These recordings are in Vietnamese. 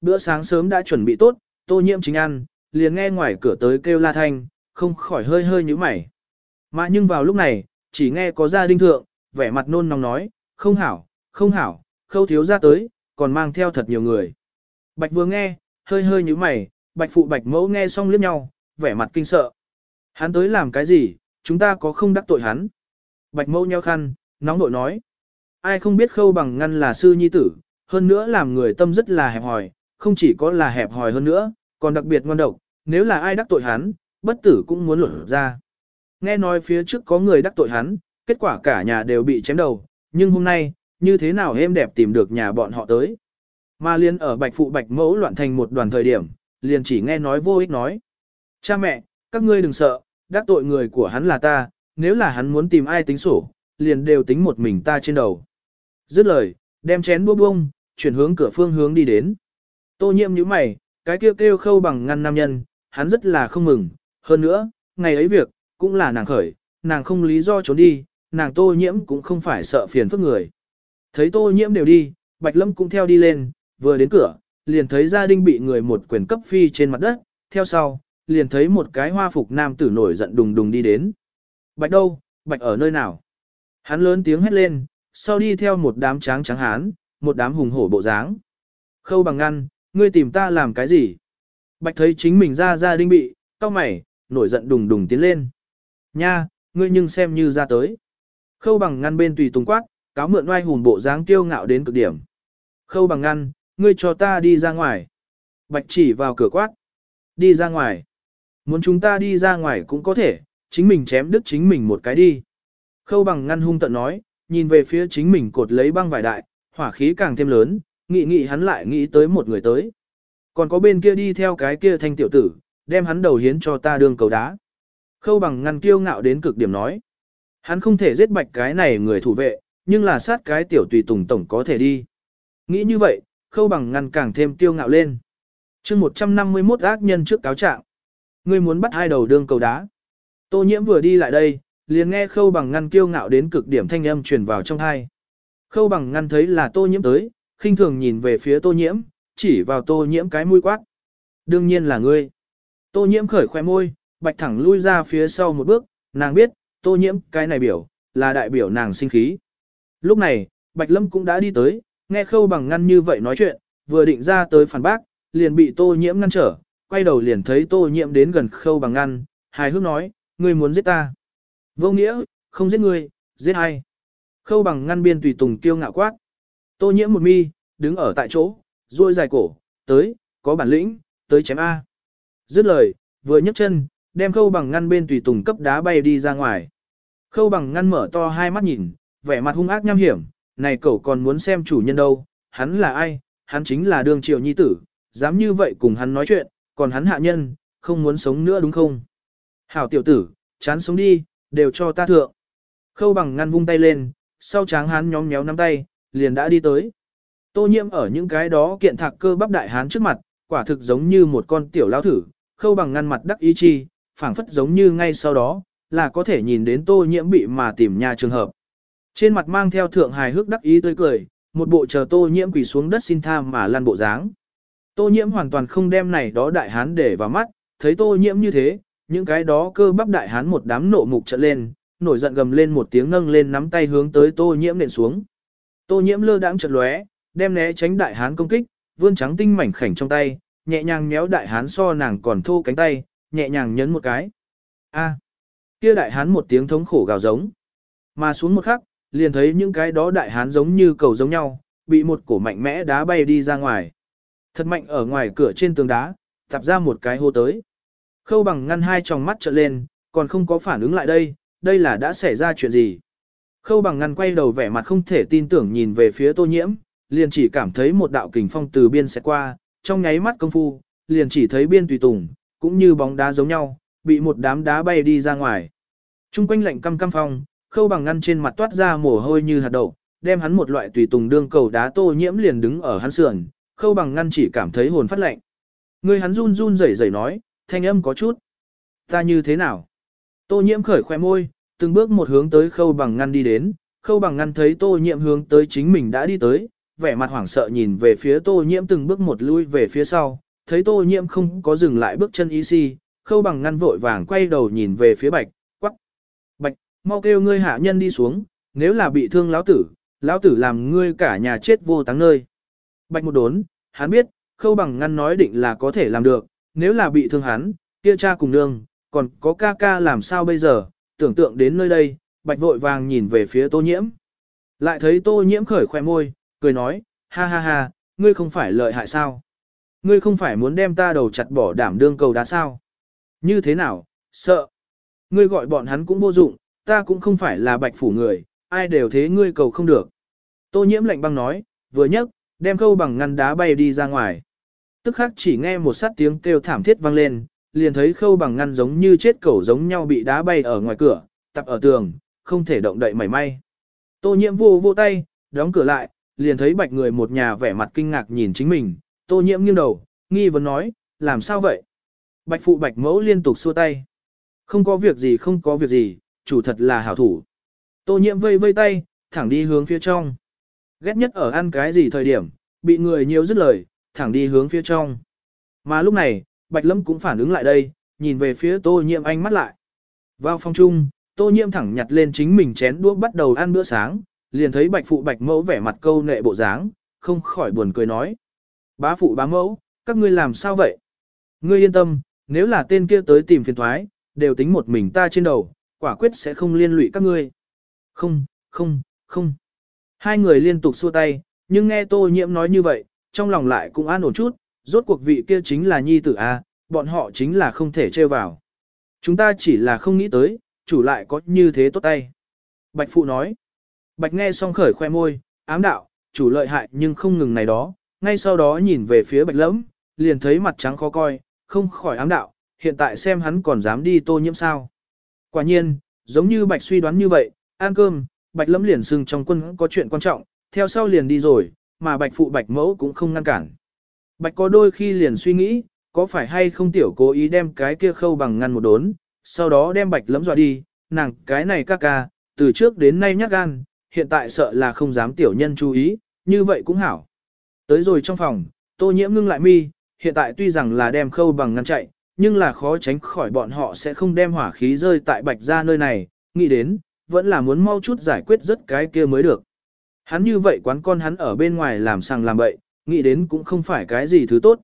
Bữa sáng sớm đã chuẩn bị tốt, tô nhiễm chính ăn, liền nghe ngoài cửa tới kêu la thanh, không khỏi hơi hơi nhíu mày. Mà nhưng vào lúc này, chỉ nghe có gia đình thượng, vẻ mặt nôn nóng nói, không hảo, không hảo, khâu thiếu ra tới, còn mang theo thật nhiều người. Bạch vừa nghe, hơi hơi nhíu mày, bạch phụ bạch mẫu nghe xong liếc nhau, vẻ mặt kinh sợ. Hắn tới làm cái gì, chúng ta có không đắc tội hắn. Bạch mẫu nheo khăn, nóng nội nói. Ai không biết khâu bằng ngăn là sư nhi tử, hơn nữa làm người tâm rất là hẹp hòi, không chỉ có là hẹp hòi hơn nữa, còn đặc biệt ngoan độc, nếu là ai đắc tội hắn, bất tử cũng muốn lột ra. Nghe nói phía trước có người đắc tội hắn, kết quả cả nhà đều bị chém đầu, nhưng hôm nay, như thế nào êm đẹp tìm được nhà bọn họ tới. Mà liên ở bạch phụ bạch mẫu loạn thành một đoàn thời điểm, liền chỉ nghe nói vô ích nói. Cha mẹ, các ngươi đừng sợ, đắc tội người của hắn là ta, nếu là hắn muốn tìm ai tính sổ, liền đều tính một mình ta trên đầu. Dứt lời, đem chén búa bông, chuyển hướng cửa phương hướng đi đến. Tô nhiễm như mày, cái kêu kêu khâu bằng ngăn nam nhân, hắn rất là không mừng, hơn nữa, ngày ấy việc, cũng là nàng khởi, nàng không lý do trốn đi, nàng tô nhiễm cũng không phải sợ phiền phức người. Thấy tô nhiễm đều đi, Bạch Lâm cũng theo đi lên, vừa đến cửa, liền thấy gia đình bị người một quyền cấp phi trên mặt đất, theo sau, liền thấy một cái hoa phục nam tử nổi giận đùng đùng đi đến. Bạch đâu, Bạch ở nơi nào? Hắn lớn tiếng hét lên, sau đi theo một đám tráng trắng hán, một đám hùng hổ bộ dáng. Khâu bằng ngăn, ngươi tìm ta làm cái gì? Bạch thấy chính mình ra ra đinh bị, cao mày, nổi giận đùng đùng tiến lên. Nha, ngươi nhưng xem như ra tới. Khâu bằng ngăn bên tùy tùng quát, cáo mượn oai hùn bộ dáng kiêu ngạo đến cực điểm. Khâu bằng ngăn, ngươi cho ta đi ra ngoài. Bạch chỉ vào cửa quát. Đi ra ngoài. Muốn chúng ta đi ra ngoài cũng có thể, chính mình chém đứt chính mình một cái đi. Khâu bằng ngăn hung tận nói, nhìn về phía chính mình cột lấy băng vải đại, hỏa khí càng thêm lớn, nghĩ nghĩ hắn lại nghĩ tới một người tới. Còn có bên kia đi theo cái kia thanh tiểu tử, đem hắn đầu hiến cho ta đương cầu đá. Khâu bằng ngăn kiêu ngạo đến cực điểm nói. Hắn không thể giết bạch cái này người thủ vệ, nhưng là sát cái tiểu tùy tùng tổng có thể đi. Nghĩ như vậy, khâu bằng ngăn càng thêm kiêu ngạo lên. chương 151 ác nhân trước cáo trạng. Ngươi muốn bắt hai đầu đương cầu đá. Tô nhiễm vừa đi lại đây, liền nghe khâu bằng ngăn kiêu ngạo đến cực điểm thanh âm truyền vào trong hai. Khâu bằng ngăn thấy là tô nhiễm tới, khinh thường nhìn về phía tô nhiễm, chỉ vào tô nhiễm cái mũi quát. Đương nhiên là ngươi. Tô nhiễm khởi khoe môi, bạch thẳng lui ra phía sau một bước, nàng biết, tô nhiễm cái này biểu, là đại biểu nàng sinh khí. Lúc này, bạch lâm cũng đã đi tới, nghe khâu bằng ngăn như vậy nói chuyện, vừa định ra tới phản bác, liền bị tô nhiễm ngăn trở, quay đầu liền thấy tô nhiễm đến gần khâu bằng ngăn, hài hước nói, ngươi muốn giết ta. Vô nghĩa, không giết ngươi, giết ai. Khâu bằng ngăn biên tùy tùng kiêu ngạo quát. Tô nhiễm một mi, đứng ở tại chỗ, duỗi dài cổ, tới, có bản lĩnh, tới chém A. Dứt lời, vừa nhấc chân, đem khâu bằng ngăn bên tùy tùng cấp đá bay đi ra ngoài. Khâu bằng ngăn mở to hai mắt nhìn, vẻ mặt hung ác nham hiểm, này cậu còn muốn xem chủ nhân đâu, hắn là ai, hắn chính là đường triều nhi tử, dám như vậy cùng hắn nói chuyện, còn hắn hạ nhân, không muốn sống nữa đúng không? Hảo tiểu tử, chán sống đi, đều cho ta thượng. Khâu bằng ngăn vung tay lên, sau tráng hắn nhóm méo nắm tay, liền đã đi tới. Tô nhiễm ở những cái đó kiện thạc cơ bắp đại hán trước mặt, quả thực giống như một con tiểu lao thử, khâu bằng ngăn mặt đắc ý chi, phảng phất giống như ngay sau đó, là có thể nhìn đến tô nhiễm bị mà tìm nhà trường hợp. Trên mặt mang theo thượng hài hước đắc ý tươi cười, một bộ chờ tô nhiễm quỳ xuống đất xin tha mà lăn bộ dáng. Tô nhiễm hoàn toàn không đem này đó đại hán để vào mắt, thấy tô nhiễm như thế, những cái đó cơ bắp đại hán một đám nộ mục trợn lên, nổi giận gầm lên một tiếng nâng lên nắm tay hướng tới tô nhiễm nện xuống. Tô nhiễm lơ đãng chợt lóe, đem né tránh đại hán công kích, vươn trắng tinh mảnh khảnh trong tay, nhẹ nhàng méo đại hán so nàng còn thô cánh tay, nhẹ nhàng nhấn một cái. A. Kia đại hán một tiếng thống khổ gào giống. Mà xuống một khắc, liền thấy những cái đó đại hán giống như cầu giống nhau, bị một cổ mạnh mẽ đá bay đi ra ngoài. Thật mạnh ở ngoài cửa trên tường đá, tập ra một cái hô tới. Khâu bằng ngăn hai tròng mắt trợn lên, còn không có phản ứng lại đây, đây là đã xảy ra chuyện gì. Khâu bằng ngăn quay đầu vẻ mặt không thể tin tưởng nhìn về phía tô nhiễm, liền chỉ cảm thấy một đạo kình phong từ biên sẽ qua, trong nháy mắt công phu, liền chỉ thấy biên tùy tùng, cũng như bóng đá giống nhau, bị một đám đá bay đi ra ngoài. Trung quanh lạnh căm căm phong, khâu bằng ngăn trên mặt toát ra mồ hôi như hạt đậu, đem hắn một loại tùy tùng đương cầu đá tô nhiễm liền đứng ở hắn sườn, khâu bằng ngăn chỉ cảm thấy hồn phát lạnh. Người hắn run run rẩy rẩy nói, thanh âm có chút. Ta như thế nào? Tô nhiễm khởi khoe môi, từng bước một hướng tới khâu bằng ngăn đi đến, khâu bằng ngăn thấy tô nhiễm hướng tới chính mình đã đi tới, vẻ mặt hoảng sợ nhìn về phía tô nhiễm từng bước một lui về phía sau, thấy tô nhiễm không có dừng lại bước chân ý si, khâu bằng ngăn vội vàng quay đầu nhìn về phía bạch, quắc. Bạch, mau kêu ngươi hạ nhân đi xuống, nếu là bị thương lão tử, lão tử làm ngươi cả nhà chết vô táng nơi. Bạch một đốn, hắn biết, khâu bằng ngăn nói định là có thể làm được, nếu là bị thương hắn, kia cha cùng nương, còn có ca ca làm sao bây giờ, tưởng tượng đến nơi đây, bạch vội vàng nhìn về phía tô nhiễm. Lại thấy tô nhiễm khởi khoe môi, cười nói, ha ha ha, ngươi không phải lợi hại sao? Ngươi không phải muốn đem ta đầu chặt bỏ đảm đương cầu đá sao? Như thế nào, sợ? Ngươi gọi bọn hắn cũng vô dụng, ta cũng không phải là bạch phủ người, ai đều thế ngươi cầu không được. Tô nhiễm lạnh băng nói, vừa nhấc, đem câu bằng ngăn đá bay đi ra ngoài. Tức khắc chỉ nghe một sát tiếng kêu thảm thiết vang lên, liền thấy khâu bằng ngăn giống như chết cẩu giống nhau bị đá bay ở ngoài cửa, tập ở tường, không thể động đậy mảy may. Tô nhiễm vô vô tay, đóng cửa lại, liền thấy bạch người một nhà vẻ mặt kinh ngạc nhìn chính mình, tô nhiễm nghiêng đầu, nghi vấn nói, làm sao vậy? Bạch phụ bạch mẫu liên tục xua tay. Không có việc gì không có việc gì, chủ thật là hảo thủ. Tô nhiễm vây vây tay, thẳng đi hướng phía trong. Ghét nhất ở ăn cái gì thời điểm, bị người nhiều dứt lời, thẳng đi hướng phía trong. Mà lúc này, Bạch Lâm cũng phản ứng lại đây, nhìn về phía Tô Nhiễm ánh mắt lại. Vào phòng chung, Tô Nhiễm thẳng nhặt lên chính mình chén đũa bắt đầu ăn bữa sáng, liền thấy Bạch phụ Bạch mẫu vẻ mặt câu nệ bộ dáng, không khỏi buồn cười nói: "Bá phụ bá mẫu, các ngươi làm sao vậy? Ngươi yên tâm, nếu là tên kia tới tìm phiền toái, đều tính một mình ta trên đầu, quả quyết sẽ không liên lụy các ngươi." "Không, không, không." Hai người liên tục xua tay, nhưng nghe Tô Nhiễm nói như vậy, trong lòng lại cũng an ổn chút, rốt cuộc vị kia chính là nhi tử A, bọn họ chính là không thể trêu vào. Chúng ta chỉ là không nghĩ tới, chủ lại có như thế tốt tay. Bạch Phụ nói. Bạch nghe xong khởi khoe môi, ám đạo, chủ lợi hại nhưng không ngừng này đó, ngay sau đó nhìn về phía Bạch Lẫm, liền thấy mặt trắng khó coi, không khỏi ám đạo, hiện tại xem hắn còn dám đi tô nhiễm sao. Quả nhiên, giống như Bạch suy đoán như vậy, ăn cơm, Bạch Lẫm liền sưng trong quân có chuyện quan trọng, theo sau liền đi rồi, mà Bạch Phụ Bạch Mẫu cũng không ngăn cản. Bạch có đôi khi liền suy nghĩ, có phải hay không tiểu cố ý đem cái kia khâu bằng ngăn một đốn, sau đó đem bạch lấm dọa đi, nàng cái này ca ca, từ trước đến nay nhát gan, hiện tại sợ là không dám tiểu nhân chú ý, như vậy cũng hảo. Tới rồi trong phòng, tô nhiễm ngưng lại mi, hiện tại tuy rằng là đem khâu bằng ngăn chạy, nhưng là khó tránh khỏi bọn họ sẽ không đem hỏa khí rơi tại bạch ra nơi này, nghĩ đến, vẫn là muốn mau chút giải quyết rất cái kia mới được. Hắn như vậy quán con hắn ở bên ngoài làm sang làm bậy, nghĩ đến cũng không phải cái gì thứ tốt.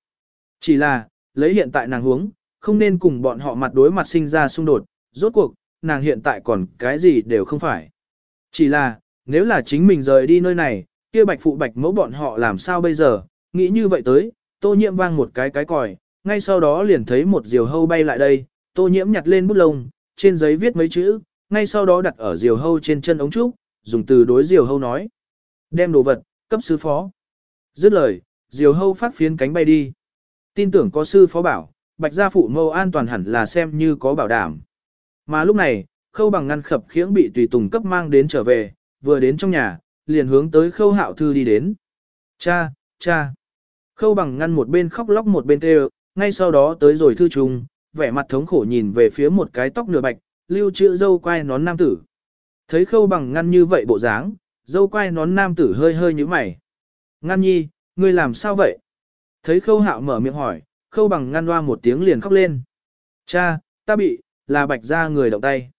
Chỉ là, lấy hiện tại nàng huống, không nên cùng bọn họ mặt đối mặt sinh ra xung đột, rốt cuộc, nàng hiện tại còn cái gì đều không phải. Chỉ là, nếu là chính mình rời đi nơi này, kia bạch phụ bạch mẫu bọn họ làm sao bây giờ, nghĩ như vậy tới, tô nhiễm vang một cái cái còi, ngay sau đó liền thấy một diều hâu bay lại đây, tô nhiễm nhặt lên bút lông, trên giấy viết mấy chữ, ngay sau đó đặt ở diều hâu trên chân ống trúc, dùng từ đối diều hâu nói. Đem đồ vật, cấp sứ phó. Dứt lời, diều hâu phát phiến cánh bay đi. Tin tưởng có sư phó bảo, bạch gia phụ mâu an toàn hẳn là xem như có bảo đảm. Mà lúc này, khâu bằng ngăn khập khiễng bị tùy tùng cấp mang đến trở về, vừa đến trong nhà, liền hướng tới khâu hạo thư đi đến. Cha, cha. Khâu bằng ngăn một bên khóc lóc một bên kêu, ngay sau đó tới rồi thư trùng, vẻ mặt thống khổ nhìn về phía một cái tóc nửa bạch, lưu trữ dâu quai nón nam tử. Thấy khâu bằng ngăn như vậy bộ dáng, dâu quai nón nam tử hơi hơi như mày. Ngăn nhi, ngươi làm sao vậy? Thấy khâu hạo mở miệng hỏi, khâu bằng ngăn loa một tiếng liền khóc lên. Cha, ta bị, là bạch ra người động tay.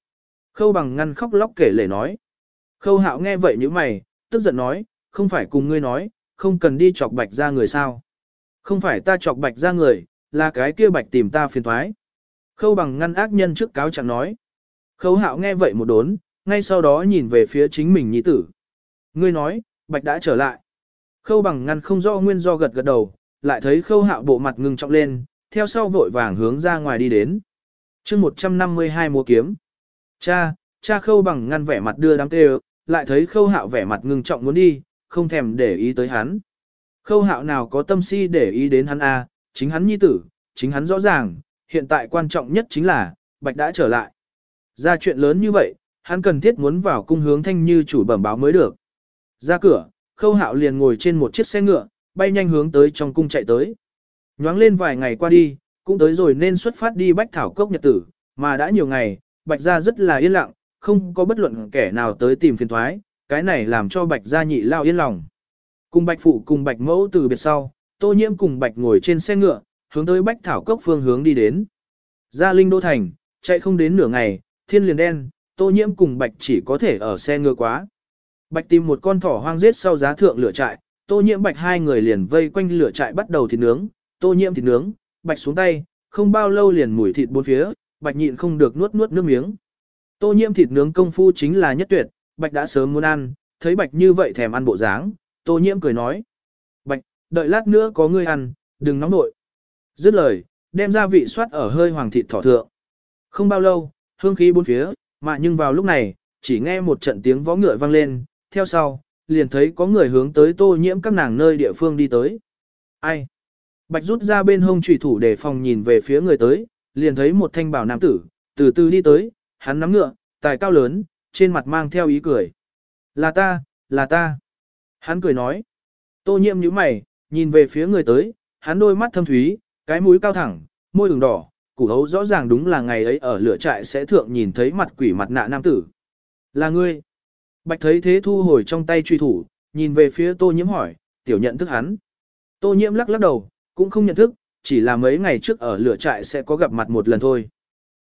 Khâu bằng ngăn khóc lóc kể lể nói. Khâu hạo nghe vậy như mày, tức giận nói, không phải cùng ngươi nói, không cần đi chọc bạch ra người sao. Không phải ta chọc bạch ra người, là cái kia bạch tìm ta phiền thoái. Khâu bằng ngăn ác nhân trước cáo chẳng nói. Khâu hạo nghe vậy một đốn, ngay sau đó nhìn về phía chính mình nhi tử. Ngươi nói, bạch đã trở lại. Khâu bằng ngăn không do nguyên do gật gật đầu, lại thấy khâu hạo bộ mặt ngưng trọng lên, theo sau vội vàng hướng ra ngoài đi đến. chương 152 mua kiếm. Cha, cha khâu bằng ngăn vẻ mặt đưa đám tê lại thấy khâu hạo vẻ mặt ngưng trọng muốn đi, không thèm để ý tới hắn. Khâu hạo nào có tâm si để ý đến hắn a à, chính hắn nhi tử, chính hắn rõ ràng, hiện tại quan trọng nhất chính là, Bạch đã trở lại. Ra chuyện lớn như vậy, hắn cần thiết muốn vào cung hướng thanh như chủ bẩm báo mới được. Ra cửa, khâu hạo liền ngồi trên một chiếc xe ngựa, bay nhanh hướng tới trong cung chạy tới. Nhoáng lên vài ngày qua đi, cũng tới rồi nên xuất phát đi bách thảo cốc nhật tử, mà đã nhiều ngày, bạch gia rất là yên lặng, không có bất luận kẻ nào tới tìm phiền thoái, cái này làm cho bạch gia nhị lao yên lòng. Cùng bạch phụ cùng bạch mẫu từ biệt sau, tô nhiễm cùng bạch ngồi trên xe ngựa, hướng tới bách thảo cốc phương hướng đi đến. Ra linh đô thành, chạy không đến nửa ngày, thiên liền đen, tô nhiễm cùng bạch chỉ có thể ở xe ngựa quá. Bạch tìm một con thỏ hoang giết sau giá thượng lửa trại, tô nhiễm bạch hai người liền vây quanh lửa trại bắt đầu thịt nướng, tô nhiễm thịt nướng, bạch xuống tay, không bao lâu liền mùi thịt bốn phía, bạch nhịn không được nuốt nuốt nước miếng. Tô nhiễm thịt nướng công phu chính là nhất tuyệt, bạch đã sớm muốn ăn, thấy bạch như vậy thèm ăn bộ dáng, tô nhiễm cười nói. Bạch, đợi lát nữa có ngươi ăn, đừng nóng nội. Dứt lời, đem gia vị xoát ở hơi hoàng thịt thỏ thượng. Không bao lâu, hương khí bốn phía, mà nhưng vào lúc này, chỉ nghe một trận tiếng vó ngựa vang lên, theo sau, liền thấy có người hướng tới tô nhiễm các nàng nơi địa phương đi tới. Ai? Bạch rút ra bên hông trùy thủ để phòng nhìn về phía người tới, liền thấy một thanh bảo nam tử, từ từ đi tới, hắn nắm ngựa, tài cao lớn, trên mặt mang theo ý cười. Là ta, là ta. Hắn cười nói. Tô nhiễm nhíu mày, nhìn về phía người tới, hắn đôi mắt thâm thúy, cái mũi cao thẳng, môi ửng đỏ, củ hấu rõ ràng đúng là ngày ấy ở lửa trại sẽ thượng nhìn thấy mặt quỷ mặt nạ nam tử. Là ngươi. Bạch thấy thế thu hồi trong tay truy thủ, nhìn về phía tô nhiễm hỏi, tiểu nhận thức hắn. Tô nhiễm lắc lắc đầu, cũng không nhận thức, chỉ là mấy ngày trước ở lửa trại sẽ có gặp mặt một lần thôi.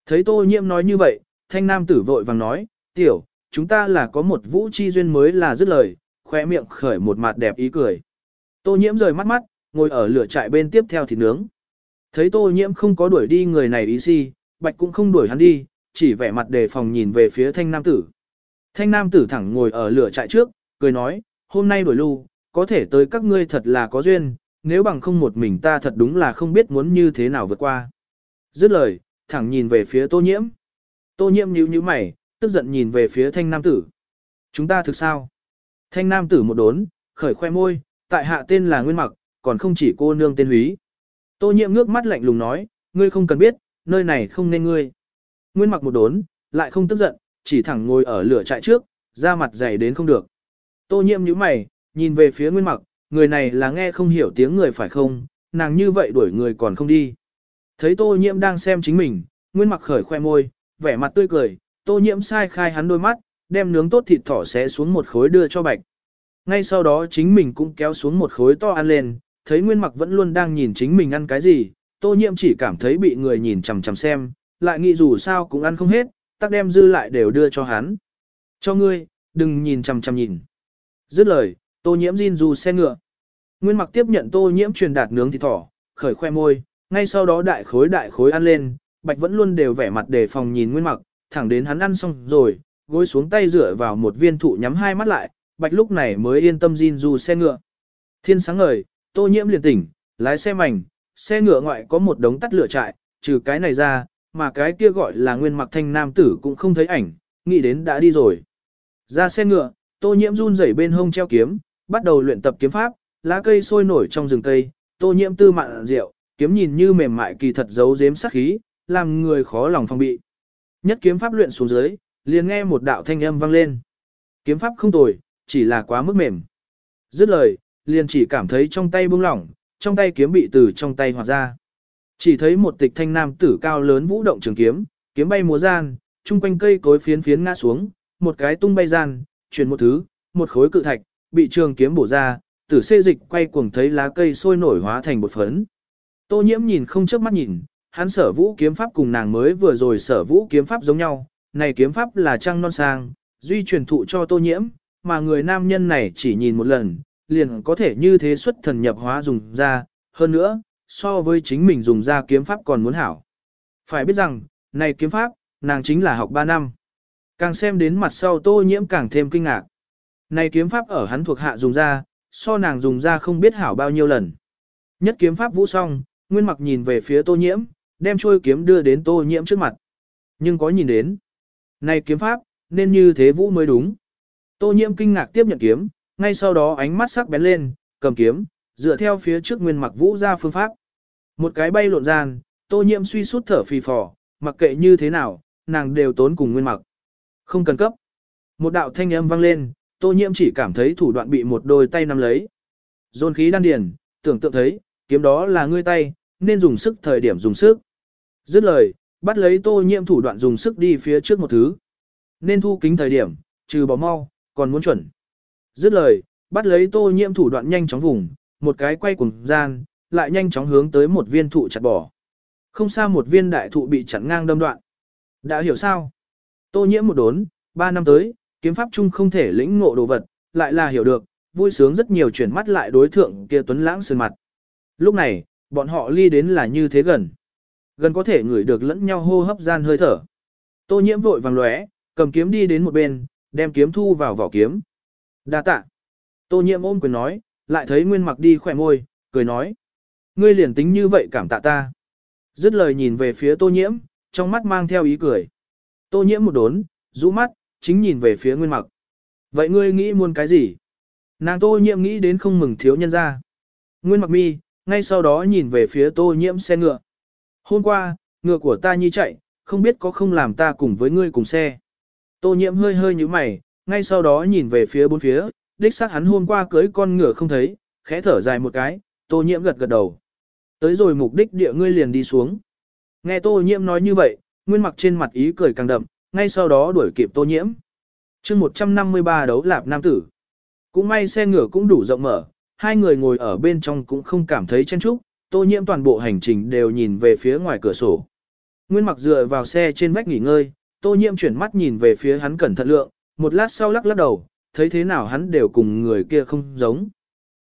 Thấy tô nhiễm nói như vậy, thanh nam tử vội vàng nói, tiểu, chúng ta là có một vũ chi duyên mới là dứt lời, khoe miệng khởi một mặt đẹp ý cười. Tô nhiễm rời mắt mắt, ngồi ở lửa trại bên tiếp theo thịt nướng. Thấy tô nhiễm không có đuổi đi người này ý si, bạch cũng không đuổi hắn đi, chỉ vẻ mặt đề phòng nhìn về phía thanh nam tử. Thanh nam tử thẳng ngồi ở lửa trại trước, cười nói, hôm nay đuổi lưu, có thể tới các ngươi thật là có duyên, nếu bằng không một mình ta thật đúng là không biết muốn như thế nào vượt qua. Dứt lời, thẳng nhìn về phía tô nhiễm. Tô nhiễm nhíu nhíu mày, tức giận nhìn về phía thanh nam tử. Chúng ta thực sao? Thanh nam tử một đốn, khởi khoe môi, tại hạ tên là Nguyên Mặc, còn không chỉ cô nương tên Húy. Tô nhiệm ngước mắt lạnh lùng nói, ngươi không cần biết, nơi này không nên ngươi. Nguyên Mặc một đốn, lại không tức giận, chỉ thẳng ngồi ở lửa trại trước, da mặt dày đến không được. Tô nhiệm nhíu mày, nhìn về phía Nguyên Mặc, người này là nghe không hiểu tiếng người phải không, nàng như vậy đuổi người còn không đi. Thấy Tô nhiệm đang xem chính mình, Nguyên Mặc khởi khoe môi, vẻ mặt tươi cười, Tô nhiễm sai khai hắn đôi mắt, đem nướng tốt thịt thỏ xé xuống một khối đưa cho bạch. Ngay sau đó chính mình cũng kéo xuống một khối to ăn lên, thấy Nguyên Mặc vẫn luôn đang nhìn chính mình ăn cái gì, Tô Nhiễm chỉ cảm thấy bị người nhìn chằm chằm xem, lại nghĩ dù sao cũng ăn không hết, tắc đem dư lại đều đưa cho hắn. Cho ngươi, đừng nhìn chằm chằm nhìn. Dứt lời, Tô Nhiễm Jin dù xe ngựa. Nguyên Mặc tiếp nhận Tô Nhiễm truyền đạt nướng thịt thỏ, khởi khoe môi, ngay sau đó đại khối đại khối ăn lên, Bạch vẫn luôn đều vẻ mặt đề phòng nhìn Nguyên Mặc, thẳng đến hắn ăn xong rồi, gối xuống tay dựa vào một viên thụ nhắm hai mắt lại, bạch lúc này mới yên tâm Jin dù xe ngựa. Thiên sáng ngời, tô nhiễm liền tỉnh, lái xe mảnh, xe ngựa ngoại có một đống tắt lửa trại, trừ cái này ra, mà cái kia gọi là nguyên mặc thanh nam tử cũng không thấy ảnh, nghĩ đến đã đi rồi. Ra xe ngựa, tô nhiễm run rẩy bên hông treo kiếm, bắt đầu luyện tập kiếm pháp, lá cây sôi nổi trong rừng cây, tô nhiễm tư mạn rượu, kiếm nhìn như mềm mại kỳ thật giấu giếm sát khí, làm người khó lòng phòng bị. Nhất kiếm pháp luyện xuống dưới, liền nghe một đạo thanh âm vang lên. Kiếm pháp không tồi, chỉ là quá mức mềm. Dứt lời, liền chỉ cảm thấy trong tay buông lỏng, trong tay kiếm bị từ trong tay hoạt ra. Chỉ thấy một tịch thanh nam tử cao lớn vũ động trường kiếm, kiếm bay múa gian, chung quanh cây cối phiến phiến ngã xuống, một cái tung bay gian, chuyển một thứ, một khối cự thạch, bị trường kiếm bổ ra, tử xê dịch quay cuồng thấy lá cây sôi nổi hóa thành bột phấn. Tô nhiễm nhìn không chớp mắt nhìn, hắn sở vũ kiếm pháp cùng nàng mới vừa rồi sở vũ kiếm pháp giống nhau, này kiếm pháp là trăng non sang, duy truyền thụ cho tô nhiễm, mà người nam nhân này chỉ nhìn một lần, liền có thể như thế xuất thần nhập hóa dùng ra, hơn nữa, so với chính mình dùng ra kiếm pháp còn muốn hảo. Phải biết rằng, này kiếm pháp, nàng chính là học 3 năm. Càng xem đến mặt sau tô nhiễm càng thêm kinh ngạc. Này kiếm pháp ở hắn thuộc hạ dùng ra, so nàng dùng ra không biết hảo bao nhiêu lần. Nhất kiếm pháp vũ song, Nguyên Mặc nhìn về phía Tô Nhiễm, đem trôi kiếm đưa đến Tô Nhiễm trước mặt. Nhưng có nhìn đến, này kiếm pháp, nên như thế vũ mới đúng. Tô nhiễm kinh ngạc tiếp nhận kiếm, ngay sau đó ánh mắt sắc bén lên, cầm kiếm, dựa theo phía trước nguyên mặc vũ ra phương pháp. Một cái bay lộn gian, tô nhiễm suy sút thở phì phò, mặc kệ như thế nào, nàng đều tốn cùng nguyên mặc. Không cần cấp. Một đạo thanh âm vang lên, tô nhiễm chỉ cảm thấy thủ đoạn bị một đôi tay nắm lấy. Dồn khí đan điền, tưởng tượng thấy, kiếm đó là ngươi tay, nên dùng sức thời điểm dùng sức. Dứt lời, bắt lấy tô nhiễm thủ đoạn dùng sức đi phía trước một thứ. Nên thu kính thời điểm, trừ bỏ mau, còn muốn chuẩn. Dứt lời, bắt lấy tô nhiễm thủ đoạn nhanh chóng vùng, một cái quay cùng gian, lại nhanh chóng hướng tới một viên thụ chặt bỏ. Không xa một viên đại thụ bị chặn ngang đâm đoạn. Đã hiểu sao? Tô nhiễm một đốn, ba năm tới, kiếm pháp chung không thể lĩnh ngộ đồ vật, lại là hiểu được, vui sướng rất nhiều chuyển mắt lại đối thượng kia tuấn lãng sơn mặt. Lúc này, bọn họ ly đến là như thế gần. Gần có thể ngửi được lẫn nhau hô hấp gian hơi thở. Tô nhiễm vội vàng lóe, cầm kiếm đi đến một bên, đem kiếm thu vào vỏ kiếm. Đa tạ. Tô nhiễm ôm quyền nói, lại thấy Nguyên Mặc đi khỏe môi, cười nói. Ngươi liền tính như vậy cảm tạ ta. Dứt lời nhìn về phía tô nhiễm, trong mắt mang theo ý cười. Tô nhiễm một đốn, rũ mắt, chính nhìn về phía Nguyên Mặc. Vậy ngươi nghĩ muốn cái gì? Nàng tô nhiễm nghĩ đến không mừng thiếu nhân ra. Nguyên Mặc mi, ngay sau đó nhìn về phía tô nhiễm xe ngựa. Hôm qua, ngựa của ta nhi chạy, không biết có không làm ta cùng với ngươi cùng xe. Tô nhiễm hơi hơi như mày, ngay sau đó nhìn về phía bốn phía, đích xác hắn hôm qua cưới con ngựa không thấy, khẽ thở dài một cái, tô nhiễm gật gật đầu. Tới rồi mục đích địa ngươi liền đi xuống. Nghe tô nhiễm nói như vậy, nguyên mặc trên mặt ý cười càng đậm, ngay sau đó đuổi kịp tô nhiễm. chương 153 đấu lạp nam tử. Cũng may xe ngựa cũng đủ rộng mở, hai người ngồi ở bên trong cũng không cảm thấy chen chúc, tô nhiễm toàn bộ hành trình đều nhìn về phía ngoài cửa sổ. Nguyên mặc dựa vào xe trên vách nghỉ ngơi, tô nhiễm chuyển mắt nhìn về phía hắn cẩn thận lượng, một lát sau lắc lắc đầu, thấy thế nào hắn đều cùng người kia không giống.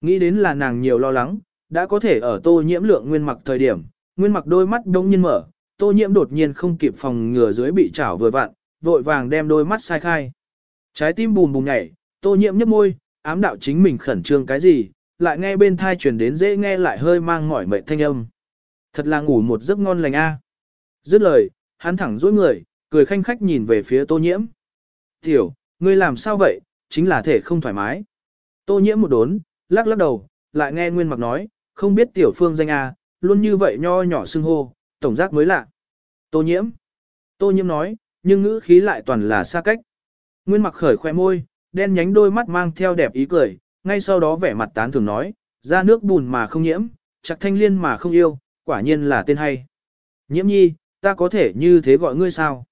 Nghĩ đến là nàng nhiều lo lắng, đã có thể ở tô nhiễm lượng nguyên mặc thời điểm, nguyên mặc đôi mắt đông nhiên mở, tô nhiễm đột nhiên không kịp phòng ngừa dưới bị chảo vừa vặn, vội vàng đem đôi mắt sai khai. Trái tim bùm bùm nhảy, tô nhiễm nhếch môi, ám đạo chính mình khẩn trương cái gì, lại nghe bên thai truyền đến dễ nghe lại hơi mang mỏi mệt thanh âm. Thật là ngủ một giấc ngon lành a. Dứt lời, hắn thẳng dối người, cười khanh khách nhìn về phía tô nhiễm. Tiểu, ngươi làm sao vậy, chính là thể không thoải mái. Tô nhiễm một đốn, lắc lắc đầu, lại nghe Nguyên Mặc nói, không biết tiểu phương danh A, luôn như vậy nho nhỏ xưng hô, tổng giác mới lạ. Tô nhiễm. Tô nhiễm nói, nhưng ngữ khí lại toàn là xa cách. Nguyên Mặc khởi khoe môi, đen nhánh đôi mắt mang theo đẹp ý cười, ngay sau đó vẻ mặt tán thường nói, ra nước bùn mà không nhiễm, chặt thanh liên mà không yêu, quả nhiên là tên hay. Nhiễm nhi, ta có thể như thế gọi ngươi sao?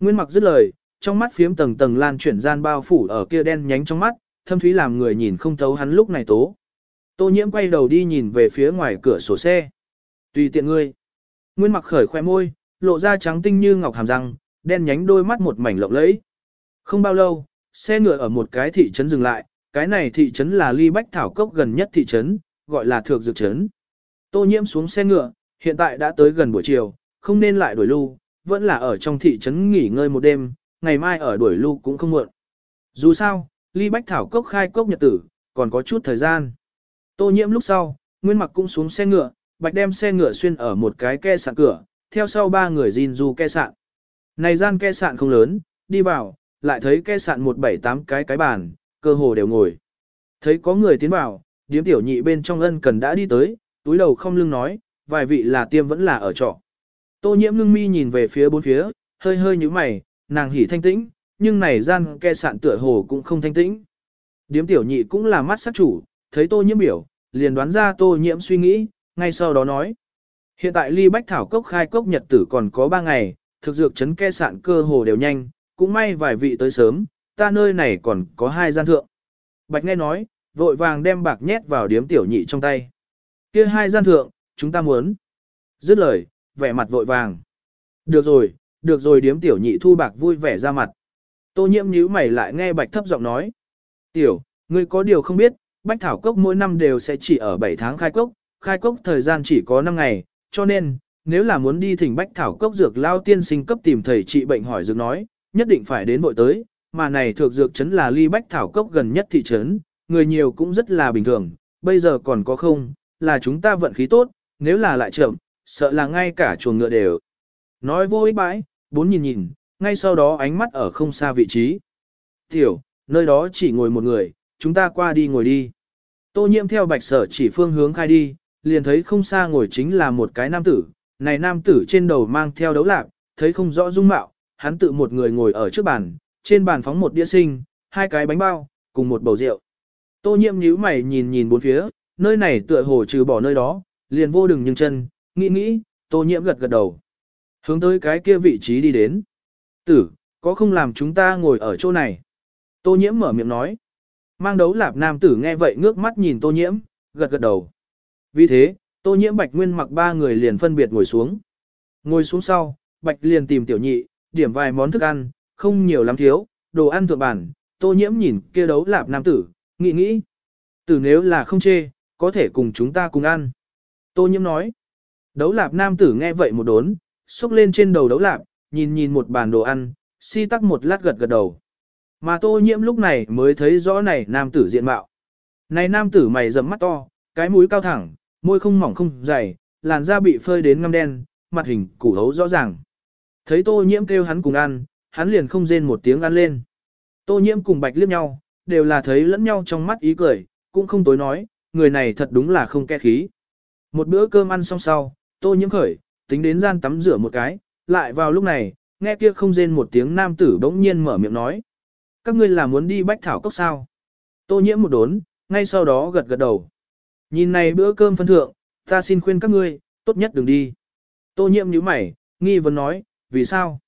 Nguyên Mặc dứt lời, trong mắt phiếm tầng tầng lan chuyển gian bao phủ ở kia đen nhánh trong mắt, thâm thúy làm người nhìn không thấu hắn lúc này tố. Tô nhiễm quay đầu đi nhìn về phía ngoài cửa sổ xe. Tùy tiện ngươi. Nguyên mặc khởi khoe môi, lộ ra trắng tinh như ngọc hàm răng, đen nhánh đôi mắt một mảnh lộng lẫy. Không bao lâu, xe ngựa ở một cái thị trấn dừng lại, cái này thị trấn là ly bách thảo cốc gần nhất thị trấn, gọi là thược dược trấn. Tô nhiễm xuống xe ngựa, hiện tại đã tới gần buổi chiều, không nên lại đuổi lưu, vẫn là ở trong thị trấn nghỉ ngơi một đêm, ngày mai ở đuổi lưu cũng không muộn. Dù sao, ly bách thảo cốc khai cốc nhật tử, còn có chút thời gian. Tô nhiễm lúc sau, Nguyên mặc cũng xuống xe ngựa, bạch đem xe ngựa xuyên ở một cái ke sạn cửa, theo sau ba người gìn du ke sạn. Này gian ke sạn không lớn, đi vào, lại thấy ke sạn một bảy tám cái cái bàn, cơ hồ đều ngồi. Thấy có người tiến vào, điếm tiểu nhị bên trong ân cần đã đi tới, túi đầu không lưng nói, vài vị là tiêm vẫn là ở trọ. Tô nhiễm ngưng mi nhìn về phía bốn phía, hơi hơi như mày, nàng hỉ thanh tĩnh, nhưng này gian ke sạn tựa hồ cũng không thanh tĩnh. Điếm tiểu nhị cũng là mắt sắc chủ, thấy tô nhiễm biểu, liền đoán ra tô nhiễm suy nghĩ, ngay sau đó nói. Hiện tại ly bách thảo cốc khai cốc nhật tử còn có 3 ngày, thực dược chấn ke sạn cơ hồ đều nhanh, cũng may vài vị tới sớm, ta nơi này còn có hai gian thượng. Bạch nghe nói, vội vàng đem bạc nhét vào điếm tiểu nhị trong tay. kia hai gian thượng, chúng ta muốn. Dứt lời, vẻ mặt vội vàng. Được rồi, được rồi điếm tiểu nhị thu bạc vui vẻ ra mặt. Tô nhiễm nhíu mày lại nghe bạch thấp giọng nói. Tiểu, ngươi có điều không biết, bách thảo cốc mỗi năm đều sẽ chỉ ở 7 tháng khai cốc, khai cốc thời gian chỉ có 5 ngày, cho nên, nếu là muốn đi thỉnh bách thảo cốc dược lao tiên sinh cấp tìm thầy trị bệnh hỏi dược nói, nhất định phải đến bội tới, mà này thuộc dược trấn là ly bách thảo cốc gần nhất thị trấn, người nhiều cũng rất là bình thường, bây giờ còn có không, là chúng ta vận khí tốt, nếu là lại chậm, sợ là ngay cả chuồng ngựa đều. Nói vô ích bãi, bốn nhìn nhìn, ngay sau đó ánh mắt ở không xa vị trí. Tiểu, nơi đó chỉ ngồi một người, chúng ta qua đi ngồi đi. Tô nhiễm theo bạch sở chỉ phương hướng khai đi, liền thấy không xa ngồi chính là một cái nam tử, này nam tử trên đầu mang theo đấu lạc, thấy không rõ dung mạo, hắn tự một người ngồi ở trước bàn, trên bàn phóng một đĩa sinh, hai cái bánh bao, cùng một bầu rượu. Tô nhiễm nhíu mày nhìn nhìn bốn phía, nơi này tựa hồ trừ bỏ nơi đó, liền vô đường nhưng chân, nghĩ nghĩ, tô nhiễm gật gật đầu. Hướng tới cái kia vị trí đi đến. Tử, có không làm chúng ta ngồi ở chỗ này? Tô nhiễm mở miệng nói. Mang đấu lạp nam tử nghe vậy ngước mắt nhìn tô nhiễm, gật gật đầu. Vì thế, tô nhiễm bạch nguyên mặc ba người liền phân biệt ngồi xuống. Ngồi xuống sau, bạch liền tìm tiểu nhị, điểm vài món thức ăn, không nhiều lắm thiếu, đồ ăn thượng bản, tô nhiễm nhìn kia đấu lạp nam tử, nghĩ nghĩ. Tử nếu là không chê, có thể cùng chúng ta cùng ăn. Tô nhiễm nói. Đấu lạp nam tử nghe vậy một đốn, xúc lên trên đầu đấu lạp, nhìn nhìn một bàn đồ ăn, si tắc một lát gật gật đầu. Mà tô nhiễm lúc này mới thấy rõ này nam tử diện mạo. Này nam tử mày rậm mắt to, cái mũi cao thẳng, môi không mỏng không dày, làn da bị phơi đến ngăm đen, mặt hình củ hấu rõ ràng. Thấy tô nhiễm kêu hắn cùng ăn, hắn liền không rên một tiếng ăn lên. Tô nhiễm cùng bạch liếc nhau, đều là thấy lẫn nhau trong mắt ý cười, cũng không tối nói, người này thật đúng là không kẽ khí. Một bữa cơm ăn xong sau, tô nhiễm khởi, tính đến gian tắm rửa một cái, lại vào lúc này, nghe kia không rên một tiếng nam tử bỗng nhiên mở miệng nói. Các ngươi là muốn đi bách thảo cốc sao? Tô nhiễm một đốn, ngay sau đó gật gật đầu. Nhìn này bữa cơm phân thượng, ta xin khuyên các ngươi, tốt nhất đừng đi. Tô nhiễm nhíu mày, nghi vấn nói, vì sao?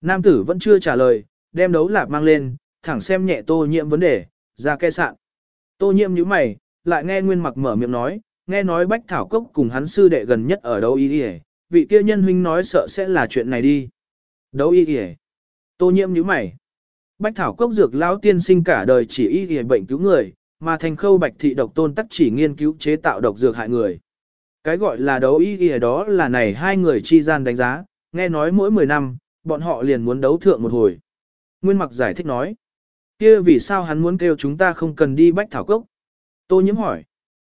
Nam tử vẫn chưa trả lời, đem đấu lạp mang lên, thẳng xem nhẹ tô nhiễm vấn đề, ra kê sạn. Tô nhiễm nhíu mày, lại nghe nguyên mặc mở miệng nói, nghe nói bách thảo cốc cùng hắn sư đệ gần nhất ở đâu y y vị kia nhân huynh nói sợ sẽ là chuyện này đi. Đấu y y Tô nhiễm nhíu mày. Bách thảo cốc dược lão tiên sinh cả đời chỉ y y bệnh cứu người, mà thành khâu bạch thị độc tôn tắc chỉ nghiên cứu chế tạo độc dược hại người. Cái gọi là đấu y y đó là này hai người chi gian đánh giá, nghe nói mỗi 10 năm, bọn họ liền muốn đấu thượng một hồi. Nguyên mặc giải thích nói, kia vì sao hắn muốn kêu chúng ta không cần đi bách thảo cốc? Tô nhiễm hỏi,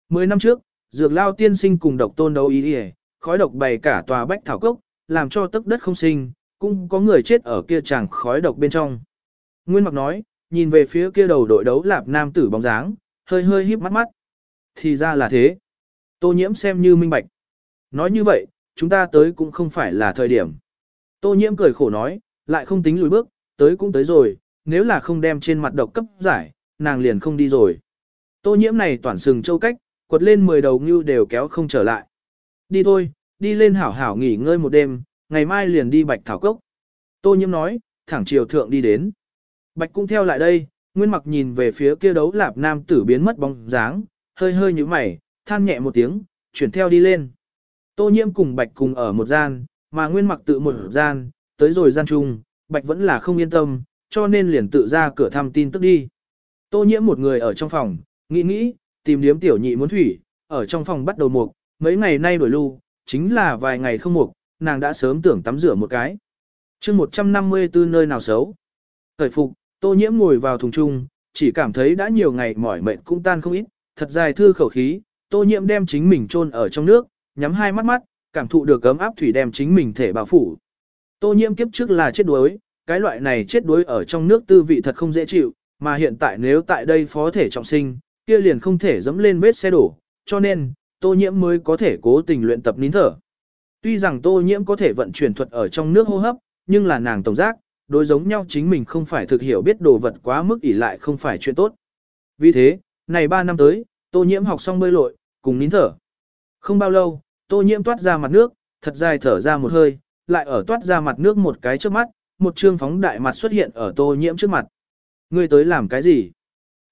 10 năm trước, dược lao tiên sinh cùng độc tôn đấu y y, khói độc bày cả tòa bách thảo cốc, làm cho tức đất không sinh, cũng có người chết ở kia chàng khói độc bên trong. Nguyên mặc nói, nhìn về phía kia đầu đội đấu lạp nam tử bóng dáng, hơi hơi híp mắt mắt. Thì ra là thế. Tô nhiễm xem như minh bạch. Nói như vậy, chúng ta tới cũng không phải là thời điểm. Tô nhiễm cười khổ nói, lại không tính lùi bước, tới cũng tới rồi, nếu là không đem trên mặt độc cấp giải, nàng liền không đi rồi. Tô nhiễm này toàn sừng châu cách, quật lên 10 đầu ngưu đều kéo không trở lại. Đi thôi, đi lên hảo hảo nghỉ ngơi một đêm, ngày mai liền đi bạch thảo cốc. Tô nhiễm nói, thẳng chiều thượng đi đến. Bạch cũng theo lại đây, nguyên mặc nhìn về phía kia đấu lạp nam tử biến mất bóng dáng, hơi hơi như mày, than nhẹ một tiếng, chuyển theo đi lên. Tô nhiễm cùng bạch cùng ở một gian, mà nguyên mặc tự một gian, tới rồi gian chung, bạch vẫn là không yên tâm, cho nên liền tự ra cửa thăm tin tức đi. Tô nhiễm một người ở trong phòng, nghĩ nghĩ, tìm điếm tiểu nhị muốn thủy, ở trong phòng bắt đầu mục, mấy ngày nay đổi lưu, chính là vài ngày không mục, nàng đã sớm tưởng tắm rửa một cái. chương 154 nơi nào xấu. Thời phục, tô nhiễm ngồi vào thùng chung, chỉ cảm thấy đã nhiều ngày mỏi mệt cũng tan không ít, thật dài thư khẩu khí, tô nhiễm đem chính mình chôn ở trong nước, nhắm hai mắt mắt, cảm thụ được ấm áp thủy đem chính mình thể bao phủ. Tô nhiễm kiếp trước là chết đuối, cái loại này chết đuối ở trong nước tư vị thật không dễ chịu, mà hiện tại nếu tại đây phó thể trọng sinh, kia liền không thể dẫm lên vết xe đổ, cho nên, tô nhiễm mới có thể cố tình luyện tập nín thở. Tuy rằng tô nhiễm có thể vận chuyển thuật ở trong nước hô hấp, nhưng là nàng tổng giác, đối giống nhau chính mình không phải thực hiểu biết đồ vật quá mức ỷ lại không phải chuyện tốt. Vì thế, này 3 năm tới, tô nhiễm học xong bơi lội, cùng nín thở. Không bao lâu, tô nhiễm toát ra mặt nước, thật dài thở ra một hơi, lại ở toát ra mặt nước một cái trước mắt, một trương phóng đại mặt xuất hiện ở tô nhiễm trước mặt. Ngươi tới làm cái gì?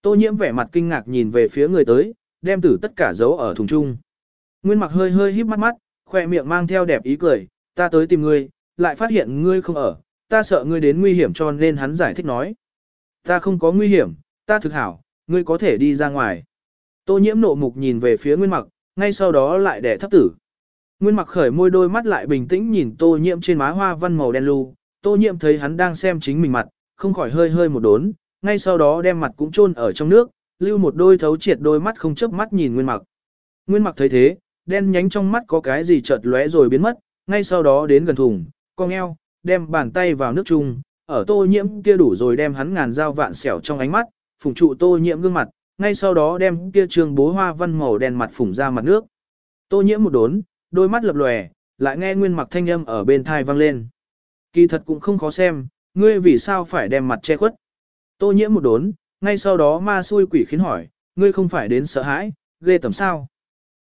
Tô nhiễm vẻ mặt kinh ngạc nhìn về phía người tới, đem tử tất cả dấu ở thùng chung. Nguyên mặc hơi hơi híp mắt mắt, khoe miệng mang theo đẹp ý cười, ta tới tìm ngươi, lại phát hiện ngươi không ở, ta sợ ngươi đến nguy hiểm cho nên hắn giải thích nói. Ta không có nguy hiểm, ta thực hảo, ngươi có thể đi ra ngoài. Tô nhiễm nộ mục nhìn về phía Nguyên mặc, ngay sau đó lại đẻ thấp tử. Nguyên mặc khởi môi đôi mắt lại bình tĩnh nhìn tô nhiễm trên má hoa văn màu đen lu, tô nhiễm thấy hắn đang xem chính mình mặt, không khỏi hơi hơi một đốn, ngay sau đó đem mặt cũng chôn ở trong nước, lưu một đôi thấu triệt đôi mắt không chớp mắt nhìn Nguyên mặc. Nguyên mặc thấy thế, đen nhánh trong mắt có cái gì chợt lóe rồi biến mất, ngay sau đó đến gần thùng, cong eo, đem bàn tay vào nước chung, ở tô nhiễm kia đủ rồi đem hắn ngàn dao vạn xẻo trong ánh mắt, phùng trụ tô nhiễm gương mặt, ngay sau đó đem kia trường bố hoa văn màu đen mặt phùng ra mặt nước. Tô nhiễm một đốn, đôi mắt lập lòe, lại nghe nguyên mặc thanh âm ở bên thai vang lên. Kỳ thật cũng không khó xem, ngươi vì sao phải đem mặt che khuất. Tô nhiễm một đốn, ngay sau đó ma xui quỷ khiến hỏi, ngươi không phải đến sợ hãi, ghê tầm sao.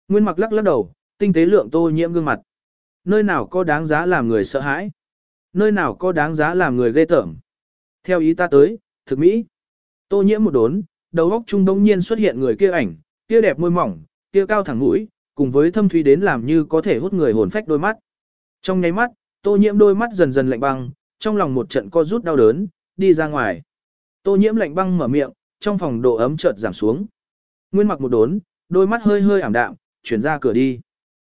Nguyên mặc lắc lắc đầu, tinh tế lượng tô nhiễm gương mặt. Nơi nào có đáng giá làm người sợ hãi? Nơi nào có đáng giá làm người ghê tởm? Theo ý ta tới, thực mỹ. Tô nhiễm một đốn, đầu óc trung đông nhiên xuất hiện người kia ảnh, kia đẹp môi mỏng, kia cao thẳng mũi, cùng với thâm thúy đến làm như có thể hút người hồn phách đôi mắt. Trong nháy mắt, tô nhiễm đôi mắt dần dần lạnh băng, trong lòng một trận co rút đau đớn, đi ra ngoài. Tô nhiễm lạnh băng mở miệng, trong phòng độ ấm chợt giảm xuống. Nguyên mặc một đốn, đôi mắt hơi hơi ảm đạm, chuyển ra cửa đi.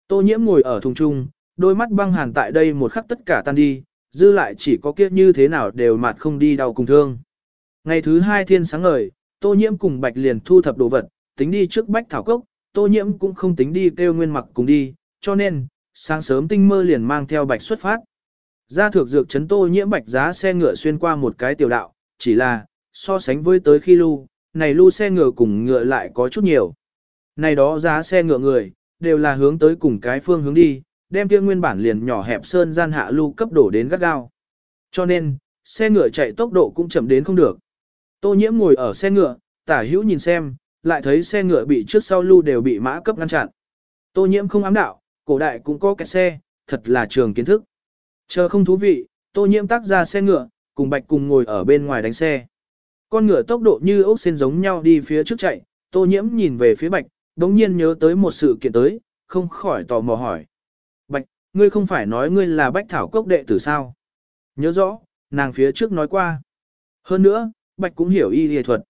Tô nhiễm ngồi ở thùng trung, đôi mắt băng hàn tại đây một khắc tất cả tan đi, dư lại chỉ có kiếp như thế nào đều mặt không đi đau cùng thương. Ngày thứ hai thiên sáng ngời, tô nhiễm cùng bạch liền thu thập đồ vật, tính đi trước bách thảo cốc, tô nhiễm cũng không tính đi kêu nguyên mặc cùng đi, cho nên, sáng sớm tinh mơ liền mang theo bạch xuất phát. Ra thược dược chấn tô nhiễm bạch giá xe ngựa xuyên qua một cái tiểu đạo, chỉ là, so sánh với tới khi lưu, này lưu xe ngựa cùng ngựa lại có chút nhiều. Này đó giá xe ngựa người, đều là hướng tới cùng cái phương hướng đi, đem kia nguyên bản liền nhỏ hẹp sơn gian hạ lưu cấp đổ đến gắt gao. Cho nên, xe ngựa chạy tốc độ cũng chậm đến không được. Tô nhiễm ngồi ở xe ngựa, tả hữu nhìn xem, lại thấy xe ngựa bị trước sau lưu đều bị mã cấp ngăn chặn. Tô nhiễm không ám đạo, cổ đại cũng có kẹt xe, thật là trường kiến thức. Chờ không thú vị, tô nhiễm tắt ra xe ngựa, cùng bạch cùng ngồi ở bên ngoài đánh xe. Con ngựa tốc độ như ốc sen giống nhau đi phía trước chạy, tô nhiễm nhìn về phía bạch, đống nhiên nhớ tới một sự kiện tới, không khỏi tò mò hỏi. Ngươi không phải nói ngươi là bách thảo cốc đệ tử sao? Nhớ rõ, nàng phía trước nói qua. Hơn nữa, bạch cũng hiểu y y thuật.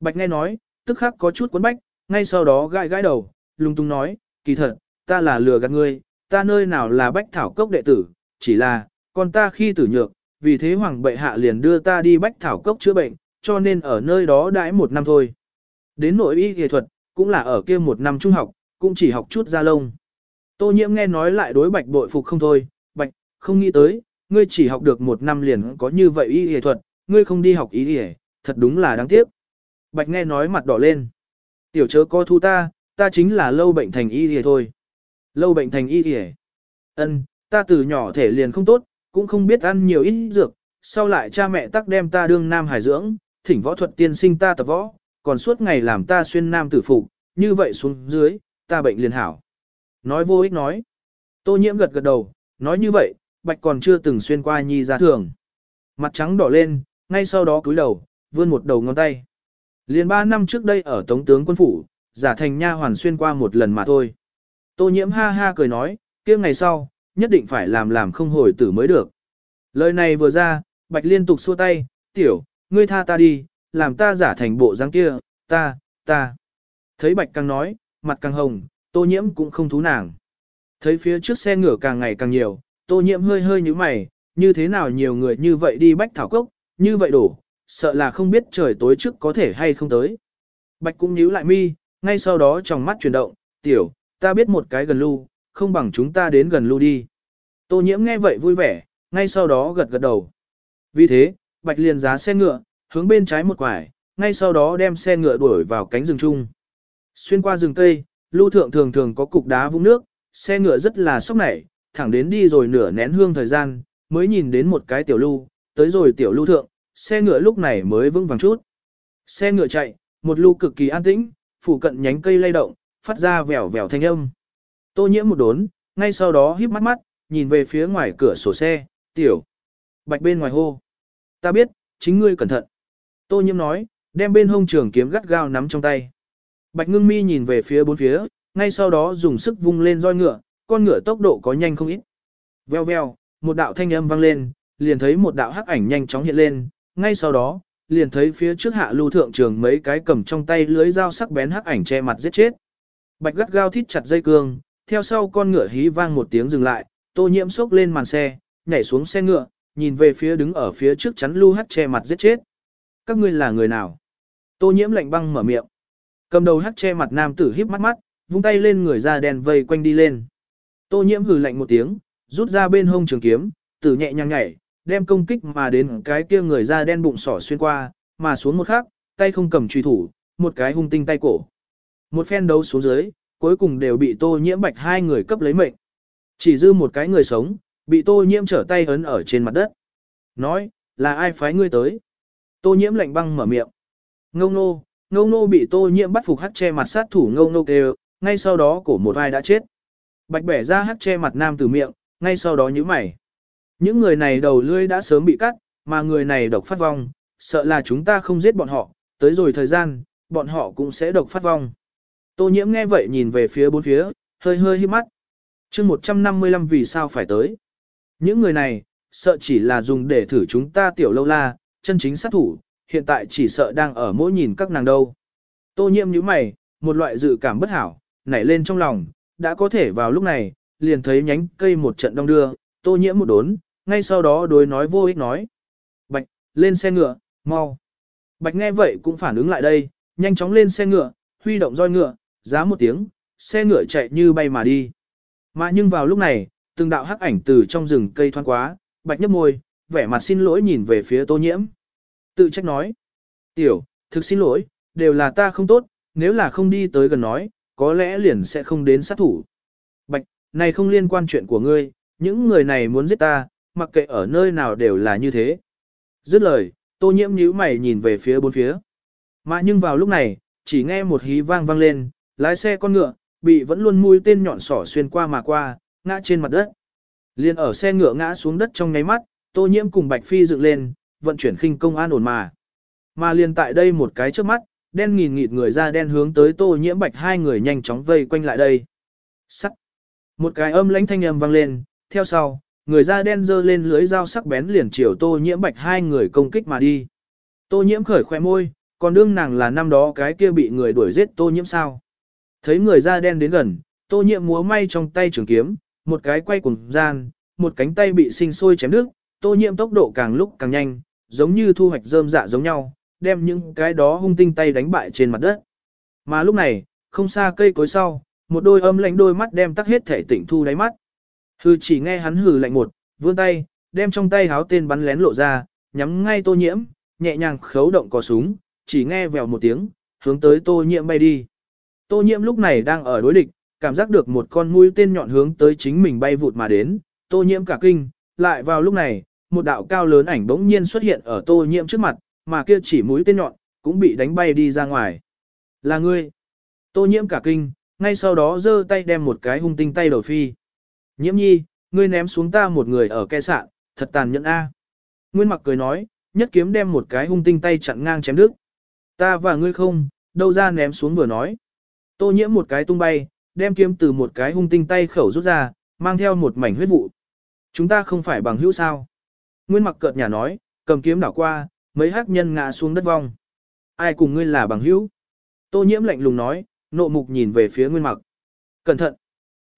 Bạch nghe nói, tức khắc có chút quấn bách, ngay sau đó gãi gãi đầu, lung tung nói, kỳ thật, ta là lừa gạt ngươi, ta nơi nào là bách thảo cốc đệ tử, chỉ là, con ta khi tử nhược, vì thế hoàng bệ hạ liền đưa ta đi bách thảo cốc chữa bệnh, cho nên ở nơi đó đãi một năm thôi. Đến nội y y thuật, cũng là ở kia một năm trung học, cũng chỉ học chút ra lông. Tô nhiễm nghe nói lại đối bạch bội phục không thôi, bạch, không nghĩ tới, ngươi chỉ học được một năm liền có như vậy y y thuật, ngươi không đi học y y, thật đúng là đáng tiếc. Bạch nghe nói mặt đỏ lên. Tiểu chớ có thu ta, ta chính là lâu bệnh thành y y thôi. Lâu bệnh thành y y. Ân, ta từ nhỏ thể liền không tốt, cũng không biết ăn nhiều ít dược, sau lại cha mẹ tắc đem ta đương nam hải dưỡng, thỉnh võ thuật tiên sinh ta tập võ, còn suốt ngày làm ta xuyên nam tử phục, như vậy xuống dưới, ta bệnh liền hảo. Nói vô ích nói. Tô nhiễm gật gật đầu, nói như vậy, bạch còn chưa từng xuyên qua nhi ra thường. Mặt trắng đỏ lên, ngay sau đó cúi đầu, vươn một đầu ngón tay. Liền ba năm trước đây ở Tống tướng quân phủ, giả thành nha hoàn xuyên qua một lần mà thôi. Tô nhiễm ha ha cười nói, kia ngày sau, nhất định phải làm làm không hồi tử mới được. Lời này vừa ra, bạch liên tục xua tay, tiểu, ngươi tha ta đi, làm ta giả thành bộ dáng kia, ta, ta. Thấy bạch càng nói, mặt càng hồng, tô nhiễm cũng không thú nàng. Thấy phía trước xe ngựa càng ngày càng nhiều, tô nhiễm hơi hơi như mày, như thế nào nhiều người như vậy đi bách thảo cốc, như vậy đủ. sợ là không biết trời tối trước có thể hay không tới. Bạch cũng nhíu lại mi, ngay sau đó trong mắt chuyển động, tiểu, ta biết một cái gần lưu, không bằng chúng ta đến gần lưu đi. Tô nhiễm nghe vậy vui vẻ, ngay sau đó gật gật đầu. Vì thế, Bạch liền giá xe ngựa, hướng bên trái một quải, ngay sau đó đem xe ngựa đuổi vào cánh rừng chung. Xuyên qua rừng cây, lưu thượng thường thường có cục đá vũng nước, xe ngựa rất là sốc nảy, thẳng đến đi rồi nửa nén hương thời gian, mới nhìn đến một cái tiểu lưu, tới rồi tiểu lưu thượng, xe ngựa lúc này mới vững vàng chút. Xe ngựa chạy, một lưu cực kỳ an tĩnh, phủ cận nhánh cây lay động, phát ra vèo vèo thanh âm. Tô nhiễm một đốn, ngay sau đó híp mắt mắt, nhìn về phía ngoài cửa sổ xe, tiểu. Bạch bên ngoài hô. Ta biết, chính ngươi cẩn thận. Tô nhiễm nói, đem bên hông trường kiếm gắt gao nắm trong tay. Bạch ngưng mi nhìn về phía bốn phía, ngay sau đó dùng sức vung lên roi ngựa, con ngựa tốc độ có nhanh không ít. Veo veo, một đạo thanh âm vang lên, liền thấy một đạo hắc ảnh nhanh chóng hiện lên, ngay sau đó, liền thấy phía trước hạ lưu thượng trường mấy cái cầm trong tay lưới dao sắc bén hắc ảnh che mặt giết chết. Bạch gắt gao thít chặt dây cương, theo sau con ngựa hí vang một tiếng dừng lại, tô nhiễm sốc lên màn xe, nhảy xuống xe ngựa, nhìn về phía đứng ở phía trước chắn lưu hắt che mặt giết chết. Các ngươi là người nào? Tô nhiễm lạnh băng mở miệng. Cầm đầu hắt che mặt nam tử híp mắt mắt, vung tay lên người da đen vây quanh đi lên. Tô nhiễm hừ lạnh một tiếng, rút ra bên hông trường kiếm, tử nhẹ nhàng nhảy, đem công kích mà đến cái kia người da đen bụng sỏ xuyên qua, mà xuống một khắc, tay không cầm truy thủ, một cái hung tinh tay cổ. Một phen đấu xuống dưới, cuối cùng đều bị tô nhiễm bạch hai người cấp lấy mệnh. Chỉ dư một cái người sống, bị tô nhiễm trở tay ấn ở trên mặt đất. Nói, là ai phái ngươi tới? Tô nhiễm lạnh băng mở miệng. Ngông nô, Ngâu nô bị tô nhiễm bắt phục hắt che mặt sát thủ ngâu nô kêu, ngay sau đó cổ một ai đã chết. Bạch bẻ ra hắt che mặt nam từ miệng, ngay sau đó nhíu mày. Những người này đầu lưỡi đã sớm bị cắt, mà người này độc phát vong, sợ là chúng ta không giết bọn họ, tới rồi thời gian, bọn họ cũng sẽ độc phát vong. Tô nhiễm nghe vậy nhìn về phía bốn phía, hơi hơi hiếp mắt. chương 155 vì sao phải tới. Những người này, sợ chỉ là dùng để thử chúng ta tiểu lâu la, chân chính sát thủ, hiện tại chỉ sợ đang ở mỗi nhìn các nàng đâu. Tô nhiễm như mày, một loại dự cảm bất hảo, nảy lên trong lòng, đã có thể vào lúc này, liền thấy nhánh cây một trận đông đưa, tô nhiễm một đốn, ngay sau đó đối nói vô ích nói. Bạch, lên xe ngựa, mau. Bạch nghe vậy cũng phản ứng lại đây, nhanh chóng lên xe ngựa, huy động roi ngựa, giá một tiếng, xe ngựa chạy như bay mà đi. Mà nhưng vào lúc này, từng đạo hắc ảnh từ trong rừng cây thoáng quá, bạch nhấp môi, vẻ mặt xin lỗi nhìn về phía tô nhiễm. Tự trách nói, tiểu, thực xin lỗi, đều là ta không tốt, nếu là không đi tới gần nói, có lẽ liền sẽ không đến sát thủ. Bạch, này không liên quan chuyện của ngươi, những người này muốn giết ta, mặc kệ ở nơi nào đều là như thế. Dứt lời, tô nhiễm nhíu mày nhìn về phía bốn phía. Mà nhưng vào lúc này, chỉ nghe một hí vang vang lên, lái xe con ngựa, bị vẫn luôn mũi tên nhọn sỏ xuyên qua mà qua, ngã trên mặt đất. Liên ở xe ngựa ngã xuống đất trong nháy mắt, tô nhiễm cùng Bạch Phi dựng lên, vận chuyển khinh công an ổn mà. Mà liền tại đây một cái trước mắt, đen nghìn nghịt người ra đen hướng tới tô nhiễm Bạch hai người nhanh chóng vây quanh lại đây. Sắc. Một cái âm lãnh thanh âm vang lên, theo sau, người da đen giơ lên lưới dao sắc bén liền chiều tô nhiễm Bạch hai người công kích mà đi. Tô nhiễm khởi khoe môi, còn đương nàng là năm đó cái kia bị người đuổi giết tô nhiễm sao. Thấy người da đen đến gần, tô nhiễm múa may trong tay trường kiếm, một cái quay cùng gian, một cánh tay bị sinh sôi chém đứt, tô nhiễm tốc độ càng lúc càng nhanh, giống như thu hoạch rơm dạ giống nhau, đem những cái đó hung tinh tay đánh bại trên mặt đất. Mà lúc này, không xa cây cối sau, một đôi âm lạnh đôi mắt đem tắc hết thể tỉnh thu đáy mắt. Hừ chỉ nghe hắn hừ lạnh một, vươn tay, đem trong tay háo tên bắn lén lộ ra, nhắm ngay tô nhiễm, nhẹ nhàng khấu động cò súng, chỉ nghe vèo một tiếng, hướng tới tô nhiễm bay đi. Tô nhiễm lúc này đang ở đối địch, cảm giác được một con mũi tên nhọn hướng tới chính mình bay vụt mà đến, tô nhiễm cả kinh, lại vào lúc này, một đạo cao lớn ảnh bỗng nhiên xuất hiện ở tô nhiễm trước mặt, mà kia chỉ mũi tên nhọn, cũng bị đánh bay đi ra ngoài. Là ngươi. Tô nhiễm cả kinh, ngay sau đó giơ tay đem một cái hung tinh tay đầu phi. Nhiễm nhi, ngươi ném xuống ta một người ở ke sạn, thật tàn nhẫn a. Nguyên mặc cười nói, nhất kiếm đem một cái hung tinh tay chặn ngang chém đứt. Ta và ngươi không, đâu ra ném xuống vừa nói. Tô nhiễm một cái tung bay, đem kiếm từ một cái hung tinh tay khẩu rút ra, mang theo một mảnh huyết vụ. Chúng ta không phải bằng hữu sao. Nguyên mặc cợt nhà nói, cầm kiếm đảo qua, mấy hắc nhân ngã xuống đất vong. Ai cùng ngươi là bằng hữu? Tô nhiễm lạnh lùng nói, nộ mục nhìn về phía nguyên mặc. Cẩn thận!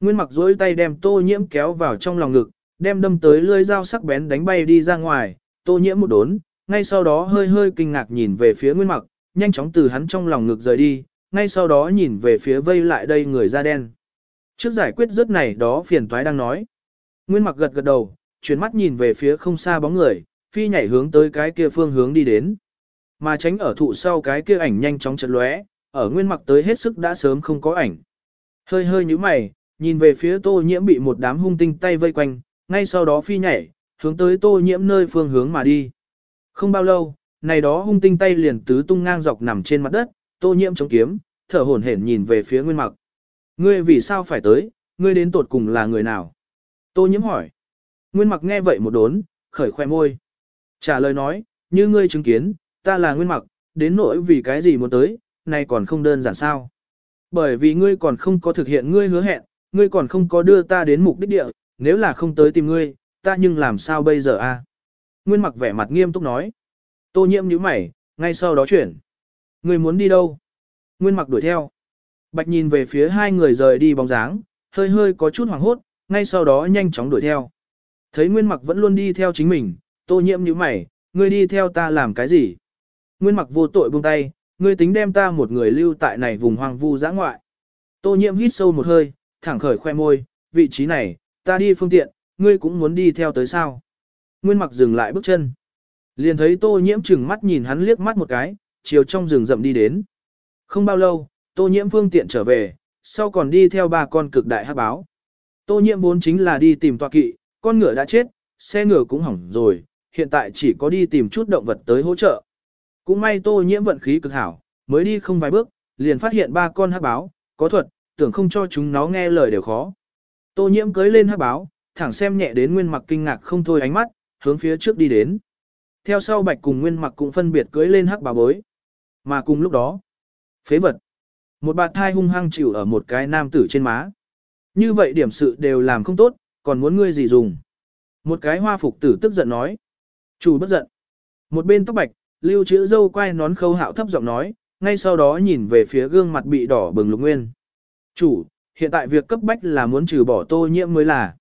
Nguyên mặc duỗi tay đem tô nhiễm kéo vào trong lòng ngực, đem đâm tới lưỡi dao sắc bén đánh bay đi ra ngoài, tô nhiễm một đốn, ngay sau đó hơi hơi kinh ngạc nhìn về phía nguyên mặc, nhanh chóng từ hắn trong lòng ngực rời đi, ngay sau đó nhìn về phía vây lại đây người da đen. Trước giải quyết rất này đó phiền toái đang nói. Nguyên mặc gật gật đầu, chuyển mắt nhìn về phía không xa bóng người, phi nhảy hướng tới cái kia phương hướng đi đến. Mà tránh ở thụ sau cái kia ảnh nhanh chóng chật lóe, ở nguyên mặc tới hết sức đã sớm không có ảnh. Hơi hơi như mày, nhìn về phía tô nhiễm bị một đám hung tinh tay vây quanh, ngay sau đó phi nhảy, hướng tới tô nhiễm nơi phương hướng mà đi. Không bao lâu, này đó hung tinh tay liền tứ tung ngang dọc nằm trên mặt đất, tô nhiễm chống kiếm, thở hổn hển nhìn về phía nguyên mặc. Ngươi vì sao phải tới, ngươi đến tột cùng là người nào? Tô nhiễm hỏi. Nguyên mặc nghe vậy một đốn, khởi khoe môi. Trả lời nói, như ngươi chứng kiến, ta là nguyên mặc, đến nỗi vì cái gì muốn tới, này còn không đơn giản sao. Bởi vì ngươi còn không có thực hiện ngươi hứa hẹn, ngươi còn không có đưa ta đến mục đích địa, nếu là không tới tìm ngươi, ta nhưng làm sao bây giờ a? Nguyên mặc vẻ mặt nghiêm túc nói. Tô nhiễm nhíu mày, ngay sau đó chuyển. Ngươi muốn đi đâu? Nguyên mặc đuổi theo. Bạch nhìn về phía hai người rời đi bóng dáng, hơi hơi có chút hoảng hốt, ngay sau đó nhanh chóng đuổi theo. Thấy Nguyên mặc vẫn luôn đi theo chính mình, tô nhiễm nhíu mày, ngươi đi theo ta làm cái gì? Nguyên mặc vô tội buông tay, ngươi tính đem ta một người lưu tại này vùng hoang vu giã ngoại. Tô nhiễm hít sâu một hơi, thẳng khởi khoe môi, vị trí này, ta đi phương tiện, ngươi cũng muốn đi theo tới sao? Nguyên mặc dừng lại bước chân. Liền thấy tô nhiễm chừng mắt nhìn hắn liếc mắt một cái, chiều trong rừng rậm đi đến. Không bao lâu, tô nhiễm phương tiện trở về, sau còn đi theo ba con cực đại hắc báo. Tô nhiễm vốn chính là đi tìm tọa kỵ, con ngựa đã chết, xe ngựa cũng hỏng rồi, hiện tại chỉ có đi tìm chút động vật tới hỗ trợ. Cũng may tô nhiễm vận khí cực hảo, mới đi không vài bước, liền phát hiện ba con hắc báo, có thuật, tưởng không cho chúng nó nghe lời đều khó. Tô nhiễm cưới lên hắc báo, thẳng xem nhẹ đến nguyên mặc kinh ngạc không thôi ánh mắt, hướng phía trước đi đến. Theo sau bạch cùng nguyên mặc cũng phân biệt cưới lên hắc báo bối. Mà cùng lúc đó, Phế vật. Một bạt thai hung hăng chịu ở một cái nam tử trên má. Như vậy điểm sự đều làm không tốt, còn muốn ngươi gì dùng. Một cái hoa phục tử tức giận nói. Chủ bất giận. Một bên tóc bạch, lưu chữ dâu quay nón khâu hạo thấp giọng nói, ngay sau đó nhìn về phía gương mặt bị đỏ bừng lục nguyên. Chủ, hiện tại việc cấp bách là muốn trừ bỏ tô nhiễm mới là.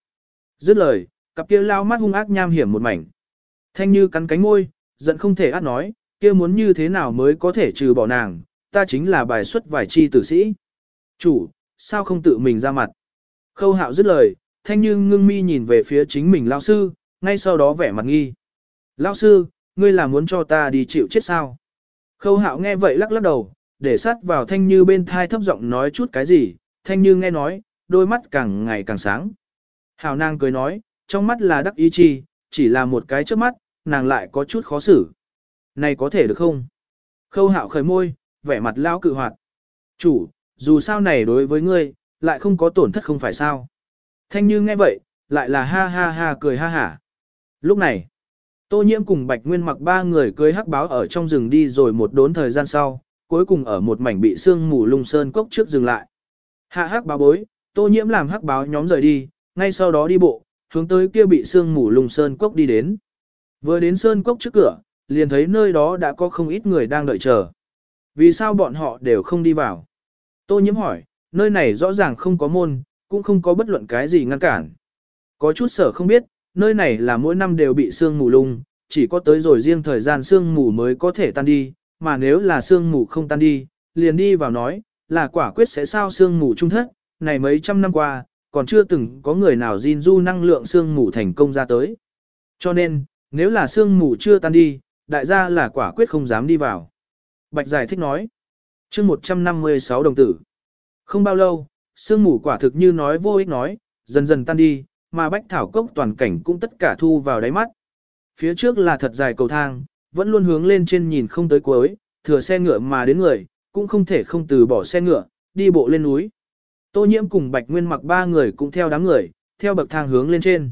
Dứt lời, cặp kia lao mắt hung ác nham hiểm một mảnh. Thanh như cắn cánh môi, giận không thể át nói, kia muốn như thế nào mới có thể trừ bỏ nàng, ta chính là bài xuất vài chi tử sĩ. Chủ, sao không tự mình ra mặt? Khâu hạo dứt lời, thanh như ngưng mi nhìn về phía chính mình lao sư, ngay sau đó vẻ mặt nghi. Lao sư, ngươi là muốn cho ta đi chịu chết sao? Khâu hạo nghe vậy lắc lắc đầu, để sát vào thanh như bên thai thấp giọng nói chút cái gì, thanh như nghe nói, đôi mắt càng ngày càng sáng. Hảo nàng cười nói, trong mắt là đắc ý chi, chỉ là một cái trước mắt, nàng lại có chút khó xử. Này có thể được không? Khâu hạo khởi môi, vẻ mặt lao cự hoạt. Chủ, dù sao này đối với ngươi, lại không có tổn thất không phải sao. Thanh như nghe vậy, lại là ha ha ha cười ha hả. Lúc này, Tô Nhiễm cùng Bạch Nguyên mặc ba người cưới hắc báo ở trong rừng đi rồi một đốn thời gian sau, cuối cùng ở một mảnh bị sương mù lung sơn cốc trước dừng lại. Hạ hắc báo bối, Tô Nhiễm làm hắc báo nhóm rời đi, ngay sau đó đi bộ, hướng tới kia bị sương mù lung sơn cốc đi đến. Vừa đến sơn cốc trước cửa, liền thấy nơi đó đã có không ít người đang đợi chờ. Vì sao bọn họ đều không đi vào? Tô Nhiễm hỏi, nơi này rõ ràng không có môn, cũng không có bất luận cái gì ngăn cản. Có chút sở không biết, nơi này là mỗi năm đều bị sương mù lung, chỉ có tới rồi riêng thời gian sương mù mới có thể tan đi, mà nếu là sương mù không tan đi, liền đi vào nói, là quả quyết sẽ sao sương mù trung thất, này mấy trăm năm qua, còn chưa từng có người nào gìn du năng lượng sương mù thành công ra tới. Cho nên, nếu là sương mù chưa tan đi, đại gia là quả quyết không dám đi vào. Bạch giải thích nói, chương 156 đồng tử. Không bao lâu, sương mù quả thực như nói vô ích nói, dần dần tan đi, mà bách thảo cốc toàn cảnh cũng tất cả thu vào đáy mắt. Phía trước là thật dài cầu thang, vẫn luôn hướng lên trên nhìn không tới cuối, thừa xe ngựa mà đến người, cũng không thể không từ bỏ xe ngựa, đi bộ lên núi. Tô nhiễm cùng Bạch Nguyên mặc ba người cũng theo đám người, theo bậc thang hướng lên trên.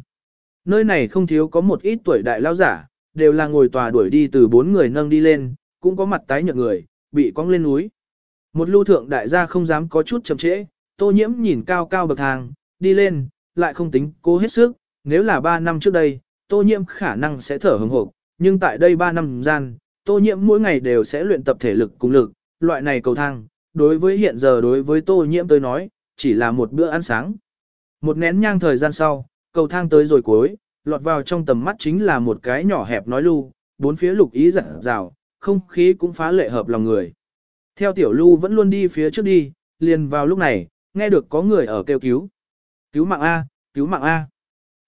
Nơi này không thiếu có một ít tuổi đại lao giả, đều là ngồi tòa đuổi đi từ bốn người nâng đi lên, cũng có mặt tái nhợt người, bị cong lên núi. Một lưu thượng đại gia không dám có chút chậm trễ, tô nhiễm nhìn cao cao bậc thang, đi lên, lại không tính cố hết sức, nếu là 3 năm trước đây, tô nhiễm khả năng sẽ thở hừng hộp, nhưng tại đây 3 năm gian, tô nhiễm mỗi ngày đều sẽ luyện tập thể lực cùng lực, loại này cầu thang, đối với hiện giờ đối với tô nhiễm tôi nói, chỉ là một bữa ăn sáng. Một nén nhang thời gian sau, cầu thang tới rồi cuối, lọt vào trong tầm mắt chính là một cái nhỏ hẹp nói lưu, bốn phía lục ý rạng rào, không khí cũng phá lệ hợp lòng người. Theo tiểu lưu vẫn luôn đi phía trước đi, liền vào lúc này, nghe được có người ở kêu cứu. Cứu mạng A, cứu mạng A.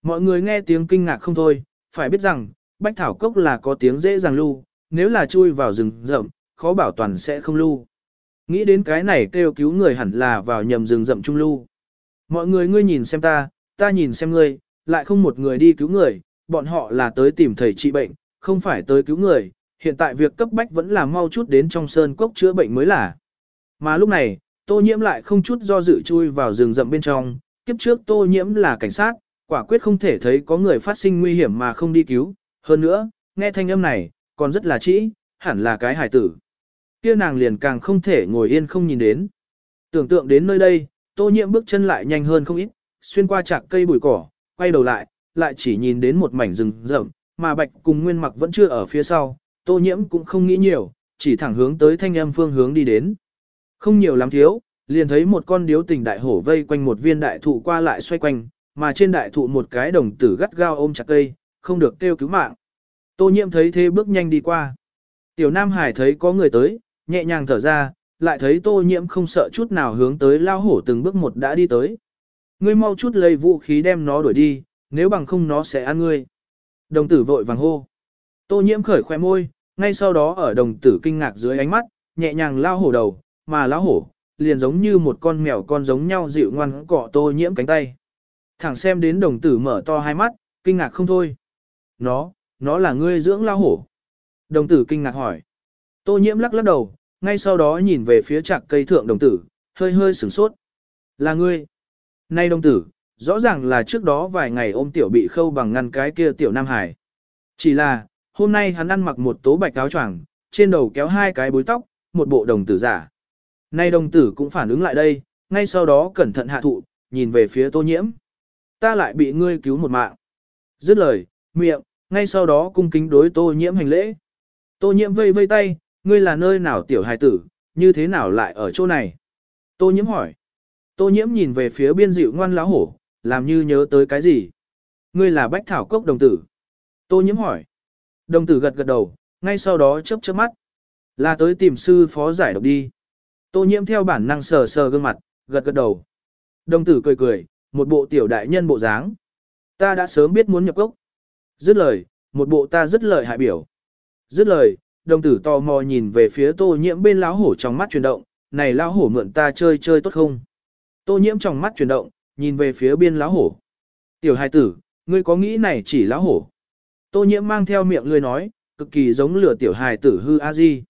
Mọi người nghe tiếng kinh ngạc không thôi, phải biết rằng, bách thảo cốc là có tiếng dễ dàng lưu, nếu là chui vào rừng rậm, khó bảo toàn sẽ không lưu. Nghĩ đến cái này kêu cứu người hẳn là vào nhầm rừng rậm trung lưu. Mọi người ngươi nhìn xem ta, ta nhìn xem ngươi, lại không một người đi cứu người, bọn họ là tới tìm thầy trị bệnh, không phải tới cứu người, hiện tại việc cấp bách vẫn là mau chút đến trong sơn cốc chữa bệnh mới là. Mà lúc này, tô nhiễm lại không chút do dự chui vào rừng rậm bên trong, kiếp trước tô nhiễm là cảnh sát, quả quyết không thể thấy có người phát sinh nguy hiểm mà không đi cứu, hơn nữa, nghe thanh âm này, còn rất là trĩ, hẳn là cái hải tử. Kia nàng liền càng không thể ngồi yên không nhìn đến. Tưởng tượng đến nơi đây, tô nhiễm bước chân lại nhanh hơn không ít, xuyên qua chạc cây bụi cỏ, quay đầu lại, lại chỉ nhìn đến một mảnh rừng rậm, mà bạch cùng nguyên mặc vẫn chưa ở phía sau, tô nhiễm cũng không nghĩ nhiều, chỉ thẳng hướng tới thanh âm phương hướng đi đến. Không nhiều lắm thiếu, liền thấy một con điếu tình đại hổ vây quanh một viên đại thụ qua lại xoay quanh, mà trên đại thụ một cái đồng tử gắt gao ôm chặt cây, không được kêu cứu mạng. Tô nhiễm thấy thế bước nhanh đi qua. Tiểu Nam Hải thấy có người tới, nhẹ nhàng thở ra, lại thấy tô nhiễm không sợ chút nào hướng tới lao hổ từng bước một đã đi tới. Ngươi mau chút lấy vũ khí đem nó đuổi đi, nếu bằng không nó sẽ ăn ngươi. Đồng tử vội vàng hô. Tô nhiễm khởi khoe môi, ngay sau đó ở đồng tử kinh ngạc dưới ánh mắt, nhẹ nhàng lao hổ đầu, mà lão hổ, liền giống như một con mèo con giống nhau dịu ngoan cọ tô nhiễm cánh tay. Thẳng xem đến đồng tử mở to hai mắt, kinh ngạc không thôi. Nó, nó là ngươi dưỡng lão hổ. Đồng tử kinh ngạc hỏi. Tô nhiễm lắc lắc đầu, ngay sau đó nhìn về phía chạc cây thượng đồng tử, hơi hơi sửng sốt. Là ngươi. Nay đồng tử, rõ ràng là trước đó vài ngày ôm tiểu bị khâu bằng ngăn cái kia tiểu Nam Hải. Chỉ là, hôm nay hắn ăn mặc một tố bạch áo choàng, trên đầu kéo hai cái búi tóc, một bộ đồng tử giả. Nay đồng tử cũng phản ứng lại đây, ngay sau đó cẩn thận hạ thụ, nhìn về phía tô nhiễm. Ta lại bị ngươi cứu một mạng. Dứt lời, miệng, ngay sau đó cung kính đối tô nhiễm hành lễ. Tô nhiễm vây vây tay, ngươi là nơi nào tiểu hài tử, như thế nào lại ở chỗ này? Tô nhiễm hỏi. Tô nhiễm nhìn về phía biên dịu ngoan lão hổ, làm như nhớ tới cái gì. Ngươi là bách thảo cốc đồng tử. Tô nhiễm hỏi. Đồng tử gật gật đầu, ngay sau đó chớp chớp mắt. Là tới tìm sư phó giải độc đi. Tô nhiễm theo bản năng sờ sờ gương mặt, gật gật đầu. Đồng tử cười cười, một bộ tiểu đại nhân bộ dáng. Ta đã sớm biết muốn nhập cốc. Dứt lời, một bộ ta rất lợi hại biểu. Dứt lời, đồng tử tò mò nhìn về phía tô nhiễm bên lão hổ trong mắt chuyển động, này lão hổ mượn ta chơi chơi tốt không? Tô nhiễm trong mắt chuyển động, nhìn về phía biên lão hổ. Tiểu hài tử, ngươi có nghĩ này chỉ lão hổ? Tô nhiễm mang theo miệng ngươi nói, cực kỳ giống lửa tiểu hài tử hư a di.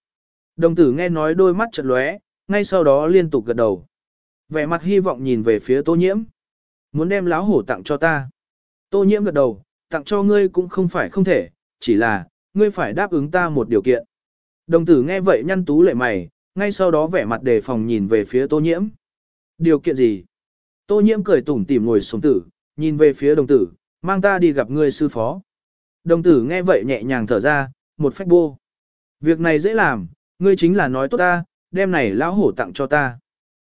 Đồng tử nghe nói đôi mắt chợt lóe, ngay sau đó liên tục gật đầu. Vẻ mặt hy vọng nhìn về phía tô nhiễm. Muốn đem láo hổ tặng cho ta. Tô nhiễm gật đầu, tặng cho ngươi cũng không phải không thể, chỉ là, ngươi phải đáp ứng ta một điều kiện. Đồng tử nghe vậy nhăn tú lệ mày, ngay sau đó vẻ mặt đề phòng nhìn về phía tô nhiễm. Điều kiện gì? Tô nhiễm cười tủm tỉm ngồi xuống tử, nhìn về phía đồng tử, mang ta đi gặp ngươi sư phó. Đồng tử nghe vậy nhẹ nhàng thở ra, một phách bô. Việc này dễ làm, ngươi chính là nói tốt ta, đem này lão hổ tặng cho ta.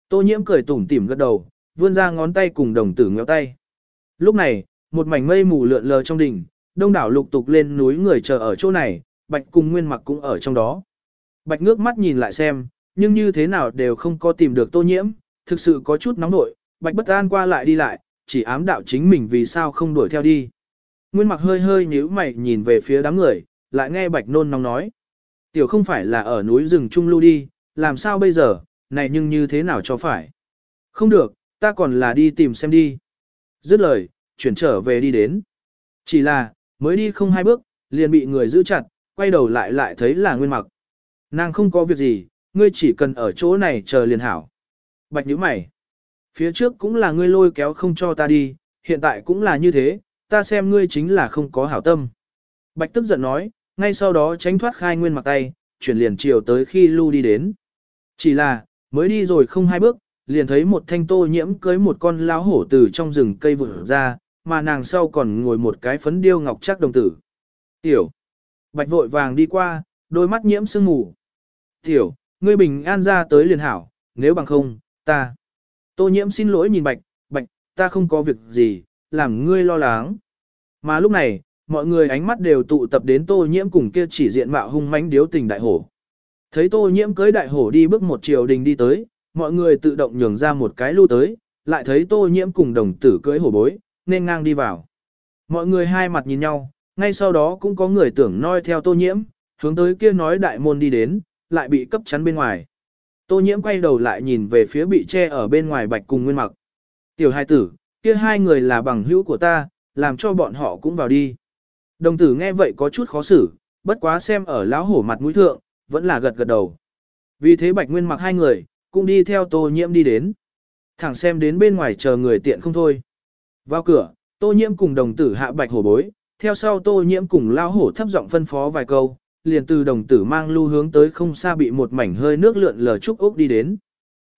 Tô nhiễm cười tủm tỉm gật đầu, vươn ra ngón tay cùng đồng tử ngéo tay. Lúc này, một mảnh mây mù lượn lờ trong đỉnh, đông đảo lục tục lên núi người chờ ở chỗ này, bạch cùng nguyên mặc cũng ở trong đó. Bạch ngước mắt nhìn lại xem, nhưng như thế nào đều không có tìm được tô nhiễm, thực sự có chút nóng nội, bạch bất an qua lại đi lại, chỉ ám đạo chính mình vì sao không đuổi theo đi. Nguyên mặc hơi hơi nhíu mày nhìn về phía đám người, lại nghe bạch nôn nóng nói. Tiểu không phải là ở núi rừng Trung Lưu đi, làm sao bây giờ, này nhưng như thế nào cho phải. Không được, ta còn là đi tìm xem đi. Dứt lời, chuyển trở về đi đến. Chỉ là, mới đi không hai bước, liền bị người giữ chặt, quay đầu lại lại thấy là nguyên mặc. Nàng không có việc gì, ngươi chỉ cần ở chỗ này chờ liền hảo. Bạch nhíu mày. Phía trước cũng là ngươi lôi kéo không cho ta đi, hiện tại cũng là như thế, ta xem ngươi chính là không có hảo tâm. Bạch tức giận nói, ngay sau đó tránh thoát khai nguyên mặc tay, chuyển liền chiều tới khi lưu đi đến. Chỉ là, mới đi rồi không hai bước, liền thấy một thanh tô nhiễm cưới một con lão hổ từ trong rừng cây vừa ra, mà nàng sau còn ngồi một cái phấn điêu ngọc chắc đồng tử. Tiểu. Bạch vội vàng đi qua, đôi mắt nhiễm sương mù. Tiểu, ngươi bình an ra tới liền hảo, nếu bằng không, ta. Tô nhiễm xin lỗi nhìn bạch, bạch, ta không có việc gì, làm ngươi lo lắng. Mà lúc này, mọi người ánh mắt đều tụ tập đến tô nhiễm cùng kia chỉ diện mạo hung mãnh điếu tình đại hổ. Thấy tô nhiễm cưới đại hổ đi bước một chiều đình đi tới, mọi người tự động nhường ra một cái lưu tới, lại thấy tô nhiễm cùng đồng tử cưới hổ bối, nên ngang đi vào. Mọi người hai mặt nhìn nhau, ngay sau đó cũng có người tưởng noi theo tô nhiễm, hướng tới kia nói đại môn đi đến, lại bị cấp chắn bên ngoài. Tô nhiễm quay đầu lại nhìn về phía bị che ở bên ngoài bạch cùng nguyên mặc. Tiểu hai tử, kia hai người là bằng hữu của ta, làm cho bọn họ cũng vào đi. Đồng tử nghe vậy có chút khó xử, bất quá xem ở lão hổ mặt mũi thượng, vẫn là gật gật đầu. Vì thế bạch nguyên mặc hai người, cũng đi theo tô nhiễm đi đến. Thẳng xem đến bên ngoài chờ người tiện không thôi. Vào cửa, tô nhiễm cùng đồng tử hạ bạch hổ bối, theo sau tô nhiễm cùng lao hổ thấp giọng phân phó vài câu, liền từ đồng tử mang lưu hướng tới không xa bị một mảnh hơi nước lượn lờ trúc ốc đi đến.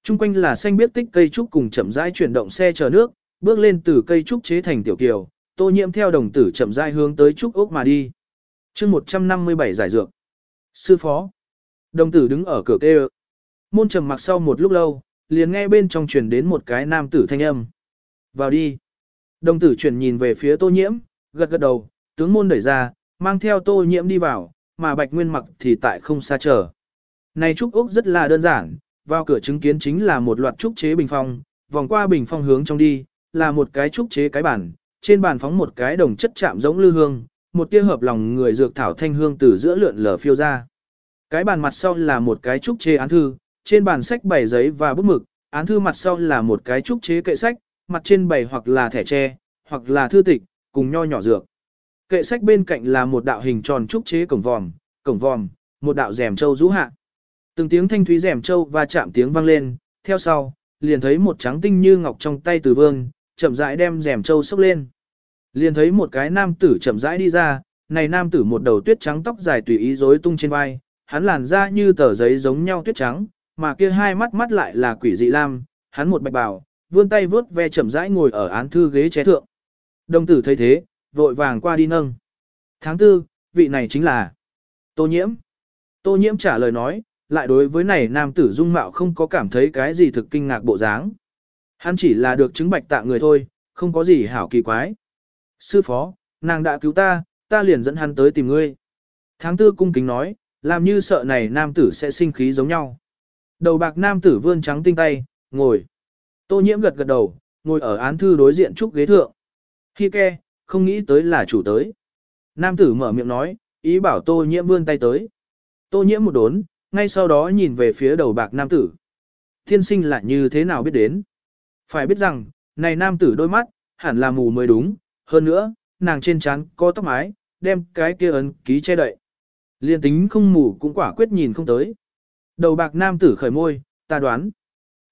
Trung quanh là xanh biết tích cây trúc cùng chậm rãi chuyển động xe chờ nước, bước lên từ cây trúc chế thành tiểu kiều, tô nhiễm theo đồng tử chậm rãi hướng tới trúc ốc mà đi. Chương 157 giải dược. Sư phó. Đồng tử đứng ở cửa kêu. Môn trầm mặc sau một lúc lâu, liền nghe bên trong truyền đến một cái nam tử thanh âm. Vào đi. Đồng tử chuyển nhìn về phía tô nhiễm, gật gật đầu, tướng môn đẩy ra, mang theo tô nhiễm đi vào, mà bạch nguyên mặc thì tại không xa chờ. Này trúc ốc rất là đơn giản, vào cửa chứng kiến chính là một loạt trúc chế bình phong, vòng qua bình phong hướng trong đi, là một cái trúc chế cái bản, trên bàn phóng một cái đồng chất chạm giống lư hương, một tia hợp lòng người dược thảo thanh hương từ giữa lượn lờ phiêu ra. Cái bàn mặt sau là một cái trúc chế án thư, trên bàn sách bày giấy và bút mực, án thư mặt sau là một cái trúc chế kệ sách, mặt trên bày hoặc là thẻ tre, hoặc là thư tịch, cùng nho nhỏ dược. Kệ sách bên cạnh là một đạo hình tròn trúc chế cổng vòm, cổng vòm, một đạo rèm châu rũ hạ. Từng tiếng thanh thúy rèm châu và chạm tiếng vang lên, theo sau, liền thấy một trắng tinh như ngọc trong tay từ vương, chậm rãi đem rèm châu xốc lên. Liền thấy một cái nam tử chậm rãi đi ra, này nam tử một đầu tuyết trắng tóc dài tùy ý rối tung trên vai, hắn làn da như tờ giấy giống nhau tuyết trắng, mà kia hai mắt mắt lại là quỷ dị lam, hắn một bạch bào, vươn tay vướt ve chậm rãi ngồi ở án thư ghế chế thượng. Đồng tử thấy thế, vội vàng qua đi nâng. Tháng tư, vị này chính là Tô Nhiễm. Tô Nhiễm trả lời nói, lại đối với này nam tử dung mạo không có cảm thấy cái gì thực kinh ngạc bộ dáng. Hắn chỉ là được chứng bạch tạ người thôi, không có gì hảo kỳ quái. Sư phó, nàng đã cứu ta, ta liền dẫn hắn tới tìm ngươi. Tháng tư cung kính nói, làm như sợ này nam tử sẽ sinh khí giống nhau. Đầu bạc nam tử vươn trắng tinh tay, ngồi. Tô nhiễm gật gật đầu, ngồi ở án thư đối diện trúc ghế thượng. Khi ke, không nghĩ tới là chủ tới. Nam tử mở miệng nói, ý bảo tô nhiễm vươn tay tới. Tô nhiễm một đốn, ngay sau đó nhìn về phía đầu bạc nam tử. Thiên sinh là như thế nào biết đến? Phải biết rằng, này nam tử đôi mắt, hẳn là mù mới đúng, hơn nữa, nàng trên trán có tóc mái, đem cái kia ấn ký che đậy. Liên tính không mù cũng quả quyết nhìn không tới. Đầu bạc nam tử khởi môi, ta đoán.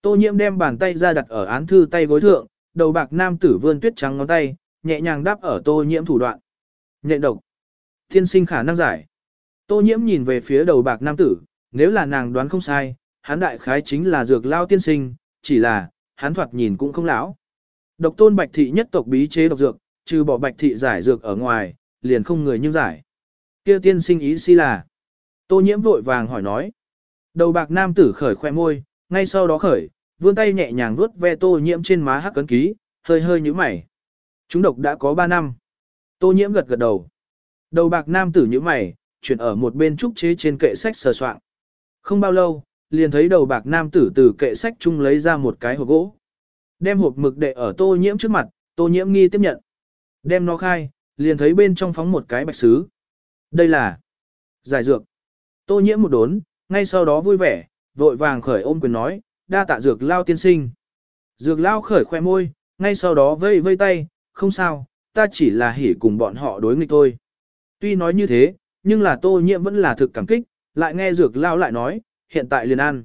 Tô nhiễm đem bàn tay ra đặt ở án thư tay gối thượng, đầu bạc nam tử vươn tuyết trắng ngón tay, nhẹ nhàng đáp ở tô nhiễm thủ đoạn. Nhẹ độc. Thiên sinh khả năng giải. Tô nhiễm nhìn về phía đầu bạc nam tử, nếu là nàng đoán không sai, hắn đại khái chính là dược lao tiên sinh, chỉ là, hắn thoạt nhìn cũng không lão. Độc tôn bạch thị nhất tộc bí chế độc dược, trừ bỏ bạch thị giải dược ở ngoài, liền không người nhưng giải. Kia tiên sinh ý si là. Tô nhiễm vội vàng hỏi nói. Đầu bạc nam tử khởi khoe môi, ngay sau đó khởi, vươn tay nhẹ nhàng vuốt ve tô nhiễm trên má hắc cấn ký, hơi hơi nhíu mày. Chúng độc đã có 3 năm. Tô nhiễm gật gật đầu. Đầu bạc nam tử nhíu mày, chuyển ở một bên trúc chế trên kệ sách sờ soạn. Không bao lâu, liền thấy đầu bạc nam tử từ kệ sách chung lấy ra một cái hộp gỗ. Đem hộp mực đệ ở tô nhiễm trước mặt, tô nhiễm nghi tiếp nhận. Đem nó khai, liền thấy bên trong phóng một cái bạch sứ. Đây là giải dược. Tô nhiễm một đốn, ngay sau đó vui vẻ, vội vàng khởi ôm quyền nói, đa tạ dược lao tiên sinh. Dược lao khởi khoe môi, ngay sau đó vây vây tay, không sao, ta chỉ là hỉ cùng bọn họ đối nghịch thôi. Tuy nói như thế, nhưng là tô nhiễm vẫn là thực cảm kích, lại nghe dược lao lại nói, hiện tại liền ăn.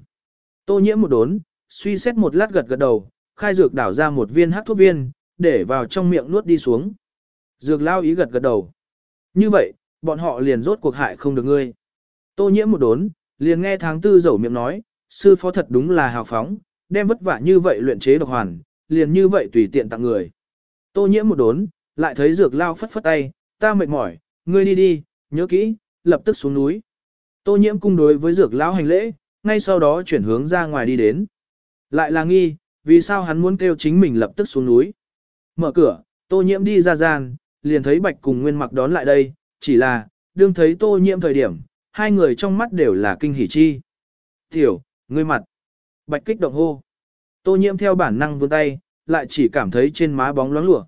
Tô nhiễm một đốn, suy xét một lát gật gật đầu, khai dược đảo ra một viên hắc thuốc viên, để vào trong miệng nuốt đi xuống. Dược lao ý gật gật đầu. Như vậy, bọn họ liền rốt cuộc hại không được ngươi. Tô nhiễm một đốn, liền nghe tháng tư dẩu miệng nói, sư phó thật đúng là hào phóng, đem vất vả như vậy luyện chế độc hoàn, liền như vậy tùy tiện tặng người. Tô nhiễm một đốn, lại thấy dược lao phất phất tay, ta mệt mỏi, ngươi đi đi, nhớ kỹ, lập tức xuống núi. Tô nhiễm cung đối với dược lão hành lễ, ngay sau đó chuyển hướng ra ngoài đi đến. Lại là nghi, vì sao hắn muốn kêu chính mình lập tức xuống núi. Mở cửa, tô nhiễm đi ra gian, liền thấy bạch cùng nguyên mặc đón lại đây, chỉ là, đương thấy tô nhiễm thời điểm, hai người trong mắt đều là kinh hỉ chi. Tiểu, ngươi mặt. Bạch kích động hô. Tô nhiễm theo bản năng vươn tay, lại chỉ cảm thấy trên má bóng loáng lửa.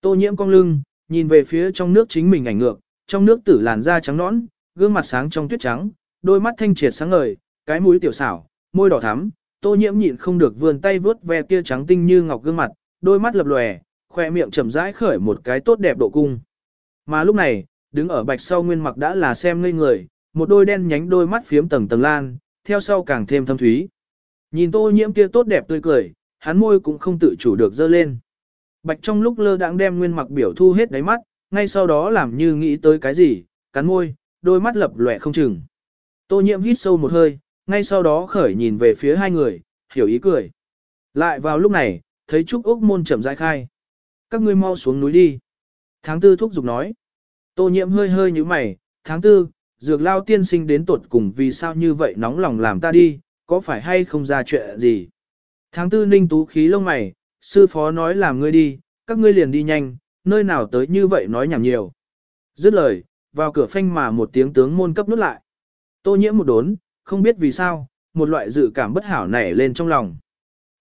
Tô nhiễm cong lưng, nhìn về phía trong nước chính mình ảnh ngược, trong nước tử làn da trắng nõn, gương mặt sáng trong tuyết trắng, đôi mắt thanh triệt sáng ngời, cái mũi tiểu xảo, môi đỏ thắm, tô nhiễm nhịn không được vươn tay vướt ve kia trắng tinh như ngọc gương mặt, đôi mắt lập lòe, khoe miệng chậm rãi khởi một cái tốt đẹp độ cung. Mà lúc này, đứng ở bạch sau nguyên mặc đã là xem ngây người, một đôi đen nhánh đôi mắt phiếm tầng tầng lan, theo sau càng thêm thâm thúy. Nhìn tô nhiễm kia tốt đẹp tươi cười, hắn môi cũng không tự chủ được dơ lên. Bạch trong lúc lơ đãng đem nguyên mặc biểu thu hết đáy mắt, ngay sau đó làm như nghĩ tới cái gì, cắn môi, đôi mắt lập lòe không chừng. Tô nhiễm hít sâu một hơi, ngay sau đó khởi nhìn về phía hai người, hiểu ý cười. Lại vào lúc này, thấy Trúc Úc môn chậm rãi khai. Các ngươi mau xuống núi đi. Tháng tư thúc giục nói. Tô nhiễm hơi hơi như mày, tháng tư, dược lao tiên sinh đến tuột cùng vì sao như vậy nóng lòng làm ta đi, có phải hay không ra chuyện gì. Tháng tư ninh tú khí lông mày, sư phó nói làm ngươi đi, các ngươi liền đi nhanh, nơi nào tới như vậy nói nhảm nhiều. Dứt lời, vào cửa phanh mà một tiếng tướng môn cấp nút lại. Tô nhiễm một đốn, không biết vì sao, một loại dự cảm bất hảo nảy lên trong lòng.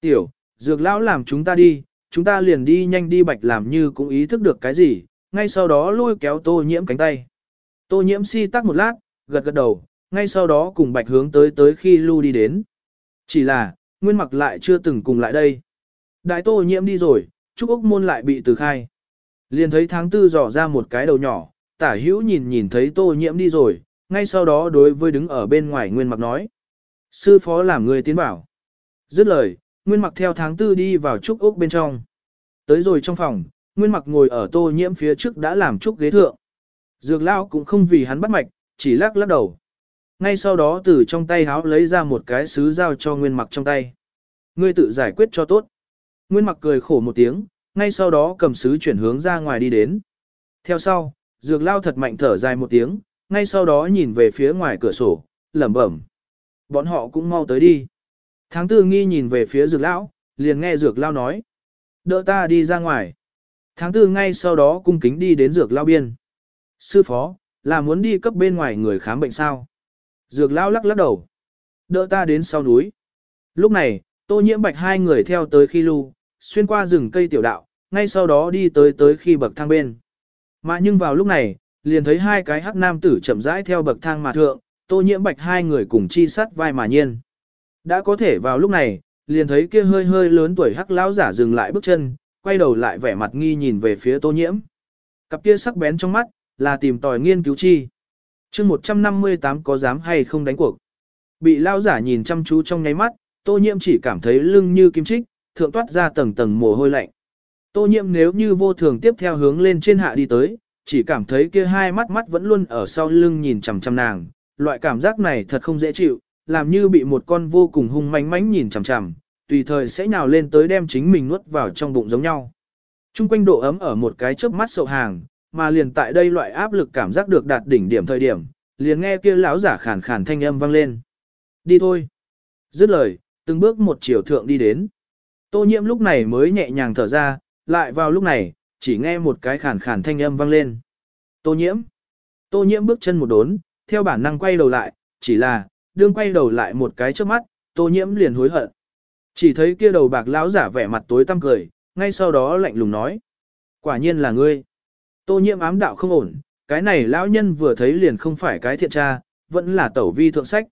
Tiểu, dược lão làm chúng ta đi, chúng ta liền đi nhanh đi bạch làm như cũng ý thức được cái gì, ngay sau đó lôi kéo tô nhiễm cánh tay. Tô nhiễm si tắc một lát, gật gật đầu, ngay sau đó cùng bạch hướng tới tới khi lưu đi đến. Chỉ là, nguyên mặc lại chưa từng cùng lại đây. Đại tô nhiễm đi rồi, Trúc Úc Môn lại bị từ khai. Liền thấy tháng tư dò ra một cái đầu nhỏ, tả hữu nhìn nhìn thấy tô nhiễm đi rồi, ngay sau đó đối với đứng ở bên ngoài nguyên mặc nói. Sư phó làm người tiến bảo. Dứt lời, nguyên mặc theo tháng tư đi vào Trúc Úc bên trong. Tới rồi trong phòng, nguyên mặc ngồi ở tô nhiễm phía trước đã làm Trúc ghế thượng. Dược lao cũng không vì hắn bắt mạch, chỉ lắc lắc đầu. ngay sau đó từ trong tay háo lấy ra một cái sứ giao cho Nguyên Mặc trong tay. Ngươi tự giải quyết cho tốt. Nguyên Mặc cười khổ một tiếng, ngay sau đó cầm sứ chuyển hướng ra ngoài đi đến. Theo sau, dược lao thật mạnh thở dài một tiếng, ngay sau đó nhìn về phía ngoài cửa sổ, lẩm bẩm. Bọn họ cũng mau tới đi. Tháng tư nghi nhìn về phía dược lão, liền nghe dược lao nói. Đỡ ta đi ra ngoài. Tháng tư ngay sau đó cung kính đi đến dược lao biên. Sư phó, là muốn đi cấp bên ngoài người khám bệnh sao? Dược lao lắc lắc đầu. Đỡ ta đến sau núi. Lúc này, tô nhiễm bạch hai người theo tới khi lưu, xuyên qua rừng cây tiểu đạo, ngay sau đó đi tới tới khi bậc thang bên. Mà nhưng vào lúc này, liền thấy hai cái hắc nam tử chậm rãi theo bậc thang mà thượng, tô nhiễm bạch hai người cùng chi sát vai mà nhiên. Đã có thể vào lúc này, liền thấy kia hơi hơi lớn tuổi hắc lão giả dừng lại bước chân, quay đầu lại vẻ mặt nghi nhìn về phía tô nhiễm. Cặp kia sắc bén trong mắt, là tìm tòi nghiên cứu chi. chương 158 có dám hay không đánh cuộc. Bị lao giả nhìn chăm chú trong nháy mắt, tô nhiễm chỉ cảm thấy lưng như kim chích, thượng toát ra tầng tầng mồ hôi lạnh. Tô nhiễm nếu như vô thường tiếp theo hướng lên trên hạ đi tới, chỉ cảm thấy kia hai mắt mắt vẫn luôn ở sau lưng nhìn chằm chằm nàng, loại cảm giác này thật không dễ chịu, làm như bị một con vô cùng hung manh mánh nhìn chằm chằm, tùy thời sẽ nhào lên tới đem chính mình nuốt vào trong bụng giống nhau. Trung quanh độ ấm ở một cái chớp mắt sậu hàng, mà liền tại đây loại áp lực cảm giác được đạt đỉnh điểm thời điểm, liền nghe kia lão giả khàn khàn thanh âm vang lên. Đi thôi. Dứt lời, từng bước một chiều thượng đi đến. Tô nhiễm lúc này mới nhẹ nhàng thở ra, lại vào lúc này, chỉ nghe một cái khàn khàn thanh âm vang lên. Tô nhiễm. Tô nhiễm bước chân một đốn, theo bản năng quay đầu lại, chỉ là, đương quay đầu lại một cái trước mắt, tô nhiễm liền hối hận. Chỉ thấy kia đầu bạc lão giả vẻ mặt tối tăm cười, ngay sau đó lạnh lùng nói. Quả nhiên là ngươi. Tô nhiễm ám đạo không ổn, cái này lão nhân vừa thấy liền không phải cái thiện tra, vẫn là tẩu vi thượng sách.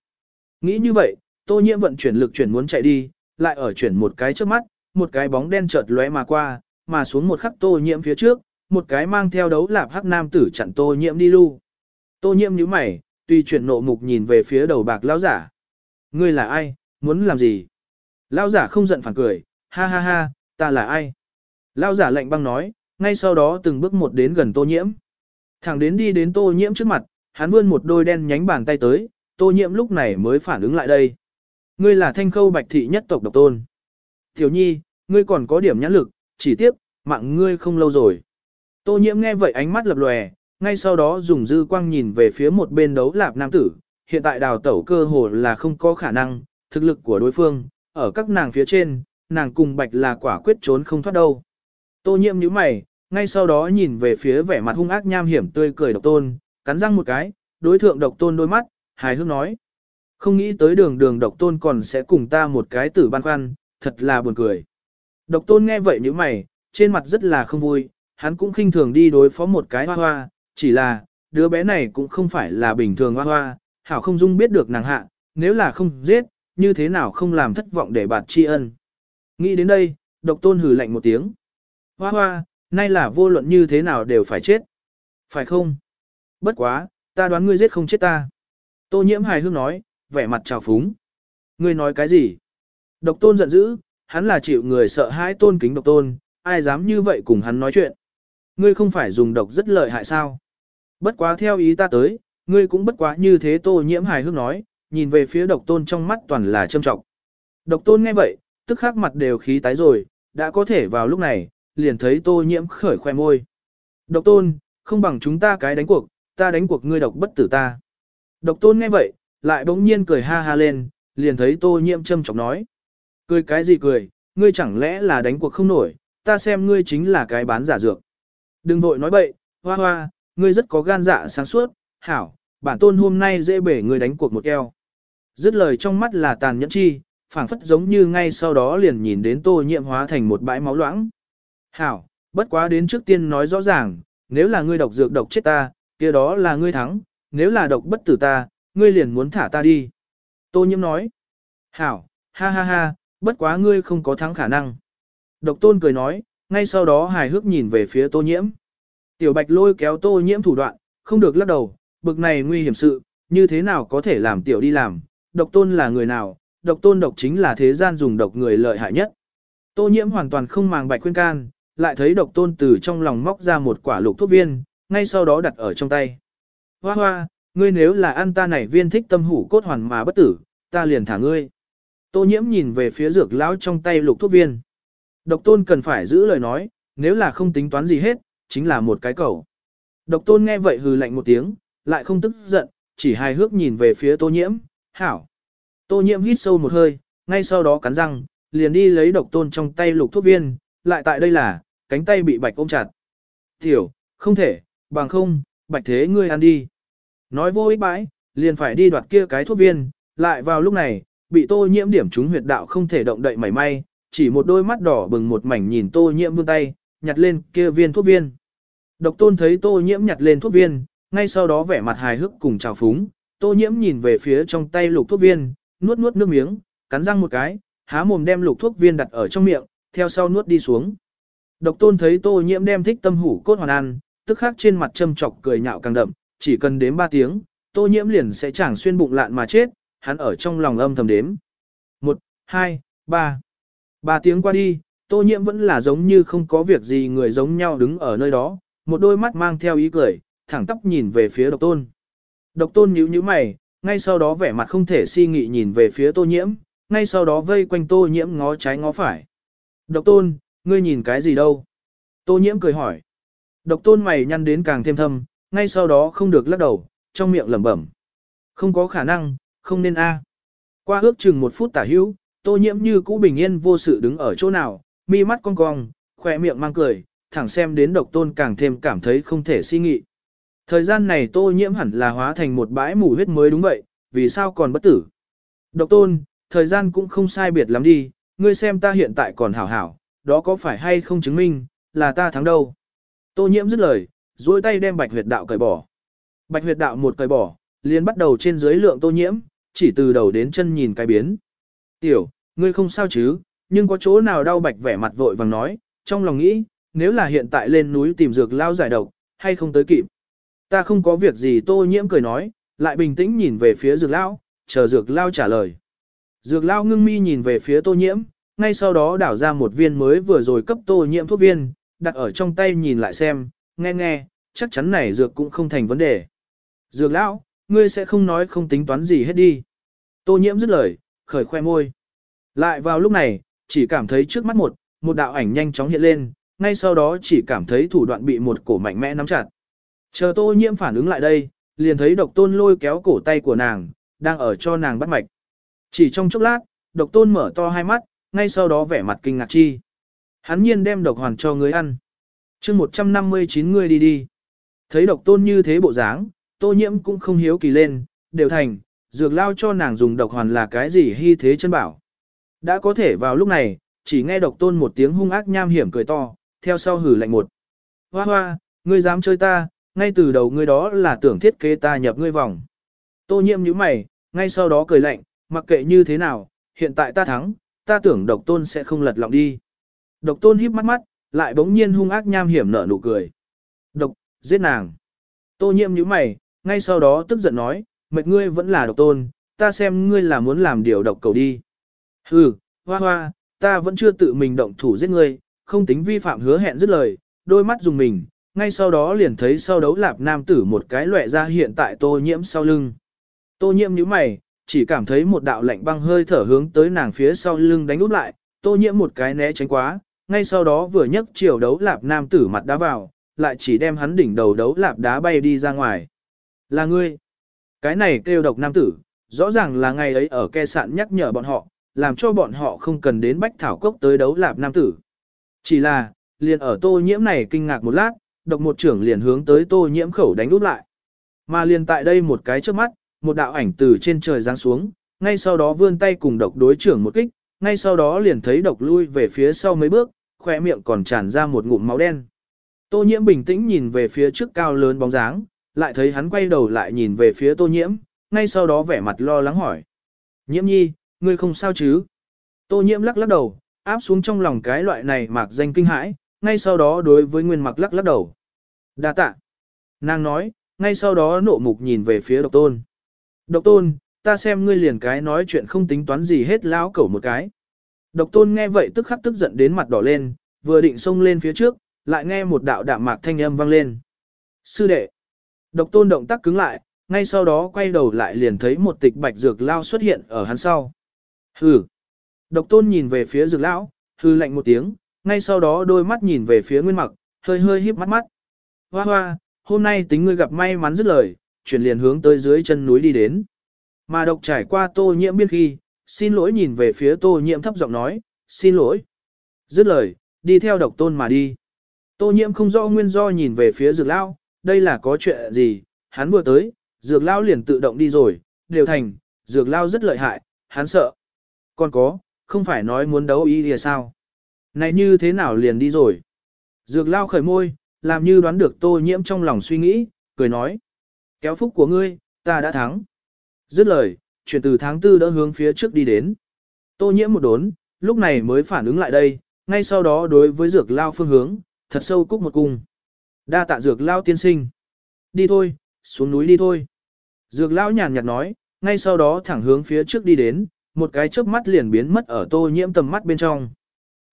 Nghĩ như vậy, tô nhiễm vận chuyển lực chuyển muốn chạy đi, lại ở chuyển một cái trước mắt, một cái bóng đen chợt lóe mà qua, mà xuống một khắc tô nhiễm phía trước, một cái mang theo đấu lạp hắc nam tử chặn tô nhiễm đi lưu. Tô nhiễm nhíu mày, tuy chuyển nộ mục nhìn về phía đầu bạc lão giả. Ngươi là ai, muốn làm gì? Lão giả không giận phản cười, ha ha ha, ta là ai? Lão giả lạnh băng nói, ngay sau đó từng bước một đến gần tô nhiễm. Thẳng đến đi đến tô nhiễm trước mặt, hắn vươn một đôi đen nhánh bàn tay tới, tô nhiễm lúc này mới phản ứng lại đây. Ngươi là thanh khâu bạch thị nhất tộc độc tôn. Tiểu nhi, ngươi còn có điểm nhãn lực, chỉ tiếc, mạng ngươi không lâu rồi. Tô nhiễm nghe vậy ánh mắt lập lòe, ngay sau đó dùng dư quang nhìn về phía một bên đấu lạp nam tử, hiện tại đào tẩu cơ hồ là không có khả năng, thực lực của đối phương, ở các nàng phía trên, nàng cùng bạch là quả quyết trốn không thoát đâu. Tô nhiễm nhíu mày, ngay sau đó nhìn về phía vẻ mặt hung ác nham hiểm tươi cười độc tôn, cắn răng một cái, đối thượng độc tôn đôi mắt, hài hước nói. Không nghĩ tới đường đường độc tôn còn sẽ cùng ta một cái tử ban khoăn, thật là buồn cười. Độc tôn nghe vậy như mày, trên mặt rất là không vui, hắn cũng khinh thường đi đối phó một cái hoa hoa, chỉ là, đứa bé này cũng không phải là bình thường hoa hoa, hảo không dung biết được nàng hạ, nếu là không giết, như thế nào không làm thất vọng để bạt tri ân. Nghĩ đến đây, độc tôn hừ lạnh một tiếng. Hoa hoa, nay là vô luận như thế nào đều phải chết. Phải không? Bất quá, ta đoán ngươi giết không chết ta. Tô nhiễm hài hước nói, vẻ mặt trào phúng. Ngươi nói cái gì? Độc tôn giận dữ, hắn là chịu người sợ hãi tôn kính độc tôn, ai dám như vậy cùng hắn nói chuyện. Ngươi không phải dùng độc rất lợi hại sao? Bất quá theo ý ta tới, ngươi cũng bất quá như thế tô nhiễm hài hước nói, nhìn về phía độc tôn trong mắt toàn là châm trọng. Độc tôn nghe vậy, tức khắc mặt đều khí tái rồi, đã có thể vào lúc này, liền thấy tô nhiễm khởi khoe môi. Độc tôn, không bằng chúng ta cái đánh cuộc, ta đánh cuộc ngươi độc bất tử ta. Độc tôn nghe vậy, lại bỗng nhiên cười ha ha lên, liền thấy tô nhiễm châm trọng nói. Cười cái gì cười, ngươi chẳng lẽ là đánh cuộc không nổi, ta xem ngươi chính là cái bán giả dược. Đừng vội nói bậy, hoa hoa, ngươi rất có gan dạ sáng suốt, hảo, bản tôn hôm nay dễ bể ngươi đánh cuộc một eo. Dứt lời trong mắt là tàn nhẫn chi, phảng phất giống như ngay sau đó liền nhìn đến tô nhiễm hóa thành một bãi máu loãng. Hảo, bất quá đến trước tiên nói rõ ràng, nếu là ngươi độc dược độc chết ta, kia đó là ngươi thắng, nếu là độc bất tử ta, ngươi liền muốn thả ta đi. Tô nhiễm nói. Hảo, ha ha ha, bất quá ngươi không có thắng khả năng. Độc tôn cười nói, ngay sau đó hài hước nhìn về phía tô nhiễm. Tiểu bạch lôi kéo tô nhiễm thủ đoạn, không được lắc đầu, bực này nguy hiểm sự, như thế nào có thể làm tiểu đi làm, độc tôn là người nào, độc tôn độc chính là thế gian dùng độc người lợi hại nhất. Tô nhiễm hoàn toàn không màng bạch khuyên can, lại thấy độc tôn từ trong lòng móc ra một quả lục thuốc viên, ngay sau đó đặt ở trong tay. Hoa hoa, ngươi nếu là ăn ta này viên thích tâm hủ cốt hoàn mà bất tử, ta liền thả ngươi. Tô nhiễm nhìn về phía dược lão trong tay lục thuốc viên. Độc tôn cần phải giữ lời nói, nếu là không tính toán gì hết, chính là một cái cầu. Độc tôn nghe vậy hừ lạnh một tiếng, lại không tức giận, chỉ hài hước nhìn về phía tô nhiễm, hảo. Tô nhiễm hít sâu một hơi, ngay sau đó cắn răng, liền đi lấy độc tôn trong tay lục thuốc viên, lại tại đây là, cánh tay bị bạch ôm chặt. Tiểu, không thể, bằng không, bạch thế ngươi ăn đi. Nói vô ích bãi, liền phải đi đoạt kia cái thuốc viên, lại vào lúc này, bị tô nhiễm điểm trúng huyệt đạo không thể động đậy mảy may, chỉ một đôi mắt đỏ bừng một mảnh nhìn tô nhiễm vươn tay, nhặt lên kia viên thuốc viên. Độc tôn thấy tô nhiễm nhặt lên thuốc viên, ngay sau đó vẻ mặt hài hước cùng chào phúng, tô nhiễm nhìn về phía trong tay lục thuốc viên, nuốt nuốt nước miếng, cắn răng một cái, há mồm đem lục thuốc viên đặt ở trong miệng, theo sau nuốt đi xuống. Độc tôn thấy tô nhiễm đem thích tâm hủ cốt hoàn ăn, tức khắc trên mặt châm chọc cười nhạo càng đậm, chỉ cần đếm 3 tiếng, tô nhiễm liền sẽ chẳng xuyên bụng lạn mà chết, hắn ở trong lòng âm thầm đếm. 1, 2, 3. 3 tiếng qua đi, tô nhiễm vẫn là giống như không có việc gì người giống nhau đứng ở nơi đó, một đôi mắt mang theo ý cười, thẳng tóc nhìn về phía độc tôn. Độc tôn nhíu nhíu mày, ngay sau đó vẻ mặt không thể si nghị nhìn về phía tô nhiễm, ngay sau đó vây quanh tô nhiễm ngó trái ngó phải. Độc tôn, ngươi nhìn cái gì đâu? Tô nhiễm cười hỏi. Độc tôn mày nhăn đến càng thêm thâm, ngay sau đó không được lắc đầu, trong miệng lẩm bẩm. Không có khả năng, không nên a. À. Qua ước chừng một phút tả hữu, tô nhiễm như cũ bình yên vô sự đứng ở chỗ nào, mi mắt cong cong, khỏe miệng mang cười, thẳng xem đến độc tôn càng thêm cảm thấy không thể suy nghĩ. Thời gian này tô nhiễm hẳn là hóa thành một bãi mù huyết mới đúng vậy, vì sao còn bất tử. Độc tôn, thời gian cũng không sai biệt lắm đi, ngươi xem ta hiện tại còn hảo hảo, đó có phải hay không chứng minh, là ta thắng đâu. Tô nhiễm dứt lời, duỗi tay đem bạch huyệt đạo cởi bỏ. Bạch huyệt đạo một cởi bỏ, liền bắt đầu trên dưới lượng tô nhiễm, chỉ từ đầu đến chân nhìn cái biến. Tiểu, ngươi không sao chứ, nhưng có chỗ nào đau bạch vẻ mặt vội vàng nói, trong lòng nghĩ, nếu là hiện tại lên núi tìm dược lao giải độc, hay không tới kịp. Ta không có việc gì tô nhiễm cười nói, lại bình tĩnh nhìn về phía dược lao, chờ dược lao trả lời. Dược lao ngưng mi nhìn về phía tô nhiễm, ngay sau đó đảo ra một viên mới vừa rồi cấp tô nhiễm thuốc viên, đặt ở trong tay nhìn lại xem, nghe nghe, chắc chắn này dược cũng không thành vấn đề. Dược lão, ngươi sẽ không nói không tính toán gì hết đi. Tô nhiễm dứt lời, khởi khoe môi. Lại vào lúc này, chỉ cảm thấy trước mắt một, một đạo ảnh nhanh chóng hiện lên, ngay sau đó chỉ cảm thấy thủ đoạn bị một cổ mạnh mẽ nắm chặt. Chờ tô nhiễm phản ứng lại đây, liền thấy độc tôn lôi kéo cổ tay của nàng, đang ở cho nàng bắt mạch. Chỉ trong chốc lát, độc tôn mở to hai mắt, ngay sau đó vẻ mặt kinh ngạc chi. Hắn nhiên đem độc hoàn cho người ăn. chương 159 người đi đi. Thấy độc tôn như thế bộ dáng, tô nhiễm cũng không hiếu kỳ lên, đều thành, dược lao cho nàng dùng độc hoàn là cái gì hy thế chân bảo. Đã có thể vào lúc này, chỉ nghe độc tôn một tiếng hung ác nham hiểm cười to, theo sau hử lạnh một. Hoa hoa, ngươi dám chơi ta, ngay từ đầu ngươi đó là tưởng thiết kế ta nhập ngươi vòng. Tô nhiễm nhíu mày, ngay sau đó cười lạnh, mặc kệ như thế nào, hiện tại ta thắng, ta tưởng độc tôn sẽ không lật lọng đi. Độc tôn híp mắt mắt, lại bỗng nhiên hung ác nham hiểm nở nụ cười. Độc, giết nàng. Tô nhiễm nhíu mày, ngay sau đó tức giận nói, mệt ngươi vẫn là độc tôn, ta xem ngươi là muốn làm điều độc cầu đi. Hừ, hoa hoa, ta vẫn chưa tự mình động thủ giết ngươi, không tính vi phạm hứa hẹn dứt lời, đôi mắt dùng mình, ngay sau đó liền thấy sau đấu lạp nam tử một cái lệ ra hiện tại tô nhiễm sau lưng. Tô nhiễm nhíu mày, chỉ cảm thấy một đạo lạnh băng hơi thở hướng tới nàng phía sau lưng đánh úp lại, tô nhiễm một cái né tránh quá, ngay sau đó vừa nhấc chiều đấu lạp nam tử mặt đá vào, lại chỉ đem hắn đỉnh đầu đấu lạp đá bay đi ra ngoài. Là ngươi. Cái này kêu độc nam tử, rõ ràng là ngày ấy ở ke sạn nhắc nhở bọn họ, làm cho bọn họ không cần đến bách thảo cốc tới đấu lạp nam tử. Chỉ là, liền ở tô nhiễm này kinh ngạc một lát, độc một trưởng liền hướng tới tô nhiễm khẩu đánh úp lại. Mà liền tại đây một cái trước mắt, một đạo ảnh từ trên trời giáng xuống, ngay sau đó vươn tay cùng độc đối trưởng một kích, ngay sau đó liền thấy độc lui về phía sau mấy bước, khỏe miệng còn tràn ra một ngụm máu đen. Tô nhiễm bình tĩnh nhìn về phía trước cao lớn bóng dáng, lại thấy hắn quay đầu lại nhìn về phía tô nhiễm, ngay sau đó vẻ mặt lo lắng hỏi. Nhiễm nhi, ngươi không sao chứ? Tô nhiễm lắc lắc đầu, áp xuống trong lòng cái loại này mạc danh kinh hãi, ngay sau đó đối với nguyên mặc lắc lắc đầu. đa tạ. Nàng nói, ngay sau đó nộ mục nhìn về phía độc tôn. Độc tôn, ta xem ngươi liền cái nói chuyện không tính toán gì hết lão cẩu một cái. Độc tôn nghe vậy tức khắc tức giận đến mặt đỏ lên, vừa định xông lên phía trước, lại nghe một đạo đạm mạc thanh âm vang lên. Sư đệ. Độc tôn động tác cứng lại, ngay sau đó quay đầu lại liền thấy một tịch bạch dược lao xuất hiện ở hắn sau. Hừ. Độc tôn nhìn về phía dược lão, hư lạnh một tiếng, ngay sau đó đôi mắt nhìn về phía nguyên mặc, hơi hơi híp mắt mắt. Hoa hoa, hôm nay tính ngươi gặp may mắn dứt lời, chuyển liền hướng tới dưới chân núi đi đến. Mà độc trải qua tô nhiễm biên khi, xin lỗi nhìn về phía tô nhiễm thấp giọng nói, xin lỗi. Dứt lời, đi theo độc tôn mà đi. Tô nhiễm không rõ nguyên do nhìn về phía dược lão, đây là có chuyện gì, hắn vừa tới, dược lão liền tự động đi rồi, đều thành, dược lão rất lợi hại, hắn sợ. Còn có, không phải nói muốn đấu ý thì sao? Này như thế nào liền đi rồi? Dược lao khởi môi, làm như đoán được tô nhiễm trong lòng suy nghĩ, cười nói. Kéo phúc của ngươi, ta đã thắng. Dứt lời, chuyển từ tháng tư đã hướng phía trước đi đến. Tô nhiễm một đốn, lúc này mới phản ứng lại đây, ngay sau đó đối với dược lao phương hướng, thật sâu cúc một cung. Đa tạ dược lao tiên sinh. Đi thôi, xuống núi đi thôi. Dược lao nhàn nhạt nói, ngay sau đó thẳng hướng phía trước đi đến, một cái chớp mắt liền biến mất ở tô nhiễm tầm mắt bên trong.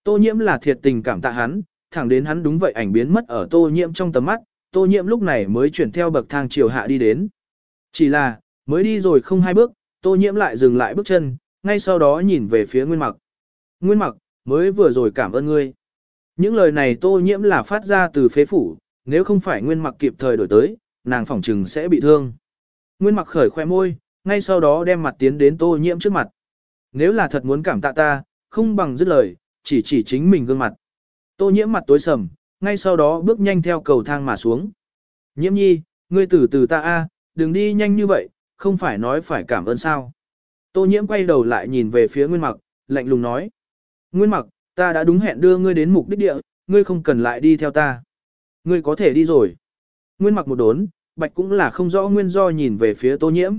Tô nhiễm là thiệt tình cảm tạ hắn, thẳng đến hắn đúng vậy ảnh biến mất ở tô nhiễm trong tầm mắt, tô nhiễm lúc này mới chuyển theo bậc thang chiều hạ đi đến. Chỉ là, mới đi rồi không hai bước, tô nhiễm lại dừng lại bước chân, ngay sau đó nhìn về phía nguyên mặc. Nguyên mặc, mới vừa rồi cảm ơn ngươi. Những lời này tô nhiễm là phát ra từ phế phủ, nếu không phải nguyên mặc kịp thời đổi tới, nàng phỏng chừng sẽ bị thương. Nguyên mặc khởi khoe môi, ngay sau đó đem mặt tiến đến tô nhiễm trước mặt. Nếu là thật muốn cảm tạ ta, không bằng dứt lời, chỉ chỉ chính mình gương mặt. Tô nhiễm mặt tối sầm, ngay sau đó bước nhanh theo cầu thang mà xuống. Nhiễm nhi, ngươi từ từ ta a, đừng đi nhanh như vậy, không phải nói phải cảm ơn sao. Tô nhiễm quay đầu lại nhìn về phía Nguyên Mặc, lạnh lùng nói. Nguyên Mặc, ta đã đúng hẹn đưa ngươi đến mục đích địa, ngươi không cần lại đi theo ta. Ngươi có thể đi rồi. Nguyên Mặc một đốn, Bạch cũng là không rõ nguyên do nhìn về phía Tô nhiễm.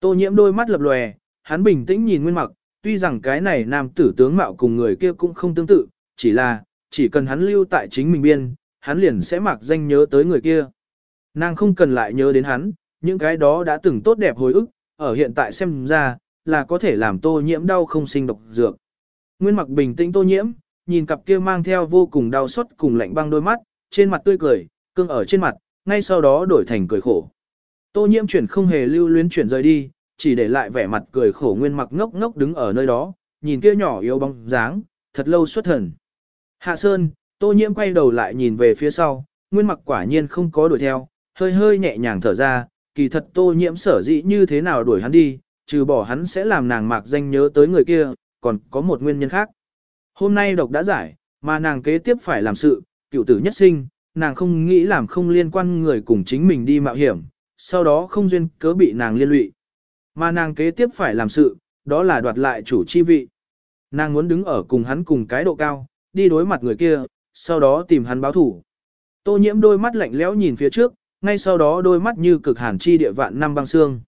Tô nhiễm đôi mắt lập lòe, hắn bình tĩnh nhìn Nguyên Mặc, tuy rằng cái này nam tử tướng mạo cùng người kia cũng không tương tự, chỉ là, chỉ cần hắn lưu tại chính mình biên, hắn liền sẽ mặc danh nhớ tới người kia. Nàng không cần lại nhớ đến hắn, những cái đó đã từng tốt đẹp hồi ức, ở hiện tại xem ra, là có thể làm tô nhiễm đau không sinh độc dược. Nguyên mặc bình tĩnh tô nhiễm, nhìn cặp kia mang theo vô cùng đau xót cùng lạnh băng đôi mắt, trên mặt tươi cười, cương ở trên mặt, ngay sau đó đổi thành cười khổ. Tô nhiễm chuyển không hề lưu luyến chuyển rời đi, chỉ để lại vẻ mặt cười khổ nguyên mặc ngốc ngốc đứng ở nơi đó, nhìn kia nhỏ yếu bóng dáng, thật lâu xuất thần. Hạ Sơn, Tô Nhiễm quay đầu lại nhìn về phía sau, Nguyên Mặc quả nhiên không có đuổi theo, hơi hơi nhẹ nhàng thở ra, kỳ thật Tô Nhiễm sở dĩ như thế nào đuổi hắn đi, trừ bỏ hắn sẽ làm nàng mạc danh nhớ tới người kia, còn có một nguyên nhân khác. Hôm nay độc đã giải, mà nàng kế tiếp phải làm sự, cựu tử nhất sinh, nàng không nghĩ làm không liên quan người cùng chính mình đi mạo hiểm, sau đó không duyên cớ bị nàng liên lụy. Mà nàng kế tiếp phải làm sự, đó là đoạt lại chủ chi vị. Nàng muốn đứng ở cùng hắn cùng cái độ cao, đi đối mặt người kia, sau đó tìm hắn báo thủ. Tô nhiễm đôi mắt lạnh lẽo nhìn phía trước, ngay sau đó đôi mắt như cực hàn chi địa vạn năm băng xương.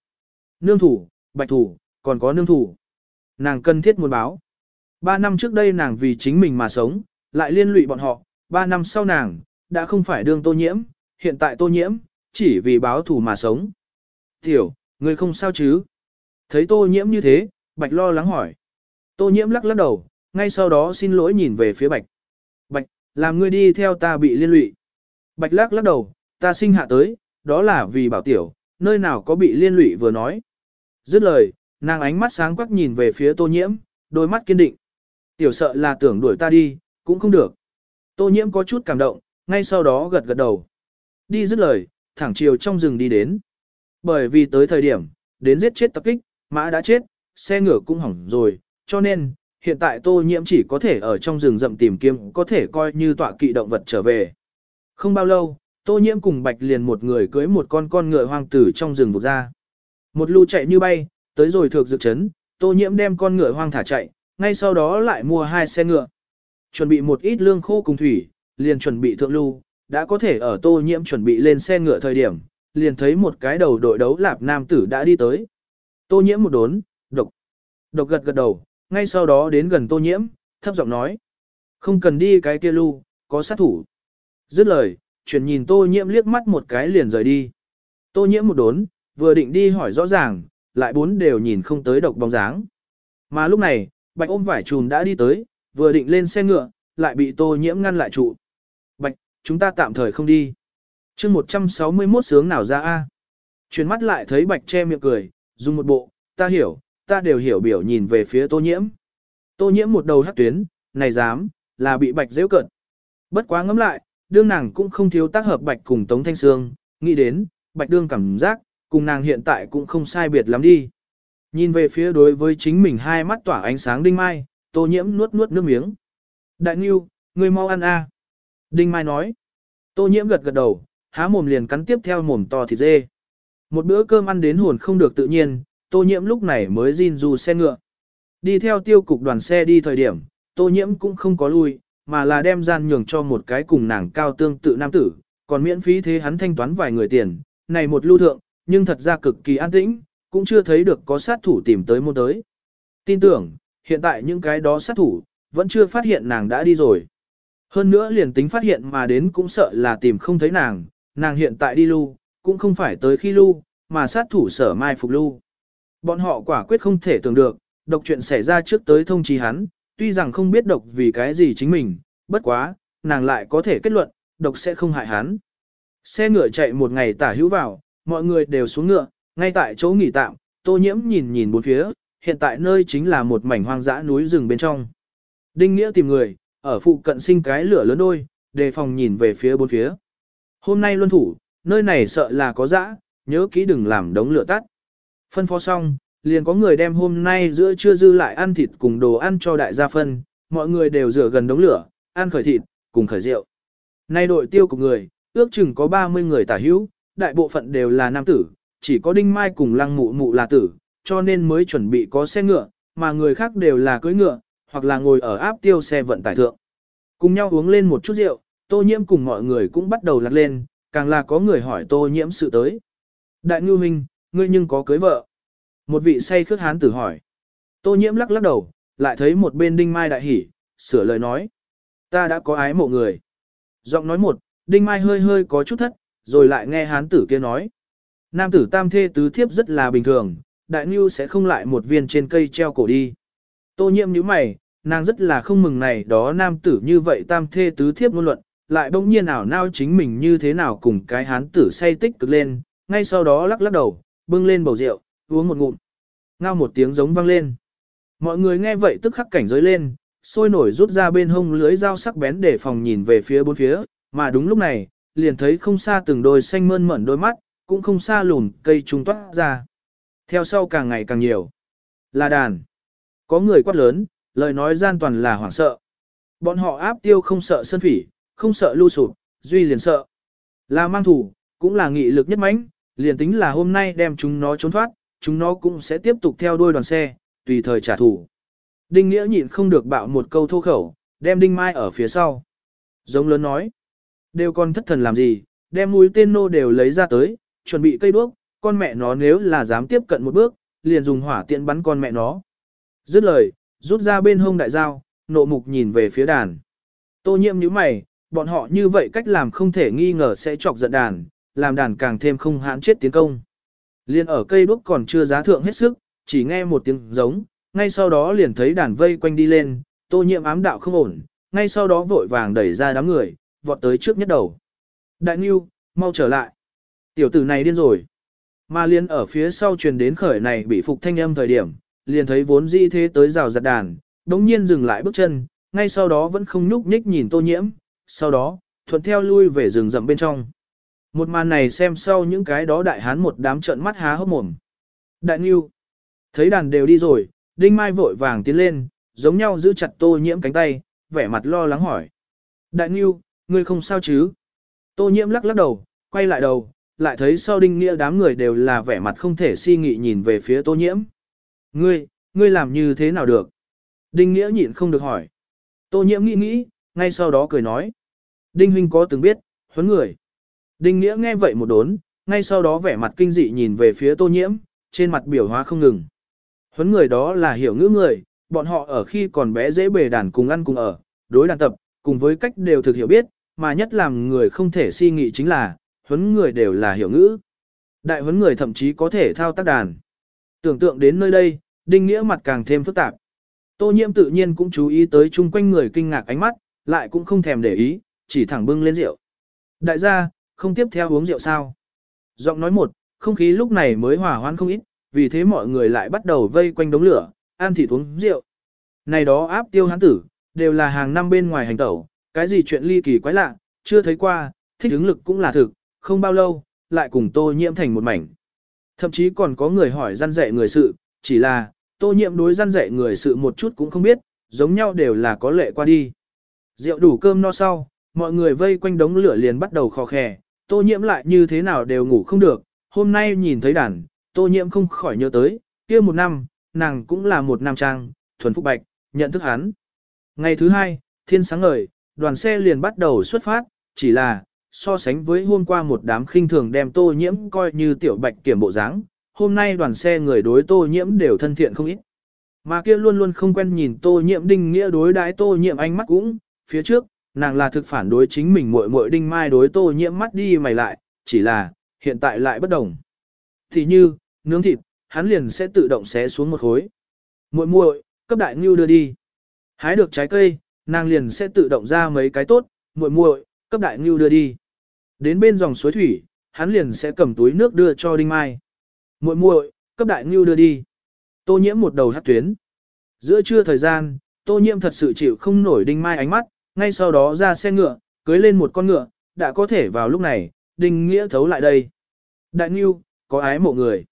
Nương thủ, bạch thủ, còn có nương thủ. Nàng cần thiết muốn báo. Ba năm trước đây nàng vì chính mình mà sống, lại liên lụy bọn họ, ba năm sau nàng, đã không phải đương tô nhiễm, hiện tại tô nhiễm, chỉ vì báo thù mà sống. Tiểu, người không sao chứ? Thấy tô nhiễm như thế, bạch lo lắng hỏi. Tô nhiễm lắc lắc đầu, ngay sau đó xin lỗi nhìn về phía Bạch. Bạch, làm ngươi đi theo ta bị liên lụy. Bạch lắc lắc đầu, ta sinh hạ tới, đó là vì bảo tiểu, nơi nào có bị liên lụy vừa nói. Dứt lời, nàng ánh mắt sáng quắc nhìn về phía tô nhiễm, đôi mắt kiên định. Tiểu sợ là tưởng đuổi ta đi, cũng không được. Tô nhiễm có chút cảm động, ngay sau đó gật gật đầu. Đi dứt lời, thẳng chiều trong rừng đi đến. Bởi vì tới thời điểm, đến giết chết tập kích, mã đã chết, xe ngựa cũng hỏng rồi, cho nên, hiện tại tô nhiễm chỉ có thể ở trong rừng rậm tìm kiếm có thể coi như tọa kỵ động vật trở về. Không bao lâu, tô nhiễm cùng bạch liền một người cưới một con con ngựa hoang tử trong rừng vụt ra. Một lưu chạy như bay, tới rồi thượng dược chấn, tô nhiễm đem con ngựa hoang thả chạy, ngay sau đó lại mua hai xe ngựa. Chuẩn bị một ít lương khô cùng thủy, liền chuẩn bị thượng lưu, đã có thể ở tô nhiễm chuẩn bị lên xe ngựa thời điểm, liền thấy một cái đầu đội đấu lạp nam tử đã đi tới. Tô nhiễm một đốn, độc. Độc gật gật đầu, ngay sau đó đến gần tô nhiễm, thấp giọng nói. Không cần đi cái kia lưu, có sát thủ. Dứt lời, chuyển nhìn tô nhiễm liếc mắt một cái liền rời đi. Tô nhiễm một đốn, vừa định đi hỏi rõ ràng, lại bốn đều nhìn không tới độc bóng dáng. Mà lúc này, bạch ôm vải chùm đã đi tới, vừa định lên xe ngựa, lại bị tô nhiễm ngăn lại trụ. Bạch, chúng ta tạm thời không đi. chương 161 sướng nào ra a Chuyển mắt lại thấy bạch che miệng cười, dùng một bộ, ta hiểu, ta đều hiểu biểu nhìn về phía tô nhiễm. Tô nhiễm một đầu hắc tuyến, này dám, là bị bạch dễ cận. Bất quá ngẫm lại, đương nàng cũng không thiếu tác hợp bạch cùng Tống Thanh Sương, nghĩ đến, bạch đương cảm giác, cùng nàng hiện tại cũng không sai biệt lắm đi. Nhìn về phía đối với chính mình hai mắt tỏa ánh sáng đinh mai, tô nhiễm nuốt nuốt nước miếng. Đại Nghiêu, ngươi mau ăn a. Đinh mai nói. Tô nhiễm gật gật đầu, há mồm liền cắn tiếp theo mồm to thịt dê. Một bữa cơm ăn đến hồn không được tự nhiên, tô nhiễm lúc này mới xin du xe ngựa. Đi theo tiêu cục đoàn xe đi thời điểm, tô nhiễm cũng không có lui, mà là đem gian nhường cho một cái cùng nàng cao tương tự nam tử, còn miễn phí thế hắn thanh toán vài người tiền, này một lưu thượng, nhưng thật ra cực kỳ an tĩnh, cũng chưa thấy được có sát thủ tìm tới môn tới. Tin tưởng, hiện tại những cái đó sát thủ, vẫn chưa phát hiện nàng đã đi rồi. Hơn nữa liền tính phát hiện mà đến cũng sợ là tìm không thấy nàng, nàng hiện tại đi lưu, cũng không phải tới khi lưu, mà sát thủ sở mai phục lưu. Bọn họ quả quyết không thể tưởng được, độc chuyện xảy ra trước tới thông trí hắn, tuy rằng không biết độc vì cái gì chính mình, bất quá, nàng lại có thể kết luận, độc sẽ không hại hắn. Xe ngựa chạy một ngày tả hữu vào, mọi người đều xuống ngựa, ngay tại chỗ nghỉ tạm, tô nhiễm nhìn nhìn bốn phía, hiện tại nơi chính là một mảnh hoang dã núi rừng bên trong. Đinh Nghĩa tìm người, ở phụ cận sinh cái lửa lớn đôi, đề phòng nhìn về phía bốn phía. Hôm nay luân thủ, nơi này sợ là có dã, nhớ kỹ đừng làm đống lửa tắt. Phân phó xong, liền có người đem hôm nay giữa trưa dư lại ăn thịt cùng đồ ăn cho đại gia phân, mọi người đều rửa gần đống lửa, ăn khởi thịt, cùng khởi rượu. Nay đội tiêu của người, ước chừng có 30 người tả hữu, đại bộ phận đều là nam tử, chỉ có đinh mai cùng lăng mụ mụ là tử, cho nên mới chuẩn bị có xe ngựa, mà người khác đều là cưỡi ngựa, hoặc là ngồi ở áp tiêu xe vận tải thượng. Cùng nhau uống lên một chút rượu, tô nhiễm cùng mọi người cũng bắt đầu lạc lên, càng là có người hỏi tô nhiễm sự tới. Đại ngư huynh, ngươi nhưng có cưới vợ. Một vị say khước hán tử hỏi. Tô nhiễm lắc lắc đầu, lại thấy một bên đinh mai đại hỉ, sửa lời nói. Ta đã có ái mộ người. Giọng nói một, đinh mai hơi hơi có chút thất, rồi lại nghe hán tử kia nói. Nam tử tam thê tứ thiếp rất là bình thường, đại ngư sẽ không lại một viên trên cây treo cổ đi. Tô nhiễm nhíu mày, nàng rất là không mừng này đó nam tử như vậy tam thê tứ thiếp ngôn luận, lại bỗng nhiên ảo nao chính mình như thế nào cùng cái hán tử say tích cực lên, ngay sau đó lắc lắc đầu, bưng lên bầu rượu, uống một ngụm. Ngao một tiếng giống vang lên. Mọi người nghe vậy tức khắc cảnh giới lên, sôi nổi rút ra bên hông lưới dao sắc bén để phòng nhìn về phía bốn phía, mà đúng lúc này, liền thấy không xa từng đôi xanh mơn mởn đôi mắt, cũng không xa lùn cây trung toát ra. Theo sau càng ngày càng nhiều. Là đàn. Có người quát lớn, lời nói gian toàn là hoảng sợ. Bọn họ áp tiêu không sợ sân phỉ, không sợ lưu sụp, duy liền sợ. Là mang thủ, cũng là nghị lực nhất mãnh, liền tính là hôm nay đem chúng nó trốn thoát, chúng nó cũng sẽ tiếp tục theo đuôi đoàn xe, tùy thời trả thù. Đinh Nghĩa nhịn không được bạo một câu thô khẩu, đem Đinh Mai ở phía sau. Giống lớn nói, đều con thất thần làm gì, đem mũi tên nô đều lấy ra tới, chuẩn bị cây đuốc, con mẹ nó nếu là dám tiếp cận một bước, liền dùng hỏa tiện bắn con mẹ nó. Dứt lời, rút ra bên hông đại dao, nộ mục nhìn về phía đàn. Tô nhiễm như mày, bọn họ như vậy cách làm không thể nghi ngờ sẽ chọc giận đàn, làm đàn càng thêm không hãn chết tiến công. Liên ở cây đuốc còn chưa giá thượng hết sức, chỉ nghe một tiếng giống, ngay sau đó liền thấy đàn vây quanh đi lên, tô nhiễm ám đạo không ổn, ngay sau đó vội vàng đẩy ra đám người, vọt tới trước nhất đầu. Đại Ngưu, mau trở lại. Tiểu tử này điên rồi. Mà liên ở phía sau truyền đến khởi này bị phục thanh âm thời điểm, liền thấy vốn dĩ thế tới rào giặt đàn, đống nhiên dừng lại bước chân, ngay sau đó vẫn không nhúc nhích nhìn tô nhiễm, sau đó, thuận theo lui về rừng rậm bên trong. Một màn này xem sau những cái đó đại hán một đám trợn mắt há hốc mồm. Đại Ngưu, thấy đàn đều đi rồi, Đinh Mai vội vàng tiến lên, giống nhau giữ chặt tô nhiễm cánh tay, vẻ mặt lo lắng hỏi. Đại Ngưu, ngươi không sao chứ? Tô nhiễm lắc lắc đầu, quay lại đầu, lại thấy sau đinh nghĩa đám người đều là vẻ mặt không thể si nghị nhìn về phía tô nhiễm. Ngươi, ngươi làm như thế nào được? Đinh nghĩa nhịn không được hỏi. Tô nhiễm nghĩ nghĩ, ngay sau đó cười nói. Đinh huynh có từng biết, huấn người. Đinh nghĩa nghe vậy một đốn, ngay sau đó vẻ mặt kinh dị nhìn về phía tô nhiễm, trên mặt biểu hóa không ngừng. Huấn người đó là hiểu ngữ người, bọn họ ở khi còn bé dễ bề đàn cùng ăn cùng ở, đối đàn tập, cùng với cách đều thực hiểu biết, mà nhất làm người không thể si nghị chính là, huấn người đều là hiểu ngữ. Đại huấn người thậm chí có thể thao tác đàn. Tưởng tượng đến nơi đây, đinh nghĩa mặt càng thêm phức tạp. Tô nhiễm tự nhiên cũng chú ý tới chung quanh người kinh ngạc ánh mắt, lại cũng không thèm để ý, chỉ thẳng bưng lên rượu. Đại gia, không tiếp theo uống rượu sao? Giọng nói một, không khí lúc này mới hòa hoãn không ít, vì thế mọi người lại bắt đầu vây quanh đống lửa, ăn thịt uống rượu. Này đó áp tiêu hán tử, đều là hàng năm bên ngoài hành tẩu, cái gì chuyện ly kỳ quái lạ, chưa thấy qua, thích ứng lực cũng là thực, không bao lâu, lại cùng tô nhiễm thành một mảnh. Thậm chí còn có người hỏi gian dạy người sự, chỉ là, tô nhiễm đối gian dạy người sự một chút cũng không biết, giống nhau đều là có lệ qua đi. Rượu đủ cơm no sau, mọi người vây quanh đống lửa liền bắt đầu khò khè, tô nhiễm lại như thế nào đều ngủ không được, hôm nay nhìn thấy đàn, tô nhiễm không khỏi nhớ tới, kia một năm, nàng cũng là một nam trang, thuần phúc bạch, nhận thức hắn. Ngày thứ hai, thiên sáng ngời, đoàn xe liền bắt đầu xuất phát, chỉ là, so sánh với hôm qua một đám khinh thường đem tô nhiễm coi như tiểu bạch kiểm bộ dáng, hôm nay đoàn xe người đối tô nhiễm đều thân thiện không ít. Mà kia luôn luôn không quen nhìn tô nhiễm đinh nghĩa đối đái tô nhiễm ánh mắt cũng, phía trước, nàng là thực phản đối chính mình muội muội đinh mai đối tô nhiễm mắt đi mày lại, chỉ là, hiện tại lại bất đồng. Thì như, nướng thịt, hắn liền sẽ tự động xé xuống một khối. Muội muội, cấp đại ngưu đưa đi. Hái được trái cây, nàng liền sẽ tự động ra mấy cái tốt, muội muội, cấp đại ngưu đưa đi. Đến bên dòng suối thủy, hắn liền sẽ cầm túi nước đưa cho Đinh Mai. Muội muội, cấp đại ngưu đưa đi. Tô nhiễm một đầu hát tuyến. Giữa trưa thời gian, tô nhiễm thật sự chịu không nổi Đinh Mai ánh mắt, ngay sau đó ra xe ngựa, cưới lên một con ngựa, đã có thể vào lúc này, Đinh Nghĩa thấu lại đây. Đại ngưu, có ái mộ người.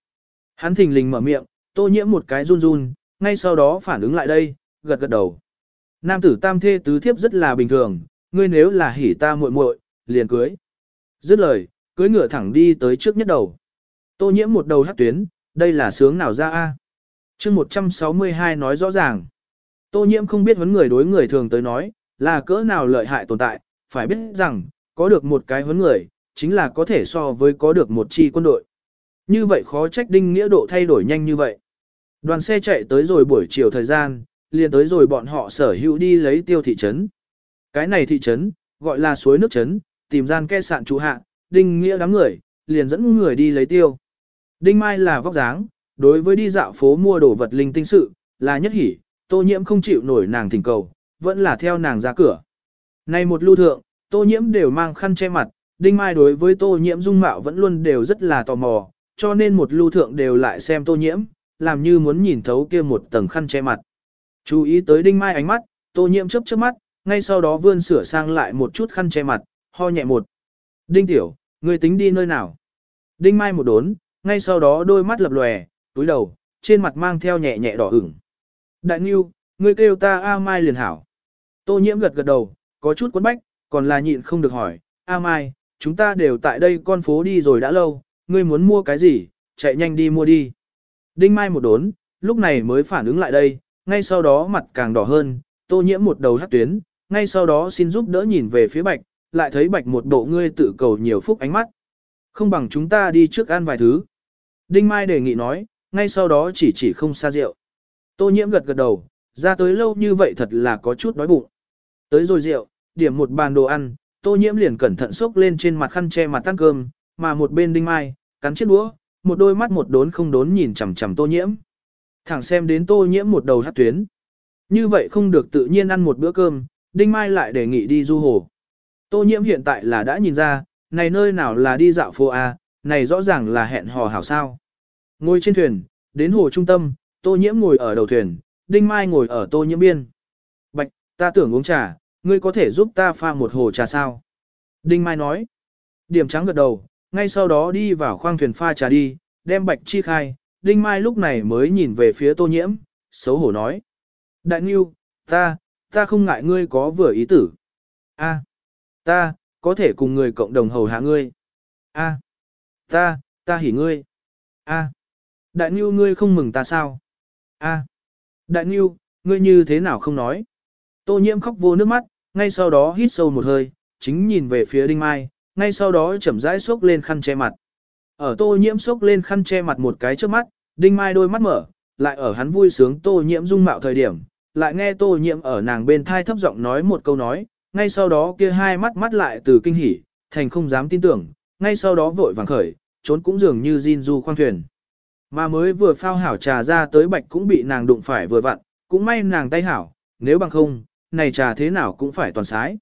Hắn thình lình mở miệng, tô nhiễm một cái run run, ngay sau đó phản ứng lại đây, gật gật đầu. Nam tử tam thê tứ thiếp rất là bình thường, ngươi nếu là hỉ ta muội muội, liền cưới. Dứt lời, cưới ngựa thẳng đi tới trước nhất đầu. Tô nhiễm một đầu hắc tuyến, đây là sướng nào ra a? Chương 162 nói rõ ràng. Tô nhiễm không biết vấn người đối người thường tới nói, là cỡ nào lợi hại tồn tại, phải biết rằng, có được một cái huấn người, chính là có thể so với có được một chi quân đội. Như vậy khó trách đinh nghĩa độ thay đổi nhanh như vậy. Đoàn xe chạy tới rồi buổi chiều thời gian, liền tới rồi bọn họ sở hữu đi lấy tiêu thị trấn. Cái này thị trấn, gọi là suối nước trấn, tìm gian ke sạn trụ hạ, đinh nghĩa đám người, liền dẫn người đi lấy tiêu. Đinh Mai là vóc dáng, đối với đi dạo phố mua đồ vật linh tinh sự, là nhất hỉ, tô nhiễm không chịu nổi nàng thỉnh cầu, vẫn là theo nàng ra cửa. Này một lưu thượng, tô nhiễm đều mang khăn che mặt, Đinh Mai đối với tô nhiễm dung mạo vẫn luôn đều rất là tò mò, cho nên một lưu thượng đều lại xem tô nhiễm, làm như muốn nhìn thấu kia một tầng khăn che mặt. Chú ý tới Đinh Mai ánh mắt, tô nhiễm chớp chớp mắt, ngay sau đó vươn sửa sang lại một chút khăn che mặt, ho nhẹ một. Đinh tiểu, người tính đi nơi nào? Đinh Mai một đốn, ngay sau đó đôi mắt lập lòe, túi đầu, trên mặt mang theo nhẹ nhẹ đỏ ửng. Đại nhiêu, ngươi kêu ta A Mai liền hảo. Tô nhiễm gật gật đầu, có chút quấn bách, còn là nhịn không được hỏi, A Mai, chúng ta đều tại đây con phố đi rồi đã lâu, ngươi muốn mua cái gì, chạy nhanh đi mua đi. Đinh Mai một đốn, lúc này mới phản ứng lại đây, ngay sau đó mặt càng đỏ hơn, tô nhiễm một đầu hắt tuyến, ngay sau đó xin giúp đỡ nhìn về phía bạch, lại thấy bạch một bộ ngươi tự cầu nhiều phúc ánh mắt. Không bằng chúng ta đi trước ăn vài thứ. Đinh Mai đề nghị nói, ngay sau đó chỉ chỉ không xa rượu. Tô nhiễm gật gật đầu, ra tới lâu như vậy thật là có chút đói bụng. Tới rồi rượu, điểm một bàn đồ ăn, tô nhiễm liền cẩn thận xốc lên trên mặt khăn che mặt ăn cơm, mà một bên Đinh Mai, cắn chiếc đũa, một đôi mắt một đốn không đốn nhìn chằm chằm tô nhiễm. Thẳng xem đến tô nhiễm một đầu hát tuyến. Như vậy không được tự nhiên ăn một bữa cơm, Đinh Mai lại đề nghị đi du hồ. Tô nhiễm hiện tại là đã nhìn ra, này nơi nào là đi dạo phố A, này rõ ràng là hẹn hò hảo sao. Ngồi trên thuyền, đến hồ trung tâm, tô nhiễm ngồi ở đầu thuyền, Đinh Mai ngồi ở tô nhiễm biên. Bạch, ta tưởng uống trà, ngươi có thể giúp ta pha một hồ trà sao? Đinh Mai nói. Điểm trắng gật đầu, ngay sau đó đi vào khoang thuyền pha trà đi, đem bạch chi khai, Đinh Mai lúc này mới nhìn về phía tô nhiễm, xấu hổ nói. Đại Nghiêu, ta, ta không ngại ngươi có vừa ý tử. A, ta, có thể cùng người cộng đồng hầu hạ ngươi. A, ta, ta hỉ ngươi. A, Đại Nghiêu ngươi không mừng ta sao? A, Đại Nghiêu, ngươi như thế nào không nói? Tô nhiễm khóc vô nước mắt, ngay sau đó hít sâu một hơi, chính nhìn về phía Đinh Mai, ngay sau đó chậm rãi xốc lên khăn che mặt. Ở tô nhiễm xốc lên khăn che mặt một cái trước mắt, Đinh Mai đôi mắt mở, lại ở hắn vui sướng tô nhiễm dung mạo thời điểm, lại nghe tô nhiễm ở nàng bên thai thấp giọng nói một câu nói, ngay sau đó kia hai mắt mắt lại từ kinh hỉ, thành không dám tin tưởng, ngay sau đó vội vàng khởi, trốn cũng dường như Jin du khoang thuyền. Mà mới vừa phao hảo trà ra tới bạch cũng bị nàng đụng phải vừa vặn, cũng may nàng tay hảo, nếu bằng không, này trà thế nào cũng phải toàn sái.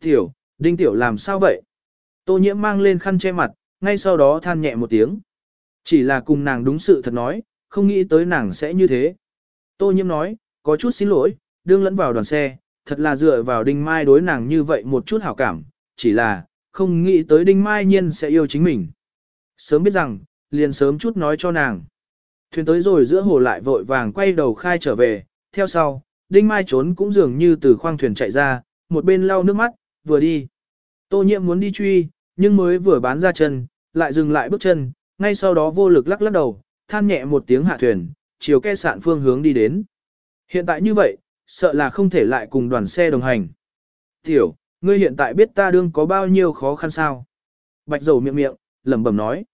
Tiểu, đinh tiểu làm sao vậy? Tô nhiễm mang lên khăn che mặt, ngay sau đó than nhẹ một tiếng. Chỉ là cùng nàng đúng sự thật nói, không nghĩ tới nàng sẽ như thế. Tô nhiễm nói, có chút xin lỗi, đương lẫn vào đoàn xe, thật là dựa vào Đinh Mai đối nàng như vậy một chút hảo cảm, chỉ là, không nghĩ tới Đinh Mai nhiên sẽ yêu chính mình. Sớm biết rằng, liền sớm chút nói cho nàng. Thuyền tới rồi giữa hồ lại vội vàng quay đầu khai trở về, theo sau, Đinh Mai trốn cũng dường như từ khoang thuyền chạy ra, một bên lau nước mắt, vừa đi. Tô nhiệm muốn đi truy, nhưng mới vừa bán ra chân, lại dừng lại bước chân, ngay sau đó vô lực lắc lắc đầu, than nhẹ một tiếng hạ thuyền, chiều ke sạn phương hướng đi đến. Hiện tại như vậy, sợ là không thể lại cùng đoàn xe đồng hành. Tiểu, ngươi hiện tại biết ta đương có bao nhiêu khó khăn sao? Bạch dầu miệng miệng, lẩm bẩm nói.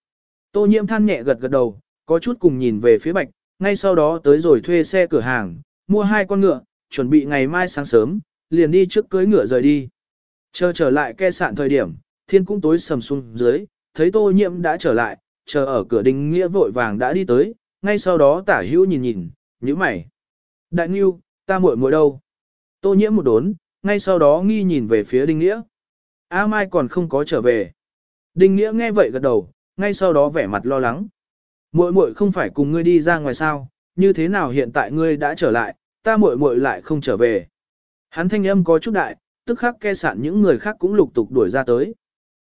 Tô nhiễm than nhẹ gật gật đầu, có chút cùng nhìn về phía bạch, ngay sau đó tới rồi thuê xe cửa hàng, mua hai con ngựa, chuẩn bị ngày mai sáng sớm, liền đi trước cưới ngựa rời đi. Chờ trở lại ke sạn thời điểm, thiên cũng tối sầm xuống dưới, thấy tô nhiễm đã trở lại, chờ ở cửa đình nghĩa vội vàng đã đi tới, ngay sau đó tả hữu nhìn nhìn, nhíu mày. Đại nghiêu, ta muội muội đâu? Tô nhiễm một đốn, ngay sau đó nghi nhìn về phía Đinh Nghĩa. A Mai còn không có trở về. Đinh Nghĩa nghe vậy gật đầu, ngay sau đó vẻ mặt lo lắng. Muội muội không phải cùng ngươi đi ra ngoài sao, như thế nào hiện tại ngươi đã trở lại, ta muội muội lại không trở về. Hắn thanh âm có chút đại, tức khắc ke sạn những người khác cũng lục tục đuổi ra tới.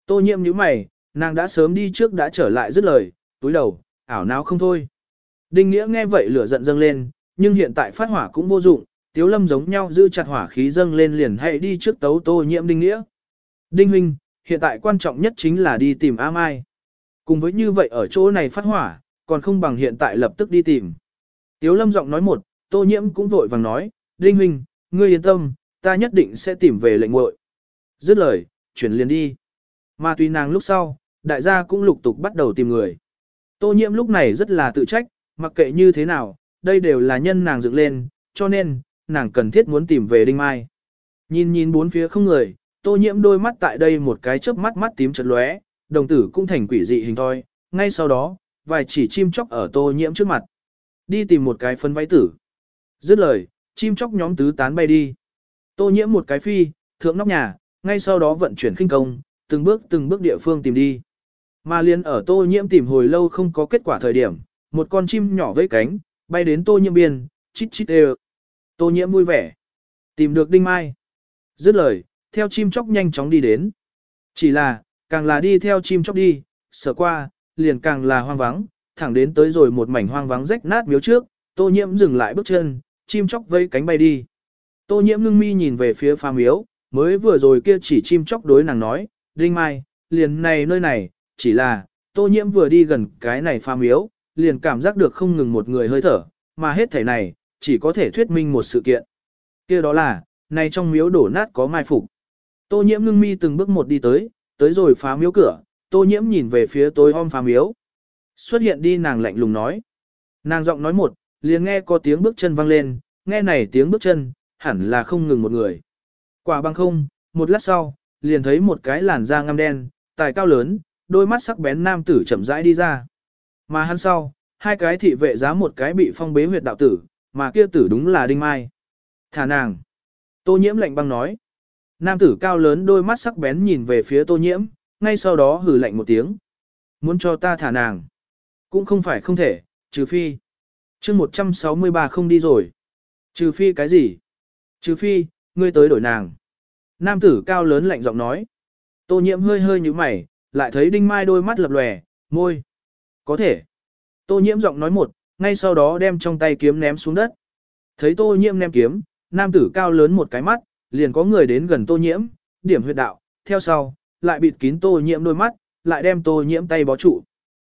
Tô nhiễm như mày, nàng đã sớm đi trước đã trở lại dứt lời, túi đầu, ảo não không thôi. Đinh Nghĩa nghe vậy lửa giận dâng lên, nhưng hiện tại phát hỏa cũng vô dụng, Tiếu Lâm giống nhau giữ chặt hỏa khí dâng lên liền hãy đi trước tấu Tô Nhiễm Đinh Nghĩa. Đinh huynh, hiện tại quan trọng nhất chính là đi tìm A Mai. Cùng với như vậy ở chỗ này phát hỏa, còn không bằng hiện tại lập tức đi tìm. Tiếu Lâm giọng nói một, Tô Nhiễm cũng vội vàng nói, Đinh huynh, ngươi yên tâm, ta nhất định sẽ tìm về lệnh muội. Dứt lời, chuyển liền đi. Mà tùy nàng lúc sau, đại gia cũng lục tục bắt đầu tìm người. Tô Nhiễm lúc này rất là tự trách, mặc kệ như thế nào, đây đều là nhân nàng dựng lên, cho nên, nàng cần thiết muốn tìm về Đinh Mai. Nhìn nhìn bốn phía không người, tô nhiễm đôi mắt tại đây một cái chớp mắt mắt tím chật lóe, đồng tử cũng thành quỷ dị hình thoi, ngay sau đó, vài chỉ chim chóc ở tô nhiễm trước mặt. Đi tìm một cái phân váy tử. Dứt lời, chim chóc nhóm tứ tán bay đi. Tô nhiễm một cái phi, thượng nóc nhà, ngay sau đó vận chuyển khinh công, từng bước từng bước địa phương tìm đi. Mà liên ở tô nhiễm tìm hồi lâu không có kết quả thời điểm, một con chim nhỏ với cánh, bay đến tô nhiễm biên, chít chít đều. Tô nhiễm vui vẻ. Tìm được đinh mai. Dứt lời, theo chim chóc nhanh chóng đi đến. Chỉ là, càng là đi theo chim chóc đi, sợ qua, liền càng là hoang vắng, thẳng đến tới rồi một mảnh hoang vắng rách nát miếu trước, tô nhiễm dừng lại bước chân, chim chóc vây cánh bay đi. Tô nhiễm ngưng mi nhìn về phía phá miếu, mới vừa rồi kia chỉ chim chóc đối nàng nói, Đinh Mai, liền này nơi này, chỉ là, tô nhiễm vừa đi gần cái này phá miếu, liền cảm giác được không ngừng một người hơi thở, mà hết thể này, chỉ có thể thuyết minh một sự kiện. kia đó là, này trong miếu đổ nát có mai phục. Tô nhiễm ngưng mi từng bước một đi tới, tới rồi phá miếu cửa, tô nhiễm nhìn về phía tối om phá miếu. Xuất hiện đi nàng lạnh lùng nói. Nàng giọng nói một, liền nghe có tiếng bước chân vang lên, nghe này tiếng bước chân, hẳn là không ngừng một người. Quả băng không, một lát sau, liền thấy một cái làn da ngăm đen, tài cao lớn, đôi mắt sắc bén nam tử chậm rãi đi ra. Mà hắn sau, hai cái thị vệ giá một cái bị phong bế huyệt đạo tử, mà kia tử đúng là Đinh Mai. Thả nàng. Tô nhiễm lạnh băng nói. Nam tử cao lớn đôi mắt sắc bén nhìn về phía tô nhiễm, ngay sau đó hừ lạnh một tiếng. Muốn cho ta thả nàng. Cũng không phải không thể, trừ phi chương 163 không đi rồi. Trừ phi cái gì? Trừ phi, ngươi tới đổi nàng. Nam tử cao lớn lạnh giọng nói. Tô nhiễm hơi hơi như mày, lại thấy đinh mai đôi mắt lập lòe, môi. Có thể. Tô nhiễm giọng nói một, ngay sau đó đem trong tay kiếm ném xuống đất. Thấy tô nhiễm ném kiếm, nam tử cao lớn một cái mắt, liền có người đến gần tô nhiễm, điểm huyệt đạo, theo sau, lại bịt kín tô nhiễm đôi mắt, lại đem tô nhiễm tay bó trụ.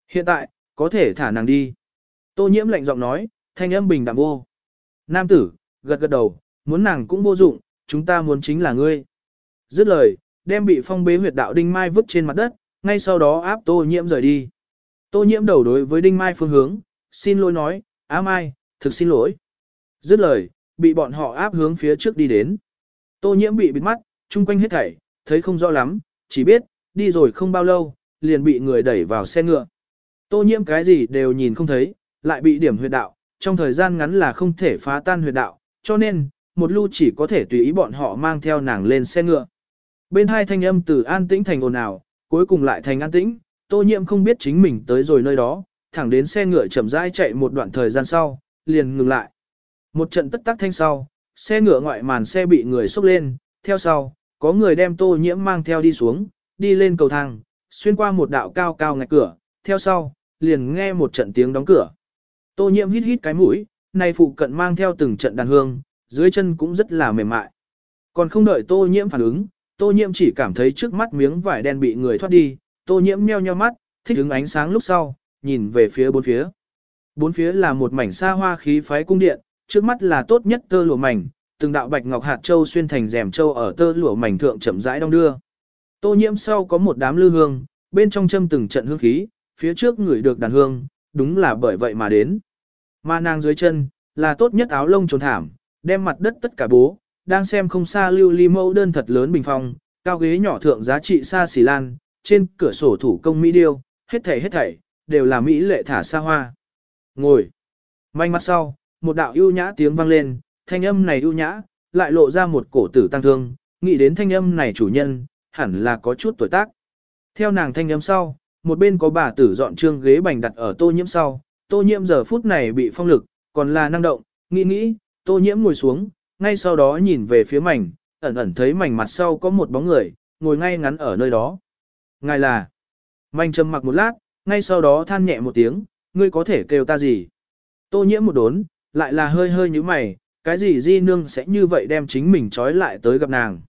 Hiện tại, có thể thả nàng đi. Tô nhiễm lạnh giọng nói, thanh âm bình đạm vô. Nam tử, gật gật đầu, muốn nàng cũng vô dụng, chúng ta muốn chính là ngươi. Dứt lời, đem bị phong bế huyệt đạo đinh mai vứt trên mặt đất, ngay sau đó áp tô nhiễm rời đi. Tô nhiễm đầu đối với đinh mai phương hướng, xin lỗi nói, á mai, thực xin lỗi. Dứt lời, bị bọn họ áp hướng phía trước đi đến. Tô nhiễm bị bịt mắt, chung quanh hết thảy, thấy không rõ lắm, chỉ biết, đi rồi không bao lâu, liền bị người đẩy vào xe ngựa. Tô nhiễm cái gì đều nhìn không thấy, lại bị điểm huyệt đạo, trong thời gian ngắn là không thể phá tan huyệt đạo, cho nên, một lưu chỉ có thể tùy ý bọn họ mang theo nàng lên xe ngựa. Bên hai thanh âm từ an tĩnh thành ồn ào, cuối cùng lại thành an tĩnh, tô nhiễm không biết chính mình tới rồi nơi đó, thẳng đến xe ngựa chậm rãi chạy một đoạn thời gian sau, liền ngừng lại. Một trận tất tắc thanh sau, xe ngựa ngoại màn xe bị người xúc lên, theo sau, có người đem tô nhiễm mang theo đi xuống, đi lên cầu thang, xuyên qua một đạo cao cao ngạch cửa, theo sau, liền nghe một trận tiếng đóng cửa. Tô nhiễm hít hít cái mũi, này phụ cận mang theo từng trận đàn hương, dưới chân cũng rất là mềm mại. Còn không đợi tô nhiễm phản ứng, tô nhiễm chỉ cảm thấy trước mắt miếng vải đen bị người thoát đi, tô nhiễm nheo nheo mắt, thích ứng ánh sáng lúc sau, nhìn về phía bốn phía. Bốn phía là một mảnh xa hoa khí phái cung điện, trước mắt là tốt nhất tơ lụa mảnh, từng đạo bạch ngọc hạt châu xuyên thành rèm châu ở tơ lụa mảnh thượng chậm rãi đông đưa. Tô nhiễm sau có một đám lư hương, bên trong châm từng trận hương khí, phía trước người được đàn hương, đúng là bởi vậy mà đến. Mà nàng dưới chân, là tốt nhất áo lông trồn thảm, đem mặt đất tất cả bố, đang xem không xa lưu ly mẫu đơn thật lớn bình phong, cao ghế nhỏ thượng giá trị xa xỉ lan, trên cửa sổ thủ công mỹ điêu, hết thảy hết thảy, đều là mỹ lệ thả xa hoa. Ngồi. Manh mắt sau, một đạo ưu nhã tiếng vang lên, thanh âm này ưu nhã, lại lộ ra một cổ tử tăng thương, nghĩ đến thanh âm này chủ nhân, hẳn là có chút tuổi tác. Theo nàng thanh âm sau, một bên có bà tử dọn trương ghế bành đặt ở tô nhiễm sau, tô nhiễm giờ phút này bị phong lực, còn là năng động, nghĩ nghĩ, tô nhiễm ngồi xuống, ngay sau đó nhìn về phía mảnh, ẩn ẩn thấy mảnh mặt sau có một bóng người, ngồi ngay ngắn ở nơi đó. Ngài là, mảnh trầm mặc một lát, ngay sau đó than nhẹ một tiếng, ngươi có thể kêu ta gì? Tô nhiễm một đốn, lại là hơi hơi như mày, cái gì di nương sẽ như vậy đem chính mình trói lại tới gặp nàng.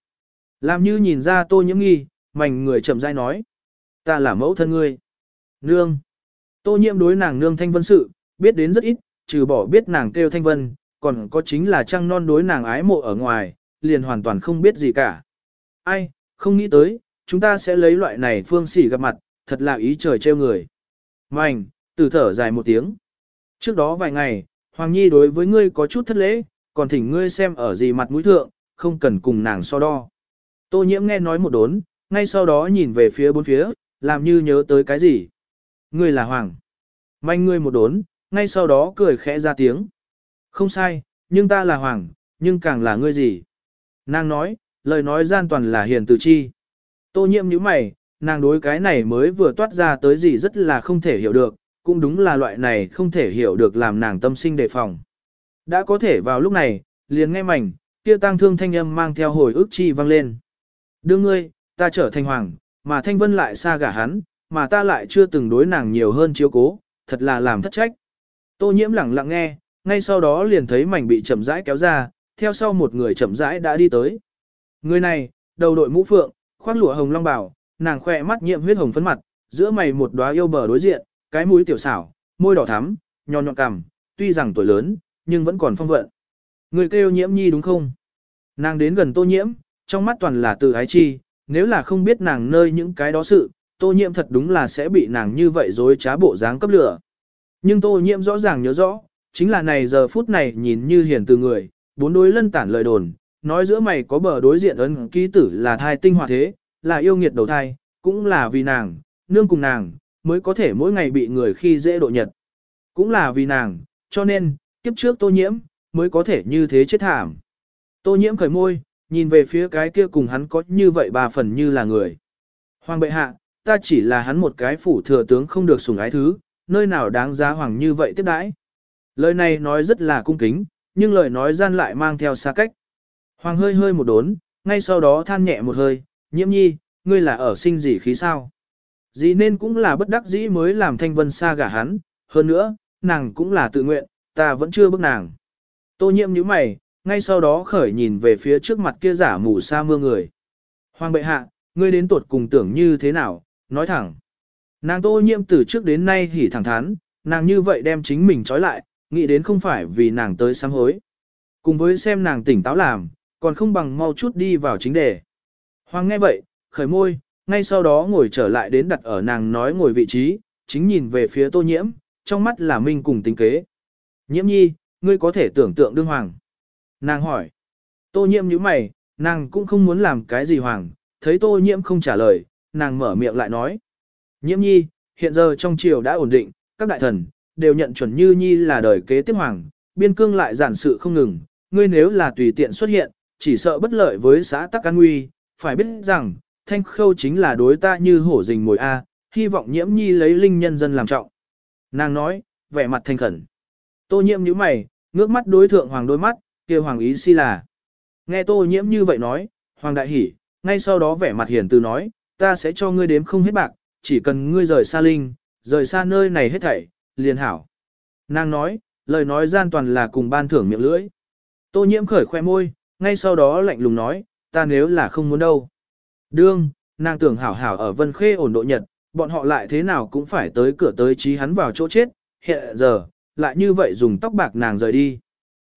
Làm như nhìn ra tô nhiễm nghi, mảnh người chậm rãi nói. Ta là mẫu thân ngươi. Nương. Tô nhiễm đối nàng nương thanh vân sự, biết đến rất ít, trừ bỏ biết nàng kêu thanh vân, còn có chính là trăng non đối nàng ái mộ ở ngoài, liền hoàn toàn không biết gì cả. Ai, không nghĩ tới, chúng ta sẽ lấy loại này phương sỉ gặp mặt, thật là ý trời trêu người. Mạnh, từ thở dài một tiếng. Trước đó vài ngày, Hoàng Nhi đối với ngươi có chút thất lễ, còn thỉnh ngươi xem ở gì mặt mũi thượng, không cần cùng nàng so đo. Tô nhiễm nghe nói một đốn, ngay sau đó nhìn về phía bốn phía, làm như nhớ tới cái gì. Ngươi là Hoàng. Manh ngươi một đốn, ngay sau đó cười khẽ ra tiếng. Không sai, nhưng ta là Hoàng, nhưng càng là ngươi gì. Nàng nói, lời nói gian toàn là hiền từ chi. Tô nhiễm như mày, nàng đối cái này mới vừa toát ra tới gì rất là không thể hiểu được, cũng đúng là loại này không thể hiểu được làm nàng tâm sinh đề phòng. Đã có thể vào lúc này, liền nghe mảnh, kia tang thương thanh âm mang theo hồi ức chi vang lên. Đưa ngươi, ta trở thành hoàng, mà thanh vân lại xa gả hắn, mà ta lại chưa từng đối nàng nhiều hơn chiếu cố, thật là làm thất trách. Tô nhiễm lặng lặng nghe, ngay sau đó liền thấy mảnh bị chậm rãi kéo ra, theo sau một người chậm rãi đã đi tới. Người này, đầu đội mũ phượng, khoác lụa hồng long bào, nàng khoe mắt nhiễm huyết hồng phấn mặt, giữa mày một đóa yêu bờ đối diện, cái mũi tiểu xảo, môi đỏ thắm, nhọn nhọn cằm, tuy rằng tuổi lớn, nhưng vẫn còn phong vận. Người kêu nhiễm nhi đúng không? Nàng đến gần tô nhiễm, trong mắt toàn là từ ái chi, nếu là không biết nàng nơi những cái đó sự, tô nhiễm thật đúng là sẽ bị nàng như vậy dối trá bộ dáng cấp lửa. Nhưng tô nhiễm rõ ràng nhớ rõ, chính là này giờ phút này nhìn như hiền từ người, bốn đối lân tản lời đồn, nói giữa mày có bờ đối diện ấn ký tử là thai tinh hoa thế, là yêu nghiệt đầu thai, cũng là vì nàng, nương cùng nàng, mới có thể mỗi ngày bị người khi dễ độ nhật. Cũng là vì nàng, cho nên, kiếp trước tô nhiễm, mới có thể như thế chết thảm. Tô nhiễm khởi môi, nhìn về phía cái kia cùng hắn có như vậy bà phần như là người. Hoàng bệ hạ, ta chỉ là hắn một cái phủ thừa tướng không được sủng ái thứ, nơi nào đáng giá hoàng như vậy tiếp đãi. Lời này nói rất là cung kính, nhưng lời nói gian lại mang theo xa cách. Hoàng hơi hơi một đốn, ngay sau đó than nhẹ một hơi, nhiễm nhi, ngươi là ở sinh gì khí sao? Dĩ nên cũng là bất đắc dĩ mới làm thanh vân xa gả hắn, hơn nữa, nàng cũng là tự nguyện, ta vẫn chưa bức nàng. Tô nhiễm như mày, ngay sau đó khởi nhìn về phía trước mặt kia giả mù sa mưa người. Hoàng bệ hạ, ngươi đến tuột cùng tưởng như thế nào, nói thẳng. Nàng tô nhiễm từ trước đến nay hỉ thẳng thắn, nàng như vậy đem chính mình trói lại, nghĩ đến không phải vì nàng tới sám hối. Cùng với xem nàng tỉnh táo làm, còn không bằng mau chút đi vào chính đề. Hoàng nghe vậy, khởi môi, ngay sau đó ngồi trở lại đến đặt ở nàng nói ngồi vị trí, chính nhìn về phía tô nhiễm, trong mắt là minh cùng tính kế. Nhiễm nhi, ngươi có thể tưởng tượng đương hoàng. Nàng hỏi. Tô nhiễm như mày, nàng cũng không muốn làm cái gì hoàng, thấy tô nhiễm không trả lời, nàng mở miệng lại nói. Nhiễm nhi, hiện giờ trong triều đã ổn định, các đại thần, đều nhận chuẩn như nhi là đời kế tiếp hoàng, biên cương lại giản sự không ngừng, ngươi nếu là tùy tiện xuất hiện, chỉ sợ bất lợi với xã tắc an nguy, phải biết rằng, thanh khâu chính là đối ta như hổ rình mồi A, hy vọng nhiễm nhi lấy linh nhân dân làm trọng. Nàng nói, vẻ mặt thanh khẩn. Tô nhiễm nhíu mày, ngước mắt đối thượng hoàng đôi mắt, kia hoàng ý si là. Nghe tô nhiễm như vậy nói, hoàng đại hỉ, ngay sau đó vẻ mặt hiền từ nói, ta sẽ cho ngươi đếm không hết bạc, chỉ cần ngươi rời xa linh, rời xa nơi này hết thảy, liền hảo. Nàng nói, lời nói gian toàn là cùng ban thưởng miệng lưỡi. Tô nhiễm khởi khoe môi, ngay sau đó lạnh lùng nói, ta nếu là không muốn đâu. Đương, nàng tưởng hảo hảo ở Vân Khê ổn độ nhật, bọn họ lại thế nào cũng phải tới cửa tới trí hắn vào chỗ chết, hiện giờ, lại như vậy dùng tóc bạc nàng rời đi.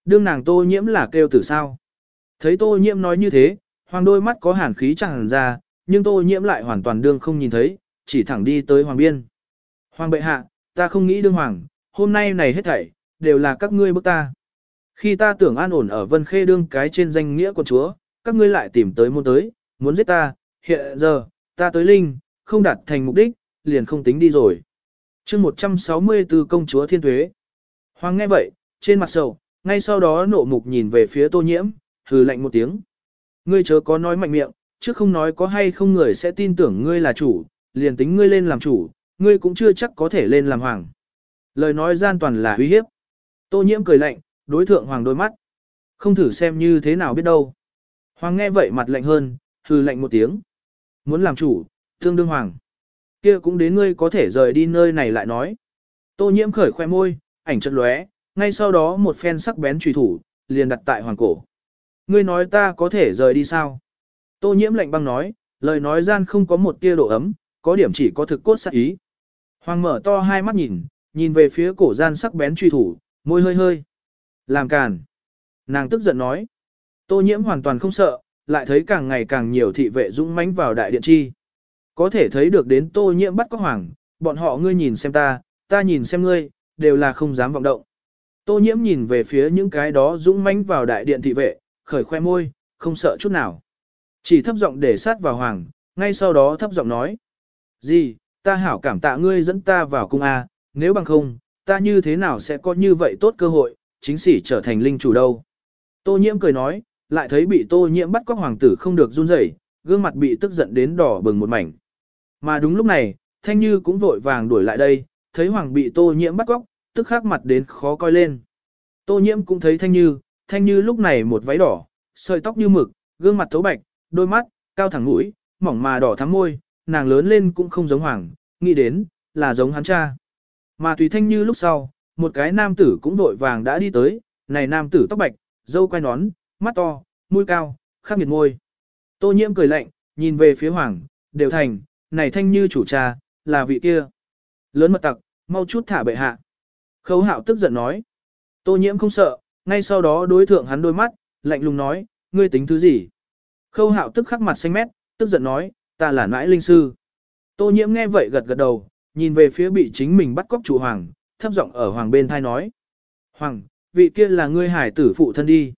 Đương nàng tô nhiễm là kêu tử sao. Thấy tô nhiễm nói như thế, hoàng đôi mắt có hàn khí chẳng ra, nhưng tô nhiễm lại hoàn toàn đương không nhìn thấy, chỉ thẳng đi tới hoàng biên. Hoàng bệ hạ, ta không nghĩ đương hoàng, hôm nay này hết thảy, đều là các ngươi bức ta. Khi ta tưởng an ổn ở Vân Khê đương cái trên danh nghĩa của chúa, các ngươi lại tìm tới muốn tới, muốn giết ta, hiện giờ, ta tới linh, không đạt thành mục đích, liền không tính đi rồi. chương 164 công chúa thiên tuế. Hoàng nghe vậy, trên mặt sầu, ngay sau đó nộ mục nhìn về phía tô nhiễm, hừ lạnh một tiếng. Ngươi chớ có nói mạnh miệng, chứ không nói có hay không người sẽ tin tưởng ngươi là chủ, liền tính ngươi lên làm chủ, ngươi cũng chưa chắc có thể lên làm hoàng. Lời nói gian toàn là uy hiếp. Tô nhiễm cười lạnh, đối thượng hoàng đôi mắt. Không thử xem như thế nào biết đâu. Hoàng nghe vậy mặt lạnh hơn, hừ lạnh một tiếng. Muốn làm chủ, tương đương hoàng. Kia cũng đến ngươi có thể rời đi nơi này lại nói. Tô nhiễm khởi khoe môi, ảnh chật lóe, ngay sau đó một phen sắc bén trùy thủ, liền đặt tại hoàng cổ. Ngươi nói ta có thể rời đi sao? Tô nhiễm lạnh băng nói, lời nói gian không có một tia độ ấm, có điểm chỉ có thực cốt sát ý. Hoàng mở to hai mắt nhìn, nhìn về phía cổ gian sắc bén truy thủ, môi hơi hơi. Làm càn. Nàng tức giận nói. Tô nhiễm hoàn toàn không sợ, lại thấy càng ngày càng nhiều thị vệ dũng mãnh vào đại điện chi. Có thể thấy được đến tô nhiễm bắt có hoàng, bọn họ ngươi nhìn xem ta, ta nhìn xem ngươi, đều là không dám vọng động. Tô nhiễm nhìn về phía những cái đó dũng mãnh vào đại điện thị vệ, khởi khoe môi, không sợ chút nào. Chỉ thấp giọng để sát vào hoàng, ngay sau đó thấp giọng nói. Gì, ta hảo cảm tạ ngươi dẫn ta vào cung A, nếu bằng không, ta như thế nào sẽ có như vậy tốt cơ hội, chính sĩ trở thành linh chủ đâu. Tô nhiễm cười nói, lại thấy bị tô nhiễm bắt cóc hoàng tử không được run rẩy, gương mặt bị tức giận đến đỏ bừng một mảnh. Mà đúng lúc này, Thanh Như cũng vội vàng đuổi lại đây, thấy hoàng bị tô nhiễm bắt cóc, tức khắc mặt đến khó coi lên. Tô nhiễm cũng thấy Thanh Như, Thanh Như lúc này một váy đỏ, sợi tóc như mực, gương mặt thấu bạch, đôi mắt, cao thẳng mũi, mỏng mà đỏ thắm môi, nàng lớn lên cũng không giống hoàng, nghĩ đến, là giống hắn cha. Mà tùy thanh như lúc sau, một cái nam tử cũng vội vàng đã đi tới, này nam tử tóc bạch, dâu quai nón, mắt to, mũi cao, khắc nghiệt môi. Tô nhiễm cười lạnh, nhìn về phía hoàng, đều thành, này thanh như chủ cha, là vị kia. Lớn mật tặc, mau chút thả bệ hạ. Khấu hạo tức giận nói. Tô nhiễm không sợ, ngay sau đó đối thượng hắn đôi mắt, lạnh lùng nói, ngươi tính thứ gì? Khâu hạo tức khắc mặt xanh mét, tức giận nói, ta là nãi linh sư. Tô nhiễm nghe vậy gật gật đầu, nhìn về phía bị chính mình bắt cóc chủ hoàng, thấp giọng ở hoàng bên thai nói. Hoàng, vị kia là ngươi hải tử phụ thân đi.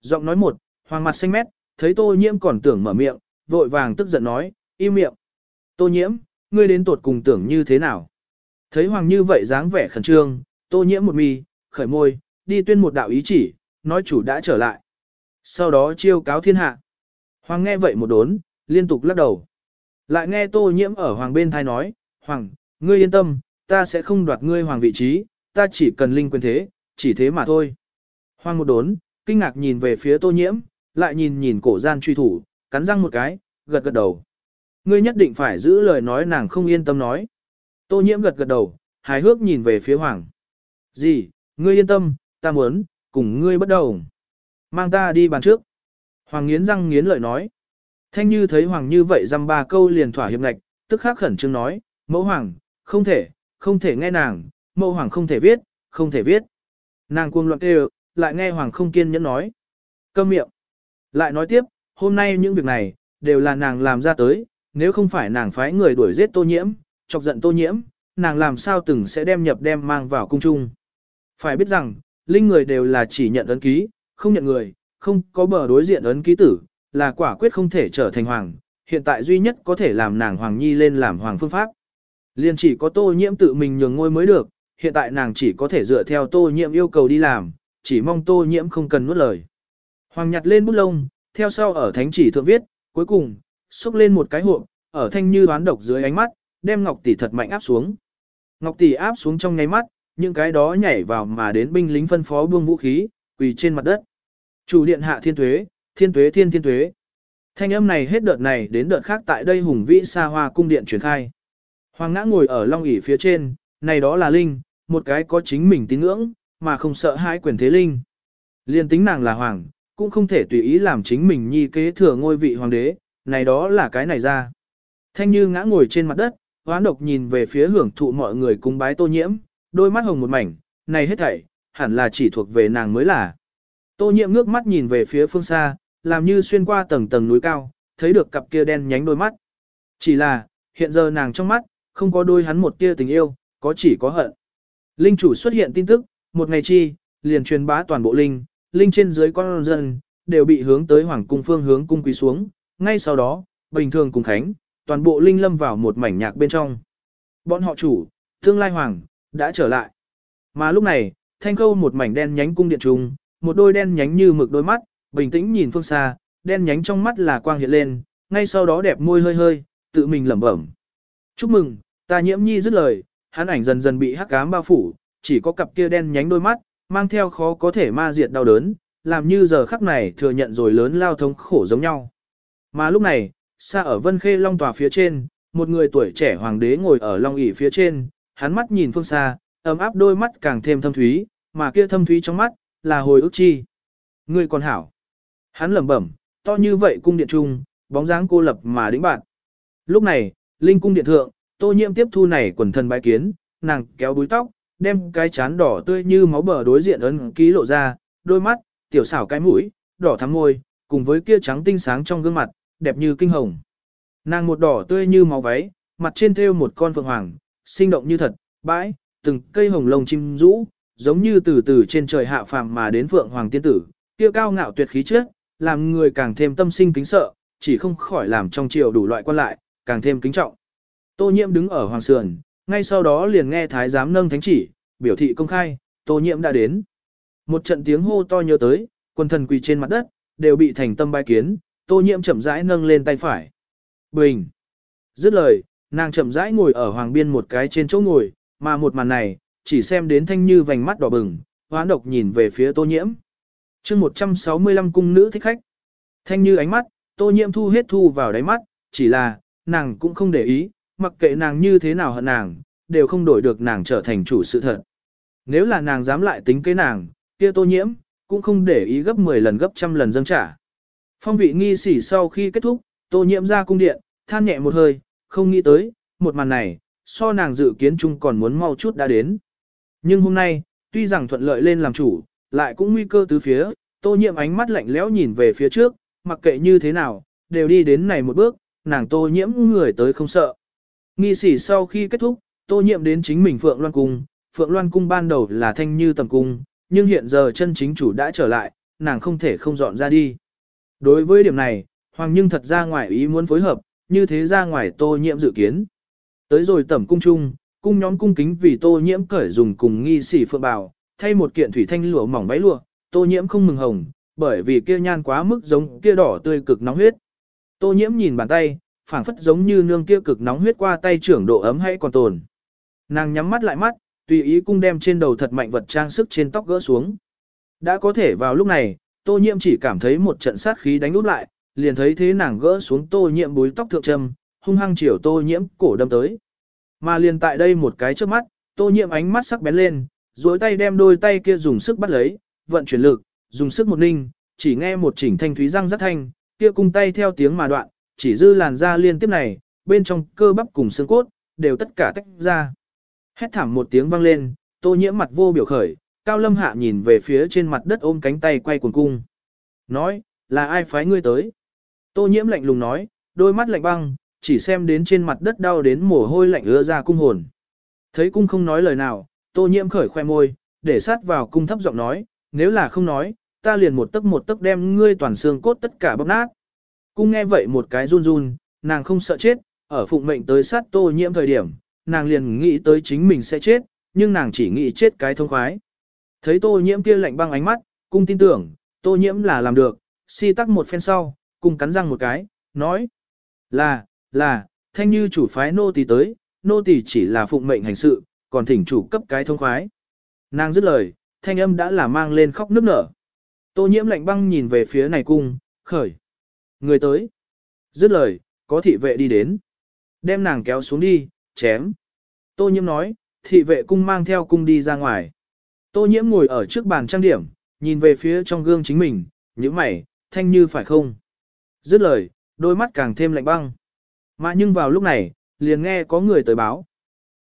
Giọng nói một, hoàng mặt xanh mét, thấy tô nhiễm còn tưởng mở miệng, vội vàng tức giận nói, im miệng. Tô nhiễm, ngươi đến tột cùng tưởng như thế nào? Thấy hoàng như vậy dáng vẻ khẩn trương, tô nhiễm một mi, khởi môi, đi tuyên một đạo ý chỉ, nói chủ đã trở lại. Sau đó chiêu cáo thiên hạ. Hoàng nghe vậy một đốn, liên tục lắc đầu. Lại nghe tô nhiễm ở hoàng bên thai nói, Hoàng, ngươi yên tâm, ta sẽ không đoạt ngươi hoàng vị trí, ta chỉ cần linh quyền thế, chỉ thế mà thôi. Hoàng một đốn, kinh ngạc nhìn về phía tô nhiễm, lại nhìn nhìn cổ gian truy thủ, cắn răng một cái, gật gật đầu. Ngươi nhất định phải giữ lời nói nàng không yên tâm nói. Tô nhiễm gật gật đầu, hài hước nhìn về phía hoàng. Gì, ngươi yên tâm, ta muốn, cùng ngươi bắt đầu. Mang ta đi bàn trước. Hoàng nghiến răng nghiến lợi nói. Thanh như thấy hoàng như vậy dăm ba câu liền thỏa hiệp ngạch, tức khắc khẩn trương nói, mẫu hoàng, không thể, không thể nghe nàng, mẫu hoàng không thể viết, không thể viết. Nàng cuồng loạn kêu, lại nghe hoàng không kiên nhẫn nói. Câm miệng. Lại nói tiếp, hôm nay những việc này, đều là nàng làm ra tới, nếu không phải nàng phái người đuổi giết tô nhiễm, chọc giận tô nhiễm, nàng làm sao từng sẽ đem nhập đem mang vào cung trung. Phải biết rằng, linh người đều là chỉ nhận ấn ký, không nhận người, không có bờ đối diện ấn ký tử, là quả quyết không thể trở thành hoàng, hiện tại duy nhất có thể làm nàng hoàng nhi lên làm hoàng phương pháp. liên chỉ có tô nhiễm tự mình nhường ngôi mới được, hiện tại nàng chỉ có thể dựa theo tô nhiễm yêu cầu đi làm, chỉ mong tô nhiễm không cần nuốt lời. Hoàng nhặt lên bút lông, theo sau ở thánh chỉ thượng viết, cuối cùng, xúc lên một cái hộp, ở thanh như đoán độc dưới ánh mắt, đem ngọc tỷ thật mạnh áp xuống. Ngọc tỷ áp xuống trong ngay mắt, những cái đó nhảy vào mà đến binh lính phân phó buông vũ khí, quỳ trên mặt đất. Chủ điện hạ thiên tuế, thiên tuế thiên thiên tuế. Thanh âm này hết đợt này đến đợt khác tại đây hùng vĩ xa hoa cung điện truyền khai. Hoàng ngã ngồi ở long ỷ phía trên, này đó là linh, một cái có chính mình tín ngưỡng, mà không sợ hãi quyền thế linh. Liên tính nàng là hoàng, cũng không thể tùy ý làm chính mình nhi kế thừa ngôi vị hoàng đế, này đó là cái này ra. Thanh như ngã ngồi trên mặt đất, hoán độc nhìn về phía hưởng thụ mọi người cung bái tô nhiễm, đôi mắt hồng một mảnh, này hết thảy, hẳn là chỉ thuộc về nàng mới là. Tô nhiệm ngước mắt nhìn về phía phương xa, làm như xuyên qua tầng tầng núi cao, thấy được cặp kia đen nhánh đôi mắt. Chỉ là, hiện giờ nàng trong mắt, không có đôi hắn một tia tình yêu, có chỉ có hận. Linh chủ xuất hiện tin tức, một ngày chi, liền truyền bá toàn bộ linh, linh trên dưới con dân, đều bị hướng tới hoàng cung phương hướng cung quý xuống, ngay sau đó, bình thường cùng khánh, toàn bộ linh lâm vào một mảnh nhạc bên trong. Bọn họ chủ, tương lai hoàng, đã trở lại. Mà lúc này, thanh khâu một mảnh đen nhánh cung điện trùng, một đôi đen nhánh như mực đôi mắt, bình tĩnh nhìn phương xa, đen nhánh trong mắt là quang hiện lên, ngay sau đó đẹp môi hơi hơi, tự mình lẩm bẩm. Chúc mừng, ta nhiễm nhi dứt lời, hắn ảnh dần dần bị hắc ám bao phủ, chỉ có cặp kia đen nhánh đôi mắt, mang theo khó có thể ma diệt đau đớn, làm như giờ khắc này thừa nhận rồi lớn lao thống khổ giống nhau. Mà lúc này, xa ở Vân Khê Long tòa phía trên, một người tuổi trẻ hoàng đế ngồi ở Long ỷ phía trên, hắn mắt nhìn phương xa, ấm áp đôi mắt càng thêm thâm thúy, mà kia thâm thúy trong mắt, là hồi ức chi. ngươi còn hảo. Hắn lẩm bẩm, to như vậy cung điện trung, bóng dáng cô lập mà đĩnh bạn. Lúc này, linh cung điện thượng, tô nhiễm tiếp thu này quần thần bái kiến, nàng kéo búi tóc, đem cái chán đỏ tươi như máu bờ đối diện ấn ký lộ ra, đôi mắt, tiểu xảo cái mũi, đỏ thắm môi, cùng với kia trắng tinh sáng trong gương mặt, đẹp như kinh hồng. Nàng một đỏ tươi như máu váy, mặt trên thêu một con phượng hoàng, sinh động như thật, bãi, từng cây hồng lồng chim rũ, giống như từ từ trên trời hạ phàm mà đến phượng hoàng tiên tử, kia cao ngạo tuyệt khí trước, làm người càng thêm tâm sinh kính sợ, chỉ không khỏi làm trong triều đủ loại quan lại, càng thêm kính trọng. Tô Nhiễm đứng ở hoàng sườn, ngay sau đó liền nghe thái giám nâng thánh chỉ, biểu thị công khai, Tô Nhiễm đã đến. Một trận tiếng hô to nhớ tới, quân thần quỳ trên mặt đất, đều bị thành tâm bái kiến, Tô Nhiễm chậm rãi nâng lên tay phải. Bình. Dứt lời, nàng chậm rãi ngồi ở hoàng biên một cái trên chỗ ngồi, mà một màn này, chỉ xem đến thanh như vành mắt đỏ bừng, hoán độc nhìn về phía Tô Nhiễm. Chương 165 cung nữ thích khách. Thanh như ánh mắt, Tô Nhiễm thu hết thu vào đáy mắt, chỉ là, nàng cũng không để ý, mặc kệ nàng như thế nào hận nàng, đều không đổi được nàng trở thành chủ sự thật. Nếu là nàng dám lại tính kế nàng, kia tô nhiễm, cũng không để ý gấp 10 lần gấp trăm lần dâng trả. Phong vị nghi sỉ sau khi kết thúc, tô nhiễm ra cung điện, than nhẹ một hơi, không nghĩ tới, một màn này, so nàng dự kiến chung còn muốn mau chút đã đến. Nhưng hôm nay, tuy rằng thuận lợi lên làm chủ, lại cũng nguy cơ tứ phía, tô nhiệm ánh mắt lạnh lẽo nhìn về phía trước, mặc kệ như thế nào, đều đi đến này một bước, nàng tô nhiễm người tới không sợ. Nghi sỉ sau khi kết thúc, tô nhiệm đến chính mình Phượng Loan Cung, Phượng Loan Cung ban đầu là thanh như tầm cung, nhưng hiện giờ chân chính chủ đã trở lại, nàng không thể không dọn ra đi. Đối với điểm này, Hoàng nhưng thật ra ngoài ý muốn phối hợp, như thế ra ngoài tô nhiệm dự kiến. Tới rồi tẩm cung chung, cung nhóm cung kính vì tô nhiễm cởi dùng cùng nghi sỉ phượng bào, thay một kiện thủy thanh lụa mỏng váy lụa, tô nhiễm không mừng hồng, bởi vì kia nhan quá mức giống kia đỏ tươi cực nóng huyết. Tô nhiễm nhìn bàn tay, phảng phất giống như nương kia cực nóng huyết qua tay trưởng độ ấm hay còn tồn. Nàng nhắm mắt lại mắt, tùy ý cung đem trên đầu thật mạnh vật trang sức trên tóc gỡ xuống. Đã có thể vào lúc này, tô nhiễm chỉ cảm thấy một trận sát khí đánh úp lại, liền thấy thế nàng gỡ xuống tô nhiễm búi tóc thượng trâm, hung hăng chiều tô nhiễm cổ đâm tới. Mà liền tại đây một cái trước mắt, tô nhiễm ánh mắt sắc bén lên, duỗi tay đem đôi tay kia dùng sức bắt lấy, vận chuyển lực, dùng sức một ninh, chỉ nghe một chỉnh thanh thúy răng rất thanh, kia cung tay theo tiếng mà đoạn, chỉ dư làn da liên tiếp này, bên trong cơ bắp cùng xương cốt, đều tất cả tách ra. Hét thảm một tiếng vang lên, tô nhiễm mặt vô biểu khởi, cao lâm hạ nhìn về phía trên mặt đất ôm cánh tay quay cuồng cung. Nói, là ai phái ngươi tới? Tô nhiễm lạnh lùng nói, đôi mắt lạnh băng, chỉ xem đến trên mặt đất đau đến mồ hôi lạnh ứa ra cung hồn. Thấy cung không nói lời nào, tô nhiễm khởi khoe môi, để sát vào cung thấp giọng nói, nếu là không nói, ta liền một tấc một tấc đem ngươi toàn xương cốt tất cả bóc nát. Cung nghe vậy một cái run run, nàng không sợ chết, ở phụng mệnh tới sát tô nhiễm thời điểm, nàng liền nghĩ tới chính mình sẽ chết, nhưng nàng chỉ nghĩ chết cái thông khoái. Thấy tô nhiễm kia lạnh băng ánh mắt, cung tin tưởng, tô nhiễm là làm được, si tắc một phen sau, cung cắn răng một cái, nói, là, là, thanh như chủ phái nô tỳ tới, nô tỳ chỉ là phụng mệnh hành sự, còn thỉnh chủ cấp cái thông khoái. Nàng dứt lời, thanh âm đã là mang lên khóc nức nở. Tô nhiễm lạnh băng nhìn về phía này cung, khởi. Người tới. Dứt lời, có thị vệ đi đến. Đem nàng kéo xuống đi, chém. Tô nhiễm nói, thị vệ cung mang theo cung đi ra ngoài. Tô nhiễm ngồi ở trước bàn trang điểm, nhìn về phía trong gương chính mình, những mày, thanh như phải không? Dứt lời, đôi mắt càng thêm lạnh băng. Mà nhưng vào lúc này, liền nghe có người tới báo.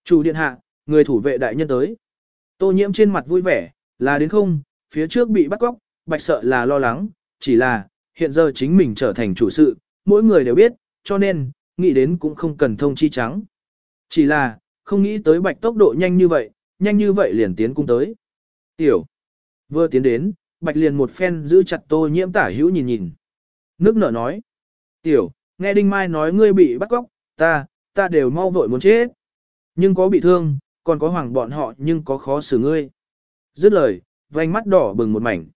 Chủ điện hạ, người thủ vệ đại nhân tới. Tô nhiễm trên mặt vui vẻ, là đến không, phía trước bị bắt cóc, bạch sợ là lo lắng, chỉ là, hiện giờ chính mình trở thành chủ sự, mỗi người đều biết, cho nên, nghĩ đến cũng không cần thông chi trắng. Chỉ là, không nghĩ tới bạch tốc độ nhanh như vậy, nhanh như vậy liền tiến cung tới. Tiểu, vừa tiến đến, bạch liền một phen giữ chặt tô nhiễm tả hữu nhìn nhìn. Nước nở nói, tiểu, nghe Đinh Mai nói ngươi bị bắt cóc, ta, ta đều mau vội muốn chết. Nhưng có bị thương, còn có hoàng bọn họ nhưng có khó xử ngươi. Dứt lời, vành mắt đỏ bừng một mảnh.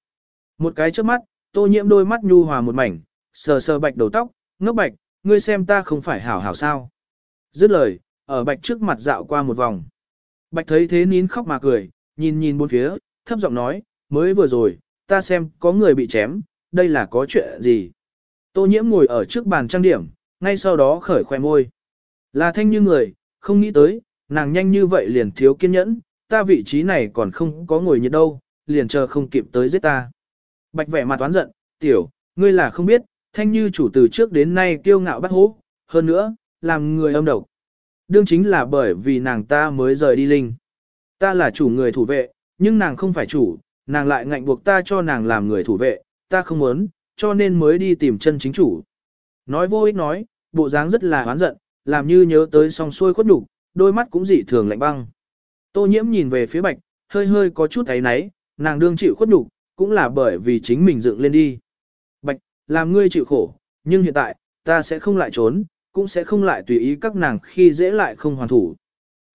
Một cái trước mắt, tô nhiễm đôi mắt nhu hòa một mảnh, sờ sờ bạch đầu tóc, ngốc bạch, ngươi xem ta không phải hảo hảo sao. Dứt lời, ở bạch trước mặt dạo qua một vòng. Bạch thấy thế nín khóc mà cười, nhìn nhìn bốn phía, thấp giọng nói, mới vừa rồi, ta xem có người bị chém, đây là có chuyện gì. Tô nhiễm ngồi ở trước bàn trang điểm, ngay sau đó khởi khoe môi. Là thanh như người, không nghĩ tới, nàng nhanh như vậy liền thiếu kiên nhẫn, ta vị trí này còn không có ngồi nhiệt đâu, liền chờ không kịp tới giết ta. Bạch vẻ mặt toán giận, tiểu, ngươi là không biết, thanh như chủ từ trước đến nay kiêu ngạo bắt hố, hơn nữa, làm người âm độc. Đương chính là bởi vì nàng ta mới rời đi linh. Ta là chủ người thủ vệ, nhưng nàng không phải chủ, nàng lại ngạnh buộc ta cho nàng làm người thủ vệ, ta không muốn, cho nên mới đi tìm chân chính chủ. Nói vô ích nói, bộ dáng rất là oán giận, làm như nhớ tới song xuôi khuất nhục, đôi mắt cũng dị thường lạnh băng. Tô nhiễm nhìn về phía bạch, hơi hơi có chút thấy náy, nàng đương chịu khuất nhục, cũng là bởi vì chính mình dựng lên đi. Bạch, làm ngươi chịu khổ, nhưng hiện tại, ta sẽ không lại trốn, cũng sẽ không lại tùy ý các nàng khi dễ lại không hoàn thủ.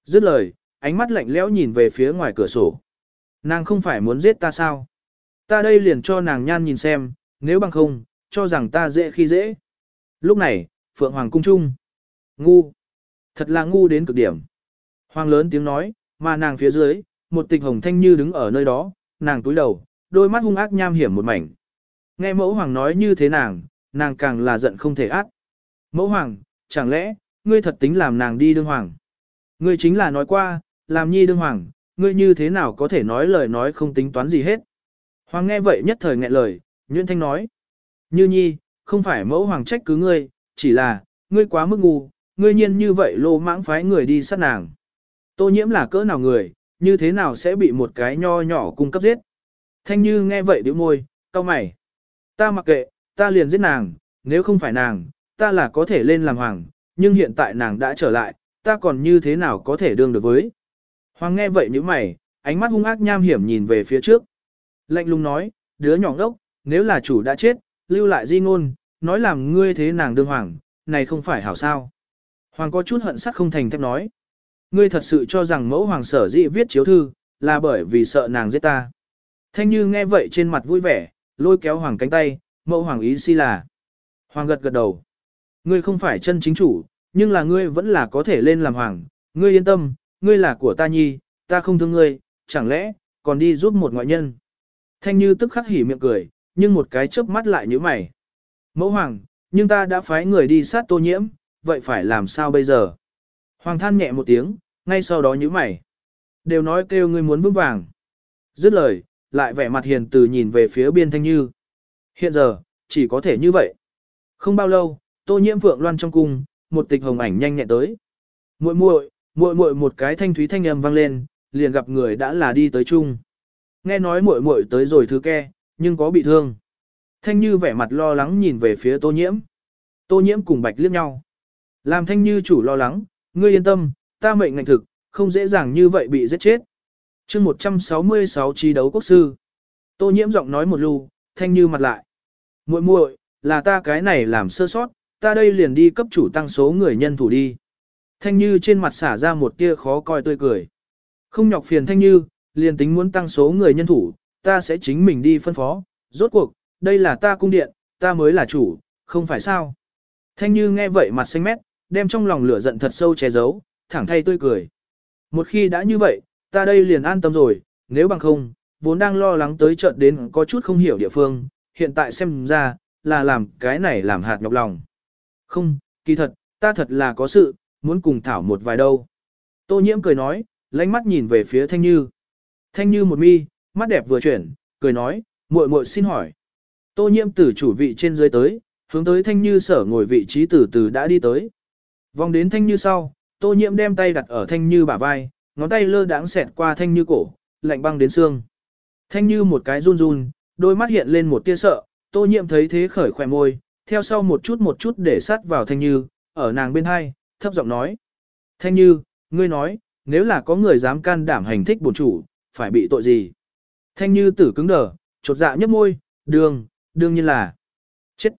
Dứt lời, ánh mắt lạnh lẽo nhìn về phía ngoài cửa sổ. Nàng không phải muốn giết ta sao? Ta đây liền cho nàng nhan nhìn xem, nếu bằng không, cho rằng ta dễ khi dễ. Lúc này, Phượng Hoàng cung trung. Ngu. Thật là ngu đến cực điểm. Hoàng lớn tiếng nói, mà nàng phía dưới, một tịch hồng thanh như đứng ở nơi đó, nàng túi đầu, đôi mắt hung ác nham hiểm một mảnh. Nghe mẫu hoàng nói như thế nàng, nàng càng là giận không thể ác. Mẫu hoàng, chẳng lẽ, ngươi thật tính làm nàng đi đương hoàng? Ngươi chính là nói qua, làm nhi đương hoàng, ngươi như thế nào có thể nói lời nói không tính toán gì hết. Hoàng nghe vậy nhất thời nghẹn lời, Nguyễn Thanh nói. Như nhi, không phải mẫu hoàng trách cứ ngươi, chỉ là, ngươi quá mức ngu, ngươi nhiên như vậy lô mãng phái người đi sát nàng. Tô nhiễm là cỡ nào người, như thế nào sẽ bị một cái nho nhỏ cung cấp giết. Thanh như nghe vậy điếu môi, cau mày. Ta mặc kệ, ta liền giết nàng, nếu không phải nàng, ta là có thể lên làm hoàng, nhưng hiện tại nàng đã trở lại, ta còn như thế nào có thể đương được với. Hoàng nghe vậy nhíu mày, ánh mắt hung ác nham hiểm nhìn về phía trước. Lạnh lùng nói, đứa nhỏ ngốc, nếu là chủ đã chết, lưu lại di ngôn, nói làm ngươi thế nàng đương hoàng, này không phải hảo sao. Hoàng có chút hận sắc không thành thép nói. Ngươi thật sự cho rằng mẫu hoàng sở dĩ viết chiếu thư, là bởi vì sợ nàng giết ta. Thanh Như nghe vậy trên mặt vui vẻ, lôi kéo hoàng cánh tay, mẫu hoàng ý si là. Hoàng gật gật đầu. Ngươi không phải chân chính chủ, nhưng là ngươi vẫn là có thể lên làm hoàng. Ngươi yên tâm, ngươi là của ta nhi, ta không thương ngươi, chẳng lẽ, còn đi giúp một ngoại nhân. Thanh Như tức khắc hỉ miệng cười, nhưng một cái chớp mắt lại như mày. Mẫu hoàng, nhưng ta đã phái người đi sát tô nhiễm, vậy phải làm sao bây giờ? Hoàng than nhẹ một tiếng, ngay sau đó như mày. Đều nói kêu ngươi muốn vững vàng. Dứt lời, lại vẻ mặt hiền từ nhìn về phía biên thanh như. Hiện giờ, chỉ có thể như vậy. Không bao lâu, tô nhiễm vượng loan trong cung, một tịch hồng ảnh nhanh nhẹn tới. muội muội, muội muội một cái thanh thúy thanh âm vang lên, liền gặp người đã là đi tới chung. Nghe nói muội muội tới rồi thứ ke, nhưng có bị thương. Thanh như vẻ mặt lo lắng nhìn về phía tô nhiễm. Tô nhiễm cùng bạch liếc nhau. Làm thanh như chủ lo lắng, ngươi yên tâm, ta mệnh ngành thực, không dễ dàng như vậy bị giết chết. chương 166 trí đấu quốc sư. Tô nhiễm giọng nói một lù, thanh như mặt lại. muội muội, là ta cái này làm sơ sót, ta đây liền đi cấp chủ tăng số người nhân thủ đi. Thanh như trên mặt xả ra một tia khó coi tươi cười. Không nhọc phiền thanh như, liền tính muốn tăng số người nhân thủ, ta sẽ chính mình đi phân phó. Rốt cuộc, đây là ta cung điện, ta mới là chủ, không phải sao. Thanh như nghe vậy mặt xanh mét, đem trong lòng lửa giận thật sâu che giấu, thẳng thay tươi cười. Một khi đã như vậy, ta đây liền an tâm rồi, nếu bằng không, vốn đang lo lắng tới trận đến có chút không hiểu địa phương, hiện tại xem ra, là làm cái này làm hạt nhọc lòng. Không, kỳ thật, ta thật là có sự, muốn cùng thảo một vài đâu. Tô nhiễm cười nói, lánh mắt nhìn về phía Thanh Như. Thanh Như một mi, mắt đẹp vừa chuyển, cười nói, muội muội xin hỏi. Tô nhiễm từ chủ vị trên dưới tới, hướng tới Thanh Như sở ngồi vị trí từ từ đã đi tới. Vòng đến Thanh Như sau, Tô nhiễm đem tay đặt ở Thanh Như bả vai, ngón tay lơ đãng xẹt qua Thanh Như cổ, lạnh băng đến xương. Thanh Như một cái run run, đôi mắt hiện lên một tia sợ, Tô nhiễm thấy thế khởi khỏe môi, theo sau một chút một chút để sát vào Thanh Như, ở nàng bên hai, thấp giọng nói. Thanh Như, ngươi nói, nếu là có người dám can đảm hành thích bổn chủ, phải bị tội gì? Thanh Như tử cứng đờ, chột dạ nhấp môi, đường, đương nhiên là chết.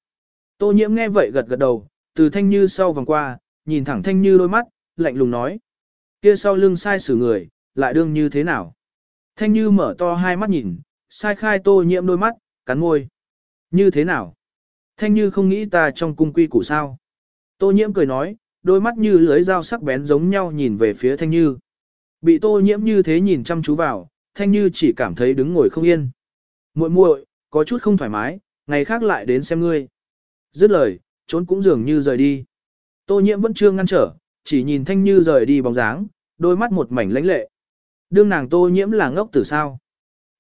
Tô nhiễm nghe vậy gật gật đầu, từ Thanh Như sau vòng qua, nhìn thẳng Thanh Như đôi mắt, lạnh lùng nói. Kia sau lưng sai xử người, lại đương như thế nào? Thanh Như mở to hai mắt nhìn, sai khai tô nhiễm đôi mắt, cắn môi. Như thế nào? Thanh Như không nghĩ ta trong cung quy củ sao? Tô nhiễm cười nói, đôi mắt như lưới dao sắc bén giống nhau nhìn về phía Thanh Như. Bị tô nhiễm như thế nhìn chăm chú vào, Thanh Như chỉ cảm thấy đứng ngồi không yên. muội muội, có chút không thoải mái, ngày khác lại đến xem ngươi. Dứt lời, trốn cũng dường như rời đi. Tô nhiễm vẫn chưa ngăn trở, chỉ nhìn Thanh Như rời đi bóng dáng, đôi mắt một mảnh lãnh lệ. Đương nàng tô nhiễm là ngốc từ sao?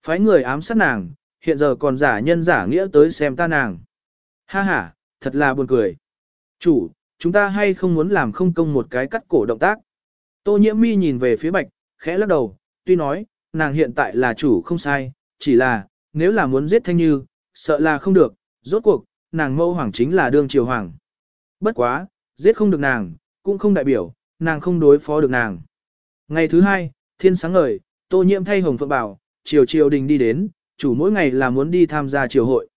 Phái người ám sát nàng, hiện giờ còn giả nhân giả nghĩa tới xem ta nàng. Ha ha, thật là buồn cười. Chủ, chúng ta hay không muốn làm không công một cái cắt cổ động tác. Tô nhiễm mi nhìn về phía bạch, khẽ lắc đầu, tuy nói, nàng hiện tại là chủ không sai, chỉ là, nếu là muốn giết thanh như, sợ là không được, rốt cuộc, nàng mâu hoàng chính là đương triều hoàng. Bất quá, giết không được nàng, cũng không đại biểu, nàng không đối phó được nàng. Ngày thứ hai, thiên sáng ngời, tô nhiễm thay hồng phượng bảo, triều triều đình đi đến, chủ mỗi ngày là muốn đi tham gia triều hội.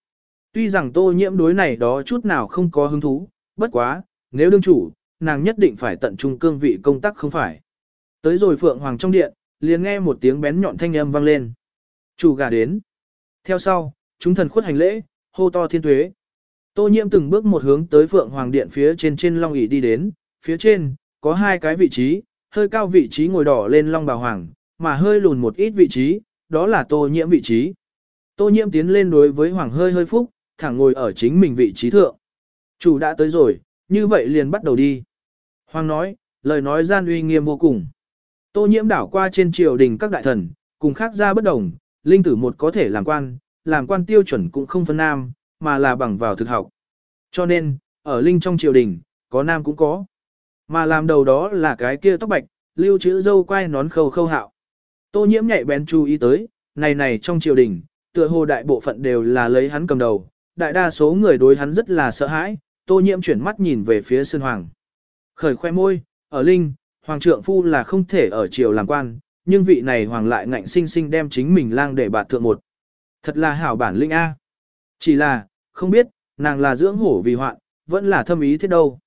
Tuy rằng tô nhiễm đối này đó chút nào không có hứng thú, bất quá, nếu đương chủ, nàng nhất định phải tận trung cương vị công tác không phải. Tới rồi Phượng Hoàng trong điện, liền nghe một tiếng bén nhọn thanh âm vang lên. Chủ gà đến. Theo sau, chúng thần khuất hành lễ, hô to thiên tuế. Tô nhiễm từng bước một hướng tới Phượng Hoàng điện phía trên trên long ỷ đi đến, phía trên, có hai cái vị trí, hơi cao vị trí ngồi đỏ lên long bào hoàng, mà hơi lùn một ít vị trí, đó là tô nhiễm vị trí. Tô nhiễm tiến lên đối với hoàng hơi hơi phúc, thẳng ngồi ở chính mình vị trí thượng. Chủ đã tới rồi, như vậy liền bắt đầu đi. Hoàng nói, lời nói gian uy nghiêm vô cùng. Tô nhiễm đảo qua trên triều đình các đại thần, cùng khác ra bất đồng, linh tử một có thể làm quan, làm quan tiêu chuẩn cũng không phân nam, mà là bằng vào thực học. Cho nên, ở linh trong triều đình, có nam cũng có. Mà làm đầu đó là cái kia tóc bạch, lưu chữ dâu quai nón khâu khâu hạo. Tô nhiễm nhạy bén chú ý tới, này này trong triều đình, tựa hồ đại bộ phận đều là lấy hắn cầm đầu, đại đa số người đối hắn rất là sợ hãi, tô nhiễm chuyển mắt nhìn về phía Sơn Hoàng. Khởi khoe môi, ở Linh, Hoàng trượng phu là không thể ở triều làm quan, nhưng vị này Hoàng lại ngạnh sinh sinh đem chính mình lang để bạt thượng một. Thật là hảo bản linh A. Chỉ là, không biết, nàng là dưỡng hổ vì hoạn, vẫn là thâm ý thế đâu.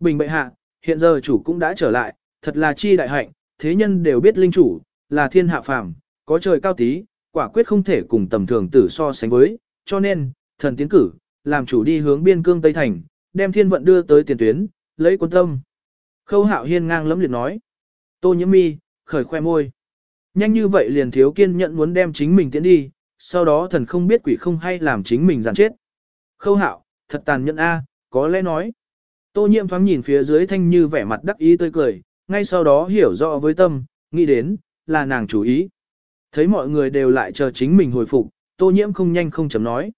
Bình bệ hạ, hiện giờ chủ cũng đã trở lại, thật là chi đại hạnh, thế nhân đều biết linh chủ, là thiên hạ phàm, có trời cao tí, quả quyết không thể cùng tầm thường tử so sánh với, cho nên, thần tiến cử, làm chủ đi hướng biên cương Tây Thành, đem thiên vận đưa tới tiền tuyến, lấy quân tâm. Khâu hạo hiên ngang lấm liệt nói. Tô nhiễm mi, khởi khoe môi. Nhanh như vậy liền thiếu kiên nhận muốn đem chính mình tiến đi, sau đó thần không biết quỷ không hay làm chính mình giàn chết. Khâu hạo, thật tàn nhẫn a, à, có lẽ nói. Tô nhiễm thoáng nhìn phía dưới thanh như vẻ mặt đắc ý tươi cười, ngay sau đó hiểu rõ với tâm, nghĩ đến, là nàng chủ ý. Thấy mọi người đều lại chờ chính mình hồi phục, tô nhiễm không nhanh không chậm nói.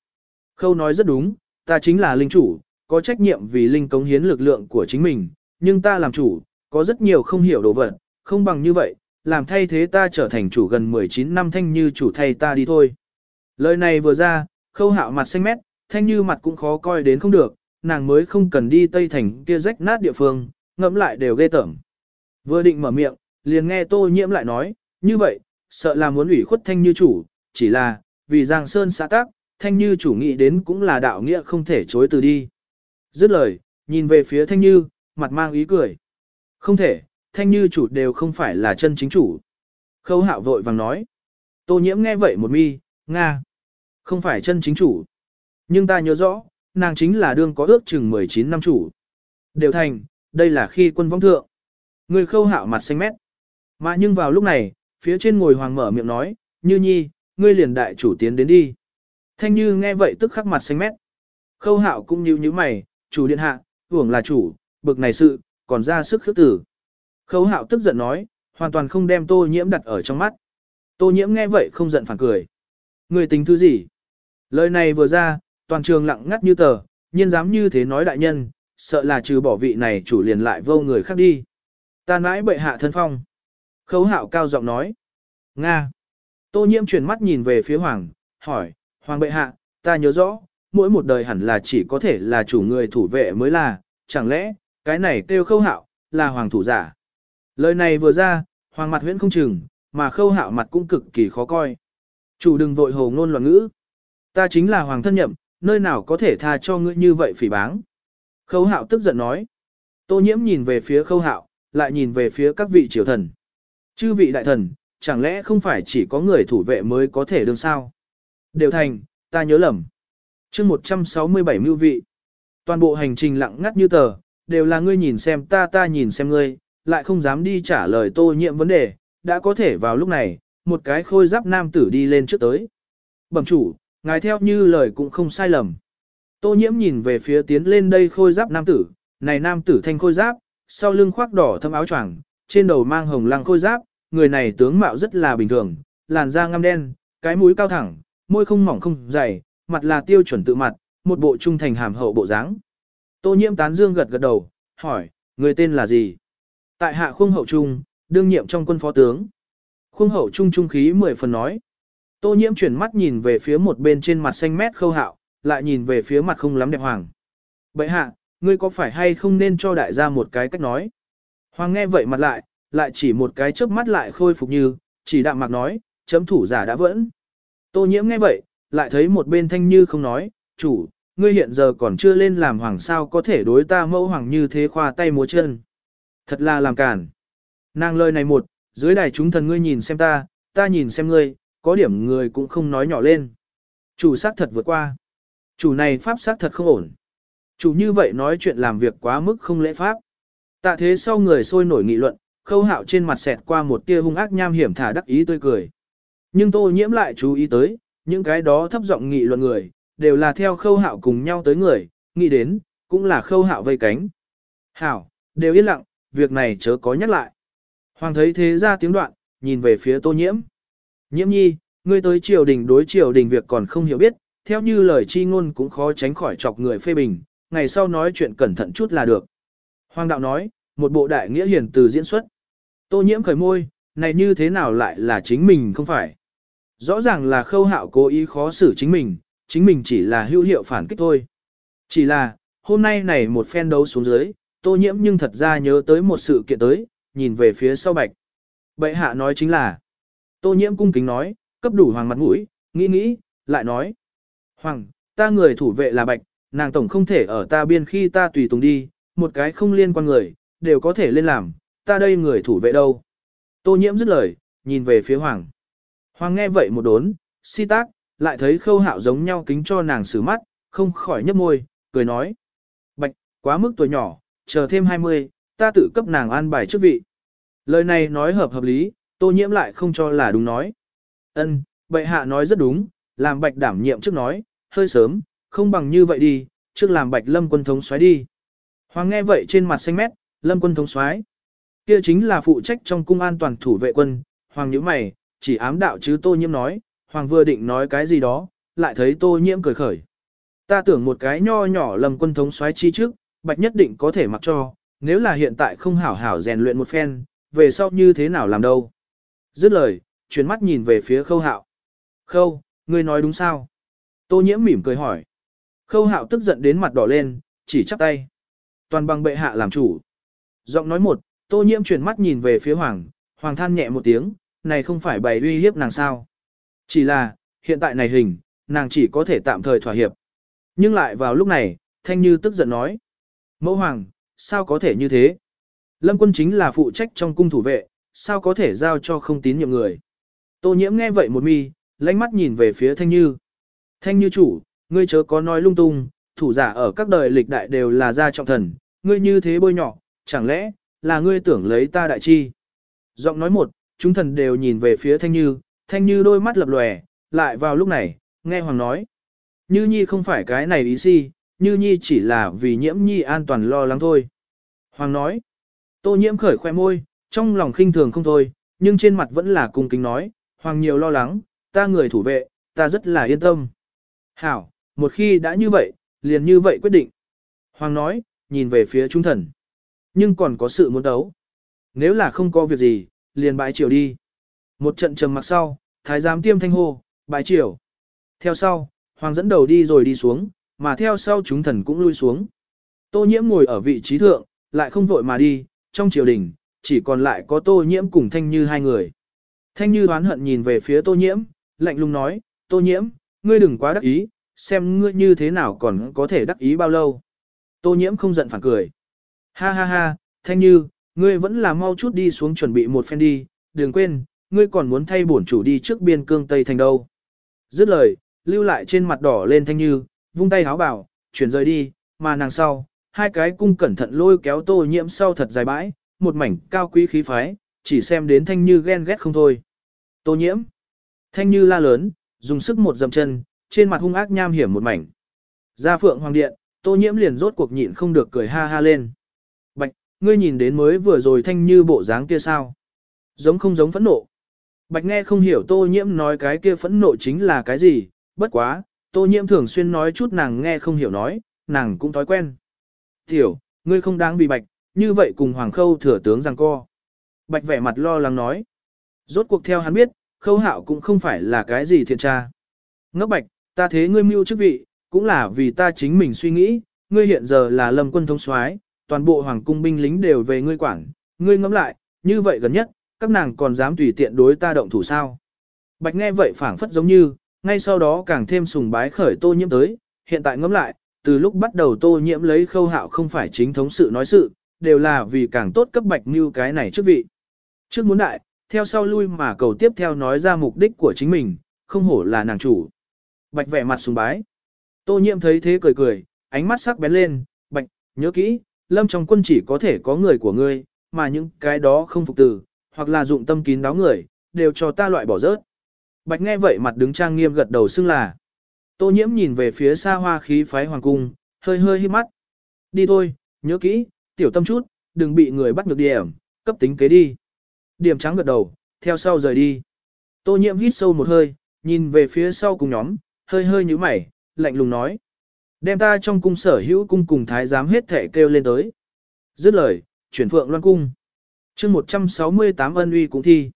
Khâu nói rất đúng, ta chính là linh chủ, có trách nhiệm vì linh cống hiến lực lượng của chính mình, nhưng ta làm chủ, có rất nhiều không hiểu đồ vật, không bằng như vậy, làm thay thế ta trở thành chủ gần 19 năm thanh như chủ thay ta đi thôi. Lời này vừa ra, khâu hạo mặt xanh mét, thanh như mặt cũng khó coi đến không được, nàng mới không cần đi Tây Thành kia rách nát địa phương, ngẫm lại đều ghê tởm. Vừa định mở miệng, liền nghe tô nhiễm lại nói, như vậy, sợ là muốn ủy khuất thanh như chủ, chỉ là, vì Giang Sơn xã tác, thanh như chủ nghĩ đến cũng là đạo nghĩa không thể chối từ đi. Dứt lời, nhìn về phía thanh như, mặt mang ý cười. Không thể, thanh như chủ đều không phải là chân chính chủ. Khâu hạo vội vàng nói. Tô nhiễm nghe vậy một mi, Nga. Không phải chân chính chủ. Nhưng ta nhớ rõ, nàng chính là đương có ước chừng 19 năm chủ. Đều thành, đây là khi quân vong thượng. Người khâu hạo mặt xanh mét. Mà nhưng vào lúc này, phía trên ngồi hoàng mở miệng nói, như nhi, ngươi liền đại chủ tiến đến đi. Thanh như nghe vậy tức khắc mặt xanh mét. Khâu hạo cũng như như mày, chủ điện hạ, hưởng là chủ, bực này sự, còn ra sức khước tử. Khấu hạo tức giận nói, hoàn toàn không đem tô nhiễm đặt ở trong mắt. Tô nhiễm nghe vậy không giận phản cười. Người tính thứ gì? Lời này vừa ra, toàn trường lặng ngắt như tờ, nhiên dám như thế nói đại nhân, sợ là trừ bỏ vị này chủ liền lại vô người khác đi. Ta mãi bệ hạ thân phong. Khấu hạo cao giọng nói. Nga. Tô nhiễm chuyển mắt nhìn về phía hoàng, hỏi, hoàng bệ hạ, ta nhớ rõ, mỗi một đời hẳn là chỉ có thể là chủ người thủ vệ mới là, chẳng lẽ, cái này kêu khâu hạo, là hoàng thủ giả. Lời này vừa ra, hoàng mặt huyễn không chừng, mà khâu hạo mặt cũng cực kỳ khó coi. Chủ đừng vội hồ ngôn loạn ngữ. Ta chính là hoàng thân nhậm, nơi nào có thể tha cho ngươi như vậy phỉ báng. Khâu hạo tức giận nói. Tô nhiễm nhìn về phía khâu hạo, lại nhìn về phía các vị triều thần. Chư vị đại thần, chẳng lẽ không phải chỉ có người thủ vệ mới có thể đương sao? Đều thành, ta nhớ lầm. Trước 167 mưu vị. Toàn bộ hành trình lặng ngắt như tờ, đều là ngươi nhìn xem ta ta nhìn xem ngươi, lại không dám đi trả lời tô nhiễm vấn đề, đã có thể vào lúc này, một cái khôi giáp nam tử đi lên trước tới. Bẩm chủ, ngài theo như lời cũng không sai lầm. Tô nhiễm nhìn về phía tiến lên đây khôi giáp nam tử, này nam tử thanh khôi giáp, sau lưng khoác đỏ thâm áo choàng, trên đầu mang hồng lăng khôi giáp, người này tướng mạo rất là bình thường, làn da ngăm đen, cái mũi cao thẳng, môi không mỏng không dày, mặt là tiêu chuẩn tự mặt, một bộ trung thành hàm hậu bộ dáng. Tô nhiễm tán dương gật gật đầu, hỏi, người tên là gì? Tại hạ khung hậu trung, đương nhiệm trong quân phó tướng. Khung hậu trung trung khí mười phần nói. Tô nhiễm chuyển mắt nhìn về phía một bên trên mặt xanh mét khâu hạo, lại nhìn về phía mặt không lắm đẹp hoàng. Bậy hạ, ngươi có phải hay không nên cho đại gia một cái cách nói? Hoàng nghe vậy mặt lại, lại chỉ một cái chớp mắt lại khôi phục như, chỉ đạm mạc nói, chấm thủ giả đã vẫn. Tô nhiễm nghe vậy, lại thấy một bên thanh như không nói, chủ, ngươi hiện giờ còn chưa lên làm hoàng sao có thể đối ta mẫu hoàng như thế khoa tay múa chân. Thật là làm cản. Nàng lời này một, dưới đài chúng thần ngươi nhìn xem ta, ta nhìn xem ngươi, có điểm người cũng không nói nhỏ lên. Chủ xác thật vượt qua. Chủ này pháp xác thật không ổn. Chủ như vậy nói chuyện làm việc quá mức không lễ pháp. Tạ thế sau người sôi nổi nghị luận, khâu hạo trên mặt xẹt qua một tia hung ác nham hiểm thả đắc ý tươi cười. Nhưng tô nhiễm lại chú ý tới, những cái đó thấp giọng nghị luận người, đều là theo khâu hạo cùng nhau tới người, nghĩ đến, cũng là khâu hạo vây cánh. Hảo, đều yên lặng, việc này chớ có nhắc lại. Hoàng thấy thế ra tiếng đoạn, nhìn về phía tô nhiễm. Nhiễm nhi, ngươi tới triều đình đối triều đình việc còn không hiểu biết, theo như lời chi ngôn cũng khó tránh khỏi chọc người phê bình, ngày sau nói chuyện cẩn thận chút là được. Hoàng đạo nói, một bộ đại nghĩa hiền từ diễn xuất. Tô nhiễm khởi môi, này như thế nào lại là chính mình không phải. Rõ ràng là khâu hạo cố ý khó xử chính mình, chính mình chỉ là hữu hiệu phản kích thôi. Chỉ là, hôm nay này một phen đấu xuống dưới, tô nhiễm nhưng thật ra nhớ tới một sự kiện tới, nhìn về phía sau bạch. Bệ hạ nói chính là, tô nhiễm cung kính nói, cấp đủ hoàng mặt mũi, nghĩ nghĩ, lại nói. Hoàng, ta người thủ vệ là bạch, nàng tổng không thể ở ta biên khi ta tùy tùng đi, một cái không liên quan người, đều có thể lên làm, ta đây người thủ vệ đâu. Tô nhiễm dứt lời, nhìn về phía hoàng. Hoàng nghe vậy một đốn, si tác, lại thấy khâu hạo giống nhau kính cho nàng xử mắt, không khỏi nhấp môi, cười nói. Bạch, quá mức tuổi nhỏ, chờ thêm 20, ta tự cấp nàng an bài chức vị. Lời này nói hợp hợp lý, tô nhiễm lại không cho là đúng nói. Ân, bệ hạ nói rất đúng, làm bạch đảm nhiệm trước nói, hơi sớm, không bằng như vậy đi, trước làm bạch lâm quân thống xoáy đi. Hoàng nghe vậy trên mặt xanh mét, lâm quân thống xoáy. Kia chính là phụ trách trong cung an toàn thủ vệ quân, hoàng nhíu mày, chỉ ám đạo chứ tô nhiễm nói, hoàng vừa định nói cái gì đó, lại thấy tô nhiễm cười khởi. Ta tưởng một cái nho nhỏ lầm quân thống xoáy chi trước, bạch nhất định có thể mặc cho, nếu là hiện tại không hảo hảo rèn luyện một phen, về sau như thế nào làm đâu. Dứt lời, chuyển mắt nhìn về phía khâu hạo. Khâu, ngươi nói đúng sao? Tô nhiễm mỉm cười hỏi. Khâu hạo tức giận đến mặt đỏ lên, chỉ chắp tay. Toàn bằng bệ hạ làm chủ. Giọng nói một, tô nhiễm chuyển mắt nhìn về phía hoàng, hoàng than nhẹ một tiếng, này không phải bày uy hiếp nàng sao. Chỉ là, hiện tại này hình, nàng chỉ có thể tạm thời thỏa hiệp. Nhưng lại vào lúc này, Thanh Như tức giận nói. Mẫu hoàng, sao có thể như thế? Lâm quân chính là phụ trách trong cung thủ vệ, sao có thể giao cho không tín nhiệm người? Tô nhiễm nghe vậy một mi, lánh mắt nhìn về phía Thanh Như. Thanh Như chủ, ngươi chớ có nói lung tung, thủ giả ở các đời lịch đại đều là gia trọng thần, ngươi như thế bôi nhọ, chẳng lẽ, là ngươi tưởng lấy ta đại chi? Giọng nói một, chúng thần đều nhìn về phía Thanh Như, Thanh Như đôi mắt lập lòe, lại vào lúc này, nghe Hoàng nói. Như Nhi không phải cái này ý si, Như Nhi chỉ là vì nhiễm Nhi an toàn lo lắng thôi. Hoàng nói. Tô nhiễm khởi khoe môi, trong lòng khinh thường không thôi, nhưng trên mặt vẫn là cung kính nói, Hoàng nhiều lo lắng, ta người thủ vệ, ta rất là yên tâm. Hảo, một khi đã như vậy, liền như vậy quyết định. Hoàng nói, nhìn về phía trung thần. Nhưng còn có sự muốn đấu. Nếu là không có việc gì, liền bãi chiều đi. Một trận trầm mặc sau, thái giám tiêm thanh hô, bài triều. Theo sau, hoàng dẫn đầu đi rồi đi xuống, mà theo sau chúng thần cũng lui xuống. Tô nhiễm ngồi ở vị trí thượng, lại không vội mà đi, trong triều đình, chỉ còn lại có tô nhiễm cùng thanh như hai người. Thanh như đoán hận nhìn về phía tô nhiễm, lạnh lùng nói, tô nhiễm, ngươi đừng quá đắc ý, xem ngươi như thế nào còn có thể đắc ý bao lâu. Tô nhiễm không giận phản cười. Ha ha ha, thanh như, ngươi vẫn là mau chút đi xuống chuẩn bị một phen đi, đừng quên, ngươi còn muốn thay bổn chủ đi trước biên cương Tây Thành đâu. Dứt lời, lưu lại trên mặt đỏ lên thanh như, vung tay háo bảo, chuyển rời đi, mà nàng sau, hai cái cung cẩn thận lôi kéo tô nhiễm sau thật dài bãi, một mảnh cao quý khí phái, chỉ xem đến thanh như ghen ghét không thôi. Tô nhiễm, thanh như la lớn, dùng sức một dầm chân, trên mặt hung ác nham hiểm một mảnh. Ra phượng hoàng điện, tô nhiễm liền rốt cuộc nhịn không được cười ha ha lên. Bạch, ngươi nhìn đến mới vừa rồi thanh như bộ dáng kia sao? Giống không giống phẫn nộ. Bạch nghe không hiểu tô nhiễm nói cái kia phẫn nộ chính là cái gì, bất quá, tô nhiễm thường xuyên nói chút nàng nghe không hiểu nói, nàng cũng thói quen. Tiểu, ngươi không đáng vì bạch, như vậy cùng hoàng khâu thừa tướng rằng co. Bạch vẻ mặt lo lắng nói. Rốt cuộc theo hắn biết, khâu hạo cũng không phải là cái gì thiện tra. Ngốc bạch, ta thế ngươi mưu chức vị, cũng là vì ta chính mình suy nghĩ, ngươi hiện giờ là lâm quân thống soái, toàn bộ hoàng cung binh lính đều về ngươi quản, ngươi ngẫm lại, như vậy gần nhất, các nàng còn dám tùy tiện đối ta động thủ sao. Bạch nghe vậy phảng phất giống như, ngay sau đó càng thêm sùng bái khởi tô nhiễm tới, hiện tại ngẫm lại, từ lúc bắt đầu tô nhiễm lấy khâu hạo không phải chính thống sự nói sự, đều là vì càng tốt cấp bạch như cái này trước vị. Trước muốn đại, theo sau lui mà cầu tiếp theo nói ra mục đích của chính mình, không hổ là nàng chủ. Bạch vẻ mặt sùng bái. Tô nhiễm thấy thế cười cười, ánh mắt sắc bén lên, bạch, nhớ kỹ, lâm trong quân chỉ có thể có người của ngươi, mà những cái đó không phục từ, hoặc là dụng tâm kín đáo người, đều cho ta loại bỏ rớt. Bạch nghe vậy mặt đứng trang nghiêm gật đầu xưng là. Tô nhiễm nhìn về phía xa hoa khí phái hoàng cung, hơi hơi hít mắt. Đi thôi, nhớ kỹ, tiểu tâm chút, đừng bị người bắt được điểm, cấp tính kế đi. Điểm trắng gật đầu, theo sau rời đi. Tô nhiễm hít sâu một hơi, nhìn về phía sau cùng nhóm, hơi hơi nhíu mày, lạnh lùng nói. Đem ta trong cung sở hữu cung cùng thái giám hết thể kêu lên tới. Dứt lời, chuyển phượng loan cung chương 168 ân uy cũng thi.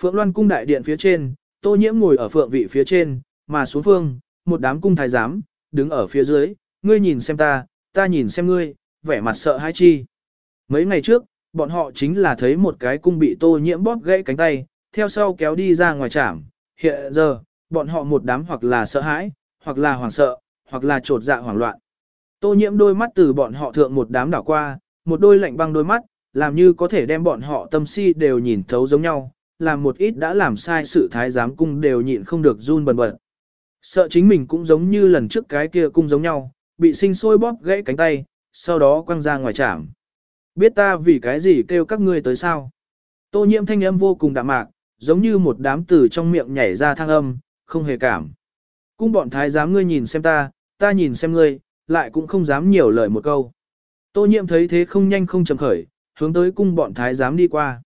Phượng loan cung đại điện phía trên, tô nhiễm ngồi ở phượng vị phía trên, mà xuống phương, một đám cung thái giám, đứng ở phía dưới, ngươi nhìn xem ta, ta nhìn xem ngươi, vẻ mặt sợ hãi chi. Mấy ngày trước, bọn họ chính là thấy một cái cung bị tô nhiễm bóp gãy cánh tay, theo sau kéo đi ra ngoài trảm. Hiện giờ, bọn họ một đám hoặc là sợ hãi, hoặc là hoảng sợ, hoặc là trột dạ hoảng loạn. Tô nhiễm đôi mắt từ bọn họ thượng một đám đảo qua, một đôi lạnh băng đôi mắt, làm như có thể đem bọn họ tâm si đều nhìn thấu giống nhau, làm một ít đã làm sai sự thái giám cung đều nhịn không được run bần bật. Sợ chính mình cũng giống như lần trước cái kia cung giống nhau, bị sinh sôi bóp gãy cánh tay, sau đó quăng ra ngoài trảm. Biết ta vì cái gì kêu các ngươi tới sao? Tô nhiễm thanh âm vô cùng đạm mạc, giống như một đám tử trong miệng nhảy ra thang âm, không hề cảm. Cung bọn thái giám ngươi nhìn xem ta, ta nhìn xem ngươi, lại cũng không dám nhiều lời một câu. Tô nhiễm thấy thế không nhanh không chậm khởi, hướng tới cung bọn thái giám đi qua.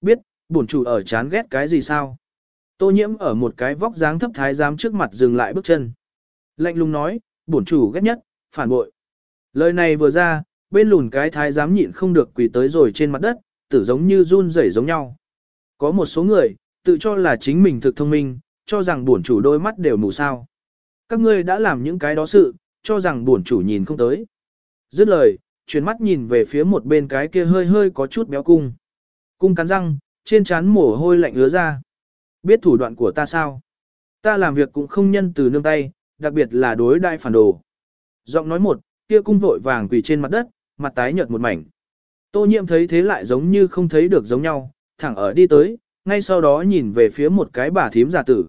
Biết, bổn chủ ở chán ghét cái gì sao? Tô nhiễm ở một cái vóc dáng thấp thái giám trước mặt dừng lại bước chân. Lạnh lùng nói, bổn chủ ghét nhất, phản bội. Lời này vừa ra, bên lùn cái thái giám nhịn không được quỳ tới rồi trên mặt đất, tử giống như run rẩy giống nhau. Có một số người, tự cho là chính mình thực thông minh, cho rằng bổn chủ đôi mắt đều mù sao. Các ngươi đã làm những cái đó sự, cho rằng bổn chủ nhìn không tới. Dứt lời, chuyển mắt nhìn về phía một bên cái kia hơi hơi có chút béo cung. Cung cắn răng, trên trán mồ hôi lạnh ứa ra. Biết thủ đoạn của ta sao? Ta làm việc cũng không nhân từ nương tay, đặc biệt là đối đại phản đồ. Giọng nói một, kia cung vội vàng quỳ trên mặt đất, mặt tái nhợt một mảnh. Tô nhiệm thấy thế lại giống như không thấy được giống nhau, thẳng ở đi tới, ngay sau đó nhìn về phía một cái bà thím giả tử.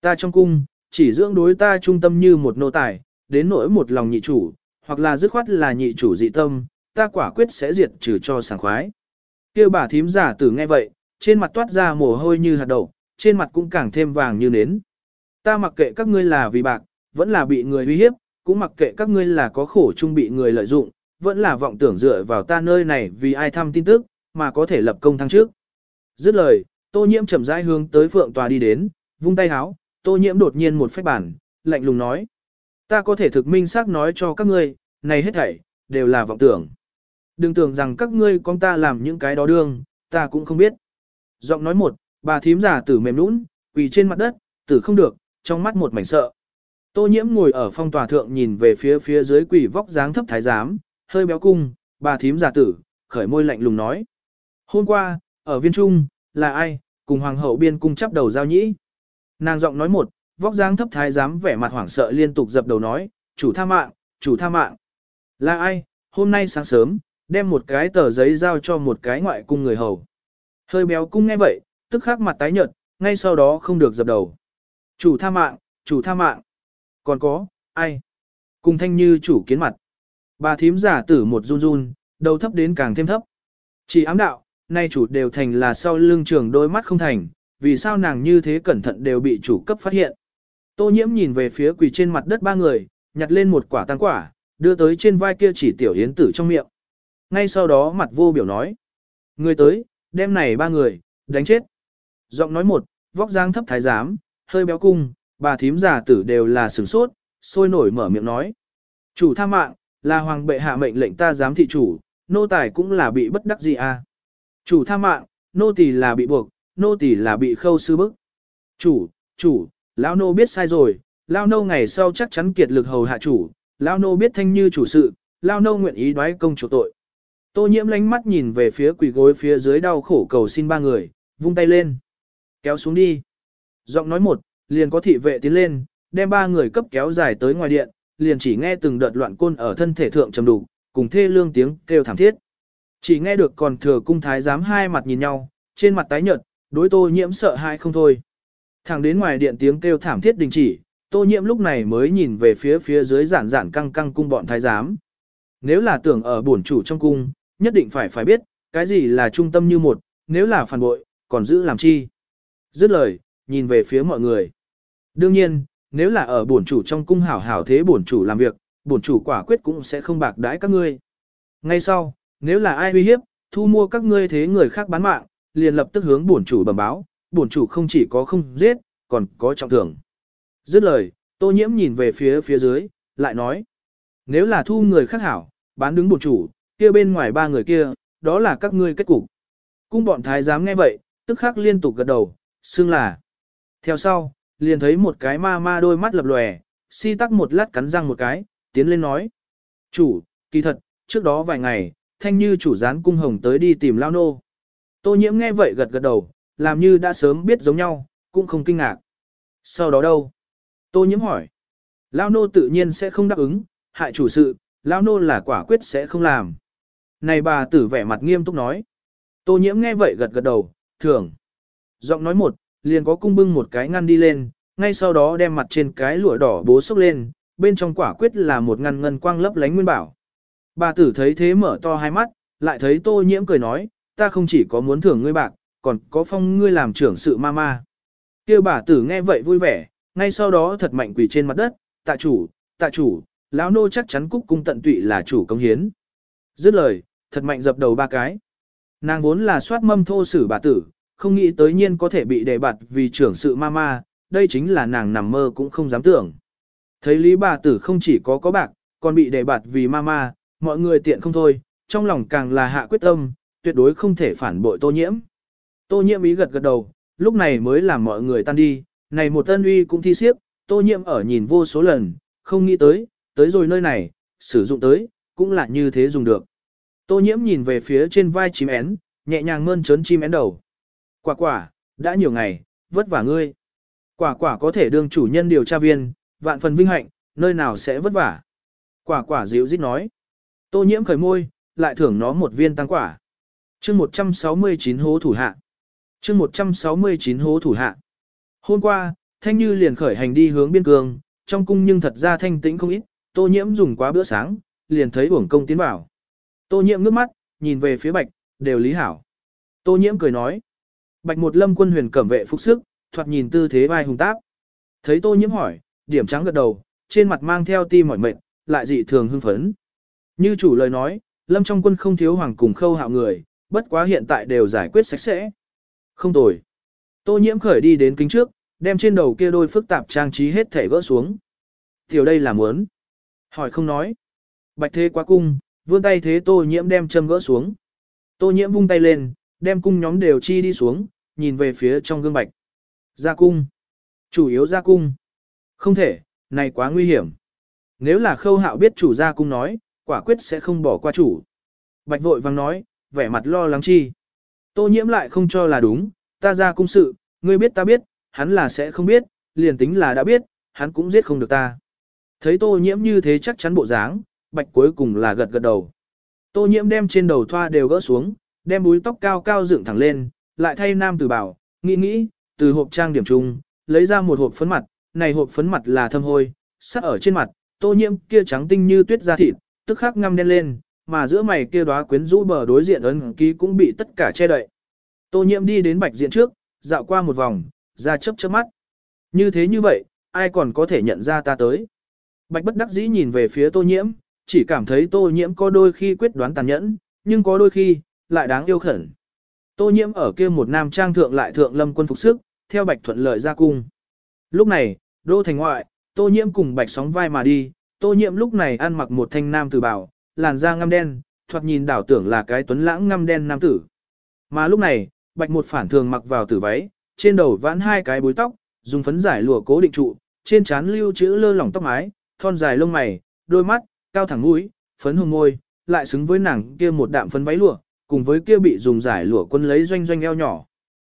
Ta trong cung, chỉ dưỡng đối ta trung tâm như một nô tài, đến nỗi một lòng nhị chủ, hoặc là dứt khoát là nhị chủ dị tâm, ta quả quyết sẽ diệt trừ cho sảng khoái. Kêu bà thím giả tử nghe vậy, trên mặt toát ra mồ hôi như hạt đậu, trên mặt cũng càng thêm vàng như nến. Ta mặc kệ các ngươi là vì bạc, vẫn là bị người uy hiếp, cũng mặc kệ các ngươi là có khổ chung bị người lợi dụng, vẫn là vọng tưởng dựa vào ta nơi này vì ai thăm tin tức, mà có thể lập công thăng trước. Dứt lời, tô nhiễm chậm rãi hướng tới phượng tòa đi đến, vung tay háo, tô nhiễm đột nhiên một phách bản, lạnh lùng nói. Ta có thể thực minh xác nói cho các ngươi, này hết thảy, đều là vọng tưởng. Đừng tưởng rằng các ngươi con ta làm những cái đó đương, ta cũng không biết. Giọng nói một, bà thím giả tử mềm nũng, quỳ trên mặt đất, tử không được, trong mắt một mảnh sợ. Tô nhiễm ngồi ở phong tòa thượng nhìn về phía phía dưới quỷ vóc dáng thấp thái giám, hơi béo cung, bà thím giả tử, khởi môi lạnh lùng nói. Hôm qua, ở viên trung, là ai, cùng hoàng hậu biên cung chắp đầu giao nhĩ. Nàng giọng nói một, vóc dáng thấp thái giám vẻ mặt hoảng sợ liên tục dập đầu nói, chủ tha mạng, chủ tha mạng. Là ai, hôm nay sáng sớm, đem một cái tờ giấy giao cho một cái ngoại cung người hầu. Hơi béo cung nghe vậy, tức khắc mặt tái nhợt, ngay sau đó không được dập đầu. Chủ tha mạng, chủ tha mạng. Còn có, ai? Cùng thanh như chủ kiến mặt. Bà thím giả tử một run run, đầu thấp đến càng thêm thấp. Chỉ ám đạo, nay chủ đều thành là sau lưng trường đôi mắt không thành, vì sao nàng như thế cẩn thận đều bị chủ cấp phát hiện. Tô nhiễm nhìn về phía quỳ trên mặt đất ba người, nhặt lên một quả tăng quả, đưa tới trên vai kia chỉ tiểu yến tử trong miệng. Ngay sau đó mặt vô biểu nói. Người tới, đem này ba người, đánh chết. Giọng nói một, vóc dáng thấp thái giám, hơi béo cung, bà thím già tử đều là sửng sốt, sôi nổi mở miệng nói. Chủ tha mạng, là hoàng bệ hạ mệnh lệnh ta giám thị chủ, nô tài cũng là bị bất đắc gì à. Chủ tha mạng, nô tỳ là bị buộc, nô tỳ là bị khâu sư bức. Chủ, chủ, lão nô biết sai rồi, lão nô ngày sau chắc chắn kiệt lực hầu hạ chủ, lão nô biết thanh như chủ sự, lão nô nguyện ý đoái công chủ tội. Tô nhiễm lánh mắt nhìn về phía quỷ gối phía dưới đau khổ cầu xin ba người, vung tay lên. Kéo xuống đi. Giọng nói một, liền có thị vệ tiến lên, đem ba người cấp kéo dài tới ngoài điện, liền chỉ nghe từng đợt loạn côn ở thân thể thượng trầm đủ, cùng thê lương tiếng kêu thảm thiết. Chỉ nghe được còn thừa cung thái giám hai mặt nhìn nhau, trên mặt tái nhợt, đối tô nhiễm sợ hãi không thôi. Thẳng đến ngoài điện tiếng kêu thảm thiết đình chỉ, tô nhiễm lúc này mới nhìn về phía phía dưới giản giản căng căng cung bọn thái giám. Nếu là tưởng ở bổn chủ trong cung, nhất định phải phải biết, cái gì là trung tâm như một, nếu là phản bội, còn giữ làm chi. Dứt lời, nhìn về phía mọi người. Đương nhiên, nếu là ở bổn chủ trong cung hảo hảo thế bổn chủ làm việc, bổn chủ quả quyết cũng sẽ không bạc đãi các ngươi. Ngay sau, nếu là ai uy hiếp, thu mua các ngươi thế người khác bán mạng, liền lập tức hướng bổn chủ bẩm báo, bổn chủ không chỉ có không giết, còn có trọng thưởng. Dứt lời, Tô Nhiễm nhìn về phía phía dưới, lại nói: "Nếu là thu người khác hảo, bán đứng bổn chủ, kia bên ngoài ba người kia, đó là các ngươi kết cục." Cung bọn thái giám nghe vậy, tức khắc liên tục gật đầu, xưng là. Theo sau, liền thấy một cái ma ma đôi mắt lập lòe, si tắc một lát cắn răng một cái, tiến lên nói. Chủ, kỳ thật, trước đó vài ngày, thanh như chủ gián cung hồng tới đi tìm lao nô. Tô nhiễm nghe vậy gật gật đầu, làm như đã sớm biết giống nhau, cũng không kinh ngạc. Sau đó đâu? Tô nhiễm hỏi. Lao nô tự nhiên sẽ không đáp ứng, hại chủ sự, lao nô là quả quyết sẽ không làm. Này bà tử vẻ mặt nghiêm túc nói. Tô nhiễm nghe vậy gật gật đầu, thường. Giọng nói một, liền có cung bưng một cái ngăn đi lên, ngay sau đó đem mặt trên cái lụa đỏ bố xốc lên, bên trong quả quyết là một ngăn ngân quang lấp lánh nguyên bảo. Bà tử thấy thế mở to hai mắt, lại thấy tô nhiễm cười nói, ta không chỉ có muốn thưởng ngươi bạc, còn có phong ngươi làm trưởng sự ma ma. Kêu bà tử nghe vậy vui vẻ, ngay sau đó thật mạnh quỳ trên mặt đất, tạ chủ, tạ chủ, lão nô chắc chắn cúc cung tận tụy là chủ công hiến. Dứt lời, thật mạnh dập đầu ba cái. Nàng vốn là soát mâm thô sử bà tử, không nghĩ tới nhiên có thể bị đề bạt vì trưởng sự ma ma, đây chính là nàng nằm mơ cũng không dám tưởng. Thấy lý bà tử không chỉ có có bạc, còn bị đề bạt vì ma ma, mọi người tiện không thôi, trong lòng càng là hạ quyết tâm, tuyệt đối không thể phản bội tô nhiễm. Tô nhiễm ý gật gật đầu, lúc này mới làm mọi người tan đi, này một tân uy cũng thi siếp, tô nhiễm ở nhìn vô số lần, không nghĩ tới, tới rồi nơi này, sử dụng tới, cũng là như thế dùng được. Tô nhiễm nhìn về phía trên vai chim én, nhẹ nhàng mơn trớn chim én đầu. Quả quả, đã nhiều ngày, vất vả ngươi. Quả quả có thể đương chủ nhân điều tra viên, vạn phần vinh hạnh, nơi nào sẽ vất vả. Quả quả dịu dít nói. Tô nhiễm khởi môi, lại thưởng nó một viên tăng quả. chương 169 hố thủ hạ chương 169 hố thủ hạ. Hôm qua, Thanh Như liền khởi hành đi hướng biên cương, trong cung nhưng thật ra thanh tĩnh không ít, tô nhiễm dùng quá bữa sáng, liền thấy uổng công tiến vào. Tô nhiễm ngước mắt, nhìn về phía bạch, đều lý hảo. Tô nhiễm cười nói. Bạch một lâm quân huyền cẩm vệ phục sức, thoạt nhìn tư thế vai hùng táp. Thấy tô nhiễm hỏi, điểm trắng gật đầu, trên mặt mang theo ti mỏi mệt, lại dị thường hưng phấn. Như chủ lời nói, lâm trong quân không thiếu hoàng cùng khâu hạo người, bất quá hiện tại đều giải quyết sạch sẽ. Không tồi. Tô nhiễm khởi đi đến kính trước, đem trên đầu kia đôi phức tạp trang trí hết thể gỡ xuống. Tiểu đây là muốn. Hỏi không nói. Bạch thế quá cung, vươn tay thế tô nhiễm đem châm gỡ xuống. Tô nhiễm vung tay lên, đem cung nhóm đều chi đi xuống, nhìn về phía trong gương bạch. Ra cung. Chủ yếu ra cung. Không thể, này quá nguy hiểm. Nếu là khâu hạo biết chủ ra cung nói, quả quyết sẽ không bỏ qua chủ. Bạch vội vang nói, vẻ mặt lo lắng chi. Tô nhiễm lại không cho là đúng, ta ra cung sự, ngươi biết ta biết, hắn là sẽ không biết, liền tính là đã biết, hắn cũng giết không được ta. Thấy tô nhiễm như thế chắc chắn bộ dáng, bạch cuối cùng là gật gật đầu. Tô nhiễm đem trên đầu thoa đều gỡ xuống, đem búi tóc cao cao dựng thẳng lên, lại thay nam tử bảo, nghĩ nghĩ, từ hộp trang điểm trung, lấy ra một hộp phấn mặt, này hộp phấn mặt là thâm hôi, sắc ở trên mặt, tô nhiễm kia trắng tinh như tuyết da thịt, tức khắc ngăm đen lên, mà giữa mày kia đóa quyến rũ bờ đối diện ấn ký cũng bị tất cả che đậy. Tô nhiễm đi đến bạch diện trước, dạo qua một vòng, ra chớp chớp mắt. Như thế như vậy, ai còn có thể nhận ra ta tới. Bạch bất đắc dĩ nhìn về phía tô nhiễm, chỉ cảm thấy tô nhiễm có đôi khi quyết đoán tàn nhẫn, nhưng có đôi khi, lại đáng yêu khẩn. Tô nhiễm ở kia một nam trang thượng lại thượng lâm quân phục sức, theo bạch thuận lợi ra cung. Lúc này, đô thành ngoại, tô nhiễm cùng bạch sóng vai mà đi, tô nhiễm lúc này ăn mặc một thanh nam tử bảo, làn da ngăm đen, thoạt nhìn đảo tưởng là cái tuấn lãng ngăm đen nam tử. Mà lúc này, bạch một phản thường mặc vào tử váy, trên đầu vãn hai cái búi tóc, dùng phấn giải lụa cố định trụ, trên trán lưu chữ lơ lỏng tóc mái, thon dài lông mày, đôi mắt, cao thẳng mũi, phấn hồng môi, lại xứng với nàng kia một đạm phấn váy lụa, cùng với kia bị dùng giải lụa quân lấy doanh doanh eo nhỏ.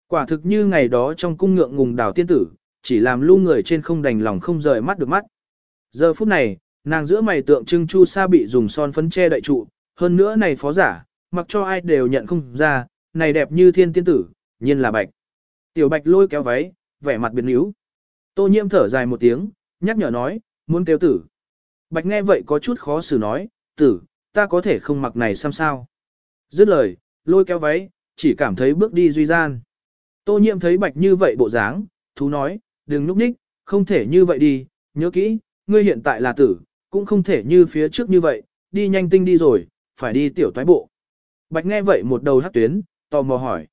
Quả thực như ngày đó trong cung ngượng ngùng đảo tiên tử, chỉ làm lu người trên không đành lòng không rời mắt được mắt. Giờ phút này, nàng giữa mày tượng trưng chu sa bị dùng son phấn che đậy trụ, hơn nữa này phó giả, mặc cho ai đều nhận không ra, này đẹp như thiên tiên tử, nhiên là bạch. Tiểu bạch lôi kéo váy, vẻ mặt biến yếu. Tô nhiễm thở dài một tiếng, nhắc nhở nói, muốn kêu tử. Bạch nghe vậy có chút khó xử nói, tử, ta có thể không mặc này xăm sao. Dứt lời, lôi kéo váy, chỉ cảm thấy bước đi duy gian. Tô nhiễm thấy bạch như vậy bộ dáng, thú nói, đừng núp ních, không thể như vậy đi, nhớ kỹ, ngươi hiện tại là tử, cũng không thể như phía trước như vậy, đi nhanh tinh đi rồi, phải đi tiểu toái bộ. Bạch nghe vậy một đầu hát tuyến, tò mò hỏi.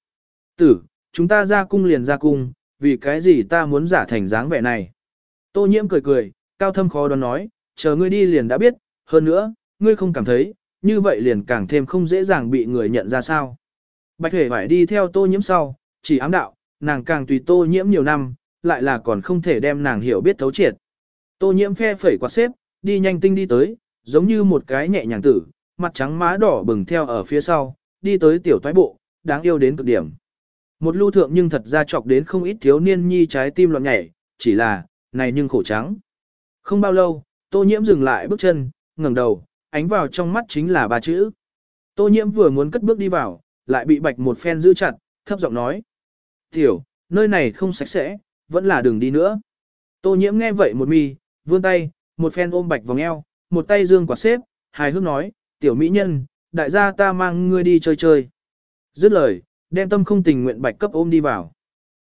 Tử, chúng ta ra cung liền ra cung, vì cái gì ta muốn giả thành dáng vẻ này. Tô nhiễm cười cười, cao thâm khó đoán nói, chờ ngươi đi liền đã biết, hơn nữa, ngươi không cảm thấy, như vậy liền càng thêm không dễ dàng bị người nhận ra sao. Bạch Huệ phải đi theo tô nhiễm sau, chỉ ám đạo, nàng càng tùy tô nhiễm nhiều năm, lại là còn không thể đem nàng hiểu biết thấu triệt. Tô nhiễm phe phẩy quạt xếp, đi nhanh tinh đi tới, giống như một cái nhẹ nhàng tử, mặt trắng má đỏ bừng theo ở phía sau, đi tới tiểu toái bộ, đáng yêu đến cực điểm. Một lưu thượng nhưng thật ra chọc đến không ít thiếu niên nhi trái tim loạn nhảy, chỉ là, này nhưng khổ trắng. Không bao lâu, tô nhiễm dừng lại bước chân, ngẩng đầu, ánh vào trong mắt chính là ba chữ. Tô nhiễm vừa muốn cất bước đi vào, lại bị bạch một phen giữ chặt, thấp giọng nói. Tiểu, nơi này không sạch sẽ, vẫn là đường đi nữa. Tô nhiễm nghe vậy một mi, vươn tay, một phen ôm bạch vòng eo, một tay dương quả xếp, hài hước nói, tiểu mỹ nhân, đại gia ta mang ngươi đi chơi chơi. Dứt lời, đem tâm không tình nguyện bạch cấp ôm đi vào.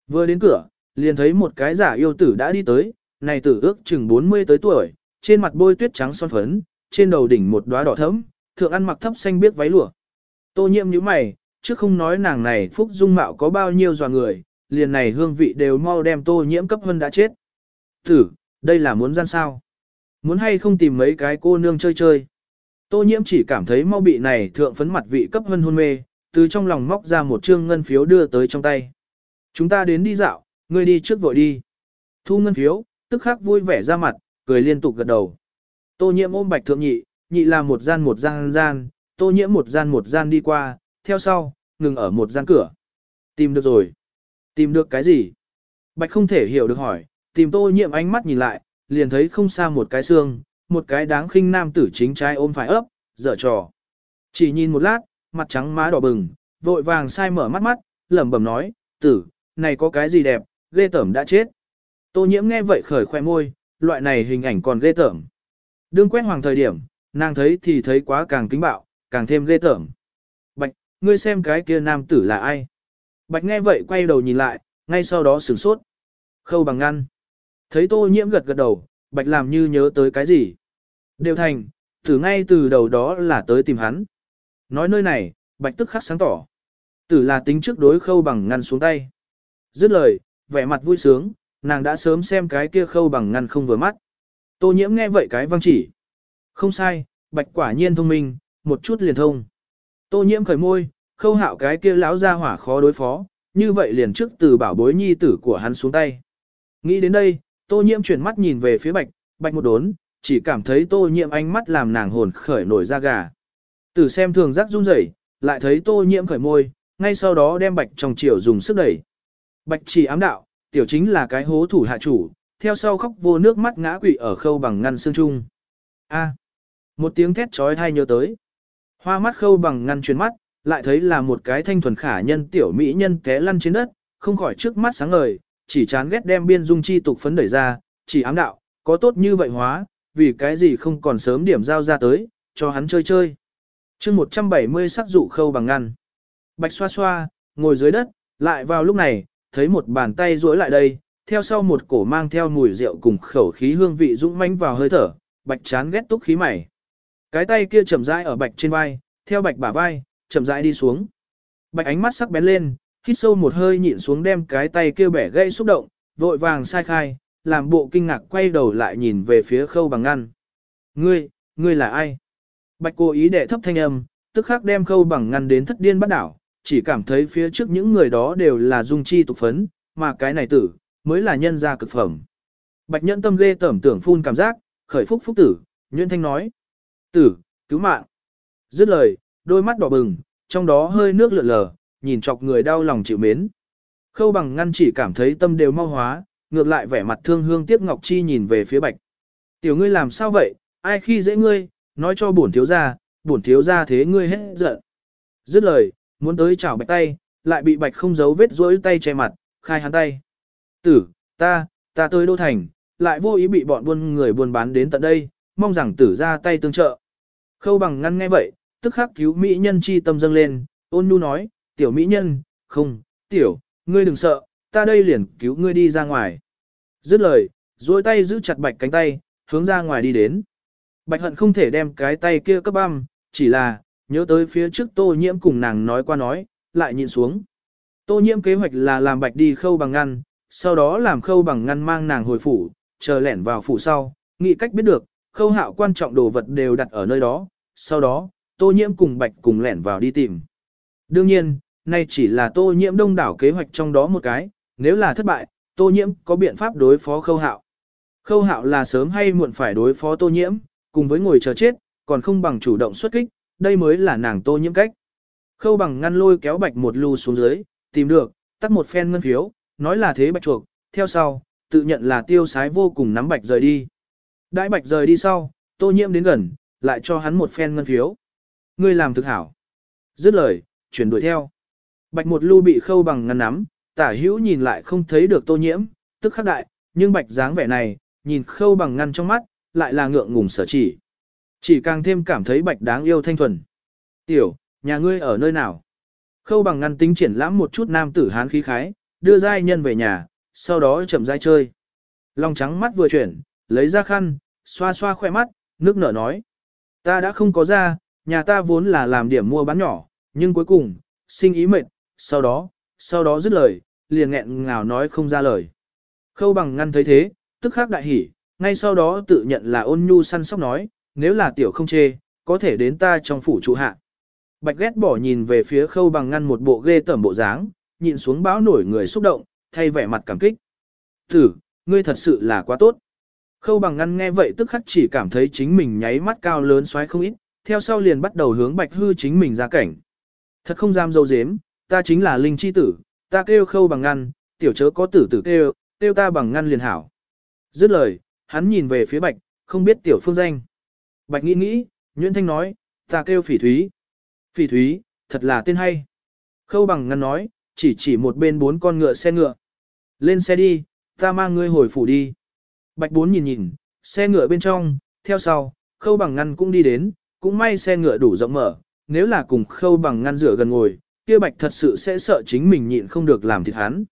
Vừa đến cửa, liền thấy một cái giả yêu tử đã đi tới, này tử ước chừng 40 tới tuổi, trên mặt bôi tuyết trắng son phấn, trên đầu đỉnh một đóa đỏ thẫm, thượng ăn mặc thấp xanh biết váy lụa. Tô nhiễm như mày, chứ không nói nàng này phúc dung mạo có bao nhiêu dò người, liền này hương vị đều mau đem tô nhiễm cấp hơn đã chết. Tử, đây là muốn gian sao? Muốn hay không tìm mấy cái cô nương chơi chơi? Tô nhiễm chỉ cảm thấy mau bị này thượng phấn mặt vị cấp hân hôn mê, từ trong lòng móc ra một trương ngân phiếu đưa tới trong tay. Chúng ta đến đi dạo, ngươi đi trước vội đi. Thu ngân phiếu, tức khắc vui vẻ ra mặt, cười liên tục gật đầu. Tô nhiễm ôm bạch thượng nhị, nhị là một gian một gian gian, tô nhiễm một gian một gian đi qua, theo sau, ngừng ở một gian cửa. Tìm được rồi. Tìm được cái gì? Bạch không thể hiểu được hỏi, tìm tô nhiễm ánh mắt nhìn lại, liền thấy không xa một cái xương, một cái đáng khinh nam tử chính trái ôm phải ấp, dở trò. Chỉ nhìn một lát, mặt trắng má đỏ bừng, vội vàng sai mở mắt mắt, lẩm bẩm nói, tử, này có cái gì đẹp, ghê tởm đã chết. Tô nhiễm nghe vậy khởi khoe môi, loại này hình ảnh còn ghê tởm. Đương quét hoàng thời điểm, nàng thấy thì thấy quá càng kính bạo, càng thêm ghê tởm. Bạch, ngươi xem cái kia nam tử là ai? Bạch nghe vậy quay đầu nhìn lại, ngay sau đó sửng sốt. Khâu bằng ngăn. Thấy tô nhiễm gật gật đầu, bạch làm như nhớ tới cái gì. Đều thành, thử ngay từ đầu đó là tới tìm hắn. Nói nơi này, bạch tức khắc sáng tỏ. Tử là tính trước đối khâu bằng ngăn xuống tay. Dứt lời, vẻ mặt vui sướng, nàng đã sớm xem cái kia khâu bằng ngăn không vừa mắt. Tô nhiễm nghe vậy cái văng chỉ. Không sai, bạch quả nhiên thông minh, một chút liền thông. Tô nhiễm khởi môi, khâu hạo cái kia lão ra hỏa khó đối phó, như vậy liền trước từ bảo bối nhi tử của hắn xuống tay. Nghĩ đến đây, tô nhiễm chuyển mắt nhìn về phía bạch, bạch một đốn, chỉ cảm thấy tô nhiễm ánh mắt làm nàng hồn khởi nổi da gà. Từ xem thường giác run rẩy, lại thấy tô nhiễm khởi môi, ngay sau đó đem bạch trong chiều dùng sức đẩy. Bạch chỉ ám đạo, tiểu chính là cái hố thủ hạ chủ, theo sau khóc vô nước mắt ngã quỵ ở khâu bằng ngăn xương trung. A. một tiếng thét chói tai nhớ tới. Hoa mắt khâu bằng ngăn chuyển mắt, lại thấy là một cái thanh thuần khả nhân tiểu mỹ nhân té lăn trên đất, không khỏi trước mắt sáng ngời, chỉ chán ghét đem biên dung chi tục phấn đẩy ra, chỉ ám đạo, có tốt như vậy hóa, vì cái gì không còn sớm điểm giao ra tới, cho hắn chơi chơi. chương 170 sắc dụ khâu bằng ngăn. Bạch xoa xoa, ngồi dưới đất, lại vào lúc này, thấy một bàn tay duỗi lại đây, theo sau một cổ mang theo mùi rượu cùng khẩu khí hương vị dũng mãnh vào hơi thở, bạch chán ghét túc khí mày. Cái tay kia chậm rãi ở bạch trên vai, theo bạch bả vai, chậm rãi đi xuống. Bạch ánh mắt sắc bén lên, hít sâu một hơi nhịn xuống đem cái tay kia bẻ gây xúc động, vội vàng sai khai, làm bộ kinh ngạc quay đầu lại nhìn về phía khâu bằng ngăn. Ngươi, ngươi là ai? Bạch cố ý đệ thấp thanh âm, tức khắc đem khâu bằng ngăn đến thất điên bắt đảo, chỉ cảm thấy phía trước những người đó đều là dung chi tục phấn, mà cái này tử, mới là nhân gia cực phẩm. Bạch nhẫn tâm ghê tẩm tưởng phun cảm giác, khởi phúc phúc tử, Nguyễn Thanh nói. Tử, cứu mạng. Dứt lời, đôi mắt đỏ bừng, trong đó hơi nước lượn lờ, nhìn chọc người đau lòng chịu mến. Khâu bằng ngăn chỉ cảm thấy tâm đều mau hóa, ngược lại vẻ mặt thương hương tiếc ngọc chi nhìn về phía bạch. Tiểu ngươi làm sao vậy, ai khi dễ ngươi, nói cho bổn thiếu gia, bổn thiếu gia thế ngươi hết giận. Dứt lời, muốn tới chảo bạch tay, lại bị bạch không giấu vết rỗi tay che mặt, khai hắn tay. Tử, ta, ta tới đô thành, lại vô ý bị bọn buôn người buôn bán đến tận đây, mong rằng tử ra tay tương trợ. Khâu bằng ngăn nghe vậy, tức khắc cứu mỹ nhân chi tâm dâng lên, ôn nhu nói, tiểu mỹ nhân, không, tiểu, ngươi đừng sợ, ta đây liền cứu ngươi đi ra ngoài. Dứt lời, duỗi tay giữ chặt bạch cánh tay, hướng ra ngoài đi đến. Bạch hận không thể đem cái tay kia cấp băm, chỉ là, nhớ tới phía trước tô nhiễm cùng nàng nói qua nói, lại nhìn xuống. Tô nhiễm kế hoạch là làm bạch đi khâu bằng ngăn, sau đó làm khâu bằng ngăn mang nàng hồi phủ, chờ lẻn vào phủ sau, nghĩ cách biết được, khâu hạo quan trọng đồ vật đều đặt ở nơi đó, sau đó, tô nhiễm cùng bạch cùng lẻn vào đi tìm. Đương nhiên, nay chỉ là tô nhiễm đông đảo kế hoạch trong đó một cái, nếu là thất bại, tô nhiễm có biện pháp đối phó khâu hạo. Khâu hạo là sớm hay muộn phải đối phó tô nhiễm, cùng với ngồi chờ chết, còn không bằng chủ động xuất kích, đây mới là nàng tô nhiễm cách. Khâu bằng ngăn lôi kéo bạch một lưu xuống dưới, tìm được, tắt một phen ngân phiếu, nói là thế bạch chuộc, theo sau, tự nhận là tiêu sái vô cùng nắm bạch rời đi. Đãi bạch rời đi sau, tô nhiễm đến gần, lại cho hắn một phen ngân phiếu. Ngươi làm thực hảo. Dứt lời, chuyển đuổi theo. Bạch một lưu bị khâu bằng ngăn nắm, tả hữu nhìn lại không thấy được tô nhiễm, tức khắc đại, nhưng bạch dáng vẻ này, nhìn khâu bằng ngăn trong mắt, lại là ngượng ngùng sở chỉ. Chỉ càng thêm cảm thấy bạch đáng yêu thanh thuần. Tiểu, nhà ngươi ở nơi nào? Khâu bằng ngăn tính triển lãm một chút nam tử hán khí khái, đưa giai nhân về nhà, sau đó chậm rãi chơi. Long trắng mắt vừa chuyển, lấy ra khăn, xoa xoa khoe mắt, nước nở nói. Ta đã không có ra, nhà ta vốn là làm điểm mua bán nhỏ, nhưng cuối cùng, sinh ý mệt, sau đó, sau đó dứt lời, liền nghẹn ngào nói không ra lời. Khâu bằng ngăn thấy thế, tức khắc đại hỉ, ngay sau đó tự nhận là ôn nhu săn sóc nói, nếu là tiểu không chê, có thể đến ta trong phủ trụ hạ. Bạch ghét bỏ nhìn về phía khâu bằng ngăn một bộ ghê tởm bộ dáng, nhìn xuống báo nổi người xúc động, thay vẻ mặt cảm kích. Thử, ngươi thật sự là quá tốt. Khâu bằng ngăn nghe vậy tức khắc chỉ cảm thấy chính mình nháy mắt cao lớn xoáy không ít, theo sau liền bắt đầu hướng bạch hư chính mình ra cảnh. Thật không dám dâu dếm, ta chính là linh chi tử, ta kêu khâu bằng ngăn, tiểu chớ có tử tử kêu, kêu ta bằng ngăn liền hảo. Dứt lời, hắn nhìn về phía bạch, không biết tiểu phương danh. Bạch nghĩ nghĩ, Nguyễn Thanh nói, ta kêu phỉ thúy. Phỉ thúy, thật là tên hay. Khâu bằng ngăn nói, chỉ chỉ một bên bốn con ngựa xe ngựa. Lên xe đi, ta mang ngươi hồi phủ đi. Bạch bốn nhìn nhìn, xe ngựa bên trong, theo sau, khâu bằng ngăn cũng đi đến, cũng may xe ngựa đủ rộng mở, nếu là cùng khâu bằng ngăn rửa gần ngồi, kia bạch thật sự sẽ sợ chính mình nhịn không được làm thịt hắn.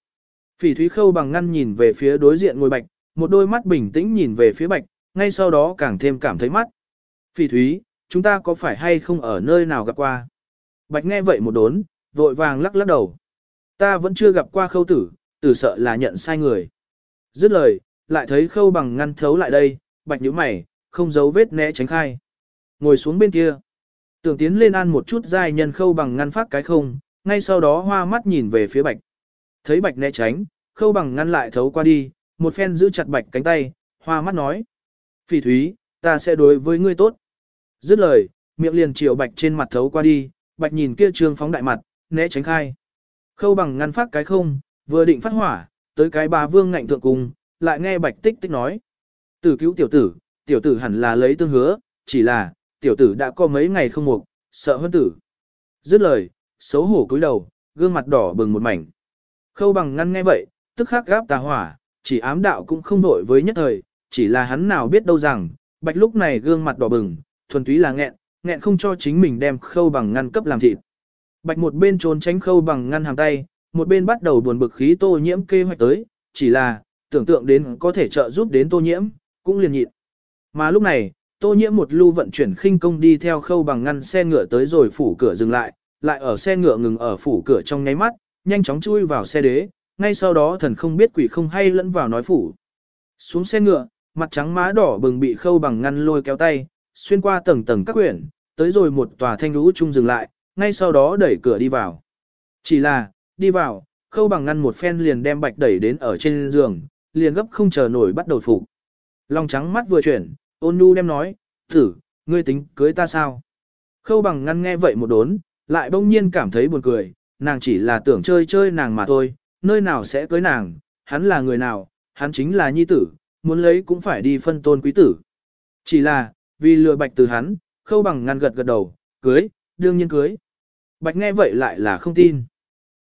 Phỉ thúy khâu bằng ngăn nhìn về phía đối diện ngồi bạch, một đôi mắt bình tĩnh nhìn về phía bạch, ngay sau đó càng thêm cảm thấy mắt. Phỉ thúy, chúng ta có phải hay không ở nơi nào gặp qua? Bạch nghe vậy một đốn, vội vàng lắc lắc đầu. Ta vẫn chưa gặp qua khâu tử, tử sợ là nhận sai người. Dứt lời, lại thấy khâu bằng ngăn thấu lại đây, bạch nhíu mày, không giấu vết né tránh khai. Ngồi xuống bên kia. Tưởng tiến lên ăn một chút dai nhân khâu bằng ngăn phát cái không, ngay sau đó hoa mắt nhìn về phía bạch. Thấy bạch né tránh, khâu bằng ngăn lại thấu qua đi, một phen giữ chặt bạch cánh tay, hoa mắt nói. Phỉ thúy, ta sẽ đối với ngươi tốt. Dứt lời, miệng liền chiều bạch trên mặt thấu qua đi, bạch nhìn kia trương phóng đại mặt, né tránh khai. Khâu bằng ngăn phát cái không, vừa định phát hỏa, tới cái bà vương ngạnh thượng cùng, lại nghe bạch tích tích nói. Tử cứu tiểu tử, tiểu tử hẳn là lấy tương hứa, chỉ là, tiểu tử đã có mấy ngày không mục, sợ hơn tử. Dứt lời, xấu hổ cúi đầu, gương mặt đỏ bừng một mảnh. Khâu bằng ngăn nghe vậy, tức khắc gáp tà hỏa, chỉ ám đạo cũng không nổi với nhất thời, chỉ là hắn nào biết đâu rằng, bạch lúc này gương mặt đỏ bừng, thuần túy là nghẹn, nghẹn không cho chính mình đem khâu bằng ngăn cấp làm thịt. Bạch một bên trốn tránh khâu bằng ngăn hàng tay, một bên bắt đầu buồn bực khí tô nhiễm kế hoạch tới, chỉ là, tưởng tượng đến có thể trợ giúp đến tô nhiễm, cũng liền nhịn. Mà lúc này, tô nhiễm một lưu vận chuyển khinh công đi theo khâu bằng ngăn xe ngựa tới rồi phủ cửa dừng lại, lại ở xe ngựa ngừng ở phủ cửa trong nháy mắt, nhanh chóng chui vào xe đế, ngay sau đó thần không biết quỷ không hay lẫn vào nói phủ. Xuống xe ngựa, mặt trắng má đỏ bừng bị khâu bằng ngăn lôi kéo tay, xuyên qua tầng tầng các quyển, tới rồi một tòa thanh lũ trung dừng lại, ngay sau đó đẩy cửa đi vào. Chỉ là, đi vào, khâu bằng ngăn một phen liền đem bạch đẩy đến ở trên giường, liền gấp không chờ nổi bắt đầu phục. long trắng mắt vừa chuyển, ôn nhu đem nói, thử, ngươi tính cưới ta sao? Khâu bằng ngăn nghe vậy một đốn, lại bỗng nhiên cảm thấy buồn cười, nàng chỉ là tưởng chơi chơi nàng mà thôi, nơi nào sẽ cưới nàng, hắn là người nào, hắn chính là nhi tử, muốn lấy cũng phải đi phân tôn quý tử. Chỉ là, vì lừa bạch từ hắn, khâu bằng ngăn gật gật đầu, cưới, đương nhiên cưới. Bạch nghe vậy lại là không tin.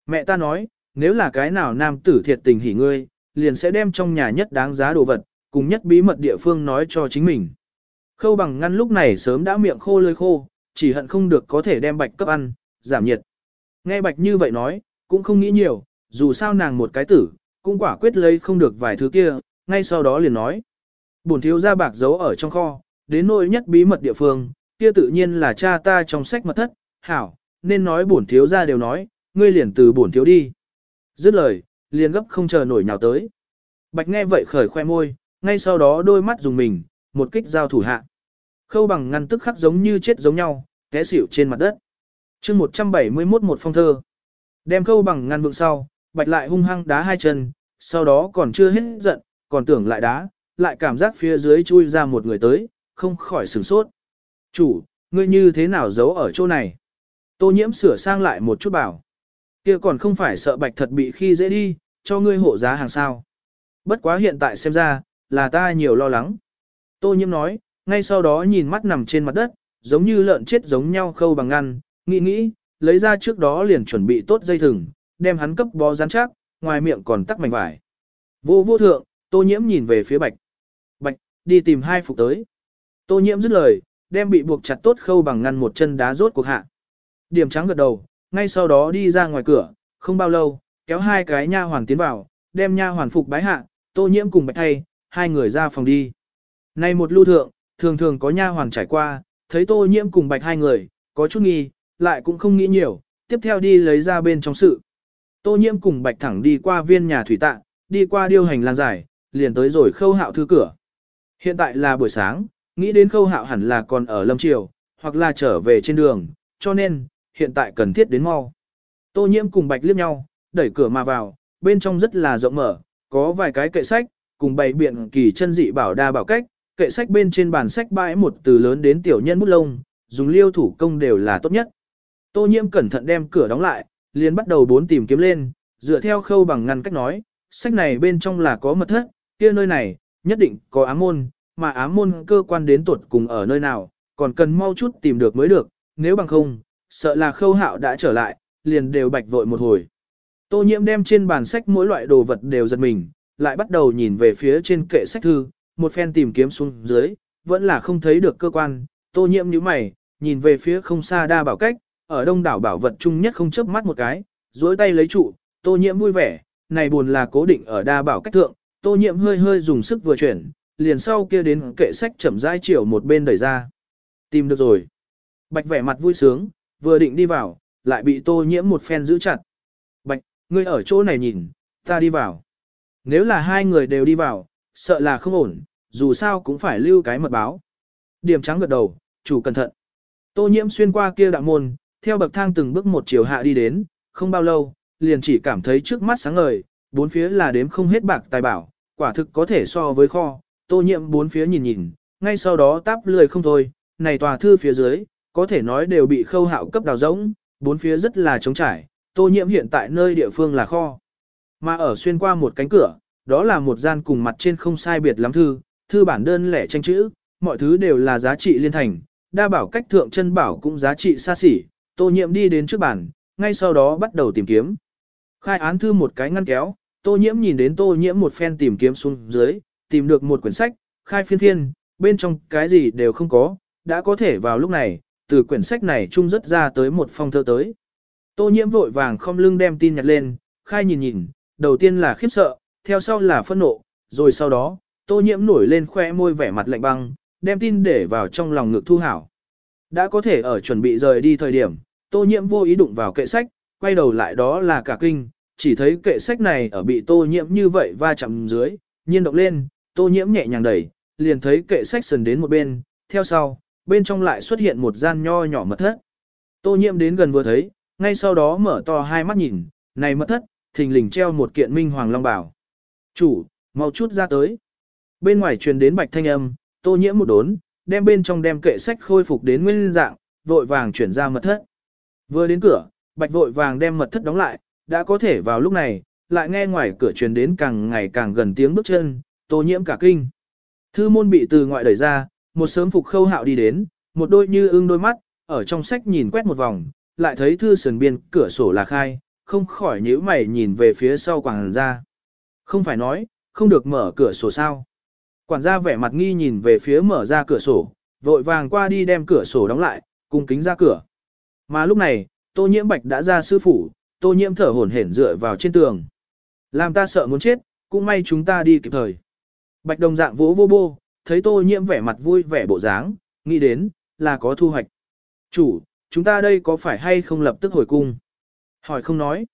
Mẹ ta nói, nếu là cái nào nam tử thiệt tình hỉ ngươi, liền sẽ đem trong nhà nhất đáng giá đồ vật, cùng nhất bí mật địa phương nói cho chính mình. Khâu bằng ngăn lúc này sớm đã miệng khô lơi khô, chỉ hận không được có thể đem bạch cấp ăn, giảm nhiệt. Nghe bạch như vậy nói, cũng không nghĩ nhiều, dù sao nàng một cái tử, cũng quả quyết lấy không được vài thứ kia, ngay sau đó liền nói. Bổn thiếu ra bạc giấu ở trong kho, đến nỗi nhất bí mật địa phương, kia tự nhiên là cha ta trong sách mật thất, hảo, nên nói bổn thiếu ra đều nói, ngươi liền từ bổn thiếu đi. Dứt lời, liền gấp không chờ nổi nhào tới. Bạch nghe vậy khởi khoe môi, ngay sau đó đôi mắt dùng mình, một kích giao thủ hạ. Khâu bằng ngăn tức khắc giống như chết giống nhau, té xỉu trên mặt đất. chương 171 một phong thơ. Đem khâu bằng ngăn vượng sau, bạch lại hung hăng đá hai chân, sau đó còn chưa hết giận, còn tưởng lại đá, lại cảm giác phía dưới chui ra một người tới, không khỏi sửng sốt. Chủ, ngươi như thế nào giấu ở chỗ này? Tô nhiễm sửa sang lại một chút bảo. kia còn không phải sợ bạch thật bị khi dễ đi, cho ngươi hộ giá hàng sao. Bất quá hiện tại xem ra, là ta nhiều lo lắng. Tô nhiễm nói, ngay sau đó nhìn mắt nằm trên mặt đất, giống như lợn chết giống nhau khâu bằng ngăn, nghĩ nghĩ, lấy ra trước đó liền chuẩn bị tốt dây thừng, đem hắn cấp bó rắn chắc, ngoài miệng còn tắc mảnh vải. Vô vô thượng, tô nhiễm nhìn về phía bạch. Bạch, đi tìm hai phục tới. Tô nhiễm dứt lời, đem bị buộc chặt tốt khâu bằng ngăn một chân đá rốt cuộc hạ. Điểm trắng gật đầu, ngay sau đó đi ra ngoài cửa, không bao lâu, kéo hai cái nha hoàn tiến vào, đem nha hoàn phục bái hạ, tô nhiễm cùng bạch thay, hai người ra phòng đi. Nay một lưu thượng, thường thường có nha hoàn trải qua, thấy tô nhiễm cùng bạch hai người, có chút nghi, lại cũng không nghĩ nhiều, tiếp theo đi lấy ra bên trong sự. Tô nhiễm cùng bạch thẳng đi qua viên nhà thủy tạ, đi qua điêu hành lang dài, liền tới rồi khâu hạo thư cửa. Hiện tại là buổi sáng, nghĩ đến khâu hạo hẳn là còn ở lâm triều, hoặc là trở về trên đường, cho nên, hiện tại cần thiết đến mau. Tô nhiễm cùng bạch liếc nhau, đẩy cửa mà vào, bên trong rất là rộng mở, có vài cái kệ sách, cùng bày biện kỳ chân dị bảo đa bảo cách, kệ sách bên trên bàn sách bãi một từ lớn đến tiểu nhân bút lông, dùng liêu thủ công đều là tốt nhất. Tô nhiễm cẩn thận đem cửa đóng lại, liền bắt đầu bốn tìm kiếm lên, dựa theo khâu bằng ngăn cách nói, sách này bên trong là có mật thất, kia nơi này, nhất định có ám môn, mà ám môn cơ quan đến tuột cùng ở nơi nào, còn cần mau chút tìm được mới được, nếu bằng không, sợ là khâu hạo đã trở lại, liền đều bạch vội một hồi. Tô nhiễm đem trên bàn sách mỗi loại đồ vật đều giật mình, lại bắt đầu nhìn về phía trên kệ sách thư, một phen tìm kiếm xuống dưới, vẫn là không thấy được cơ quan, tô nhiễm như mày, nhìn về phía không xa đa bảo cách, ở đông đảo bảo vật chung nhất không chớp mắt một cái, duỗi tay lấy trụ, tô nhiễm vui vẻ, này buồn là cố định ở đa bảo cách thượng, tô nhiễm hơi hơi dùng sức vừa chuyển, liền sau kia đến kệ sách chậm rãi chiều một bên đẩy ra. Tìm được rồi. Bạch vẻ mặt vui sướng, vừa định đi vào, lại bị tô nhiễm một phen giữ chặt. Bạch, ngươi ở chỗ này nhìn, ta đi vào. Nếu là hai người đều đi vào, sợ là không ổn, dù sao cũng phải lưu cái mật báo. Điểm trắng gật đầu, chủ cẩn thận. Tô nhiễm xuyên qua kia đạo môn, theo bậc thang từng bước một chiều hạ đi đến, không bao lâu, liền chỉ cảm thấy trước mắt sáng ngời, bốn phía là đếm không hết bạc tài bảo, quả thực có thể so với kho, tô nhiễm bốn phía nhìn nhìn, ngay sau đó táp lười không thôi, này tòa thư phía dưới, có thể nói đều bị khâu hạo cấp đào rỗng, bốn phía rất là trống trải, tô nhiễm hiện tại nơi địa phương là kho. Mà ở xuyên qua một cánh cửa, đó là một gian cùng mặt trên không sai biệt lắm thư, thư bản đơn lẻ tranh chữ, mọi thứ đều là giá trị liên thành, đa bảo cách thượng chân bảo cũng giá trị xa xỉ, tô Nhiệm đi đến trước bản, ngay sau đó bắt đầu tìm kiếm. Khai án thư một cái ngăn kéo, tô nhiễm nhìn đến tô nhiễm một phen tìm kiếm xuống dưới, tìm được một quyển sách, khai phiên phiên, bên trong cái gì đều không có, đã có thể vào lúc này, từ quyển sách này trung rất ra tới một phong thơ tới. Tô nhiễm vội vàng không lưng đem tin nhặt lên, khai nhìn nhìn, đầu tiên là khiếp sợ, theo sau là phẫn nộ, rồi sau đó, tô nhiễm nổi lên khoe môi vẻ mặt lạnh băng, đem tin để vào trong lòng ngực thu hảo. Đã có thể ở chuẩn bị rời đi thời điểm, tô nhiễm vô ý đụng vào kệ sách, quay đầu lại đó là cả kinh, chỉ thấy kệ sách này ở bị tô nhiễm như vậy va chạm dưới, nhiên động lên, tô nhiễm nhẹ nhàng đẩy, liền thấy kệ sách sần đến một bên, theo sau, bên trong lại xuất hiện một gian nho nhỏ mật thất. Tô nhiễm đến gần vừa thấy, ngay sau đó mở to hai mắt nhìn, này mật thất, thình lình treo một kiện minh hoàng long bảo. Chủ, mau chút ra tới. Bên ngoài truyền đến bạch thanh âm, tô nhiễm một đốn, đem bên trong đem kệ sách khôi phục đến nguyên dạng, vội vàng chuyển ra mật thất. Vừa đến cửa, bạch vội vàng đem mật thất đóng lại, đã có thể vào lúc này, lại nghe ngoài cửa truyền đến càng ngày càng gần tiếng bước chân, tô nhiễm cả kinh. Thư môn bị từ ngoại đẩy ra, một sớm phục khâu hạo đi đến, một đôi như ưng đôi mắt, ở trong sách nhìn quét một vòng, lại thấy thư sườn biên cửa sổ là khai, không khỏi nhíu mày nhìn về phía sau quản ra. Không phải nói, không được mở cửa sổ sao. Quản gia vẻ mặt nghi nhìn về phía mở ra cửa sổ, vội vàng qua đi đem cửa sổ đóng lại, cung kính ra cửa. Mà lúc này, tô nhiễm bạch đã ra sư phủ, tô nhiễm thở hổn hển dựa vào trên tường. Làm ta sợ muốn chết, cũng may chúng ta đi kịp thời. Bạch đồng dạng vỗ vô bô, thấy tô nhiễm vẻ mặt vui vẻ bộ dáng, nghĩ đến, là có thu hoạch. Chủ, chúng ta đây có phải hay không lập tức hồi cung? Hỏi không nói.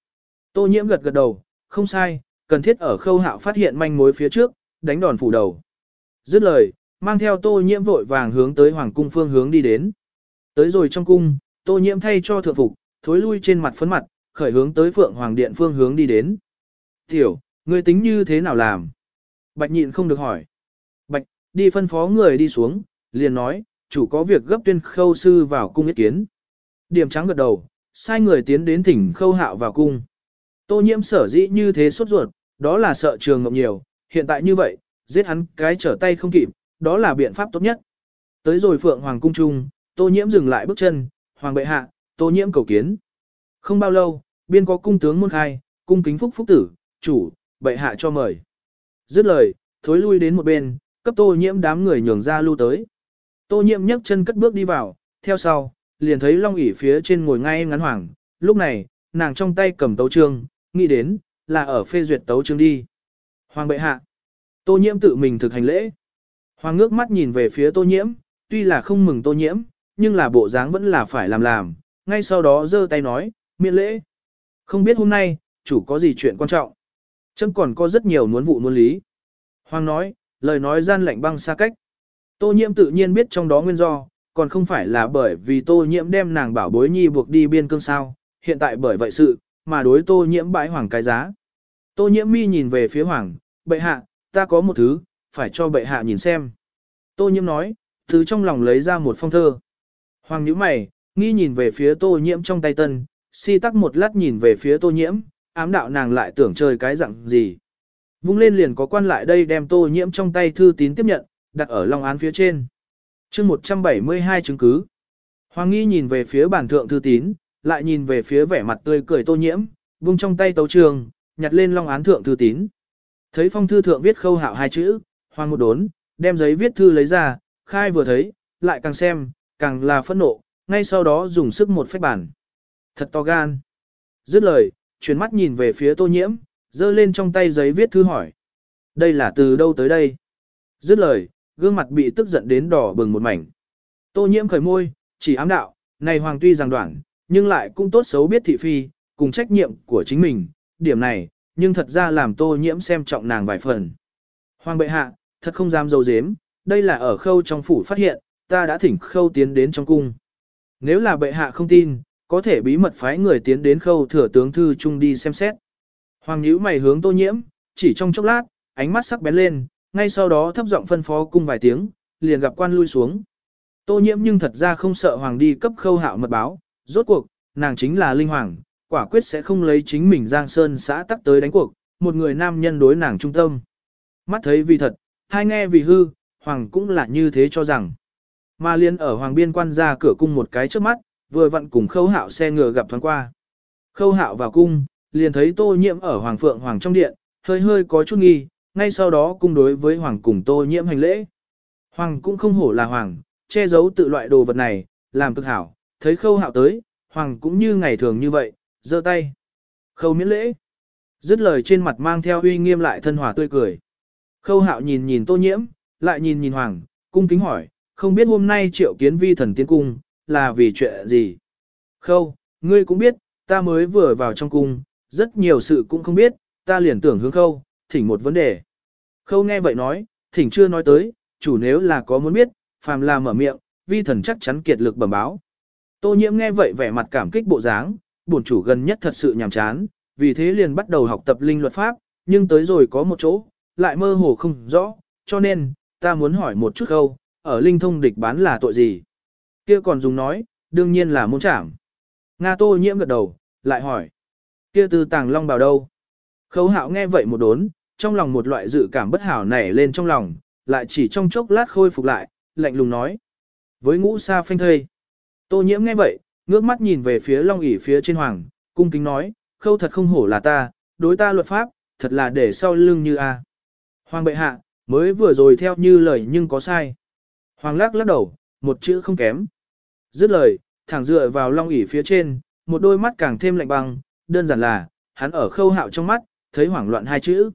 Tô nhiễm gật gật đầu, không sai, cần thiết ở khâu hạo phát hiện manh mối phía trước, đánh đòn phủ đầu. Dứt lời, mang theo tô nhiễm vội vàng hướng tới hoàng cung phương hướng đi đến. Tới rồi trong cung, tô nhiễm thay cho thượng phục, thối lui trên mặt phấn mặt, khởi hướng tới phượng hoàng điện phương hướng đi đến. Tiểu, ngươi tính như thế nào làm? Bạch nhịn không được hỏi. Bạch, đi phân phó người đi xuống, liền nói, chủ có việc gấp tuyên khâu sư vào cung ý kiến. Điểm trắng gật đầu, sai người tiến đến thỉnh khâu hạo vào cung. Tô nhiễm sở dĩ như thế sốt ruột, đó là sợ trường ngọc nhiều, hiện tại như vậy, giết hắn cái trở tay không kịp, đó là biện pháp tốt nhất. Tới rồi phượng hoàng cung trung, tô nhiễm dừng lại bước chân, hoàng bệ hạ, tô nhiễm cầu kiến. Không bao lâu, biên có cung tướng môn khai, cung kính phúc phúc tử, chủ, bệ hạ cho mời. Dứt lời, thối lui đến một bên, cấp tô nhiễm đám người nhường ra lưu tới. Tô nhiễm nhấc chân cất bước đi vào, theo sau, liền thấy long ỷ phía trên ngồi ngay ngắn hoàng, lúc này, nàng trong tay cầm tấu trương, nghĩ đến, là ở phê duyệt tấu trương đi. Hoàng bệ hạ, tô nhiễm tự mình thực hành lễ. Hoàng ngước mắt nhìn về phía tô nhiễm, tuy là không mừng tô nhiễm, nhưng là bộ dáng vẫn là phải làm làm, ngay sau đó giơ tay nói, miễn lễ. Không biết hôm nay, chủ có gì chuyện quan trọng. Chấm còn có rất nhiều muốn vụ muốn lý. Hoàng nói, lời nói gian lạnh băng xa cách. Tô nhiễm tự nhiên biết trong đó nguyên do, còn không phải là bởi vì tô nhiễm đem nàng bảo bối nhi buộc đi biên cương sao, hiện tại bởi vậy sự, mà đối tô nhiễm bãi hoàng cái giá. Tô nhiễm mi nhìn về phía hoàng, bệ hạ, ta có một thứ, phải cho bệ hạ nhìn xem. Tô nhiễm nói, thứ trong lòng lấy ra một phong thơ. Hoàng nhíu mày, nghi nhìn về phía tô nhiễm trong tay tân, si tắc một lát nhìn về phía tô nhiễm, ám đạo nàng lại tưởng chơi cái dạng gì. Vung lên liền có quan lại đây đem tô nhiễm trong tay thư tín tiếp nhận, đặt ở long án phía trên chương 172 chứng cứ. Hoàng nghi nhìn về phía bản thượng thư tín, lại nhìn về phía vẻ mặt tươi cười tô nhiễm, vung trong tay tấu trường, nhặt lên long án thượng thư tín. Thấy phong thư thượng viết khâu hạo hai chữ, hoàng một đốn, đem giấy viết thư lấy ra, khai vừa thấy, lại càng xem, càng là phẫn nộ, ngay sau đó dùng sức một phách bản. Thật to gan. Dứt lời, chuyển mắt nhìn về phía tô nhiễm, giơ lên trong tay giấy viết thư hỏi. Đây là từ đâu tới đây? Dứt lời, gương mặt bị tức giận đến đỏ bừng một mảnh. Tô nhiễm khởi môi, chỉ ám đạo, này hoàng tuy rằng đoạn, nhưng lại cũng tốt xấu biết thị phi, cùng trách nhiệm của chính mình, điểm này, nhưng thật ra làm tô nhiễm xem trọng nàng vài phần. Hoàng bệ hạ, thật không dám dâu dếm, đây là ở khâu trong phủ phát hiện, ta đã thỉnh khâu tiến đến trong cung. Nếu là bệ hạ không tin, có thể bí mật phái người tiến đến khâu thừa tướng thư trung đi xem xét. Hoàng nhíu mày hướng tô nhiễm, chỉ trong chốc lát, ánh mắt sắc bén lên, ngay sau đó thấp giọng phân phó cung vài tiếng, liền gặp quan lui xuống. Tô nhiễm nhưng thật ra không sợ hoàng đi cấp khâu hạo mật báo, rốt cuộc, nàng chính là linh hoàng, quả quyết sẽ không lấy chính mình giang sơn xã tắc tới đánh cuộc, một người nam nhân đối nàng trung tâm. Mắt thấy vì thật, hai nghe vì hư, hoàng cũng là như thế cho rằng. Mà liên ở hoàng biên quan ra cửa cung một cái trước mắt, vừa vặn cùng khâu hạo xe ngựa gặp thoáng qua. Khâu hạo vào cung, liền thấy tô nhiễm ở hoàng phượng hoàng trong điện, hơi hơi có chút nghi, ngay sau đó cung đối với hoàng cùng tô nhiễm hành lễ. Hoàng cũng không hổ là hoàng, che giấu tự loại đồ vật này, làm cực hảo, thấy khâu hạo tới, hoàng cũng như ngày thường như vậy, giơ tay. Khâu miễn lễ. Dứt lời trên mặt mang theo uy nghiêm lại thân hòa tươi cười. Khâu hạo nhìn nhìn tô nhiễm, lại nhìn nhìn hoàng, cung kính hỏi, không biết hôm nay triệu kiến vi thần tiến cung, là vì chuyện gì? Khâu, ngươi cũng biết, ta mới vừa vào trong cung, rất nhiều sự cũng không biết, ta liền tưởng hướng khâu, thỉnh một vấn đề. Khâu nghe vậy nói, thỉnh chưa nói tới, chủ nếu là có muốn biết, phàm là mở miệng, vi thần chắc chắn kiệt lực bẩm báo. Tô nhiễm nghe vậy vẻ mặt cảm kích bộ dáng, bổn chủ gần nhất thật sự nhàm chán, vì thế liền bắt đầu học tập linh luật pháp, nhưng tới rồi có một chỗ, lại mơ hồ không rõ, cho nên, ta muốn hỏi một chút khâu, ở linh thông địch bán là tội gì? Kia còn dùng nói, đương nhiên là muốn trảm Nga tô nhiễm gật đầu, lại hỏi. Kia từ tàng long bào đâu? Khấu hạo nghe vậy một đốn, trong lòng một loại dự cảm bất hảo nảy lên trong lòng, lại chỉ trong chốc lát khôi phục lại, lạnh lùng nói. Với ngũ sa phanh thây. Tô nhiễm nghe vậy, ngước mắt nhìn về phía long ỉ phía trên hoàng, cung kính nói, khâu thật không hổ là ta, đối ta luật pháp, thật là để sau lưng như a. Hoàng bệ hạ, mới vừa rồi theo như lời nhưng có sai. Hoàng lắc lắc đầu, một chữ không kém. Dứt lời, thẳng dựa vào long ỉ phía trên, một đôi mắt càng thêm lạnh băng, đơn giản là, hắn ở khâu hạo trong mắt, thấy hoảng loạn hai chữ.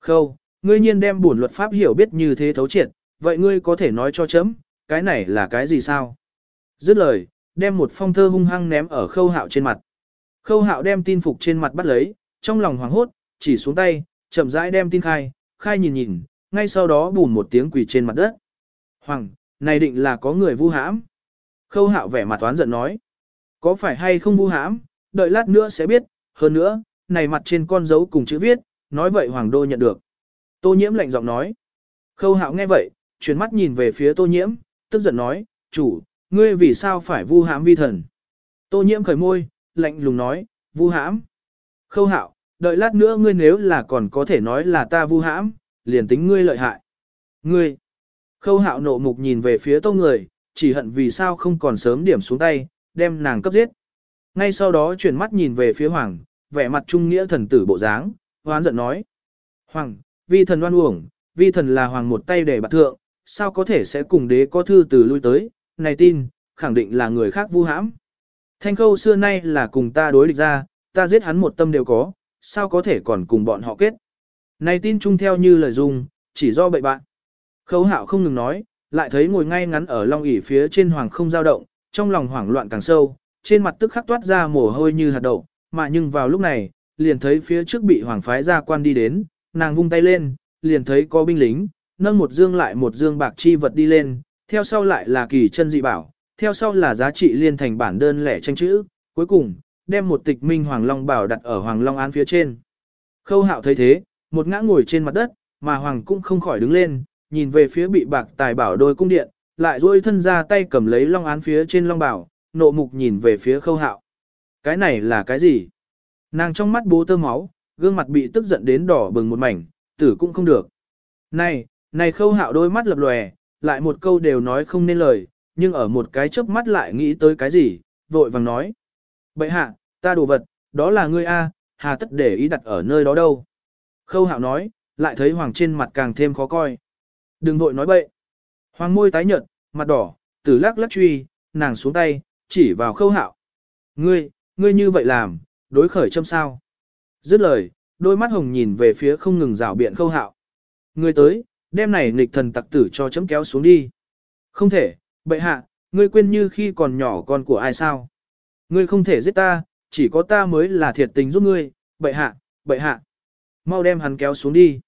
Khâu, ngươi nhiên đem bổn luật pháp hiểu biết như thế thấu triệt, vậy ngươi có thể nói cho chấm, cái này là cái gì sao? Dứt lời, đem một phong thơ hung hăng ném ở khâu hạo trên mặt. Khâu hạo đem tin phục trên mặt bắt lấy, trong lòng hoảng hốt, chỉ xuống tay, chậm rãi đem tin khai, khai nhìn nhìn, ngay sau đó bùn một tiếng quỳ trên mặt đất. Hoàng, này định là có người vu hãm. Khâu hạo vẻ mặt toán giận nói. Có phải hay không vu hãm, đợi lát nữa sẽ biết, hơn nữa, này mặt trên con dấu cùng chữ viết, nói vậy Hoàng đô nhận được. Tô nhiễm lạnh giọng nói. Khâu hạo nghe vậy, chuyển mắt nhìn về phía tô nhiễm, tức giận nói, chủ, ngươi vì sao phải vu hãm vi thần? Tô nhiễm khởi môi, lạnh lùng nói, vu hãm. Khâu hạo, đợi lát nữa ngươi nếu là còn có thể nói là ta vu hãm, liền tính ngươi lợi hại. Ngươi. Khâu hạo nộ mục nhìn về phía tô người, chỉ hận vì sao không còn sớm điểm xuống tay, đem nàng cấp giết. Ngay sau đó chuyển mắt nhìn về phía hoàng, vẻ mặt trung nghĩa thần tử bộ dáng, hoán giận nói. Hoàng, vi thần oan uổng, vi thần là hoàng một tay để bạc thượng, sao có thể sẽ cùng đế có thư từ lui tới, này tin, khẳng định là người khác vu hãm. Thanh khâu xưa nay là cùng ta đối địch ra, ta giết hắn một tâm đều có, sao có thể còn cùng bọn họ kết. Này tin chung theo như lời dùng, chỉ do bậy bạn. Khâu hạo không ngừng nói, lại thấy ngồi ngay ngắn ở long ỉ phía trên hoàng không dao động, trong lòng hoảng loạn càng sâu, trên mặt tức khắc toát ra mồ hôi như hạt đậu, mà nhưng vào lúc này, liền thấy phía trước bị hoàng phái gia quan đi đến, nàng vung tay lên, liền thấy có binh lính, nâng một dương lại một dương bạc chi vật đi lên, theo sau lại là kỳ chân dị bảo, theo sau là giá trị liên thành bản đơn lẻ tranh chữ, cuối cùng, đem một tịch minh hoàng long bảo đặt ở hoàng long án phía trên. Khâu hạo thấy thế, một ngã ngồi trên mặt đất, mà hoàng cũng không khỏi đứng lên, nhìn về phía bị bạc tài bảo đôi cung điện, lại duỗi thân ra tay cầm lấy long án phía trên long bảo, nộ mục nhìn về phía khâu hạo. Cái này là cái gì? Nàng trong mắt bố tơ máu, gương mặt bị tức giận đến đỏ bừng một mảnh, tử cũng không được. Này, này khâu hạo đôi mắt lập lòe, lại một câu đều nói không nên lời, nhưng ở một cái chớp mắt lại nghĩ tới cái gì, vội vàng nói. Bậy hạ, ta đồ vật, đó là ngươi A, hà tất để ý đặt ở nơi đó đâu. Khâu hạo nói, lại thấy hoàng trên mặt càng thêm khó coi. Đừng vội nói bậy. Hoàng môi tái nhợt, mặt đỏ, tử lắc lắc truy, nàng xuống tay, chỉ vào khâu hạo. Ngươi, ngươi như vậy làm, đối khởi châm sao. Dứt lời, đôi mắt hồng nhìn về phía không ngừng rào biện khâu hạo. người tới, đem này nghịch thần tặc tử cho chấm kéo xuống đi. Không thể, bệ hạ, ngươi quên như khi còn nhỏ con của ai sao. Ngươi không thể giết ta, chỉ có ta mới là thiệt tình giúp ngươi, bệ hạ, bệ hạ. Mau đem hắn kéo xuống đi.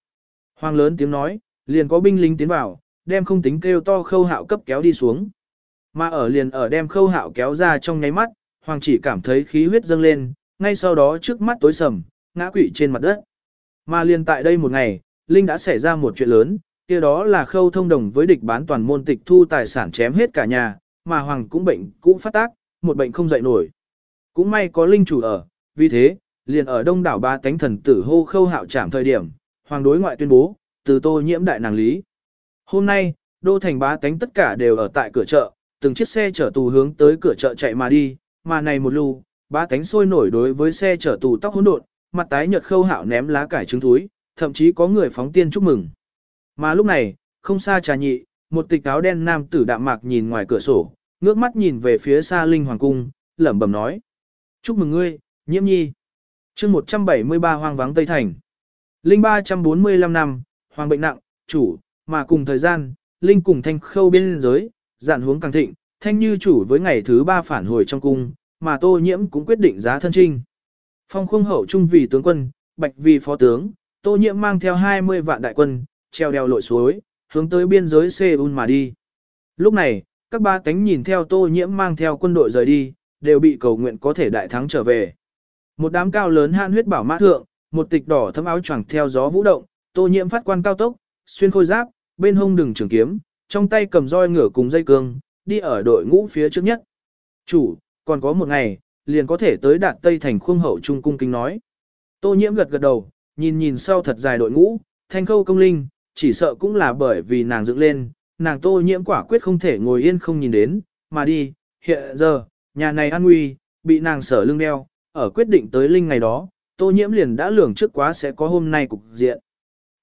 Hoàng lớn tiếng nói, liền có binh lính tiến vào, đem không tính kêu to khâu hạo cấp kéo đi xuống. Mà ở liền ở đem khâu hạo kéo ra trong nháy mắt, hoàng chỉ cảm thấy khí huyết dâng lên, ngay sau đó trước mắt tối sầm, ngã quỵ trên mặt đất. Mà liền tại đây một ngày, Linh đã xảy ra một chuyện lớn, kia đó là khâu thông đồng với địch bán toàn môn tịch thu tài sản chém hết cả nhà, mà hoàng cũng bệnh cũng phát tác, một bệnh không dậy nổi. Cũng may có Linh chủ ở, vì thế, liền ở đông đảo ba tánh thần tử hô khâu hạo trảm thời điểm, hoàng đối ngoại tuyên bố, từ tô nhiễm đại nàng lý. Hôm nay, đô thành ba tánh tất cả đều ở tại cửa chợ, từng chiếc xe chở tù hướng tới cửa chợ chạy mà đi, mà này một lưu, Ba cánh sôi nổi đối với xe chở tù tóc hỗn độn, mặt tái nhợt khâu hạo ném lá cải trứng túi, thậm chí có người phóng tiên chúc mừng. Mà lúc này, không xa trà nhị, một tịch áo đen nam tử đạm mạc nhìn ngoài cửa sổ, ngước mắt nhìn về phía xa linh hoàng cung, lẩm bẩm nói. Chúc mừng ngươi, nhiễm nhi. chương 173 hoang vắng Tây Thành. Linh 345 năm, hoàng bệnh nặng, chủ, mà cùng thời gian, Linh cùng thanh khâu biên giới, dạn hướng càng thịnh, thanh như chủ với ngày thứ ba phản hồi trong cung, mà tô nhiễm cũng quyết định giá thân trinh. Phong khung hậu trung vì tướng quân, bạch vì phó tướng, tô nhiễm mang theo 20 vạn đại quân, treo đèo lội suối, hướng tới biên giới Seoul mà đi. Lúc này, các ba cánh nhìn theo tô nhiễm mang theo quân đội rời đi, đều bị cầu nguyện có thể đại thắng trở về. Một đám cao lớn han huyết bảo mã thượng, một tịch đỏ thấm áo choàng theo gió vũ động, tô nhiễm phát quan cao tốc, xuyên khôi giáp, bên hông đừng trường kiếm, trong tay cầm roi ngựa cùng dây cương, đi ở đội ngũ phía trước nhất. Chủ, còn có một ngày, liền có thể tới đạt Tây Thành khuông hậu trung cung kính nói. Tô nhiễm gật gật đầu, nhìn nhìn sau thật dài đội ngũ, thanh khâu công linh, chỉ sợ cũng là bởi vì nàng dựng lên, nàng tô nhiễm quả quyết không thể ngồi yên không nhìn đến, mà đi, hiện giờ, nhà này an nguy, bị nàng sở lưng đeo, ở quyết định tới linh ngày đó, tô nhiễm liền đã lường trước quá sẽ có hôm nay cục diện.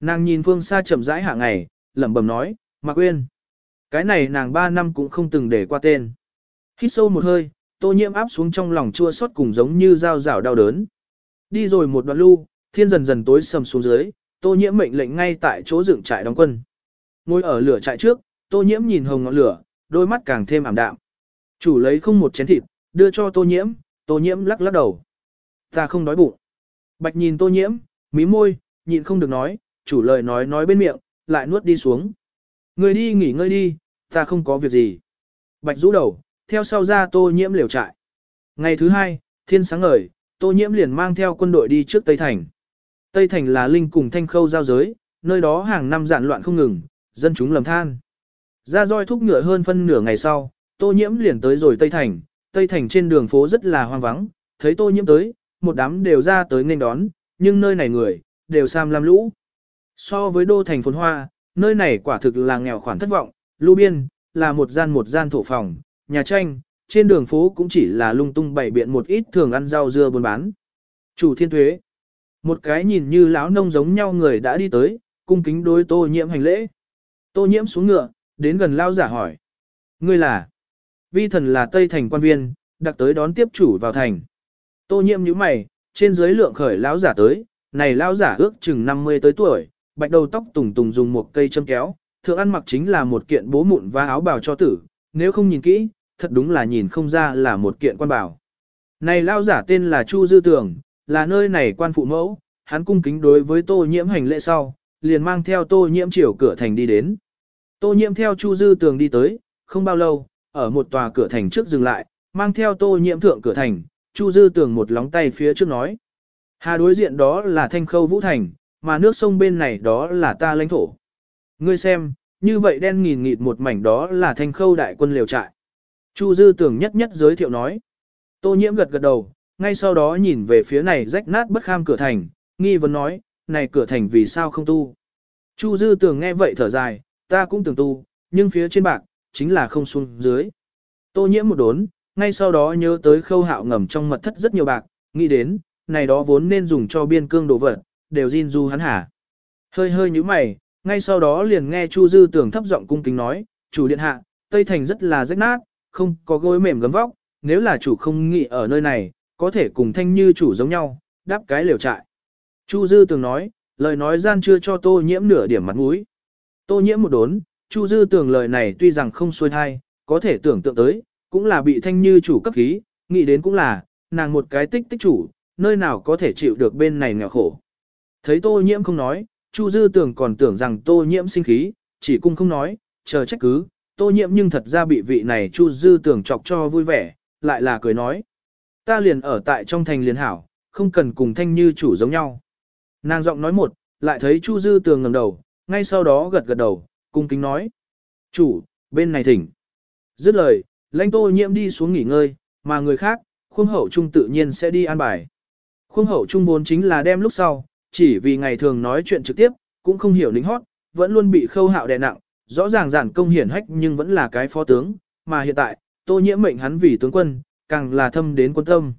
Nàng nhìn phương xa chậm rãi hạ ngày, lẩm bẩm nói, Mạc Uyên. Cái này nàng ba năm cũng không từng để qua tên. Hít sâu một hơi, tô nhiễm áp xuống trong lòng chua xót cùng giống như dao rảo đau đớn. Đi rồi một đoạn lưu, thiên dần dần tối sầm xuống dưới, tô nhiễm mệnh lệnh ngay tại chỗ dựng trại đóng quân. Ngồi ở lửa trại trước, tô nhiễm nhìn hồng ngọn lửa, đôi mắt càng thêm ảm đạm. Chủ lấy không một chén thịt, đưa cho tô nhiễm, tô nhiễm lắc lắc đầu. Ta không đói bụng. Bạch nhìn tô nhiễm, mí môi, nhịn không được nói, chủ lời nói nói bên miệng, lại nuốt đi xuống. Người đi nghỉ ngơi đi, ta không có việc gì. Bạch rũ đầu, theo sau ra tô nhiễm liều trại. Ngày thứ hai, thiên sáng ngời, tô nhiễm liền mang theo quân đội đi trước Tây Thành. Tây Thành là linh cùng thanh khâu giao giới, nơi đó hàng năm giản loạn không ngừng, dân chúng lầm than. Ra roi thúc ngựa hơn phân nửa ngày sau, tô nhiễm liền tới rồi Tây Thành. Tây Thành trên đường phố rất là hoang vắng, thấy tô nhiễm tới, một đám đều ra tới nên đón, nhưng nơi này người, đều sam lam lũ. So với đô thành phồn hoa, nơi này quả thực là nghèo khoản thất vọng, lưu biên, là một gian một gian thổ phòng, nhà tranh, trên đường phố cũng chỉ là lung tung bày biện một ít thường ăn rau dưa buôn bán. Chủ thiên thuế. Một cái nhìn như lão nông giống nhau người đã đi tới, cung kính đối tô nhiễm hành lễ. Tô nhiễm xuống ngựa, đến gần lao giả hỏi. Ngươi là? Vi thần là Tây Thành quan viên, đặc tới đón tiếp chủ vào thành. Tô nhiễm nhíu mày, trên dưới lượng khởi lão giả tới, này lão giả ước chừng 50 tới tuổi, bạch đầu tóc tùng tùng dùng một cây châm kéo, thượng ăn mặc chính là một kiện bố mụn và áo bào cho tử, nếu không nhìn kỹ, thật đúng là nhìn không ra là một kiện quan bảo. Này lao giả tên là Chu Dư Tường, là nơi này quan phụ mẫu, hắn cung kính đối với tô nhiễm hành lễ sau, liền mang theo tô nhiễm chiều cửa thành đi đến. Tô nhiễm theo Chu Dư Tường đi tới, không bao lâu, ở một tòa cửa thành trước dừng lại, mang theo tô nhiễm thượng cửa thành, Chu Dư Tường một lóng tay phía trước nói. Hà đối diện đó là thanh khâu vũ thành, mà nước sông bên này đó là ta lãnh thổ. Ngươi xem, như vậy đen nghìn nghịt một mảnh đó là thanh khâu đại quân liều trại. Chu dư tưởng nhất nhất giới thiệu nói. Tô nhiễm gật gật đầu, ngay sau đó nhìn về phía này rách nát bất kham cửa thành, nghi vấn nói, này cửa thành vì sao không tu. Chu dư tưởng nghe vậy thở dài, ta cũng tưởng tu, nhưng phía trên bạc, chính là không xuống dưới. Tô nhiễm một đốn, ngay sau đó nhớ tới khâu hạo ngầm trong mật thất rất nhiều bạc, nghĩ đến, này đó vốn nên dùng cho biên cương đồ vật, đều Jin du hắn hả. Hơi hơi như mày, ngay sau đó liền nghe Chu Dư tưởng thấp giọng cung kính nói, chủ điện hạ, Tây Thành rất là rách nát, không có gối mềm gấm vóc, nếu là chủ không nghỉ ở nơi này, có thể cùng thanh như chủ giống nhau, đáp cái liều trại. Chu Dư Tường nói, lời nói gian chưa cho tô nhiễm nửa điểm mặt mũi. Tô nhiễm một đốn, Chu Dư Tường lời này tuy rằng không xuôi thai, có thể tưởng tượng tới, cũng là bị thanh như chủ cấp khí, nghĩ đến cũng là, nàng một cái tích tích chủ, nơi nào có thể chịu được bên này nghèo khổ. Thấy tô nhiễm không nói, Chu Dư Tường còn tưởng rằng tô nhiễm sinh khí, chỉ cung không nói, chờ trách cứ, tô nhiễm nhưng thật ra bị vị này Chu Dư tưởng chọc cho vui vẻ, lại là cười nói. Ta liền ở tại trong thành liền hảo, không cần cùng thanh như chủ giống nhau. Nàng giọng nói một, lại thấy Chu Dư Tường ngẩng đầu, ngay sau đó gật gật đầu, cung kính nói. Chủ, bên này thỉnh. Dứt lời, lãnh tô nhiễm đi xuống nghỉ ngơi, mà người khác, khuôn hậu trung tự nhiên sẽ đi an bài. Khuôn hậu trung vốn chính là đem lúc sau, chỉ vì ngày thường nói chuyện trực tiếp, cũng không hiểu lính hót, vẫn luôn bị khâu hạo đè nặng, rõ ràng giản công hiển hách nhưng vẫn là cái phó tướng, mà hiện tại, tô nhiễm mệnh hắn vì tướng quân, càng là thâm đến quân tâm.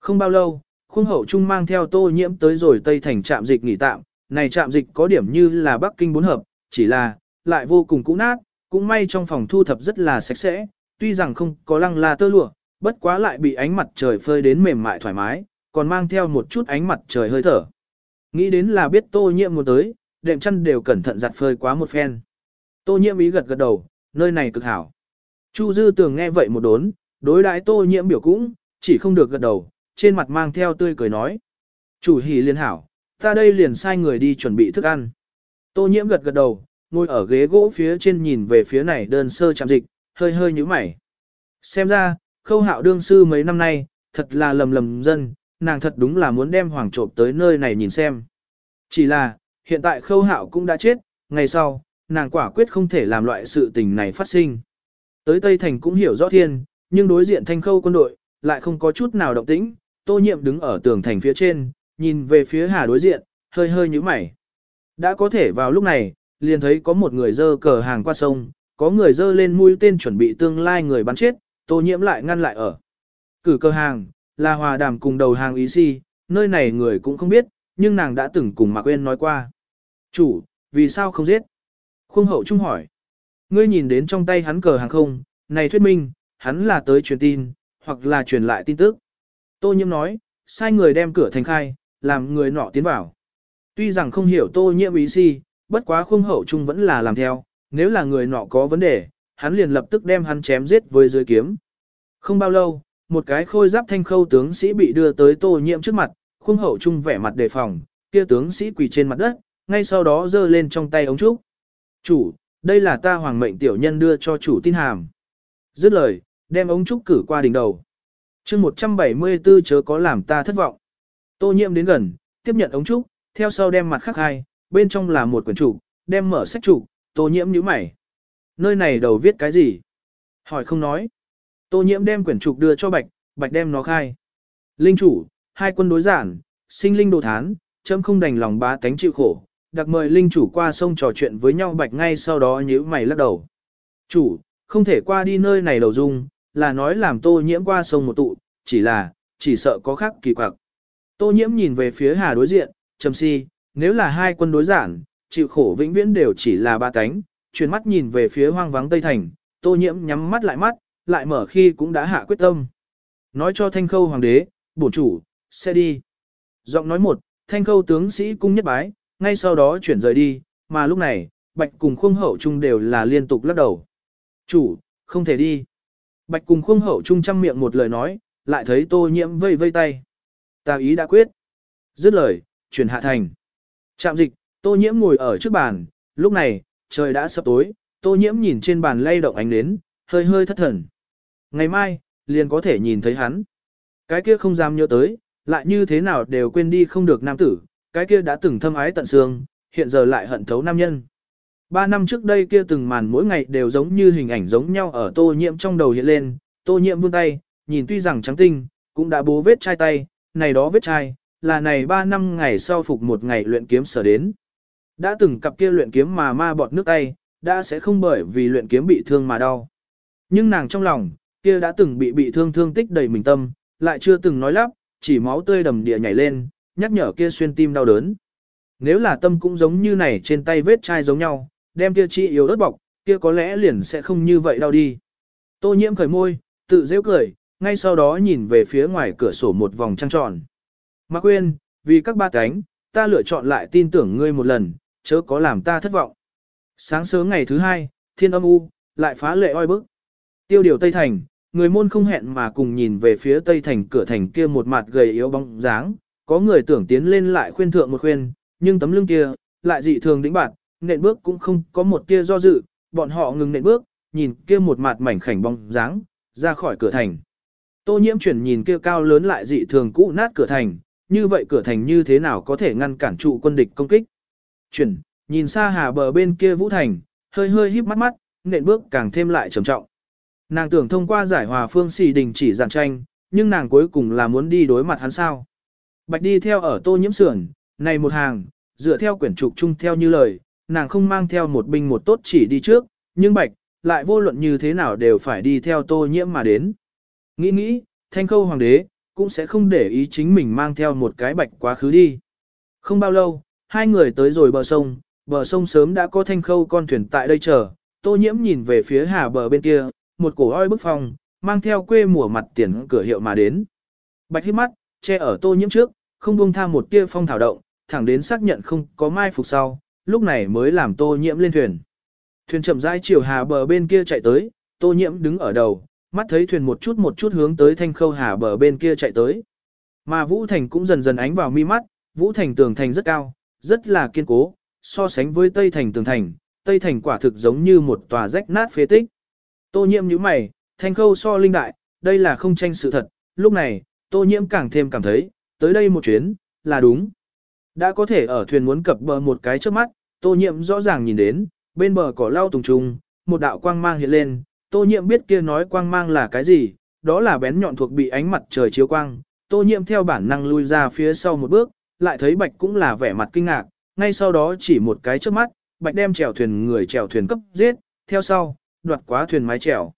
Không bao lâu, khuôn hậu trung mang theo tô nhiễm tới rồi Tây Thành trạm dịch nghỉ tạm, này trạm dịch có điểm như là Bắc Kinh bốn hợp, chỉ là, lại vô cùng cũ nát, cũng may trong phòng thu thập rất là sạch sẽ, tuy rằng không có lăng la tơ lụa, bất quá lại bị ánh mặt trời phơi đến mềm mại thoải mái, còn mang theo một chút ánh mặt trời hơi thở. Nghĩ đến là biết tô nhiễm muốn tới, đệm chân đều cẩn thận giặt phơi quá một phen. Tô nhiễm ý gật gật đầu, nơi này cực hảo. Chu dư tường nghe vậy một đốn, đối đãi tô nhiễm biểu cũng, chỉ không được gật đầu, trên mặt mang theo tươi cười nói. Chủ hỉ liên hảo, ta đây liền sai người đi chuẩn bị thức ăn. Tô nhiễm gật gật đầu, ngồi ở ghế gỗ phía trên nhìn về phía này đơn sơ chạm dịch, hơi hơi nhíu mày. Xem ra, khâu hạo đương sư mấy năm nay, thật là lầm lầm dân, nàng thật đúng là muốn đem hoàng trộm tới nơi này nhìn xem. Chỉ là, hiện tại khâu hạo cũng đã chết, ngày sau, nàng quả quyết không thể làm loại sự tình này phát sinh. Tới Tây Thành cũng hiểu rõ thiên, nhưng đối diện thanh khâu quân đội, lại không có chút nào động tĩnh, tô nhiệm đứng ở tường thành phía trên, nhìn về phía hà đối diện, hơi hơi như mày. Đã có thể vào lúc này, liền thấy có một người dơ cờ hàng qua sông, có người dơ lên mũi tên chuẩn bị tương lai người bắn chết, tô nhiễm lại ngăn lại ở. Cử cờ hàng, là hòa đàm cùng đầu hàng ý si, nơi này người cũng không biết, nhưng nàng đã từng cùng Mạc Uyên nói qua. Chủ, vì sao không giết? Khuông hậu trung hỏi. Ngươi nhìn đến trong tay hắn cờ hàng không, này thuyết minh, hắn là tới truyền tin, hoặc là truyền lại tin tức. Tô nhiễm nói, sai người đem cửa thành khai, làm người nọ tiến vào. Tuy rằng không hiểu tô nhiễm ý gì, bất quá Khương hậu trung vẫn là làm theo, nếu là người nọ có vấn đề, hắn liền lập tức đem hắn chém giết với dưới kiếm. Không bao lâu, một cái khôi giáp thanh khâu tướng sĩ bị đưa tới tô nhiễm trước mặt, Khương hậu trung vẻ mặt đề phòng, kia tướng sĩ quỳ trên mặt đất, ngay sau đó giơ lên trong tay ống trúc. Chủ, đây là ta hoàng mệnh tiểu nhân đưa cho chủ tin hàm. Dứt lời, đem ống trúc cử qua đỉnh đầu. chương 174 chớ có làm ta thất vọng. Tô nhiễm đến gần, tiếp nhận ống trúc, theo sau đem mặt khắc hai, bên trong là một quyển trục, đem mở sách trục, tô nhiễm nhíu mày. Nơi này đầu viết cái gì? Hỏi không nói. Tô nhiễm đem quyển trục đưa cho bạch, bạch đem nó khai. Linh chủ, hai quân đối giản, sinh linh đồ thán, chấm không đành lòng bá tánh chịu khổ. Đặc mời linh chủ qua sông trò chuyện với nhau bạch ngay sau đó nhíu mày lắc đầu. Chủ, không thể qua đi nơi này đầu dung, là nói làm tô nhiễm qua sông một tụ, chỉ là, chỉ sợ có khác kỳ quặc. Tô nhiễm nhìn về phía hà đối diện, trầm si, nếu là hai quân đối giản, chịu khổ vĩnh viễn đều chỉ là ba cánh, chuyển mắt nhìn về phía hoang vắng Tây Thành, tô nhiễm nhắm mắt lại mắt, lại mở khi cũng đã hạ quyết tâm. Nói cho thanh khâu hoàng đế, bổ chủ, sẽ đi. Giọng nói một, thanh khâu tướng sĩ cung nhất bái, ngay sau đó chuyển rời đi, mà lúc này, bạch cùng khung hậu chung đều là liên tục lắc đầu. Chủ, không thể đi. Bạch cùng khung hậu chung chăm miệng một lời nói, lại thấy tô nhiễm vây vây tay. Ta ý đã quyết. Dứt lời, chuyển hạ thành. Trạm dịch, tô nhiễm ngồi ở trước bàn, lúc này, trời đã sắp tối, tô nhiễm nhìn trên bàn lay động ánh nến, hơi hơi thất thần. Ngày mai, liền có thể nhìn thấy hắn. Cái kia không dám nhớ tới, lại như thế nào đều quên đi không được nam tử, cái kia đã từng thâm ái tận xương, hiện giờ lại hận thấu nam nhân. Ba năm trước đây kia từng màn mỗi ngày đều giống như hình ảnh giống nhau ở tô nhiễm trong đầu hiện lên, tô nhiễm vươn tay, nhìn tuy rằng trắng tinh, cũng đã bố vết chai tay, này đó vết chai, là này ba năm ngày sau phục một ngày luyện kiếm sở đến. Đã từng cặp kia luyện kiếm mà ma bọt nước tay, đã sẽ không bởi vì luyện kiếm bị thương mà đau. Nhưng nàng trong lòng, kia đã từng bị bị thương thương tích đầy mình tâm, lại chưa từng nói lắp, chỉ máu tươi đầm địa nhảy lên, nhắc nhở kia xuyên tim đau đớn. Nếu là tâm cũng giống như này trên tay vết chai giống nhau, đem kia chi yếu ớt bọc, kia có lẽ liền sẽ không như vậy đau đi. Tô nhiễm khởi môi, tự dễ cười, ngay sau đó nhìn về phía ngoài cửa sổ một vòng trăng tròn. Mạc Quyên, vì các ba cánh, ta lựa chọn lại tin tưởng ngươi một lần, chớ có làm ta thất vọng. Sáng sớm ngày thứ hai, thiên âm u, lại phá lệ oi bức. Tiêu điều Tây Thành, người môn không hẹn mà cùng nhìn về phía Tây Thành cửa thành kia một mặt gầy yếu bóng dáng, có người tưởng tiến lên lại khuyên thượng một khuyên, nhưng tấm lưng kia, lại dị thường đĩnh bạn, nện bước cũng không có một tia do dự, bọn họ ngừng nện bước, nhìn kia một mặt mảnh khảnh bóng dáng, ra khỏi cửa thành. Tô nhiễm chuyển nhìn kia cao lớn lại dị thường cũ nát cửa thành, như vậy cửa thành như thế nào có thể ngăn cản trụ quân địch công kích. Chuyển, nhìn xa hà bờ bên kia vũ thành, hơi hơi híp mắt mắt, nện bước càng thêm lại trầm trọng. Nàng tưởng thông qua giải hòa phương xì đình chỉ giảng tranh, nhưng nàng cuối cùng là muốn đi đối mặt hắn sao. Bạch đi theo ở tô nhiễm sườn, này một hàng, dựa theo quyển trục chung theo như lời, nàng không mang theo một binh một tốt chỉ đi trước, nhưng bạch, lại vô luận như thế nào đều phải đi theo tô nhiễm mà đến. Nghĩ nghĩ, thanh khâu hoàng đế, cũng sẽ không để ý chính mình mang theo một cái bạch quá khứ đi. Không bao lâu, hai người tới rồi bờ sông, bờ sông sớm đã có thanh khâu con thuyền tại đây chờ, tô nhiễm nhìn về phía hà bờ bên kia, một cổ oi bức phòng, mang theo quê mùa mặt tiền cửa hiệu mà đến. Bạch hít mắt, che ở tô nhiễm trước, không buông tha một tia phong thảo động, thẳng đến xác nhận không có mai phục sau, lúc này mới làm tô nhiễm lên thuyền. Thuyền chậm rãi chiều hà bờ bên kia chạy tới, tô nhiễm đứng ở đầu, mắt thấy thuyền một chút một chút hướng tới thanh khâu hà bờ bên kia chạy tới. Mà Vũ Thành cũng dần dần ánh vào mi mắt, Vũ Thành tường thành rất cao, rất là kiên cố, so sánh với Tây Thành tường thành, Tây Thành quả thực giống như một tòa rách nát phế tích. Tô nhiễm nhíu mày, thanh khâu so linh đại, đây là không tranh sự thật, lúc này, tô nhiễm càng thêm cảm thấy, tới đây một chuyến, là đúng. Đã có thể ở thuyền muốn cập bờ một cái trước mắt, tô nhiệm rõ ràng nhìn đến, bên bờ cỏ lau tùng trùng, một đạo quang mang hiện lên, tô nhiệm biết kia nói quang mang là cái gì, đó là bén nhọn thuộc bị ánh mặt trời chiếu quang, tô nhiệm theo bản năng lui ra phía sau một bước, lại thấy bạch cũng là vẻ mặt kinh ngạc, ngay sau đó chỉ một cái trước mắt, bạch đem chèo thuyền người chèo thuyền cấp giết, theo sau, đoạt quá thuyền mái chèo.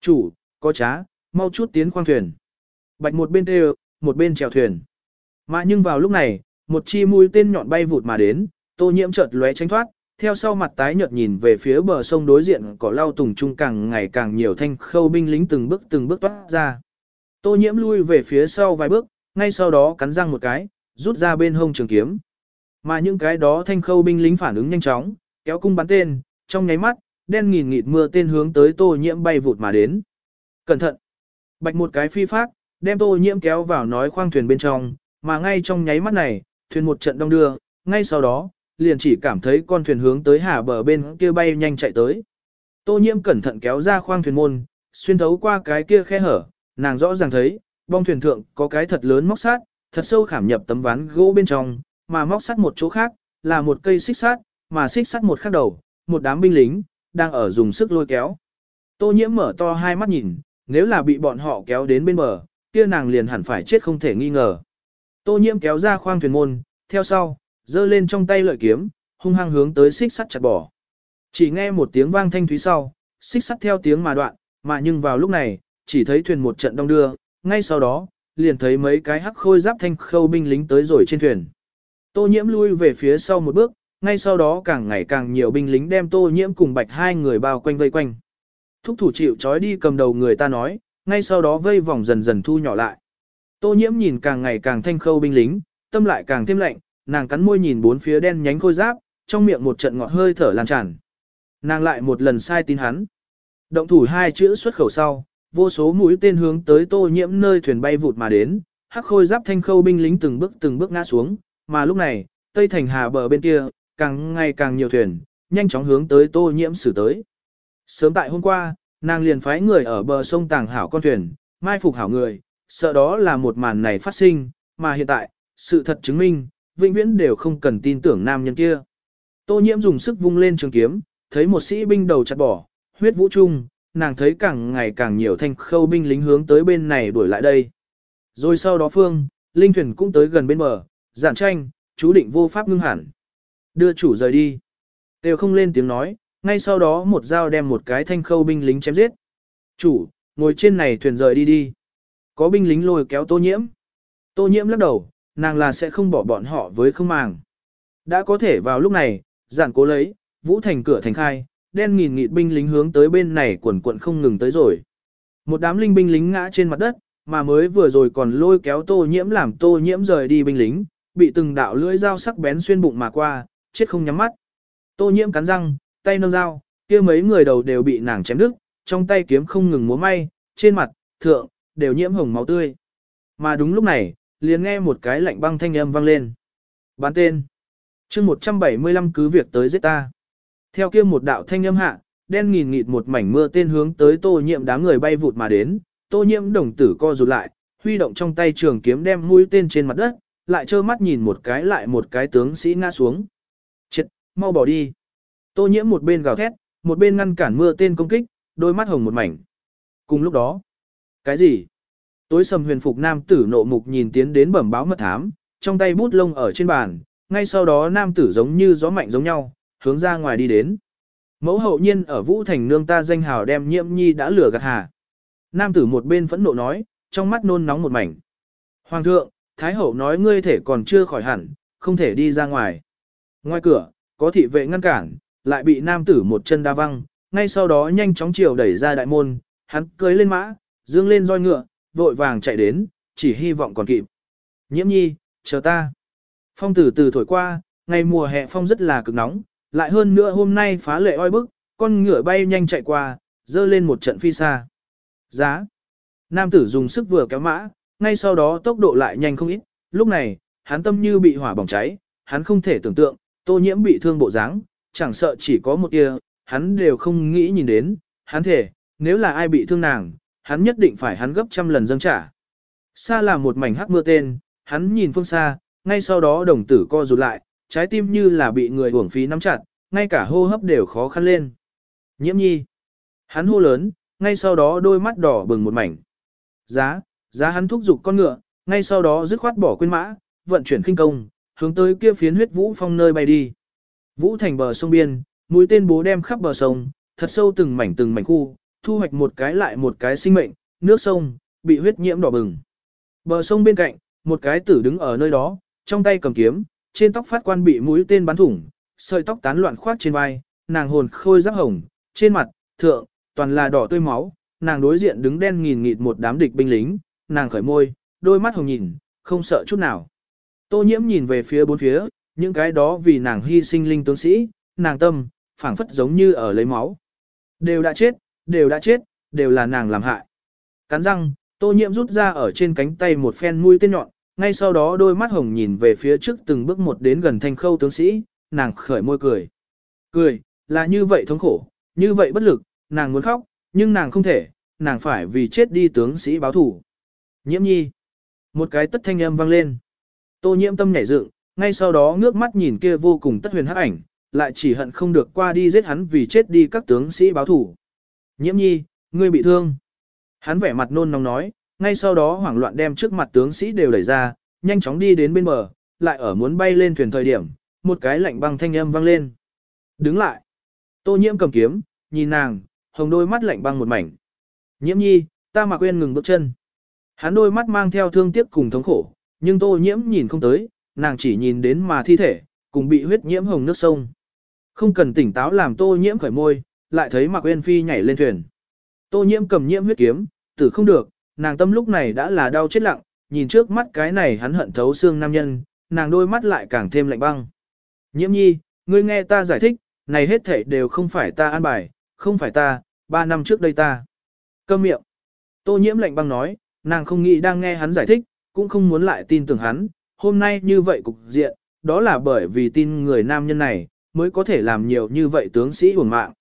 Chủ, có trá, mau chút tiến khoang thuyền. Bạch một bên đều, một bên chèo thuyền. Mà nhưng vào lúc này, một chi mũi tên nhọn bay vụt mà đến, tô nhiễm chợt lóe tránh thoát, theo sau mặt tái nhợt nhìn về phía bờ sông đối diện cỏ lau tùng trung càng ngày càng nhiều thanh khâu binh lính từng bước từng bước toát ra. Tô nhiễm lui về phía sau vài bước, ngay sau đó cắn răng một cái, rút ra bên hông trường kiếm. Mà những cái đó thanh khâu binh lính phản ứng nhanh chóng, kéo cung bắn tên, trong nháy mắt, đen nghìn nghịt mưa tên hướng tới tô nhiễm bay vụt mà đến. Cẩn thận! Bạch một cái phi phát, đem tô nhiễm kéo vào nói khoang thuyền bên trong, mà ngay trong nháy mắt này, thuyền một trận đông đưa, ngay sau đó, liền chỉ cảm thấy con thuyền hướng tới hà bờ bên kia bay nhanh chạy tới. Tô nhiễm cẩn thận kéo ra khoang thuyền môn, xuyên thấu qua cái kia khe hở, nàng rõ ràng thấy, bong thuyền thượng có cái thật lớn móc sắt, thật sâu khảm nhập tấm ván gỗ bên trong, mà móc sắt một chỗ khác, là một cây xích sắt, mà xích sắt một khác đầu, một đám binh lính, đang ở dùng sức lôi kéo. Tô nhiễm mở to hai mắt nhìn, nếu là bị bọn họ kéo đến bên bờ, kia nàng liền hẳn phải chết không thể nghi ngờ. Tô nhiễm kéo ra khoang thuyền môn, theo sau, giơ lên trong tay lợi kiếm, hung hăng hướng tới xích sắt chặt bỏ. Chỉ nghe một tiếng vang thanh thúy sau, xích sắt theo tiếng mà đoạn, mà nhưng vào lúc này, chỉ thấy thuyền một trận đông đưa, ngay sau đó, liền thấy mấy cái hắc khôi giáp thanh khâu binh lính tới rồi trên thuyền. Tô nhiễm lui về phía sau một bước, ngay sau đó càng ngày càng nhiều binh lính đem tô nhiễm cùng bạch hai người bao quanh vây quanh. Thúc thủ chịu trói đi cầm đầu người ta nói, ngay sau đó vây vòng dần dần thu nhỏ lại. Tô nhiễm nhìn càng ngày càng thanh khâu binh lính, tâm lại càng thêm lạnh, nàng cắn môi nhìn bốn phía đen nhánh khôi giáp, trong miệng một trận ngọt hơi thở lan tràn. Nàng lại một lần sai tin hắn. Động thủ hai chữ xuất khẩu sau, vô số mũi tên hướng tới tô nhiễm nơi thuyền bay vụt mà đến, hắc khôi giáp thanh khâu binh lính từng bước từng bước ngã xuống, mà lúc này, tây thành hà bờ bên kia, càng ngày càng nhiều thuyền, nhanh chóng hướng tới tô nhiễm xử tới. Sớm tại hôm qua, nàng liền phái người ở bờ sông tàng hảo con thuyền, mai phục hảo người, sợ đó là một màn này phát sinh, mà hiện tại, sự thật chứng minh, vĩnh viễn đều không cần tin tưởng nam nhân kia. Tô nhiễm dùng sức vung lên trường kiếm, thấy một sĩ binh đầu chặt bỏ, huyết vũ trung, nàng thấy càng ngày càng nhiều thanh khâu binh lính hướng tới bên này đuổi lại đây. Rồi sau đó phương, linh thuyền cũng tới gần bên bờ, giản tranh, chú định vô pháp ngưng hẳn. Đưa chủ rời đi. Đều không lên tiếng nói, ngay sau đó một dao đem một cái thanh khâu binh lính chém giết. Chủ, ngồi trên này thuyền rời đi đi. Có binh lính lôi kéo tô nhiễm. Tô nhiễm lắc đầu, nàng là sẽ không bỏ bọn họ với không màng. Đã có thể vào lúc này, giản cố lấy, vũ thành cửa thành khai, đen nghìn nghịt binh lính hướng tới bên này quần quận không ngừng tới rồi. Một đám linh binh lính ngã trên mặt đất, mà mới vừa rồi còn lôi kéo tô nhiễm làm tô nhiễm rời đi binh lính, bị từng đạo lưỡi dao sắc bén xuyên bụng mà qua, chết không nhắm mắt. Tô nhiễm cắn răng, tay nâng dao, kia mấy người đầu đều bị nàng chém đứt, trong tay kiếm không ngừng múa may, trên mặt, thượng, đều nhiễm hồng máu tươi. Mà đúng lúc này, liền nghe một cái lạnh băng thanh âm vang lên. Bán tên. chương 175 cứ việc tới giết ta. Theo kia một đạo thanh âm hạ, đen nghìn nghịt một mảnh mưa tên hướng tới tô nhiệm đám người bay vụt mà đến, tô nhiễm đồng tử co rụt lại, huy động trong tay trường kiếm đem mũi tên trên mặt đất, lại trơ mắt nhìn một cái lại một cái tướng sĩ ngã xuống. Chết, mau bỏ đi. Tô nhiễm một bên gào thét, một bên ngăn cản mưa tên công kích, đôi mắt hồng một mảnh. Cùng lúc đó, cái gì? Tối sầm huyền phục nam tử nộ mục nhìn tiến đến bẩm báo mật thám, trong tay bút lông ở trên bàn, ngay sau đó nam tử giống như gió mạnh giống nhau, hướng ra ngoài đi đến. Mẫu hậu nhiên ở Vũ Thành nương ta danh hào đem nhiễm nhi đã lừa gạt hà. Nam tử một bên phẫn nộ nói, trong mắt nôn nóng một mảnh. Hoàng thượng, Thái hậu nói ngươi thể còn chưa khỏi hẳn, không thể đi ra ngoài. Ngoài cửa, có thị vệ ngăn cản, lại bị nam tử một chân đa văng, ngay sau đó nhanh chóng chiều đẩy ra đại môn, hắn cưới lên mã, dương lên roi ngựa, vội vàng chạy đến, chỉ hy vọng còn kịp. Nhiễm nhi, chờ ta. Phong tử từ thổi qua, ngày mùa hè phong rất là cực nóng, lại hơn nữa hôm nay phá lệ oi bức, con ngựa bay nhanh chạy qua, dơ lên một trận phi xa. Giá. Nam tử dùng sức vừa kéo mã, ngay sau đó tốc độ lại nhanh không ít, lúc này, hắn tâm như bị hỏa bỏng cháy, hắn không thể tưởng tượng, tô nhiễm bị thương bộ dáng, chẳng sợ chỉ có một tia, hắn đều không nghĩ nhìn đến, hắn thể, nếu là ai bị thương nàng, hắn nhất định phải hắn gấp trăm lần dâng trả. Xa là một mảnh hắc mưa tên, hắn nhìn phương xa, ngay sau đó đồng tử co rụt lại, trái tim như là bị người uổng phí nắm chặt, ngay cả hô hấp đều khó khăn lên. Nhiễm nhi. Hắn hô lớn, ngay sau đó đôi mắt đỏ bừng một mảnh. Giá, giá hắn thúc giục con ngựa, ngay sau đó dứt khoát bỏ quên mã, vận chuyển khinh công, hướng tới kia phiến huyết vũ phong nơi bay đi. Vũ thành bờ sông biên, mũi tên bố đem khắp bờ sông, thật sâu từng mảnh từng mảnh khu, thu hoạch một cái lại một cái sinh mệnh, nước sông, bị huyết nhiễm đỏ bừng. Bờ sông bên cạnh, một cái tử đứng ở nơi đó, trong tay cầm kiếm, trên tóc phát quan bị mũi tên bắn thủng, sợi tóc tán loạn khoát trên vai, nàng hồn khôi giáp hồng, trên mặt, thượng, toàn là đỏ tươi máu, nàng đối diện đứng đen nghìn nghịt một đám địch binh lính, nàng khởi môi, đôi mắt hồng nhìn, không sợ chút nào. Tô nhiễm nhìn về phía bốn phía, những cái đó vì nàng hy sinh linh tướng sĩ, nàng tâm, phảng phất giống như ở lấy máu. Đều đã chết, đều đã chết, đều là nàng làm hại. Cắn răng, tô nhiễm rút ra ở trên cánh tay một phen mũi tên nhọn, ngay sau đó đôi mắt hồng nhìn về phía trước từng bước một đến gần thanh khâu tướng sĩ, nàng khởi môi cười. Cười, là như vậy thống khổ, như vậy bất lực, nàng muốn khóc, nhưng nàng không thể, nàng phải vì chết đi tướng sĩ báo thủ. Nhiễm nhi. Một cái tất thanh âm vang lên. Tô nhiễm tâm nhảy dựng, ngay sau đó ngước mắt nhìn kia vô cùng tất huyền hắc ảnh, lại chỉ hận không được qua đi giết hắn vì chết đi các tướng sĩ báo thủ. Nhiễm nhi, ngươi bị thương. Hắn vẻ mặt nôn nóng nói, ngay sau đó hoảng loạn đem trước mặt tướng sĩ đều đẩy ra, nhanh chóng đi đến bên bờ, lại ở muốn bay lên thuyền thời điểm, một cái lạnh băng thanh âm vang lên. Đứng lại. Tô nhiễm cầm kiếm, nhìn nàng, hồng đôi mắt lạnh băng một mảnh. Nhiễm nhi, ta mà quên ngừng bước chân. Hắn đôi mắt mang theo thương tiếc cùng thống khổ, nhưng tô nhiễm nhìn không tới, nàng chỉ nhìn đến mà thi thể, cùng bị huyết nhiễm hồng nước sông. Không cần tỉnh táo làm tô nhiễm khởi môi, lại thấy Mạc Uyên Phi nhảy lên thuyền. Tô nhiễm cầm nhiễm huyết kiếm, tử không được, nàng tâm lúc này đã là đau chết lặng, nhìn trước mắt cái này hắn hận thấu xương nam nhân, nàng đôi mắt lại càng thêm lạnh băng. Nhiễm nhi, ngươi nghe ta giải thích, này hết thảy đều không phải ta an bài, không phải ta, ba năm trước đây ta. Câm miệng. Tô nhiễm lạnh băng nói, nàng không nghĩ đang nghe hắn giải thích, cũng không muốn lại tin tưởng hắn, hôm nay như vậy cục diện, đó là bởi vì tin người nam nhân này, mới có thể làm nhiều như vậy tướng sĩ uổng mạng.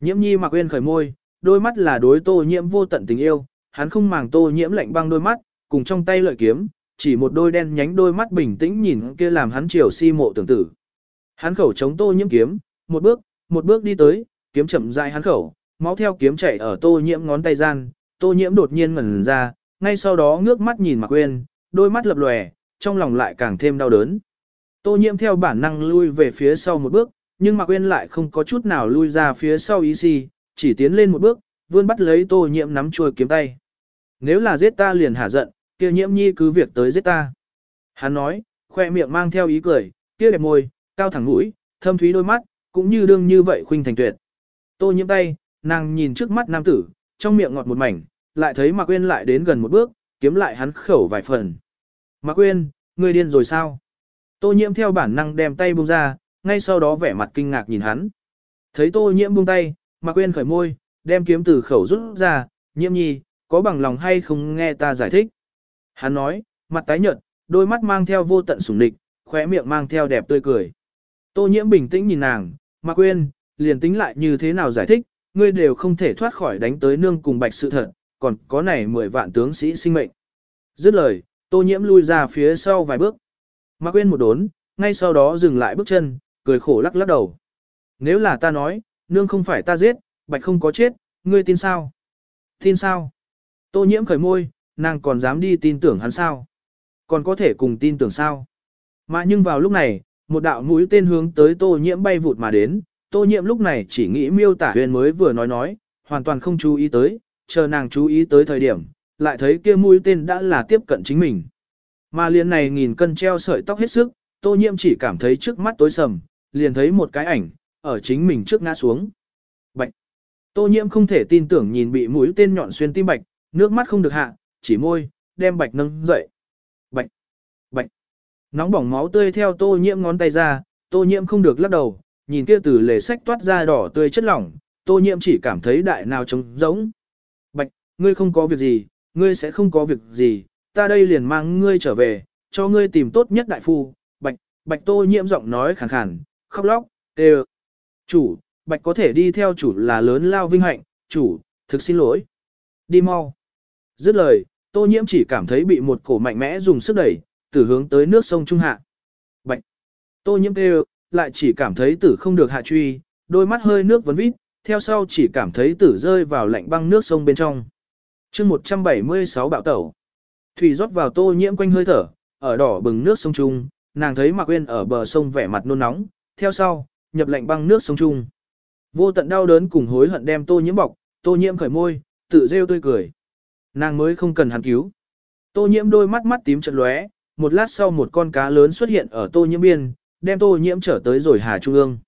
Nhiễm nhi mặc quên khởi môi, đôi mắt là đối tô nhiễm vô tận tình yêu, hắn không màng tô nhiễm lạnh băng đôi mắt, cùng trong tay lợi kiếm, chỉ một đôi đen nhánh đôi mắt bình tĩnh nhìn kia làm hắn chiều si mộ tưởng tử. Hắn khẩu chống tô nhiễm kiếm, một bước, một bước đi tới, kiếm chậm rãi hắn khẩu, máu theo kiếm chảy ở tô nhiễm ngón tay gian, tô nhiễm đột nhiên ngẩn ra, ngay sau đó ngước mắt nhìn Mạc Quyên, đôi mắt lập lòe, trong lòng lại càng thêm đau đớn. Tô nhiễm theo bản năng lui về phía sau một bước, nhưng Mạc Uyên lại không có chút nào lui ra phía sau ý si, chỉ tiến lên một bước, vươn bắt lấy tô nhiễm nắm chuôi kiếm tay. Nếu là giết ta liền hả giận, kia nhiễm nhi cứ việc tới giết ta. Hắn nói, khoe miệng mang theo ý cười, kia đẹp môi, cao thẳng mũi, thâm thúy đôi mắt, cũng như đương như vậy khuynh thành tuyệt. Tô nhiễm tay, nàng nhìn trước mắt nam tử, trong miệng ngọt một mảnh, lại thấy Mạc Uyên lại đến gần một bước, kiếm lại hắn khẩu vài phần. Mạc Uyên, ngươi điên rồi sao? Tô nhiễm theo bản năng đem tay buông ra, ngay sau đó vẻ mặt kinh ngạc nhìn hắn. Thấy tô nhiễm buông tay, Mạc quên khởi môi, đem kiếm từ khẩu rút ra, nhiễm nhi, có bằng lòng hay không nghe ta giải thích. Hắn nói, mặt tái nhợt, đôi mắt mang theo vô tận sủng địch, khóe miệng mang theo đẹp tươi cười. Tô nhiễm bình tĩnh nhìn nàng, Mạc quên, liền tính lại như thế nào giải thích, ngươi đều không thể thoát khỏi đánh tới nương cùng bạch sự thật, còn có này mười vạn tướng sĩ sinh mệnh. Dứt lời, tô nhiễm lui ra phía sau vài bước. Mạc Quyên một đốn, ngay sau đó dừng lại bước chân, cười khổ lắc lắc đầu. Nếu là ta nói, nương không phải ta giết, bạch không có chết, ngươi tin sao? Tin sao? Tô nhiễm khởi môi, nàng còn dám đi tin tưởng hắn sao? Còn có thể cùng tin tưởng sao? Mà nhưng vào lúc này, một đạo mũi tên hướng tới tô nhiễm bay vụt mà đến, tô nhiễm lúc này chỉ nghĩ miêu tả huyền mới vừa nói nói, hoàn toàn không chú ý tới, chờ nàng chú ý tới thời điểm, lại thấy kia mũi tên đã là tiếp cận chính mình. Mà liền này nghìn cân treo sợi tóc hết sức, tô nhiễm chỉ cảm thấy trước mắt tối sầm, liền thấy một cái ảnh, ở chính mình trước ngã xuống. Bạch! Tô nhiễm không thể tin tưởng nhìn bị mũi tên nhọn xuyên tim bạch, nước mắt không được hạ, chỉ môi, đem bạch nâng dậy. Bạch! Bạch! Nóng bỏng máu tươi theo tô nhiễm ngón tay ra, tô nhiễm không được lắc đầu, nhìn kia từ lề sách toát ra đỏ tươi chất lỏng, tô nhiễm chỉ cảm thấy đại nào trống rỗng. Bạch, ngươi không có việc gì, ngươi sẽ không có việc gì, ta đây liền mang ngươi trở về, cho ngươi tìm tốt nhất đại phu. Bạch, bạch tô nhiễm giọng nói khàn khàn, khóc lóc, tê Chủ, bạch có thể đi theo chủ là lớn lao vinh hạnh, chủ, thực xin lỗi. Đi mau. Dứt lời, tô nhiễm chỉ cảm thấy bị một cổ mạnh mẽ dùng sức đẩy, từ hướng tới nước sông Trung Hạ. Bạch. Tô nhiễm kêu, lại chỉ cảm thấy tử không được hạ truy, đôi mắt hơi nước vấn vít, theo sau chỉ cảm thấy tử rơi vào lạnh băng nước sông bên trong. chương 176 bạo tẩu. Thủy rót vào tô nhiễm quanh hơi thở, ở đỏ bừng nước sông Trung, nàng thấy Mạc uyên ở bờ sông vẻ mặt nôn nóng, theo sau, nhập lạnh băng nước sông Trung. Vô tận đau đớn cùng hối hận đem tô nhiễm bọc, tô nhiễm khởi môi, tự rêu tươi cười. Nàng mới không cần hắn cứu. Tô nhiễm đôi mắt mắt tím chợt lóe, một lát sau một con cá lớn xuất hiện ở tô nhiễm biên, đem tô nhiễm trở tới rồi hà trung ương.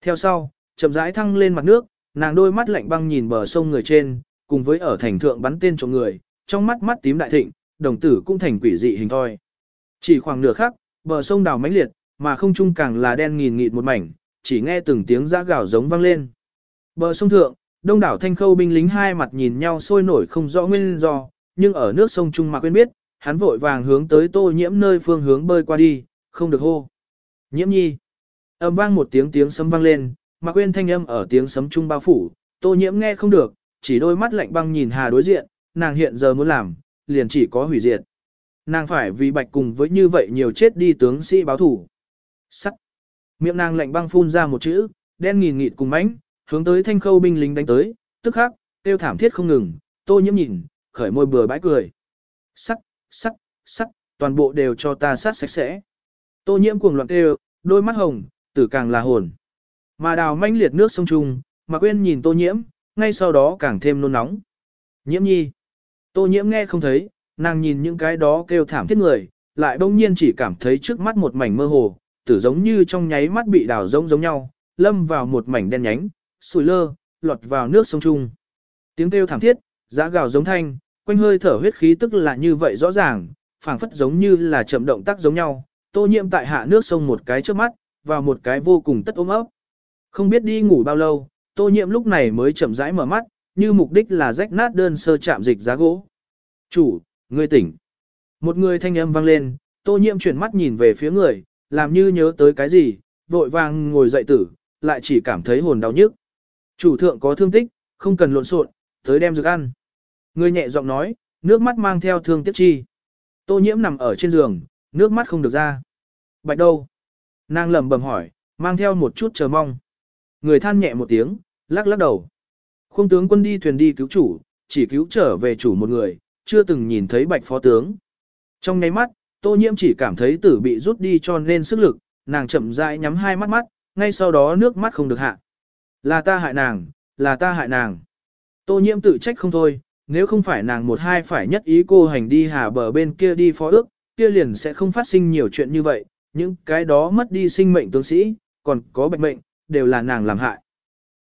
Theo sau, chậm rãi thăng lên mặt nước, nàng đôi mắt lạnh băng nhìn bờ sông người trên, cùng với ở thành thượng bắn tên trộm người, trong mắt mắt tím đại thịnh, đồng tử cũng thành quỷ dị hình thoi. Chỉ khoảng nửa khắc, bờ sông đào mãnh liệt, mà không trung càng là đen nghìn nghịt một mảnh, chỉ nghe từng tiếng giã gào giống vang lên. Bờ sông thượng, đông đảo thanh khâu binh lính hai mặt nhìn nhau sôi nổi không rõ nguyên do, nhưng ở nước sông Trung mà quên biết, hắn vội vàng hướng tới tô nhiễm nơi phương hướng bơi qua đi, không được hô. Nhiễm nhi. Âm vang một tiếng tiếng sấm vang lên, mà quên thanh âm ở tiếng sấm trung bao phủ, tô nhiễm nghe không được, chỉ đôi mắt lạnh băng nhìn hà đối diện, nàng hiện giờ muốn làm, liền chỉ có hủy diệt. Nàng phải vì bạch cùng với như vậy nhiều chết đi tướng sĩ báo thủ sắt Miệng nàng lạnh băng phun ra một chữ, đen nghìn nghịt cùng mãnh, hướng tới thanh khâu binh lính đánh tới, tức khắc, tiêu thảm thiết không ngừng, tô nhiễm nhìn, khởi môi bừa bãi cười. sắt sắt sắt toàn bộ đều cho ta sát sạch sẽ. Tô nhiễm cuồng loạn kêu, đôi mắt hồng, tử càng là hồn. Mà đào manh liệt nước sông trung, mà quên nhìn tô nhiễm, ngay sau đó càng thêm nôn nóng. Nhiễm nhi. Tô nhiễm nghe không thấy, nàng nhìn những cái đó kêu thảm thiết người, lại bỗng nhiên chỉ cảm thấy trước mắt một mảnh mơ hồ, tử giống như trong nháy mắt bị đào giống giống nhau, lâm vào một mảnh đen nhánh, sùi lơ, lọt vào nước sông trung. Tiếng kêu thảm thiết, giã gào giống thanh, quanh hơi thở huyết khí tức là như vậy rõ ràng, phảng phất giống như là chậm động tác giống nhau, tô nhiễm tại hạ nước sông một cái trước mắt, vào một cái vô cùng tất ôm ấp. Không biết đi ngủ bao lâu, tô nhiễm lúc này mới chậm rãi mở mắt, như mục đích là rách nát đơn sơ chạm dịch giá gỗ. Chủ, ngươi tỉnh. Một người thanh âm vang lên, tô nhiễm chuyển mắt nhìn về phía người, làm như nhớ tới cái gì, vội vàng ngồi dậy tử, lại chỉ cảm thấy hồn đau nhức. Chủ thượng có thương tích, không cần lộn xộn, tới đem dược ăn. Người nhẹ giọng nói, nước mắt mang theo thương tiếc chi. Tô nhiễm nằm ở trên giường, nước mắt không được ra. Bạch đâu? Nàng lẩm bẩm hỏi, mang theo một chút chờ mong. Người than nhẹ một tiếng, lắc lắc đầu. Khung tướng quân đi thuyền đi cứu chủ, chỉ cứu trở về chủ một người, chưa từng nhìn thấy bạch phó tướng. Trong nháy mắt, tô nhiễm chỉ cảm thấy tử bị rút đi cho nên sức lực, nàng chậm rãi nhắm hai mắt mắt, ngay sau đó nước mắt không được hạ. Là ta hại nàng, là ta hại nàng. Tô nhiễm tự trách không thôi, nếu không phải nàng một hai phải nhất ý cô hành đi hà bờ bên kia đi phó ước, kia liền sẽ không phát sinh nhiều chuyện như vậy, những cái đó mất đi sinh mệnh tướng sĩ, còn có bệnh mệnh, đều là nàng làm hại.